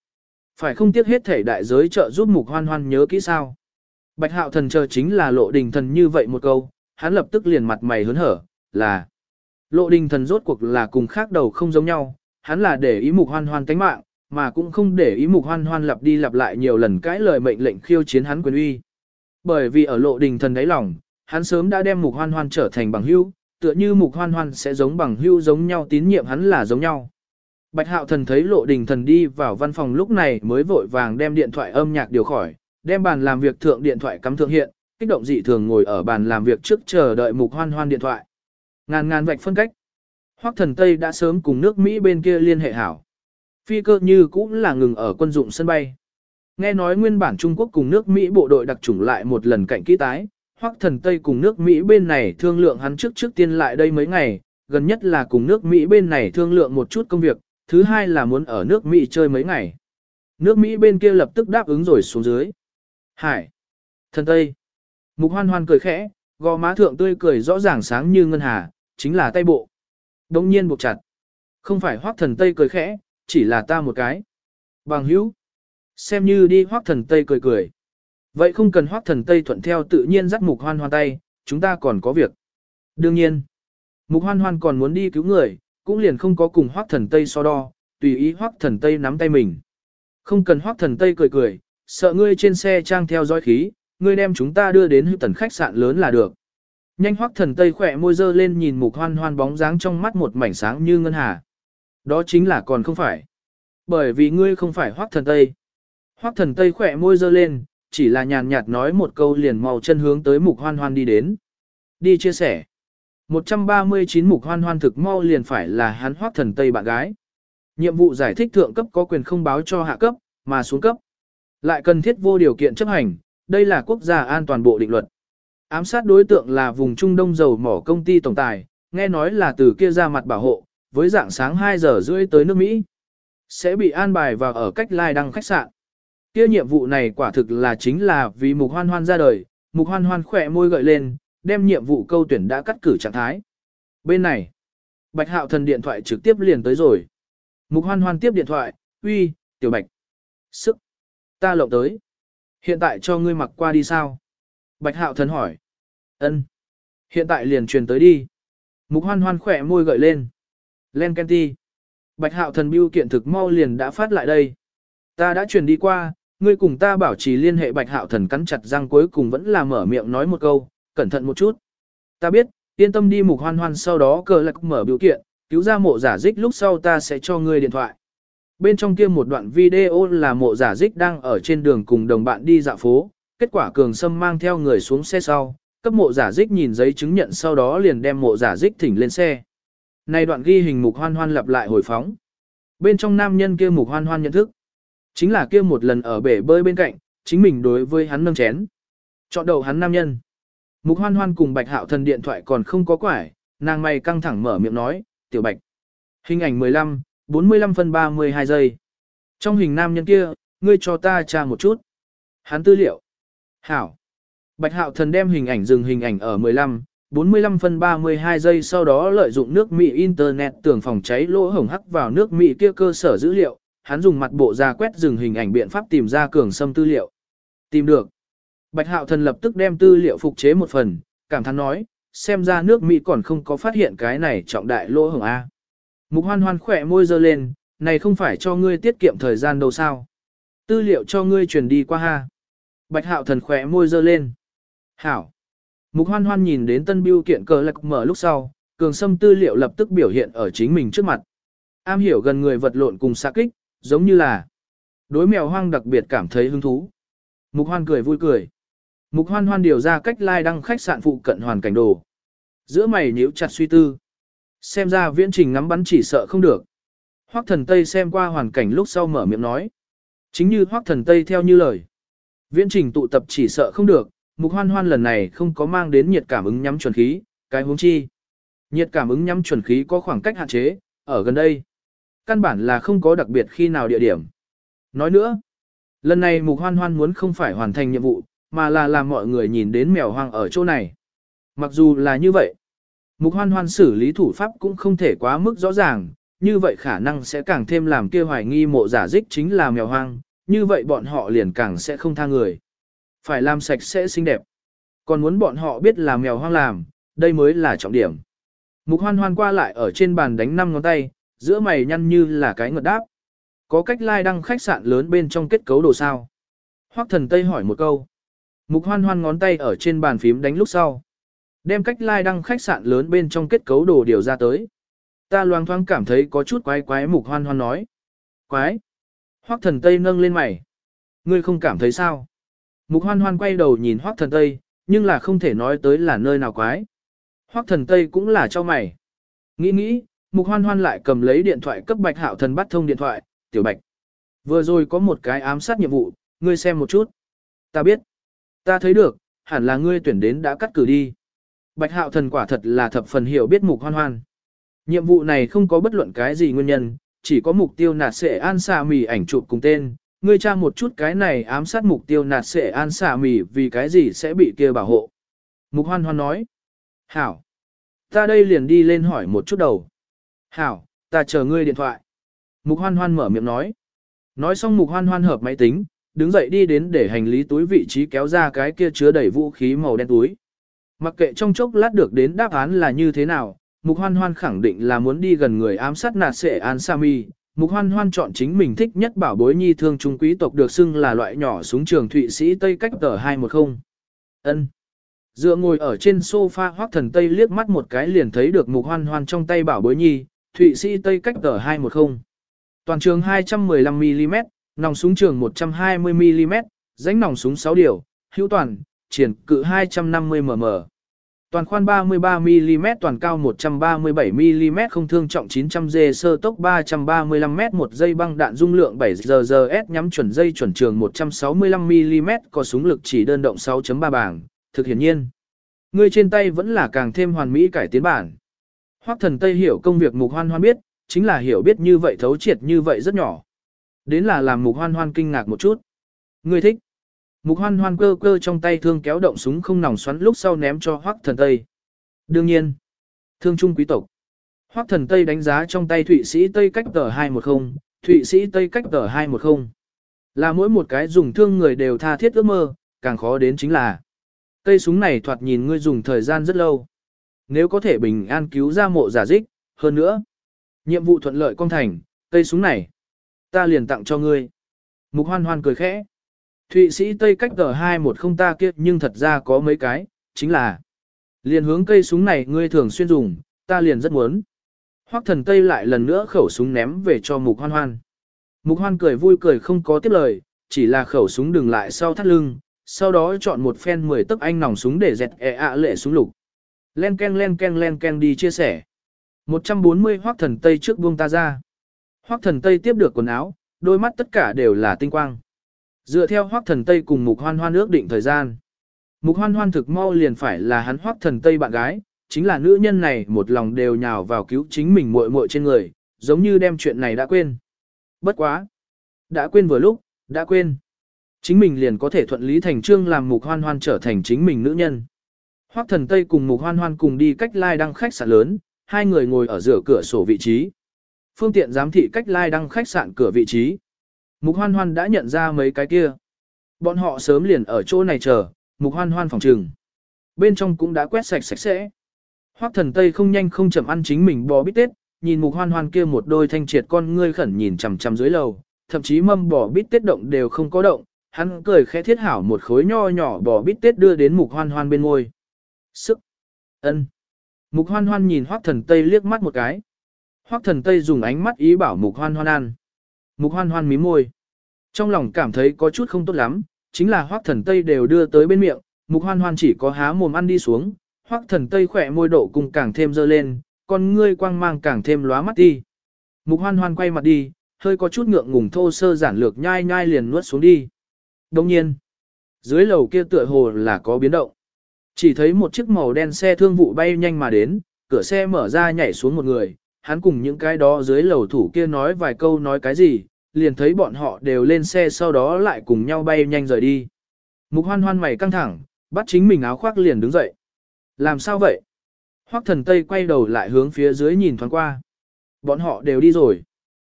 Speaker 1: phải không tiếc hết thể đại giới trợ giúp mục hoan hoan nhớ kỹ sao. Bạch hạo thần chờ chính là lộ đình thần như vậy một câu, hắn lập tức liền mặt mày hớn hở, là lộ đình thần rốt cuộc là cùng khác đầu không giống nhau, hắn là để ý mục hoan hoan tánh mạng, mà cũng không để ý mục hoan hoan lặp đi lặp lại nhiều lần cãi lời mệnh lệnh khiêu chiến hắn quyền uy. Bởi vì ở lộ đình thần đáy lòng, hắn sớm đã đem mục hoan hoan trở thành bằng hữu, tựa như mục hoan hoan sẽ giống bằng Hưu giống nhau tín nhiệm hắn là giống nhau. Bạch hạo thần thấy lộ đình thần đi vào văn phòng lúc này mới vội vàng đem điện thoại âm nhạc điều khỏi, đem bàn làm việc thượng điện thoại cắm thượng hiện, kích động dị thường ngồi ở bàn làm việc trước chờ đợi mục hoan hoan điện thoại. Ngàn ngàn vạch phân cách. Hoắc thần Tây đã sớm cùng nước Mỹ bên kia liên hệ hảo. Phi cơ như cũng là ngừng ở quân dụng sân bay. Nghe nói nguyên bản Trung Quốc cùng nước Mỹ bộ đội đặc chủng lại một lần cạnh kỹ tái, Hoắc thần Tây cùng nước Mỹ bên này thương lượng hắn trước trước tiên lại đây mấy ngày, gần nhất là cùng nước Mỹ bên này thương lượng một chút công việc, thứ hai là muốn ở nước Mỹ chơi mấy ngày. Nước Mỹ bên kia lập tức đáp ứng rồi xuống dưới. Hải! Thần Tây! Mục hoan hoan cười khẽ, gò má thượng tươi cười rõ ràng sáng như ngân hà, chính là tay bộ. Đông nhiên buộc chặt. Không phải Hoắc thần Tây cười khẽ, chỉ là ta một cái. Bằng hữu. Xem như đi Hoắc thần Tây cười cười. Vậy không cần hoác thần Tây thuận theo tự nhiên dắt mục hoan hoan tay, chúng ta còn có việc. Đương nhiên, mục hoan hoan còn muốn đi cứu người, cũng liền không có cùng hoác thần Tây so đo, tùy ý hoác thần Tây nắm tay mình. Không cần hoác thần Tây cười cười, sợ ngươi trên xe trang theo dõi khí, ngươi đem chúng ta đưa đến hữu tần khách sạn lớn là được. Nhanh hoắc thần tây khỏe môi dơ lên nhìn mục hoan hoan bóng dáng trong mắt một mảnh sáng như ngân hà. Đó chính là còn không phải. Bởi vì ngươi không phải hoắc thần tây. Hoắc thần tây khỏe môi dơ lên, chỉ là nhàn nhạt nói một câu liền màu chân hướng tới mục hoan hoan đi đến. Đi chia sẻ. 139 mục hoan hoan thực mau liền phải là hắn hoác thần tây bạn gái. Nhiệm vụ giải thích thượng cấp có quyền không báo cho hạ cấp, mà xuống cấp. Lại cần thiết vô điều kiện chấp hành, đây là quốc gia an toàn bộ định luật. Ám sát đối tượng là vùng Trung Đông dầu mỏ công ty tổng tài, nghe nói là từ kia ra mặt bảo hộ, với dạng sáng 2 giờ rưỡi tới nước Mỹ. Sẽ bị an bài vào ở cách lai đăng khách sạn. Kia nhiệm vụ này quả thực là chính là vì mục hoan hoan ra đời, mục hoan hoan khỏe môi gợi lên, đem nhiệm vụ câu tuyển đã cắt cử trạng thái. Bên này, Bạch Hạo thần điện thoại trực tiếp liền tới rồi. Mục hoan hoan tiếp điện thoại, uy, tiểu Bạch. Sức. Ta lộng tới. Hiện tại cho ngươi mặc qua đi sao? Bạch hạo thần hỏi. ân Hiện tại liền truyền tới đi. Mục hoan hoan khỏe môi gợi lên. Len Kenty. Bạch hạo thần biêu kiện thực mau liền đã phát lại đây. Ta đã truyền đi qua, ngươi cùng ta bảo trì liên hệ bạch hạo thần cắn chặt răng cuối cùng vẫn là mở miệng nói một câu, cẩn thận một chút. Ta biết, yên tâm đi mục hoan hoan sau đó cờ lạc mở biểu kiện, cứu ra mộ giả dích lúc sau ta sẽ cho ngươi điện thoại. Bên trong kia một đoạn video là mộ giả dích đang ở trên đường cùng đồng bạn đi dạo phố, kết quả cường sâm mang theo người xuống xe sau, cấp mộ giả dích nhìn giấy chứng nhận sau đó liền đem mộ giả dích thỉnh lên xe. Này đoạn ghi hình mục hoan hoan lặp lại hồi phóng. Bên trong nam nhân kia mục hoan hoan nhận thức. Chính là kia một lần ở bể bơi bên cạnh, chính mình đối với hắn nâng chén. Chọn đầu hắn nam nhân. Mục hoan hoan cùng bạch hạo thần điện thoại còn không có quải, nàng mày căng thẳng mở miệng nói, tiểu bạch. Hình ảnh 15, 45 phân 32 giây. Trong hình nam nhân kia, ngươi cho ta tra một chút. Hắn tư liệu. Hảo. Bạch hạo thần đem hình ảnh dừng hình ảnh ở 15, 45 phân 32 giây sau đó lợi dụng nước Mỹ Internet tường phòng cháy lỗ hổng hắc vào nước Mỹ kia cơ sở dữ liệu, hắn dùng mặt bộ ra quét dừng hình ảnh biện pháp tìm ra cường sâm tư liệu. Tìm được. Bạch Hạo Thần lập tức đem tư liệu phục chế một phần, cảm thán nói, xem ra nước Mỹ còn không có phát hiện cái này trọng đại lỗ hổng A. Mục hoan hoan khỏe môi dơ lên, này không phải cho ngươi tiết kiệm thời gian đâu sao. Tư liệu cho ngươi truyền đi qua ha. Bạch Hạo Thần khỏe môi dơ lên. Hảo. Mục hoan hoan nhìn đến tân biêu kiện cờ lạc mở lúc sau, cường sâm tư liệu lập tức biểu hiện ở chính mình trước mặt. Am hiểu gần người vật lộn cùng xa kích, giống như là đối mèo hoang đặc biệt cảm thấy hứng thú. Mục hoan cười vui cười. Mục hoan hoan điều ra cách lai like đăng khách sạn phụ cận hoàn cảnh đồ. Giữa mày nhíu chặt suy tư. Xem ra viễn trình ngắm bắn chỉ sợ không được. Hoắc thần Tây xem qua hoàn cảnh lúc sau mở miệng nói. Chính như Hoắc thần Tây theo như lời. Viễn trình tụ tập chỉ sợ không được, mục hoan hoan lần này không có mang đến nhiệt cảm ứng nhắm chuẩn khí, cái huống chi. Nhiệt cảm ứng nhắm chuẩn khí có khoảng cách hạn chế, ở gần đây. Căn bản là không có đặc biệt khi nào địa điểm. Nói nữa, lần này mục hoan hoan muốn không phải hoàn thành nhiệm vụ, mà là làm mọi người nhìn đến mèo hoang ở chỗ này. Mặc dù là như vậy, mục hoan hoan xử lý thủ pháp cũng không thể quá mức rõ ràng, như vậy khả năng sẽ càng thêm làm kia hoài nghi mộ giả dích chính là mèo hoang, như vậy bọn họ liền càng sẽ không tha người. Phải làm sạch sẽ xinh đẹp. Còn muốn bọn họ biết là mèo hoang làm, đây mới là trọng điểm. Mục hoan hoan qua lại ở trên bàn đánh năm ngón tay, giữa mày nhăn như là cái ngợt đáp. Có cách lai like đăng khách sạn lớn bên trong kết cấu đồ sao? Hoắc thần Tây hỏi một câu. Mục hoan hoan ngón tay ở trên bàn phím đánh lúc sau. Đem cách lai like đăng khách sạn lớn bên trong kết cấu đồ điều ra tới. Ta loang thoáng cảm thấy có chút quái quái mục hoan hoan nói. Quái. Hoắc thần Tây nâng lên mày. Ngươi không cảm thấy sao? Mục hoan hoan quay đầu nhìn Hoắc thần Tây, nhưng là không thể nói tới là nơi nào quái. Hoắc thần Tây cũng là cho mày. Nghĩ nghĩ, mục hoan hoan lại cầm lấy điện thoại cấp bạch hạo thần bắt thông điện thoại, tiểu bạch. Vừa rồi có một cái ám sát nhiệm vụ, ngươi xem một chút. Ta biết. Ta thấy được, hẳn là ngươi tuyển đến đã cắt cử đi. Bạch hạo thần quả thật là thập phần hiểu biết mục hoan hoan. Nhiệm vụ này không có bất luận cái gì nguyên nhân, chỉ có mục tiêu nạt sẽ an Xà mì ảnh chụp cùng tên. Ngươi tra một chút cái này ám sát mục tiêu nạt sẽ an Xà mì vì cái gì sẽ bị kia bảo hộ. Mục hoan hoan nói. Hảo. Ta đây liền đi lên hỏi một chút đầu. Hảo, ta chờ ngươi điện thoại. Mục hoan hoan mở miệng nói. Nói xong mục hoan hoan hợp máy tính, đứng dậy đi đến để hành lý túi vị trí kéo ra cái kia chứa đầy vũ khí màu đen túi. Mặc kệ trong chốc lát được đến đáp án là như thế nào, Mục Hoan Hoan khẳng định là muốn đi gần người ám sát nạt sệ An Sami. Mục Hoan Hoan chọn chính mình thích nhất bảo bối nhi thương trung quý tộc được xưng là loại nhỏ súng trường Thụy Sĩ Tây cách tờ 210. Ân. Dựa ngồi ở trên sofa hoác thần Tây liếc mắt một cái liền thấy được Mục Hoan Hoan trong tay bảo bối nhi, Thụy Sĩ Tây cách tờ 210. Toàn trường 215mm, nòng súng trường 120mm, rãnh nòng súng 6 điều, hữu toàn, triển cự 250mm. Toàn khoan 33mm toàn cao 137mm không thương trọng 900G sơ tốc 335m một Dây băng đạn dung lượng 7 GGS nhắm chuẩn dây chuẩn trường 165mm có súng lực chỉ đơn động 6.3 bảng, thực hiển nhiên. Người trên tay vẫn là càng thêm hoàn mỹ cải tiến bản. Hoắc thần Tây hiểu công việc mục hoan hoan biết, chính là hiểu biết như vậy thấu triệt như vậy rất nhỏ. Đến là làm mục hoan hoan kinh ngạc một chút. Người thích. Mục hoan hoan cơ cơ trong tay thương kéo động súng không nòng xoắn lúc sau ném cho hoắc thần Tây. Đương nhiên, thương trung quý tộc. Hoắc thần Tây đánh giá trong tay Thụy Sĩ Tây cách tờ 210, Thụy Sĩ Tây cách tờ 210. Là mỗi một cái dùng thương người đều tha thiết ước mơ, càng khó đến chính là. Cây súng này thoạt nhìn ngươi dùng thời gian rất lâu. Nếu có thể bình an cứu ra mộ giả dích, hơn nữa. Nhiệm vụ thuận lợi công thành, cây súng này. Ta liền tặng cho ngươi. Mục hoan hoan cười khẽ. Thụy Sĩ Tây cách tờ 210 ta kia nhưng thật ra có mấy cái, chính là liền hướng cây súng này ngươi thường xuyên dùng, ta liền rất muốn. Hoắc thần Tây lại lần nữa khẩu súng ném về cho mục hoan hoan. Mục hoan cười vui cười không có tiếp lời, chỉ là khẩu súng đừng lại sau thắt lưng, sau đó chọn một phen 10 tấc anh nòng súng để dẹt e ạ lệ súng lục. Len ken len ken len ken đi chia sẻ. 140 Hoắc thần Tây trước buông ta ra. Hoắc thần Tây tiếp được quần áo, đôi mắt tất cả đều là tinh quang. Dựa theo hoác thần Tây cùng mục hoan hoan ước định thời gian. Mục hoan hoan thực mau liền phải là hắn hoác thần Tây bạn gái, chính là nữ nhân này một lòng đều nhào vào cứu chính mình muội muội trên người, giống như đem chuyện này đã quên. Bất quá. Đã quên vừa lúc, đã quên. Chính mình liền có thể thuận lý thành trương làm mục hoan hoan trở thành chính mình nữ nhân. Hoắc thần Tây cùng Mục Hoan Hoan cùng đi cách lai đăng khách sạn lớn, hai người ngồi ở giữa cửa sổ vị trí. Phương tiện giám thị cách lai đăng khách sạn cửa vị trí. Mục Hoan Hoan đã nhận ra mấy cái kia. Bọn họ sớm liền ở chỗ này chờ, Mục Hoan Hoan phòng trừng. Bên trong cũng đã quét sạch sạch sẽ. Hoắc thần Tây không nhanh không chậm ăn chính mình bò bít tết, nhìn Mục Hoan Hoan kia một đôi thanh triệt con ngươi khẩn nhìn chằm chằm dưới lầu, thậm chí mâm bò bít tết động đều không có động, hắn cười khẽ thiết hảo một khối nho nhỏ bò bít tết đưa đến Mục Hoan Hoan bên môi. Sức. Ân. Mục Hoan Hoan nhìn Hoắc Thần Tây liếc mắt một cái. Hoắc Thần Tây dùng ánh mắt ý bảo Mục Hoan Hoan ăn. Mục Hoan Hoan mím môi. Trong lòng cảm thấy có chút không tốt lắm, chính là Hoắc Thần Tây đều đưa tới bên miệng, Mục Hoan Hoan chỉ có há mồm ăn đi xuống, Hoắc Thần Tây khỏe môi độ cùng càng thêm dơ lên, con ngươi quang mang càng thêm lóa mắt đi. Mục Hoan Hoan quay mặt đi, hơi có chút ngượng ngùng thô sơ giản lược nhai nhai liền nuốt xuống đi. Đồng nhiên, dưới lầu kia tựa hồ là có biến động. Chỉ thấy một chiếc màu đen xe thương vụ bay nhanh mà đến, cửa xe mở ra nhảy xuống một người, hắn cùng những cái đó dưới lầu thủ kia nói vài câu nói cái gì, liền thấy bọn họ đều lên xe sau đó lại cùng nhau bay nhanh rời đi. Mục hoan hoan mày căng thẳng, bắt chính mình áo khoác liền đứng dậy. Làm sao vậy? Hoắc thần Tây quay đầu lại hướng phía dưới nhìn thoáng qua. Bọn họ đều đi rồi.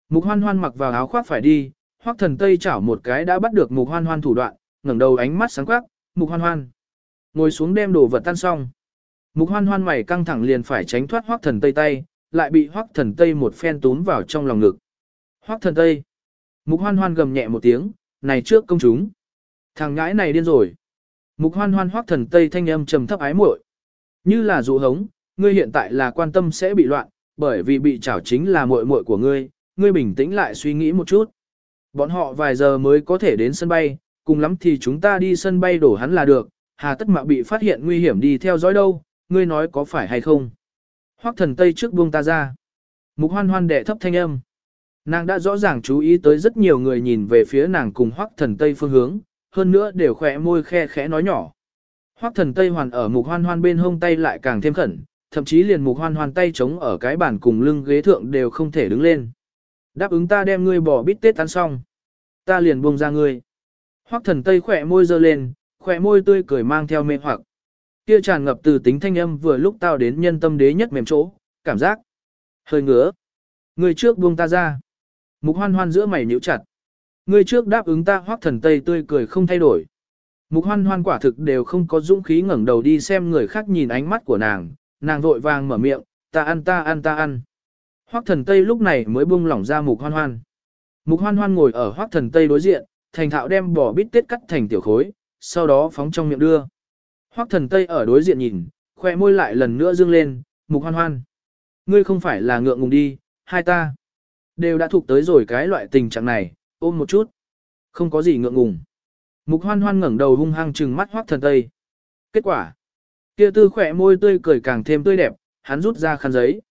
Speaker 1: Mục hoan hoan mặc vào áo khoác phải đi, Hoắc thần Tây chảo một cái đã bắt được mục hoan hoan thủ đoạn, ngẩng đầu ánh mắt sáng quắc, mục hoan hoan. Ngồi xuống đem đồ vật tan xong. Mục hoan hoan mày căng thẳng liền phải tránh thoát Hoắc thần Tây tay, lại bị Hoắc thần Tây một phen túm vào trong lòng ngực. Hoắc thần Tây. Mục hoan hoan gầm nhẹ một tiếng, này trước công chúng. Thằng ngãi này điên rồi. Mục hoan hoan Hoắc thần Tây thanh âm trầm thấp ái muội. Như là dụ hống, ngươi hiện tại là quan tâm sẽ bị loạn, bởi vì bị chảo chính là muội muội của ngươi, ngươi bình tĩnh lại suy nghĩ một chút. Bọn họ vài giờ mới có thể đến sân bay, cùng lắm thì chúng ta đi sân bay đổ hắn là được, hà tất mạo bị phát hiện nguy hiểm đi theo dõi đâu, ngươi nói có phải hay không. Hoắc thần Tây trước buông ta ra. Mục hoan hoan đệ thấp thanh âm. Nàng đã rõ ràng chú ý tới rất nhiều người nhìn về phía nàng cùng Hoắc thần Tây phương hướng, hơn nữa đều khỏe môi khe khẽ nói nhỏ. Hoắc thần Tây hoàn ở mục hoan hoan bên hông tay lại càng thêm khẩn, thậm chí liền mục hoan hoan tay chống ở cái bàn cùng lưng ghế thượng đều không thể đứng lên. Đáp ứng ta đem ngươi bỏ bít tết ăn xong. Ta liền buông ra ngươi. Hoắc thần Tây khỏe môi dơ lên, khỏe môi tươi cười mang theo mê hoặc. Kia tràn ngập từ tính thanh âm vừa lúc tao đến nhân tâm đế nhất mềm chỗ, cảm giác hơi ngứa. người trước buông ta ra. Mục hoan hoan giữa mày nhíu chặt. người trước đáp ứng ta Hoắc thần Tây tươi cười không thay đổi. Mục hoan hoan quả thực đều không có dũng khí ngẩng đầu đi xem người khác nhìn ánh mắt của nàng, nàng vội vàng mở miệng, ta ăn ta ăn ta ăn. Hoắc thần Tây lúc này mới buông lỏng ra mục hoan hoan. Mục hoan hoan ngồi ở Hoắc thần Tây đối diện, thành thạo đem bò bít tết cắt thành tiểu khối, sau đó phóng trong miệng đưa. Hoắc thần Tây ở đối diện nhìn, khoe môi lại lần nữa dương lên, mục hoan hoan. Ngươi không phải là ngượng ngùng đi, hai ta. Đều đã thuộc tới rồi cái loại tình trạng này, ôm một chút. Không có gì ngượng ngùng. Mục hoan hoan ngẩng đầu hung hăng trừng mắt Hoắc thần Tây. Kết quả. Kia tư khỏe môi tươi cười càng thêm tươi đẹp, hắn rút ra khăn giấy.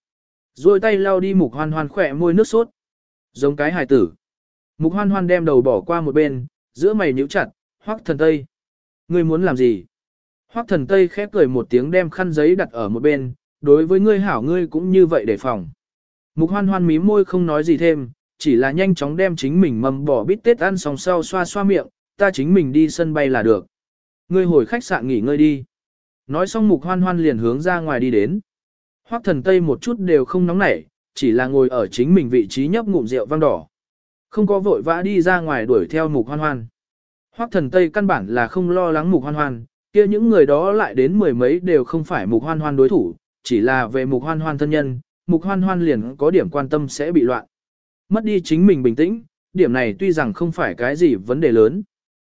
Speaker 1: Rồi tay lau đi mục hoan hoan khỏe môi nước sốt. Giống cái hài tử. Mục hoan hoan đem đầu bỏ qua một bên, giữa mày nhíu chặt, hoắc thần tây. Ngươi muốn làm gì? Hoắc thần tây khép cười một tiếng đem khăn giấy đặt ở một bên, đối với ngươi hảo ngươi cũng như vậy để phòng. Mục hoan hoan mí môi không nói gì thêm, chỉ là nhanh chóng đem chính mình mầm bỏ bít tết ăn xong sau xoa xoa miệng, ta chính mình đi sân bay là được. Ngươi hồi khách sạn nghỉ ngơi đi. Nói xong mục hoan hoan liền hướng ra ngoài đi đến. Hoắc thần Tây một chút đều không nóng nảy, chỉ là ngồi ở chính mình vị trí nhấp ngụm rượu vang đỏ. Không có vội vã đi ra ngoài đuổi theo mục hoan hoan. Hoắc thần Tây căn bản là không lo lắng mục hoan hoan, kia những người đó lại đến mười mấy đều không phải mục hoan hoan đối thủ, chỉ là về mục hoan hoan thân nhân, mục hoan hoan liền có điểm quan tâm sẽ bị loạn. Mất đi chính mình bình tĩnh, điểm này tuy rằng không phải cái gì vấn đề lớn.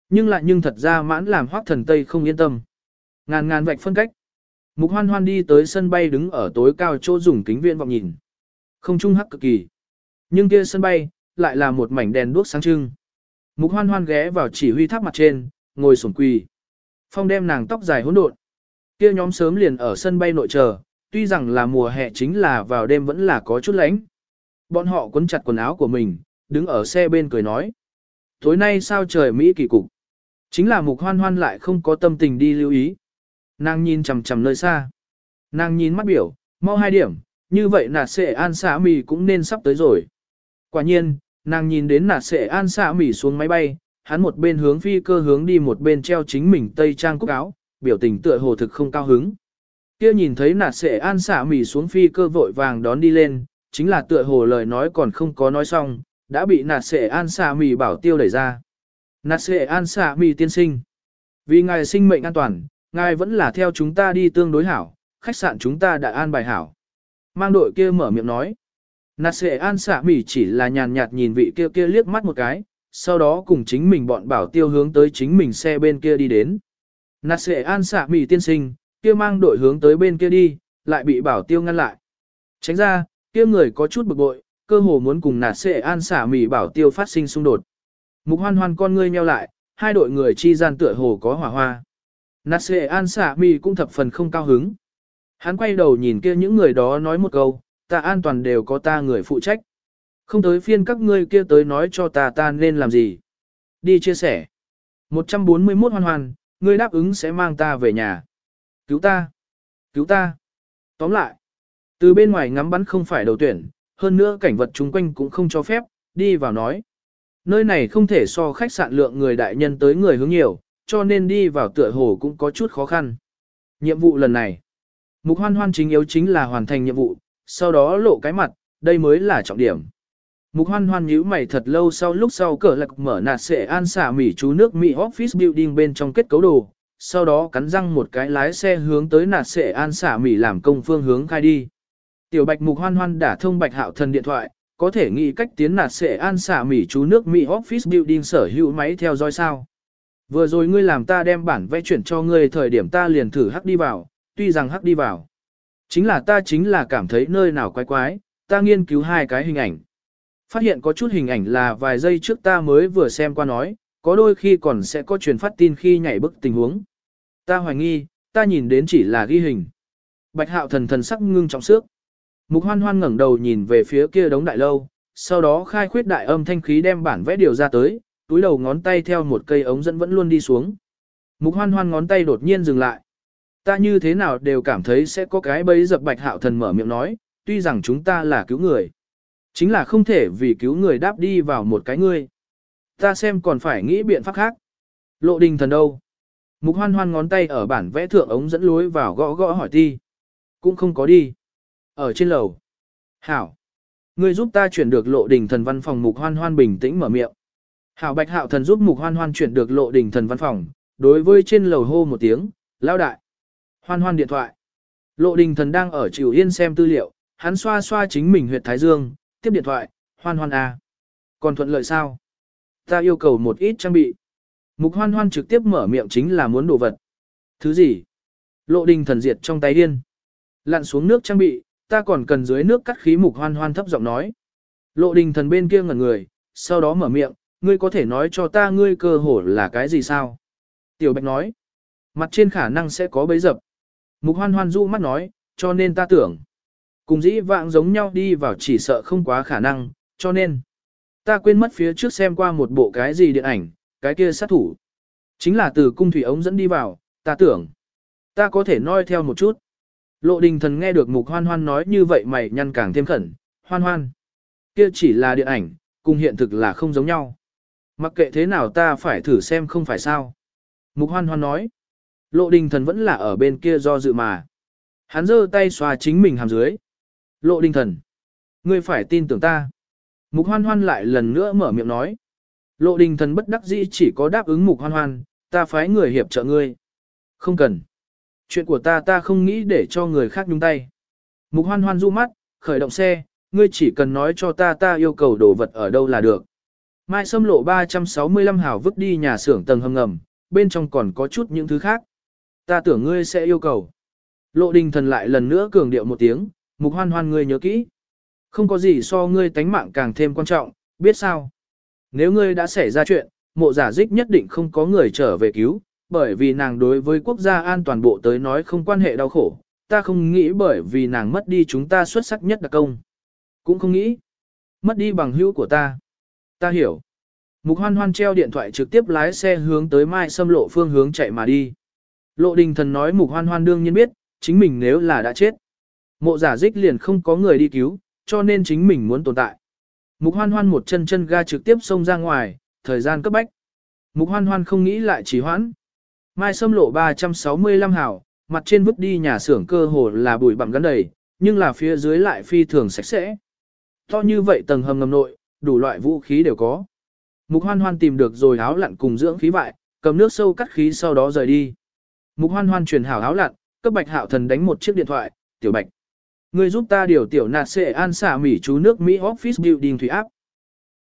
Speaker 1: Nhưng lại nhưng thật ra mãn làm Hoắc thần Tây không yên tâm. Ngàn ngàn vạch phân cách. Mục hoan hoan đi tới sân bay đứng ở tối cao chỗ dùng kính viên vọng nhìn. Không trung hắc cực kỳ. Nhưng kia sân bay, lại là một mảnh đèn đuốc sáng trưng. Mục hoan hoan ghé vào chỉ huy tháp mặt trên, ngồi sổn quỳ. Phong đem nàng tóc dài hỗn độn. Kia nhóm sớm liền ở sân bay nội chờ, tuy rằng là mùa hè chính là vào đêm vẫn là có chút lạnh. Bọn họ quấn chặt quần áo của mình, đứng ở xe bên cười nói. Tối nay sao trời Mỹ kỳ cục. Chính là mục hoan hoan lại không có tâm tình đi lưu ý. Nàng nhìn chằm chằm nơi xa. Nàng nhìn mắt biểu, mau hai điểm, như vậy là sẽ an xã mì cũng nên sắp tới rồi. Quả nhiên, nàng nhìn đến nạt sệ an xạ mỉ xuống máy bay, hắn một bên hướng phi cơ hướng đi một bên treo chính mình tây trang cúc áo, biểu tình tựa hồ thực không cao hứng. Kia nhìn thấy nạt sệ an xạ mỉ xuống phi cơ vội vàng đón đi lên, chính là tựa hồ lời nói còn không có nói xong, đã bị nạt sệ an xạ mỉ bảo tiêu đẩy ra. Nạt sệ an xạ mỉ tiên sinh. Vì ngài sinh mệnh an toàn, ngài vẫn là theo chúng ta đi tương đối hảo, khách sạn chúng ta đã an bài hảo. Mang đội kia mở miệng nói. Nạt sệ an xả mỉ chỉ là nhàn nhạt nhìn vị kia kia liếc mắt một cái, sau đó cùng chính mình bọn bảo tiêu hướng tới chính mình xe bên kia đi đến. Nạt sệ an xạ mỉ tiên sinh, kia mang đội hướng tới bên kia đi, lại bị bảo tiêu ngăn lại. Tránh ra, kia người có chút bực bội, cơ hồ muốn cùng nạt sệ an xả mỉ bảo tiêu phát sinh xung đột. Mục hoan hoan con ngươi nheo lại, hai đội người chi gian tựa hồ có hỏa hoa. Nạt sệ an xả mỉ cũng thập phần không cao hứng. Hắn quay đầu nhìn kia những người đó nói một câu, ta an toàn đều có ta người phụ trách. Không tới phiên các ngươi kia tới nói cho ta ta nên làm gì. Đi chia sẻ. 141 hoan hoan, ngươi đáp ứng sẽ mang ta về nhà. Cứu ta. Cứu ta. Tóm lại. Từ bên ngoài ngắm bắn không phải đầu tuyển, hơn nữa cảnh vật chung quanh cũng không cho phép, đi vào nói. Nơi này không thể so khách sạn lượng người đại nhân tới người hướng nhiều, cho nên đi vào tựa hồ cũng có chút khó khăn. Nhiệm vụ lần này. Mục hoan hoan chính yếu chính là hoàn thành nhiệm vụ, sau đó lộ cái mặt, đây mới là trọng điểm. Mục hoan hoan nhíu mày thật lâu sau lúc sau cờ lạc mở nạt sẽ an xả mỉ chú nước Mỹ office building bên trong kết cấu đồ, sau đó cắn răng một cái lái xe hướng tới nạt sẽ an xả mỉ làm công phương hướng khai đi. Tiểu bạch mục hoan hoan đã thông bạch hạo thần điện thoại, có thể nghĩ cách tiến nạt sẽ an xả mỉ chú nước Mỹ office building sở hữu máy theo dõi sao. Vừa rồi ngươi làm ta đem bản vẽ chuyển cho ngươi thời điểm ta liền thử hắc đi vào, tuy rằng hắc đi vào. Chính là ta chính là cảm thấy nơi nào quái quái, ta nghiên cứu hai cái hình ảnh. Phát hiện có chút hình ảnh là vài giây trước ta mới vừa xem qua nói, có đôi khi còn sẽ có truyền phát tin khi nhảy bức tình huống. Ta hoài nghi, ta nhìn đến chỉ là ghi hình. Bạch hạo thần thần sắc ngưng trọng sức. Mục hoan hoan ngẩng đầu nhìn về phía kia đống đại lâu, sau đó khai khuyết đại âm thanh khí đem bản vẽ điều ra tới, túi đầu ngón tay theo một cây ống dẫn vẫn luôn đi xuống. Mục hoan hoan ngón tay đột nhiên dừng lại. Ta như thế nào đều cảm thấy sẽ có cái bấy dập bạch hạo thần mở miệng nói, tuy rằng chúng ta là cứu người. Chính là không thể vì cứu người đáp đi vào một cái ngươi. Ta xem còn phải nghĩ biện pháp khác. Lộ đình thần đâu? Mục hoan hoan ngón tay ở bản vẽ thượng ống dẫn lối vào gõ gõ hỏi ti. Cũng không có đi. Ở trên lầu. Hảo. Ngươi giúp ta chuyển được lộ đình thần văn phòng mục hoan hoan bình tĩnh mở miệng. Hảo bạch hạo thần giúp mục hoan hoan chuyển được lộ đình thần văn phòng. Đối với trên lầu hô một tiếng, lao đại. Hoan hoan điện thoại. Lộ đình thần đang ở Triều yên xem tư liệu, hắn xoa xoa chính mình huyệt thái dương, tiếp điện thoại, hoan hoan à. Còn thuận lợi sao? Ta yêu cầu một ít trang bị. Mục hoan hoan trực tiếp mở miệng chính là muốn đồ vật. Thứ gì? Lộ đình thần diệt trong tay điên. Lặn xuống nước trang bị, ta còn cần dưới nước cắt khí mục hoan hoan thấp giọng nói. Lộ đình thần bên kia ngẩn người, sau đó mở miệng, ngươi có thể nói cho ta ngươi cơ hồ là cái gì sao? Tiểu Bạch nói, mặt trên khả năng sẽ có bấy dập. Mục hoan hoan du mắt nói, cho nên ta tưởng. Cùng dĩ vãng giống nhau đi vào chỉ sợ không quá khả năng, cho nên. Ta quên mất phía trước xem qua một bộ cái gì điện ảnh, cái kia sát thủ. Chính là từ cung thủy ống dẫn đi vào, ta tưởng. Ta có thể noi theo một chút. Lộ đình thần nghe được mục hoan hoan nói như vậy mày nhăn càng thêm khẩn, hoan hoan. Kia chỉ là điện ảnh, cùng hiện thực là không giống nhau. Mặc kệ thế nào ta phải thử xem không phải sao. Mục hoan hoan nói. Lộ đình thần vẫn là ở bên kia do dự mà. Hắn giơ tay xoa chính mình hàm dưới. Lộ đình thần. Ngươi phải tin tưởng ta. Mục hoan hoan lại lần nữa mở miệng nói. Lộ đình thần bất đắc dĩ chỉ có đáp ứng mục hoan hoan, ta phái người hiệp trợ ngươi. Không cần. Chuyện của ta ta không nghĩ để cho người khác nhúng tay. Mục hoan hoan du mắt, khởi động xe, ngươi chỉ cần nói cho ta ta yêu cầu đồ vật ở đâu là được. Mai Sâm lộ 365 hào vứt đi nhà xưởng tầng hầm ngầm, bên trong còn có chút những thứ khác. Ta tưởng ngươi sẽ yêu cầu. Lộ đình thần lại lần nữa cường điệu một tiếng, mục hoan hoan ngươi nhớ kỹ. Không có gì so ngươi tánh mạng càng thêm quan trọng, biết sao? Nếu ngươi đã xảy ra chuyện, mộ giả dích nhất định không có người trở về cứu, bởi vì nàng đối với quốc gia an toàn bộ tới nói không quan hệ đau khổ, ta không nghĩ bởi vì nàng mất đi chúng ta xuất sắc nhất đặc công. Cũng không nghĩ. Mất đi bằng hữu của ta. Ta hiểu. Mục hoan hoan treo điện thoại trực tiếp lái xe hướng tới mai xâm lộ phương hướng chạy mà đi. Lộ đình thần nói mục hoan hoan đương nhiên biết, chính mình nếu là đã chết. Mộ giả dích liền không có người đi cứu, cho nên chính mình muốn tồn tại. Mục hoan hoan một chân chân ga trực tiếp xông ra ngoài, thời gian cấp bách. Mục hoan hoan không nghĩ lại trì hoãn. mai xâm lộ 365 hảo, mặt trên vứt đi nhà xưởng cơ hồ là bụi bặm gắn đầy, nhưng là phía dưới lại phi thường sạch sẽ. To như vậy tầng hầm ngầm nội, đủ loại vũ khí đều có. Mục hoan hoan tìm được rồi áo lặn cùng dưỡng khí vại, cầm nước sâu cắt khí sau đó rời đi. Mục hoan hoan truyền hảo áo lặn, cấp bạch hạo thần đánh một chiếc điện thoại, tiểu bạch. Người giúp ta điều tiểu nạt xệ an xả mỉ chú nước Mỹ Office Building thủy áp.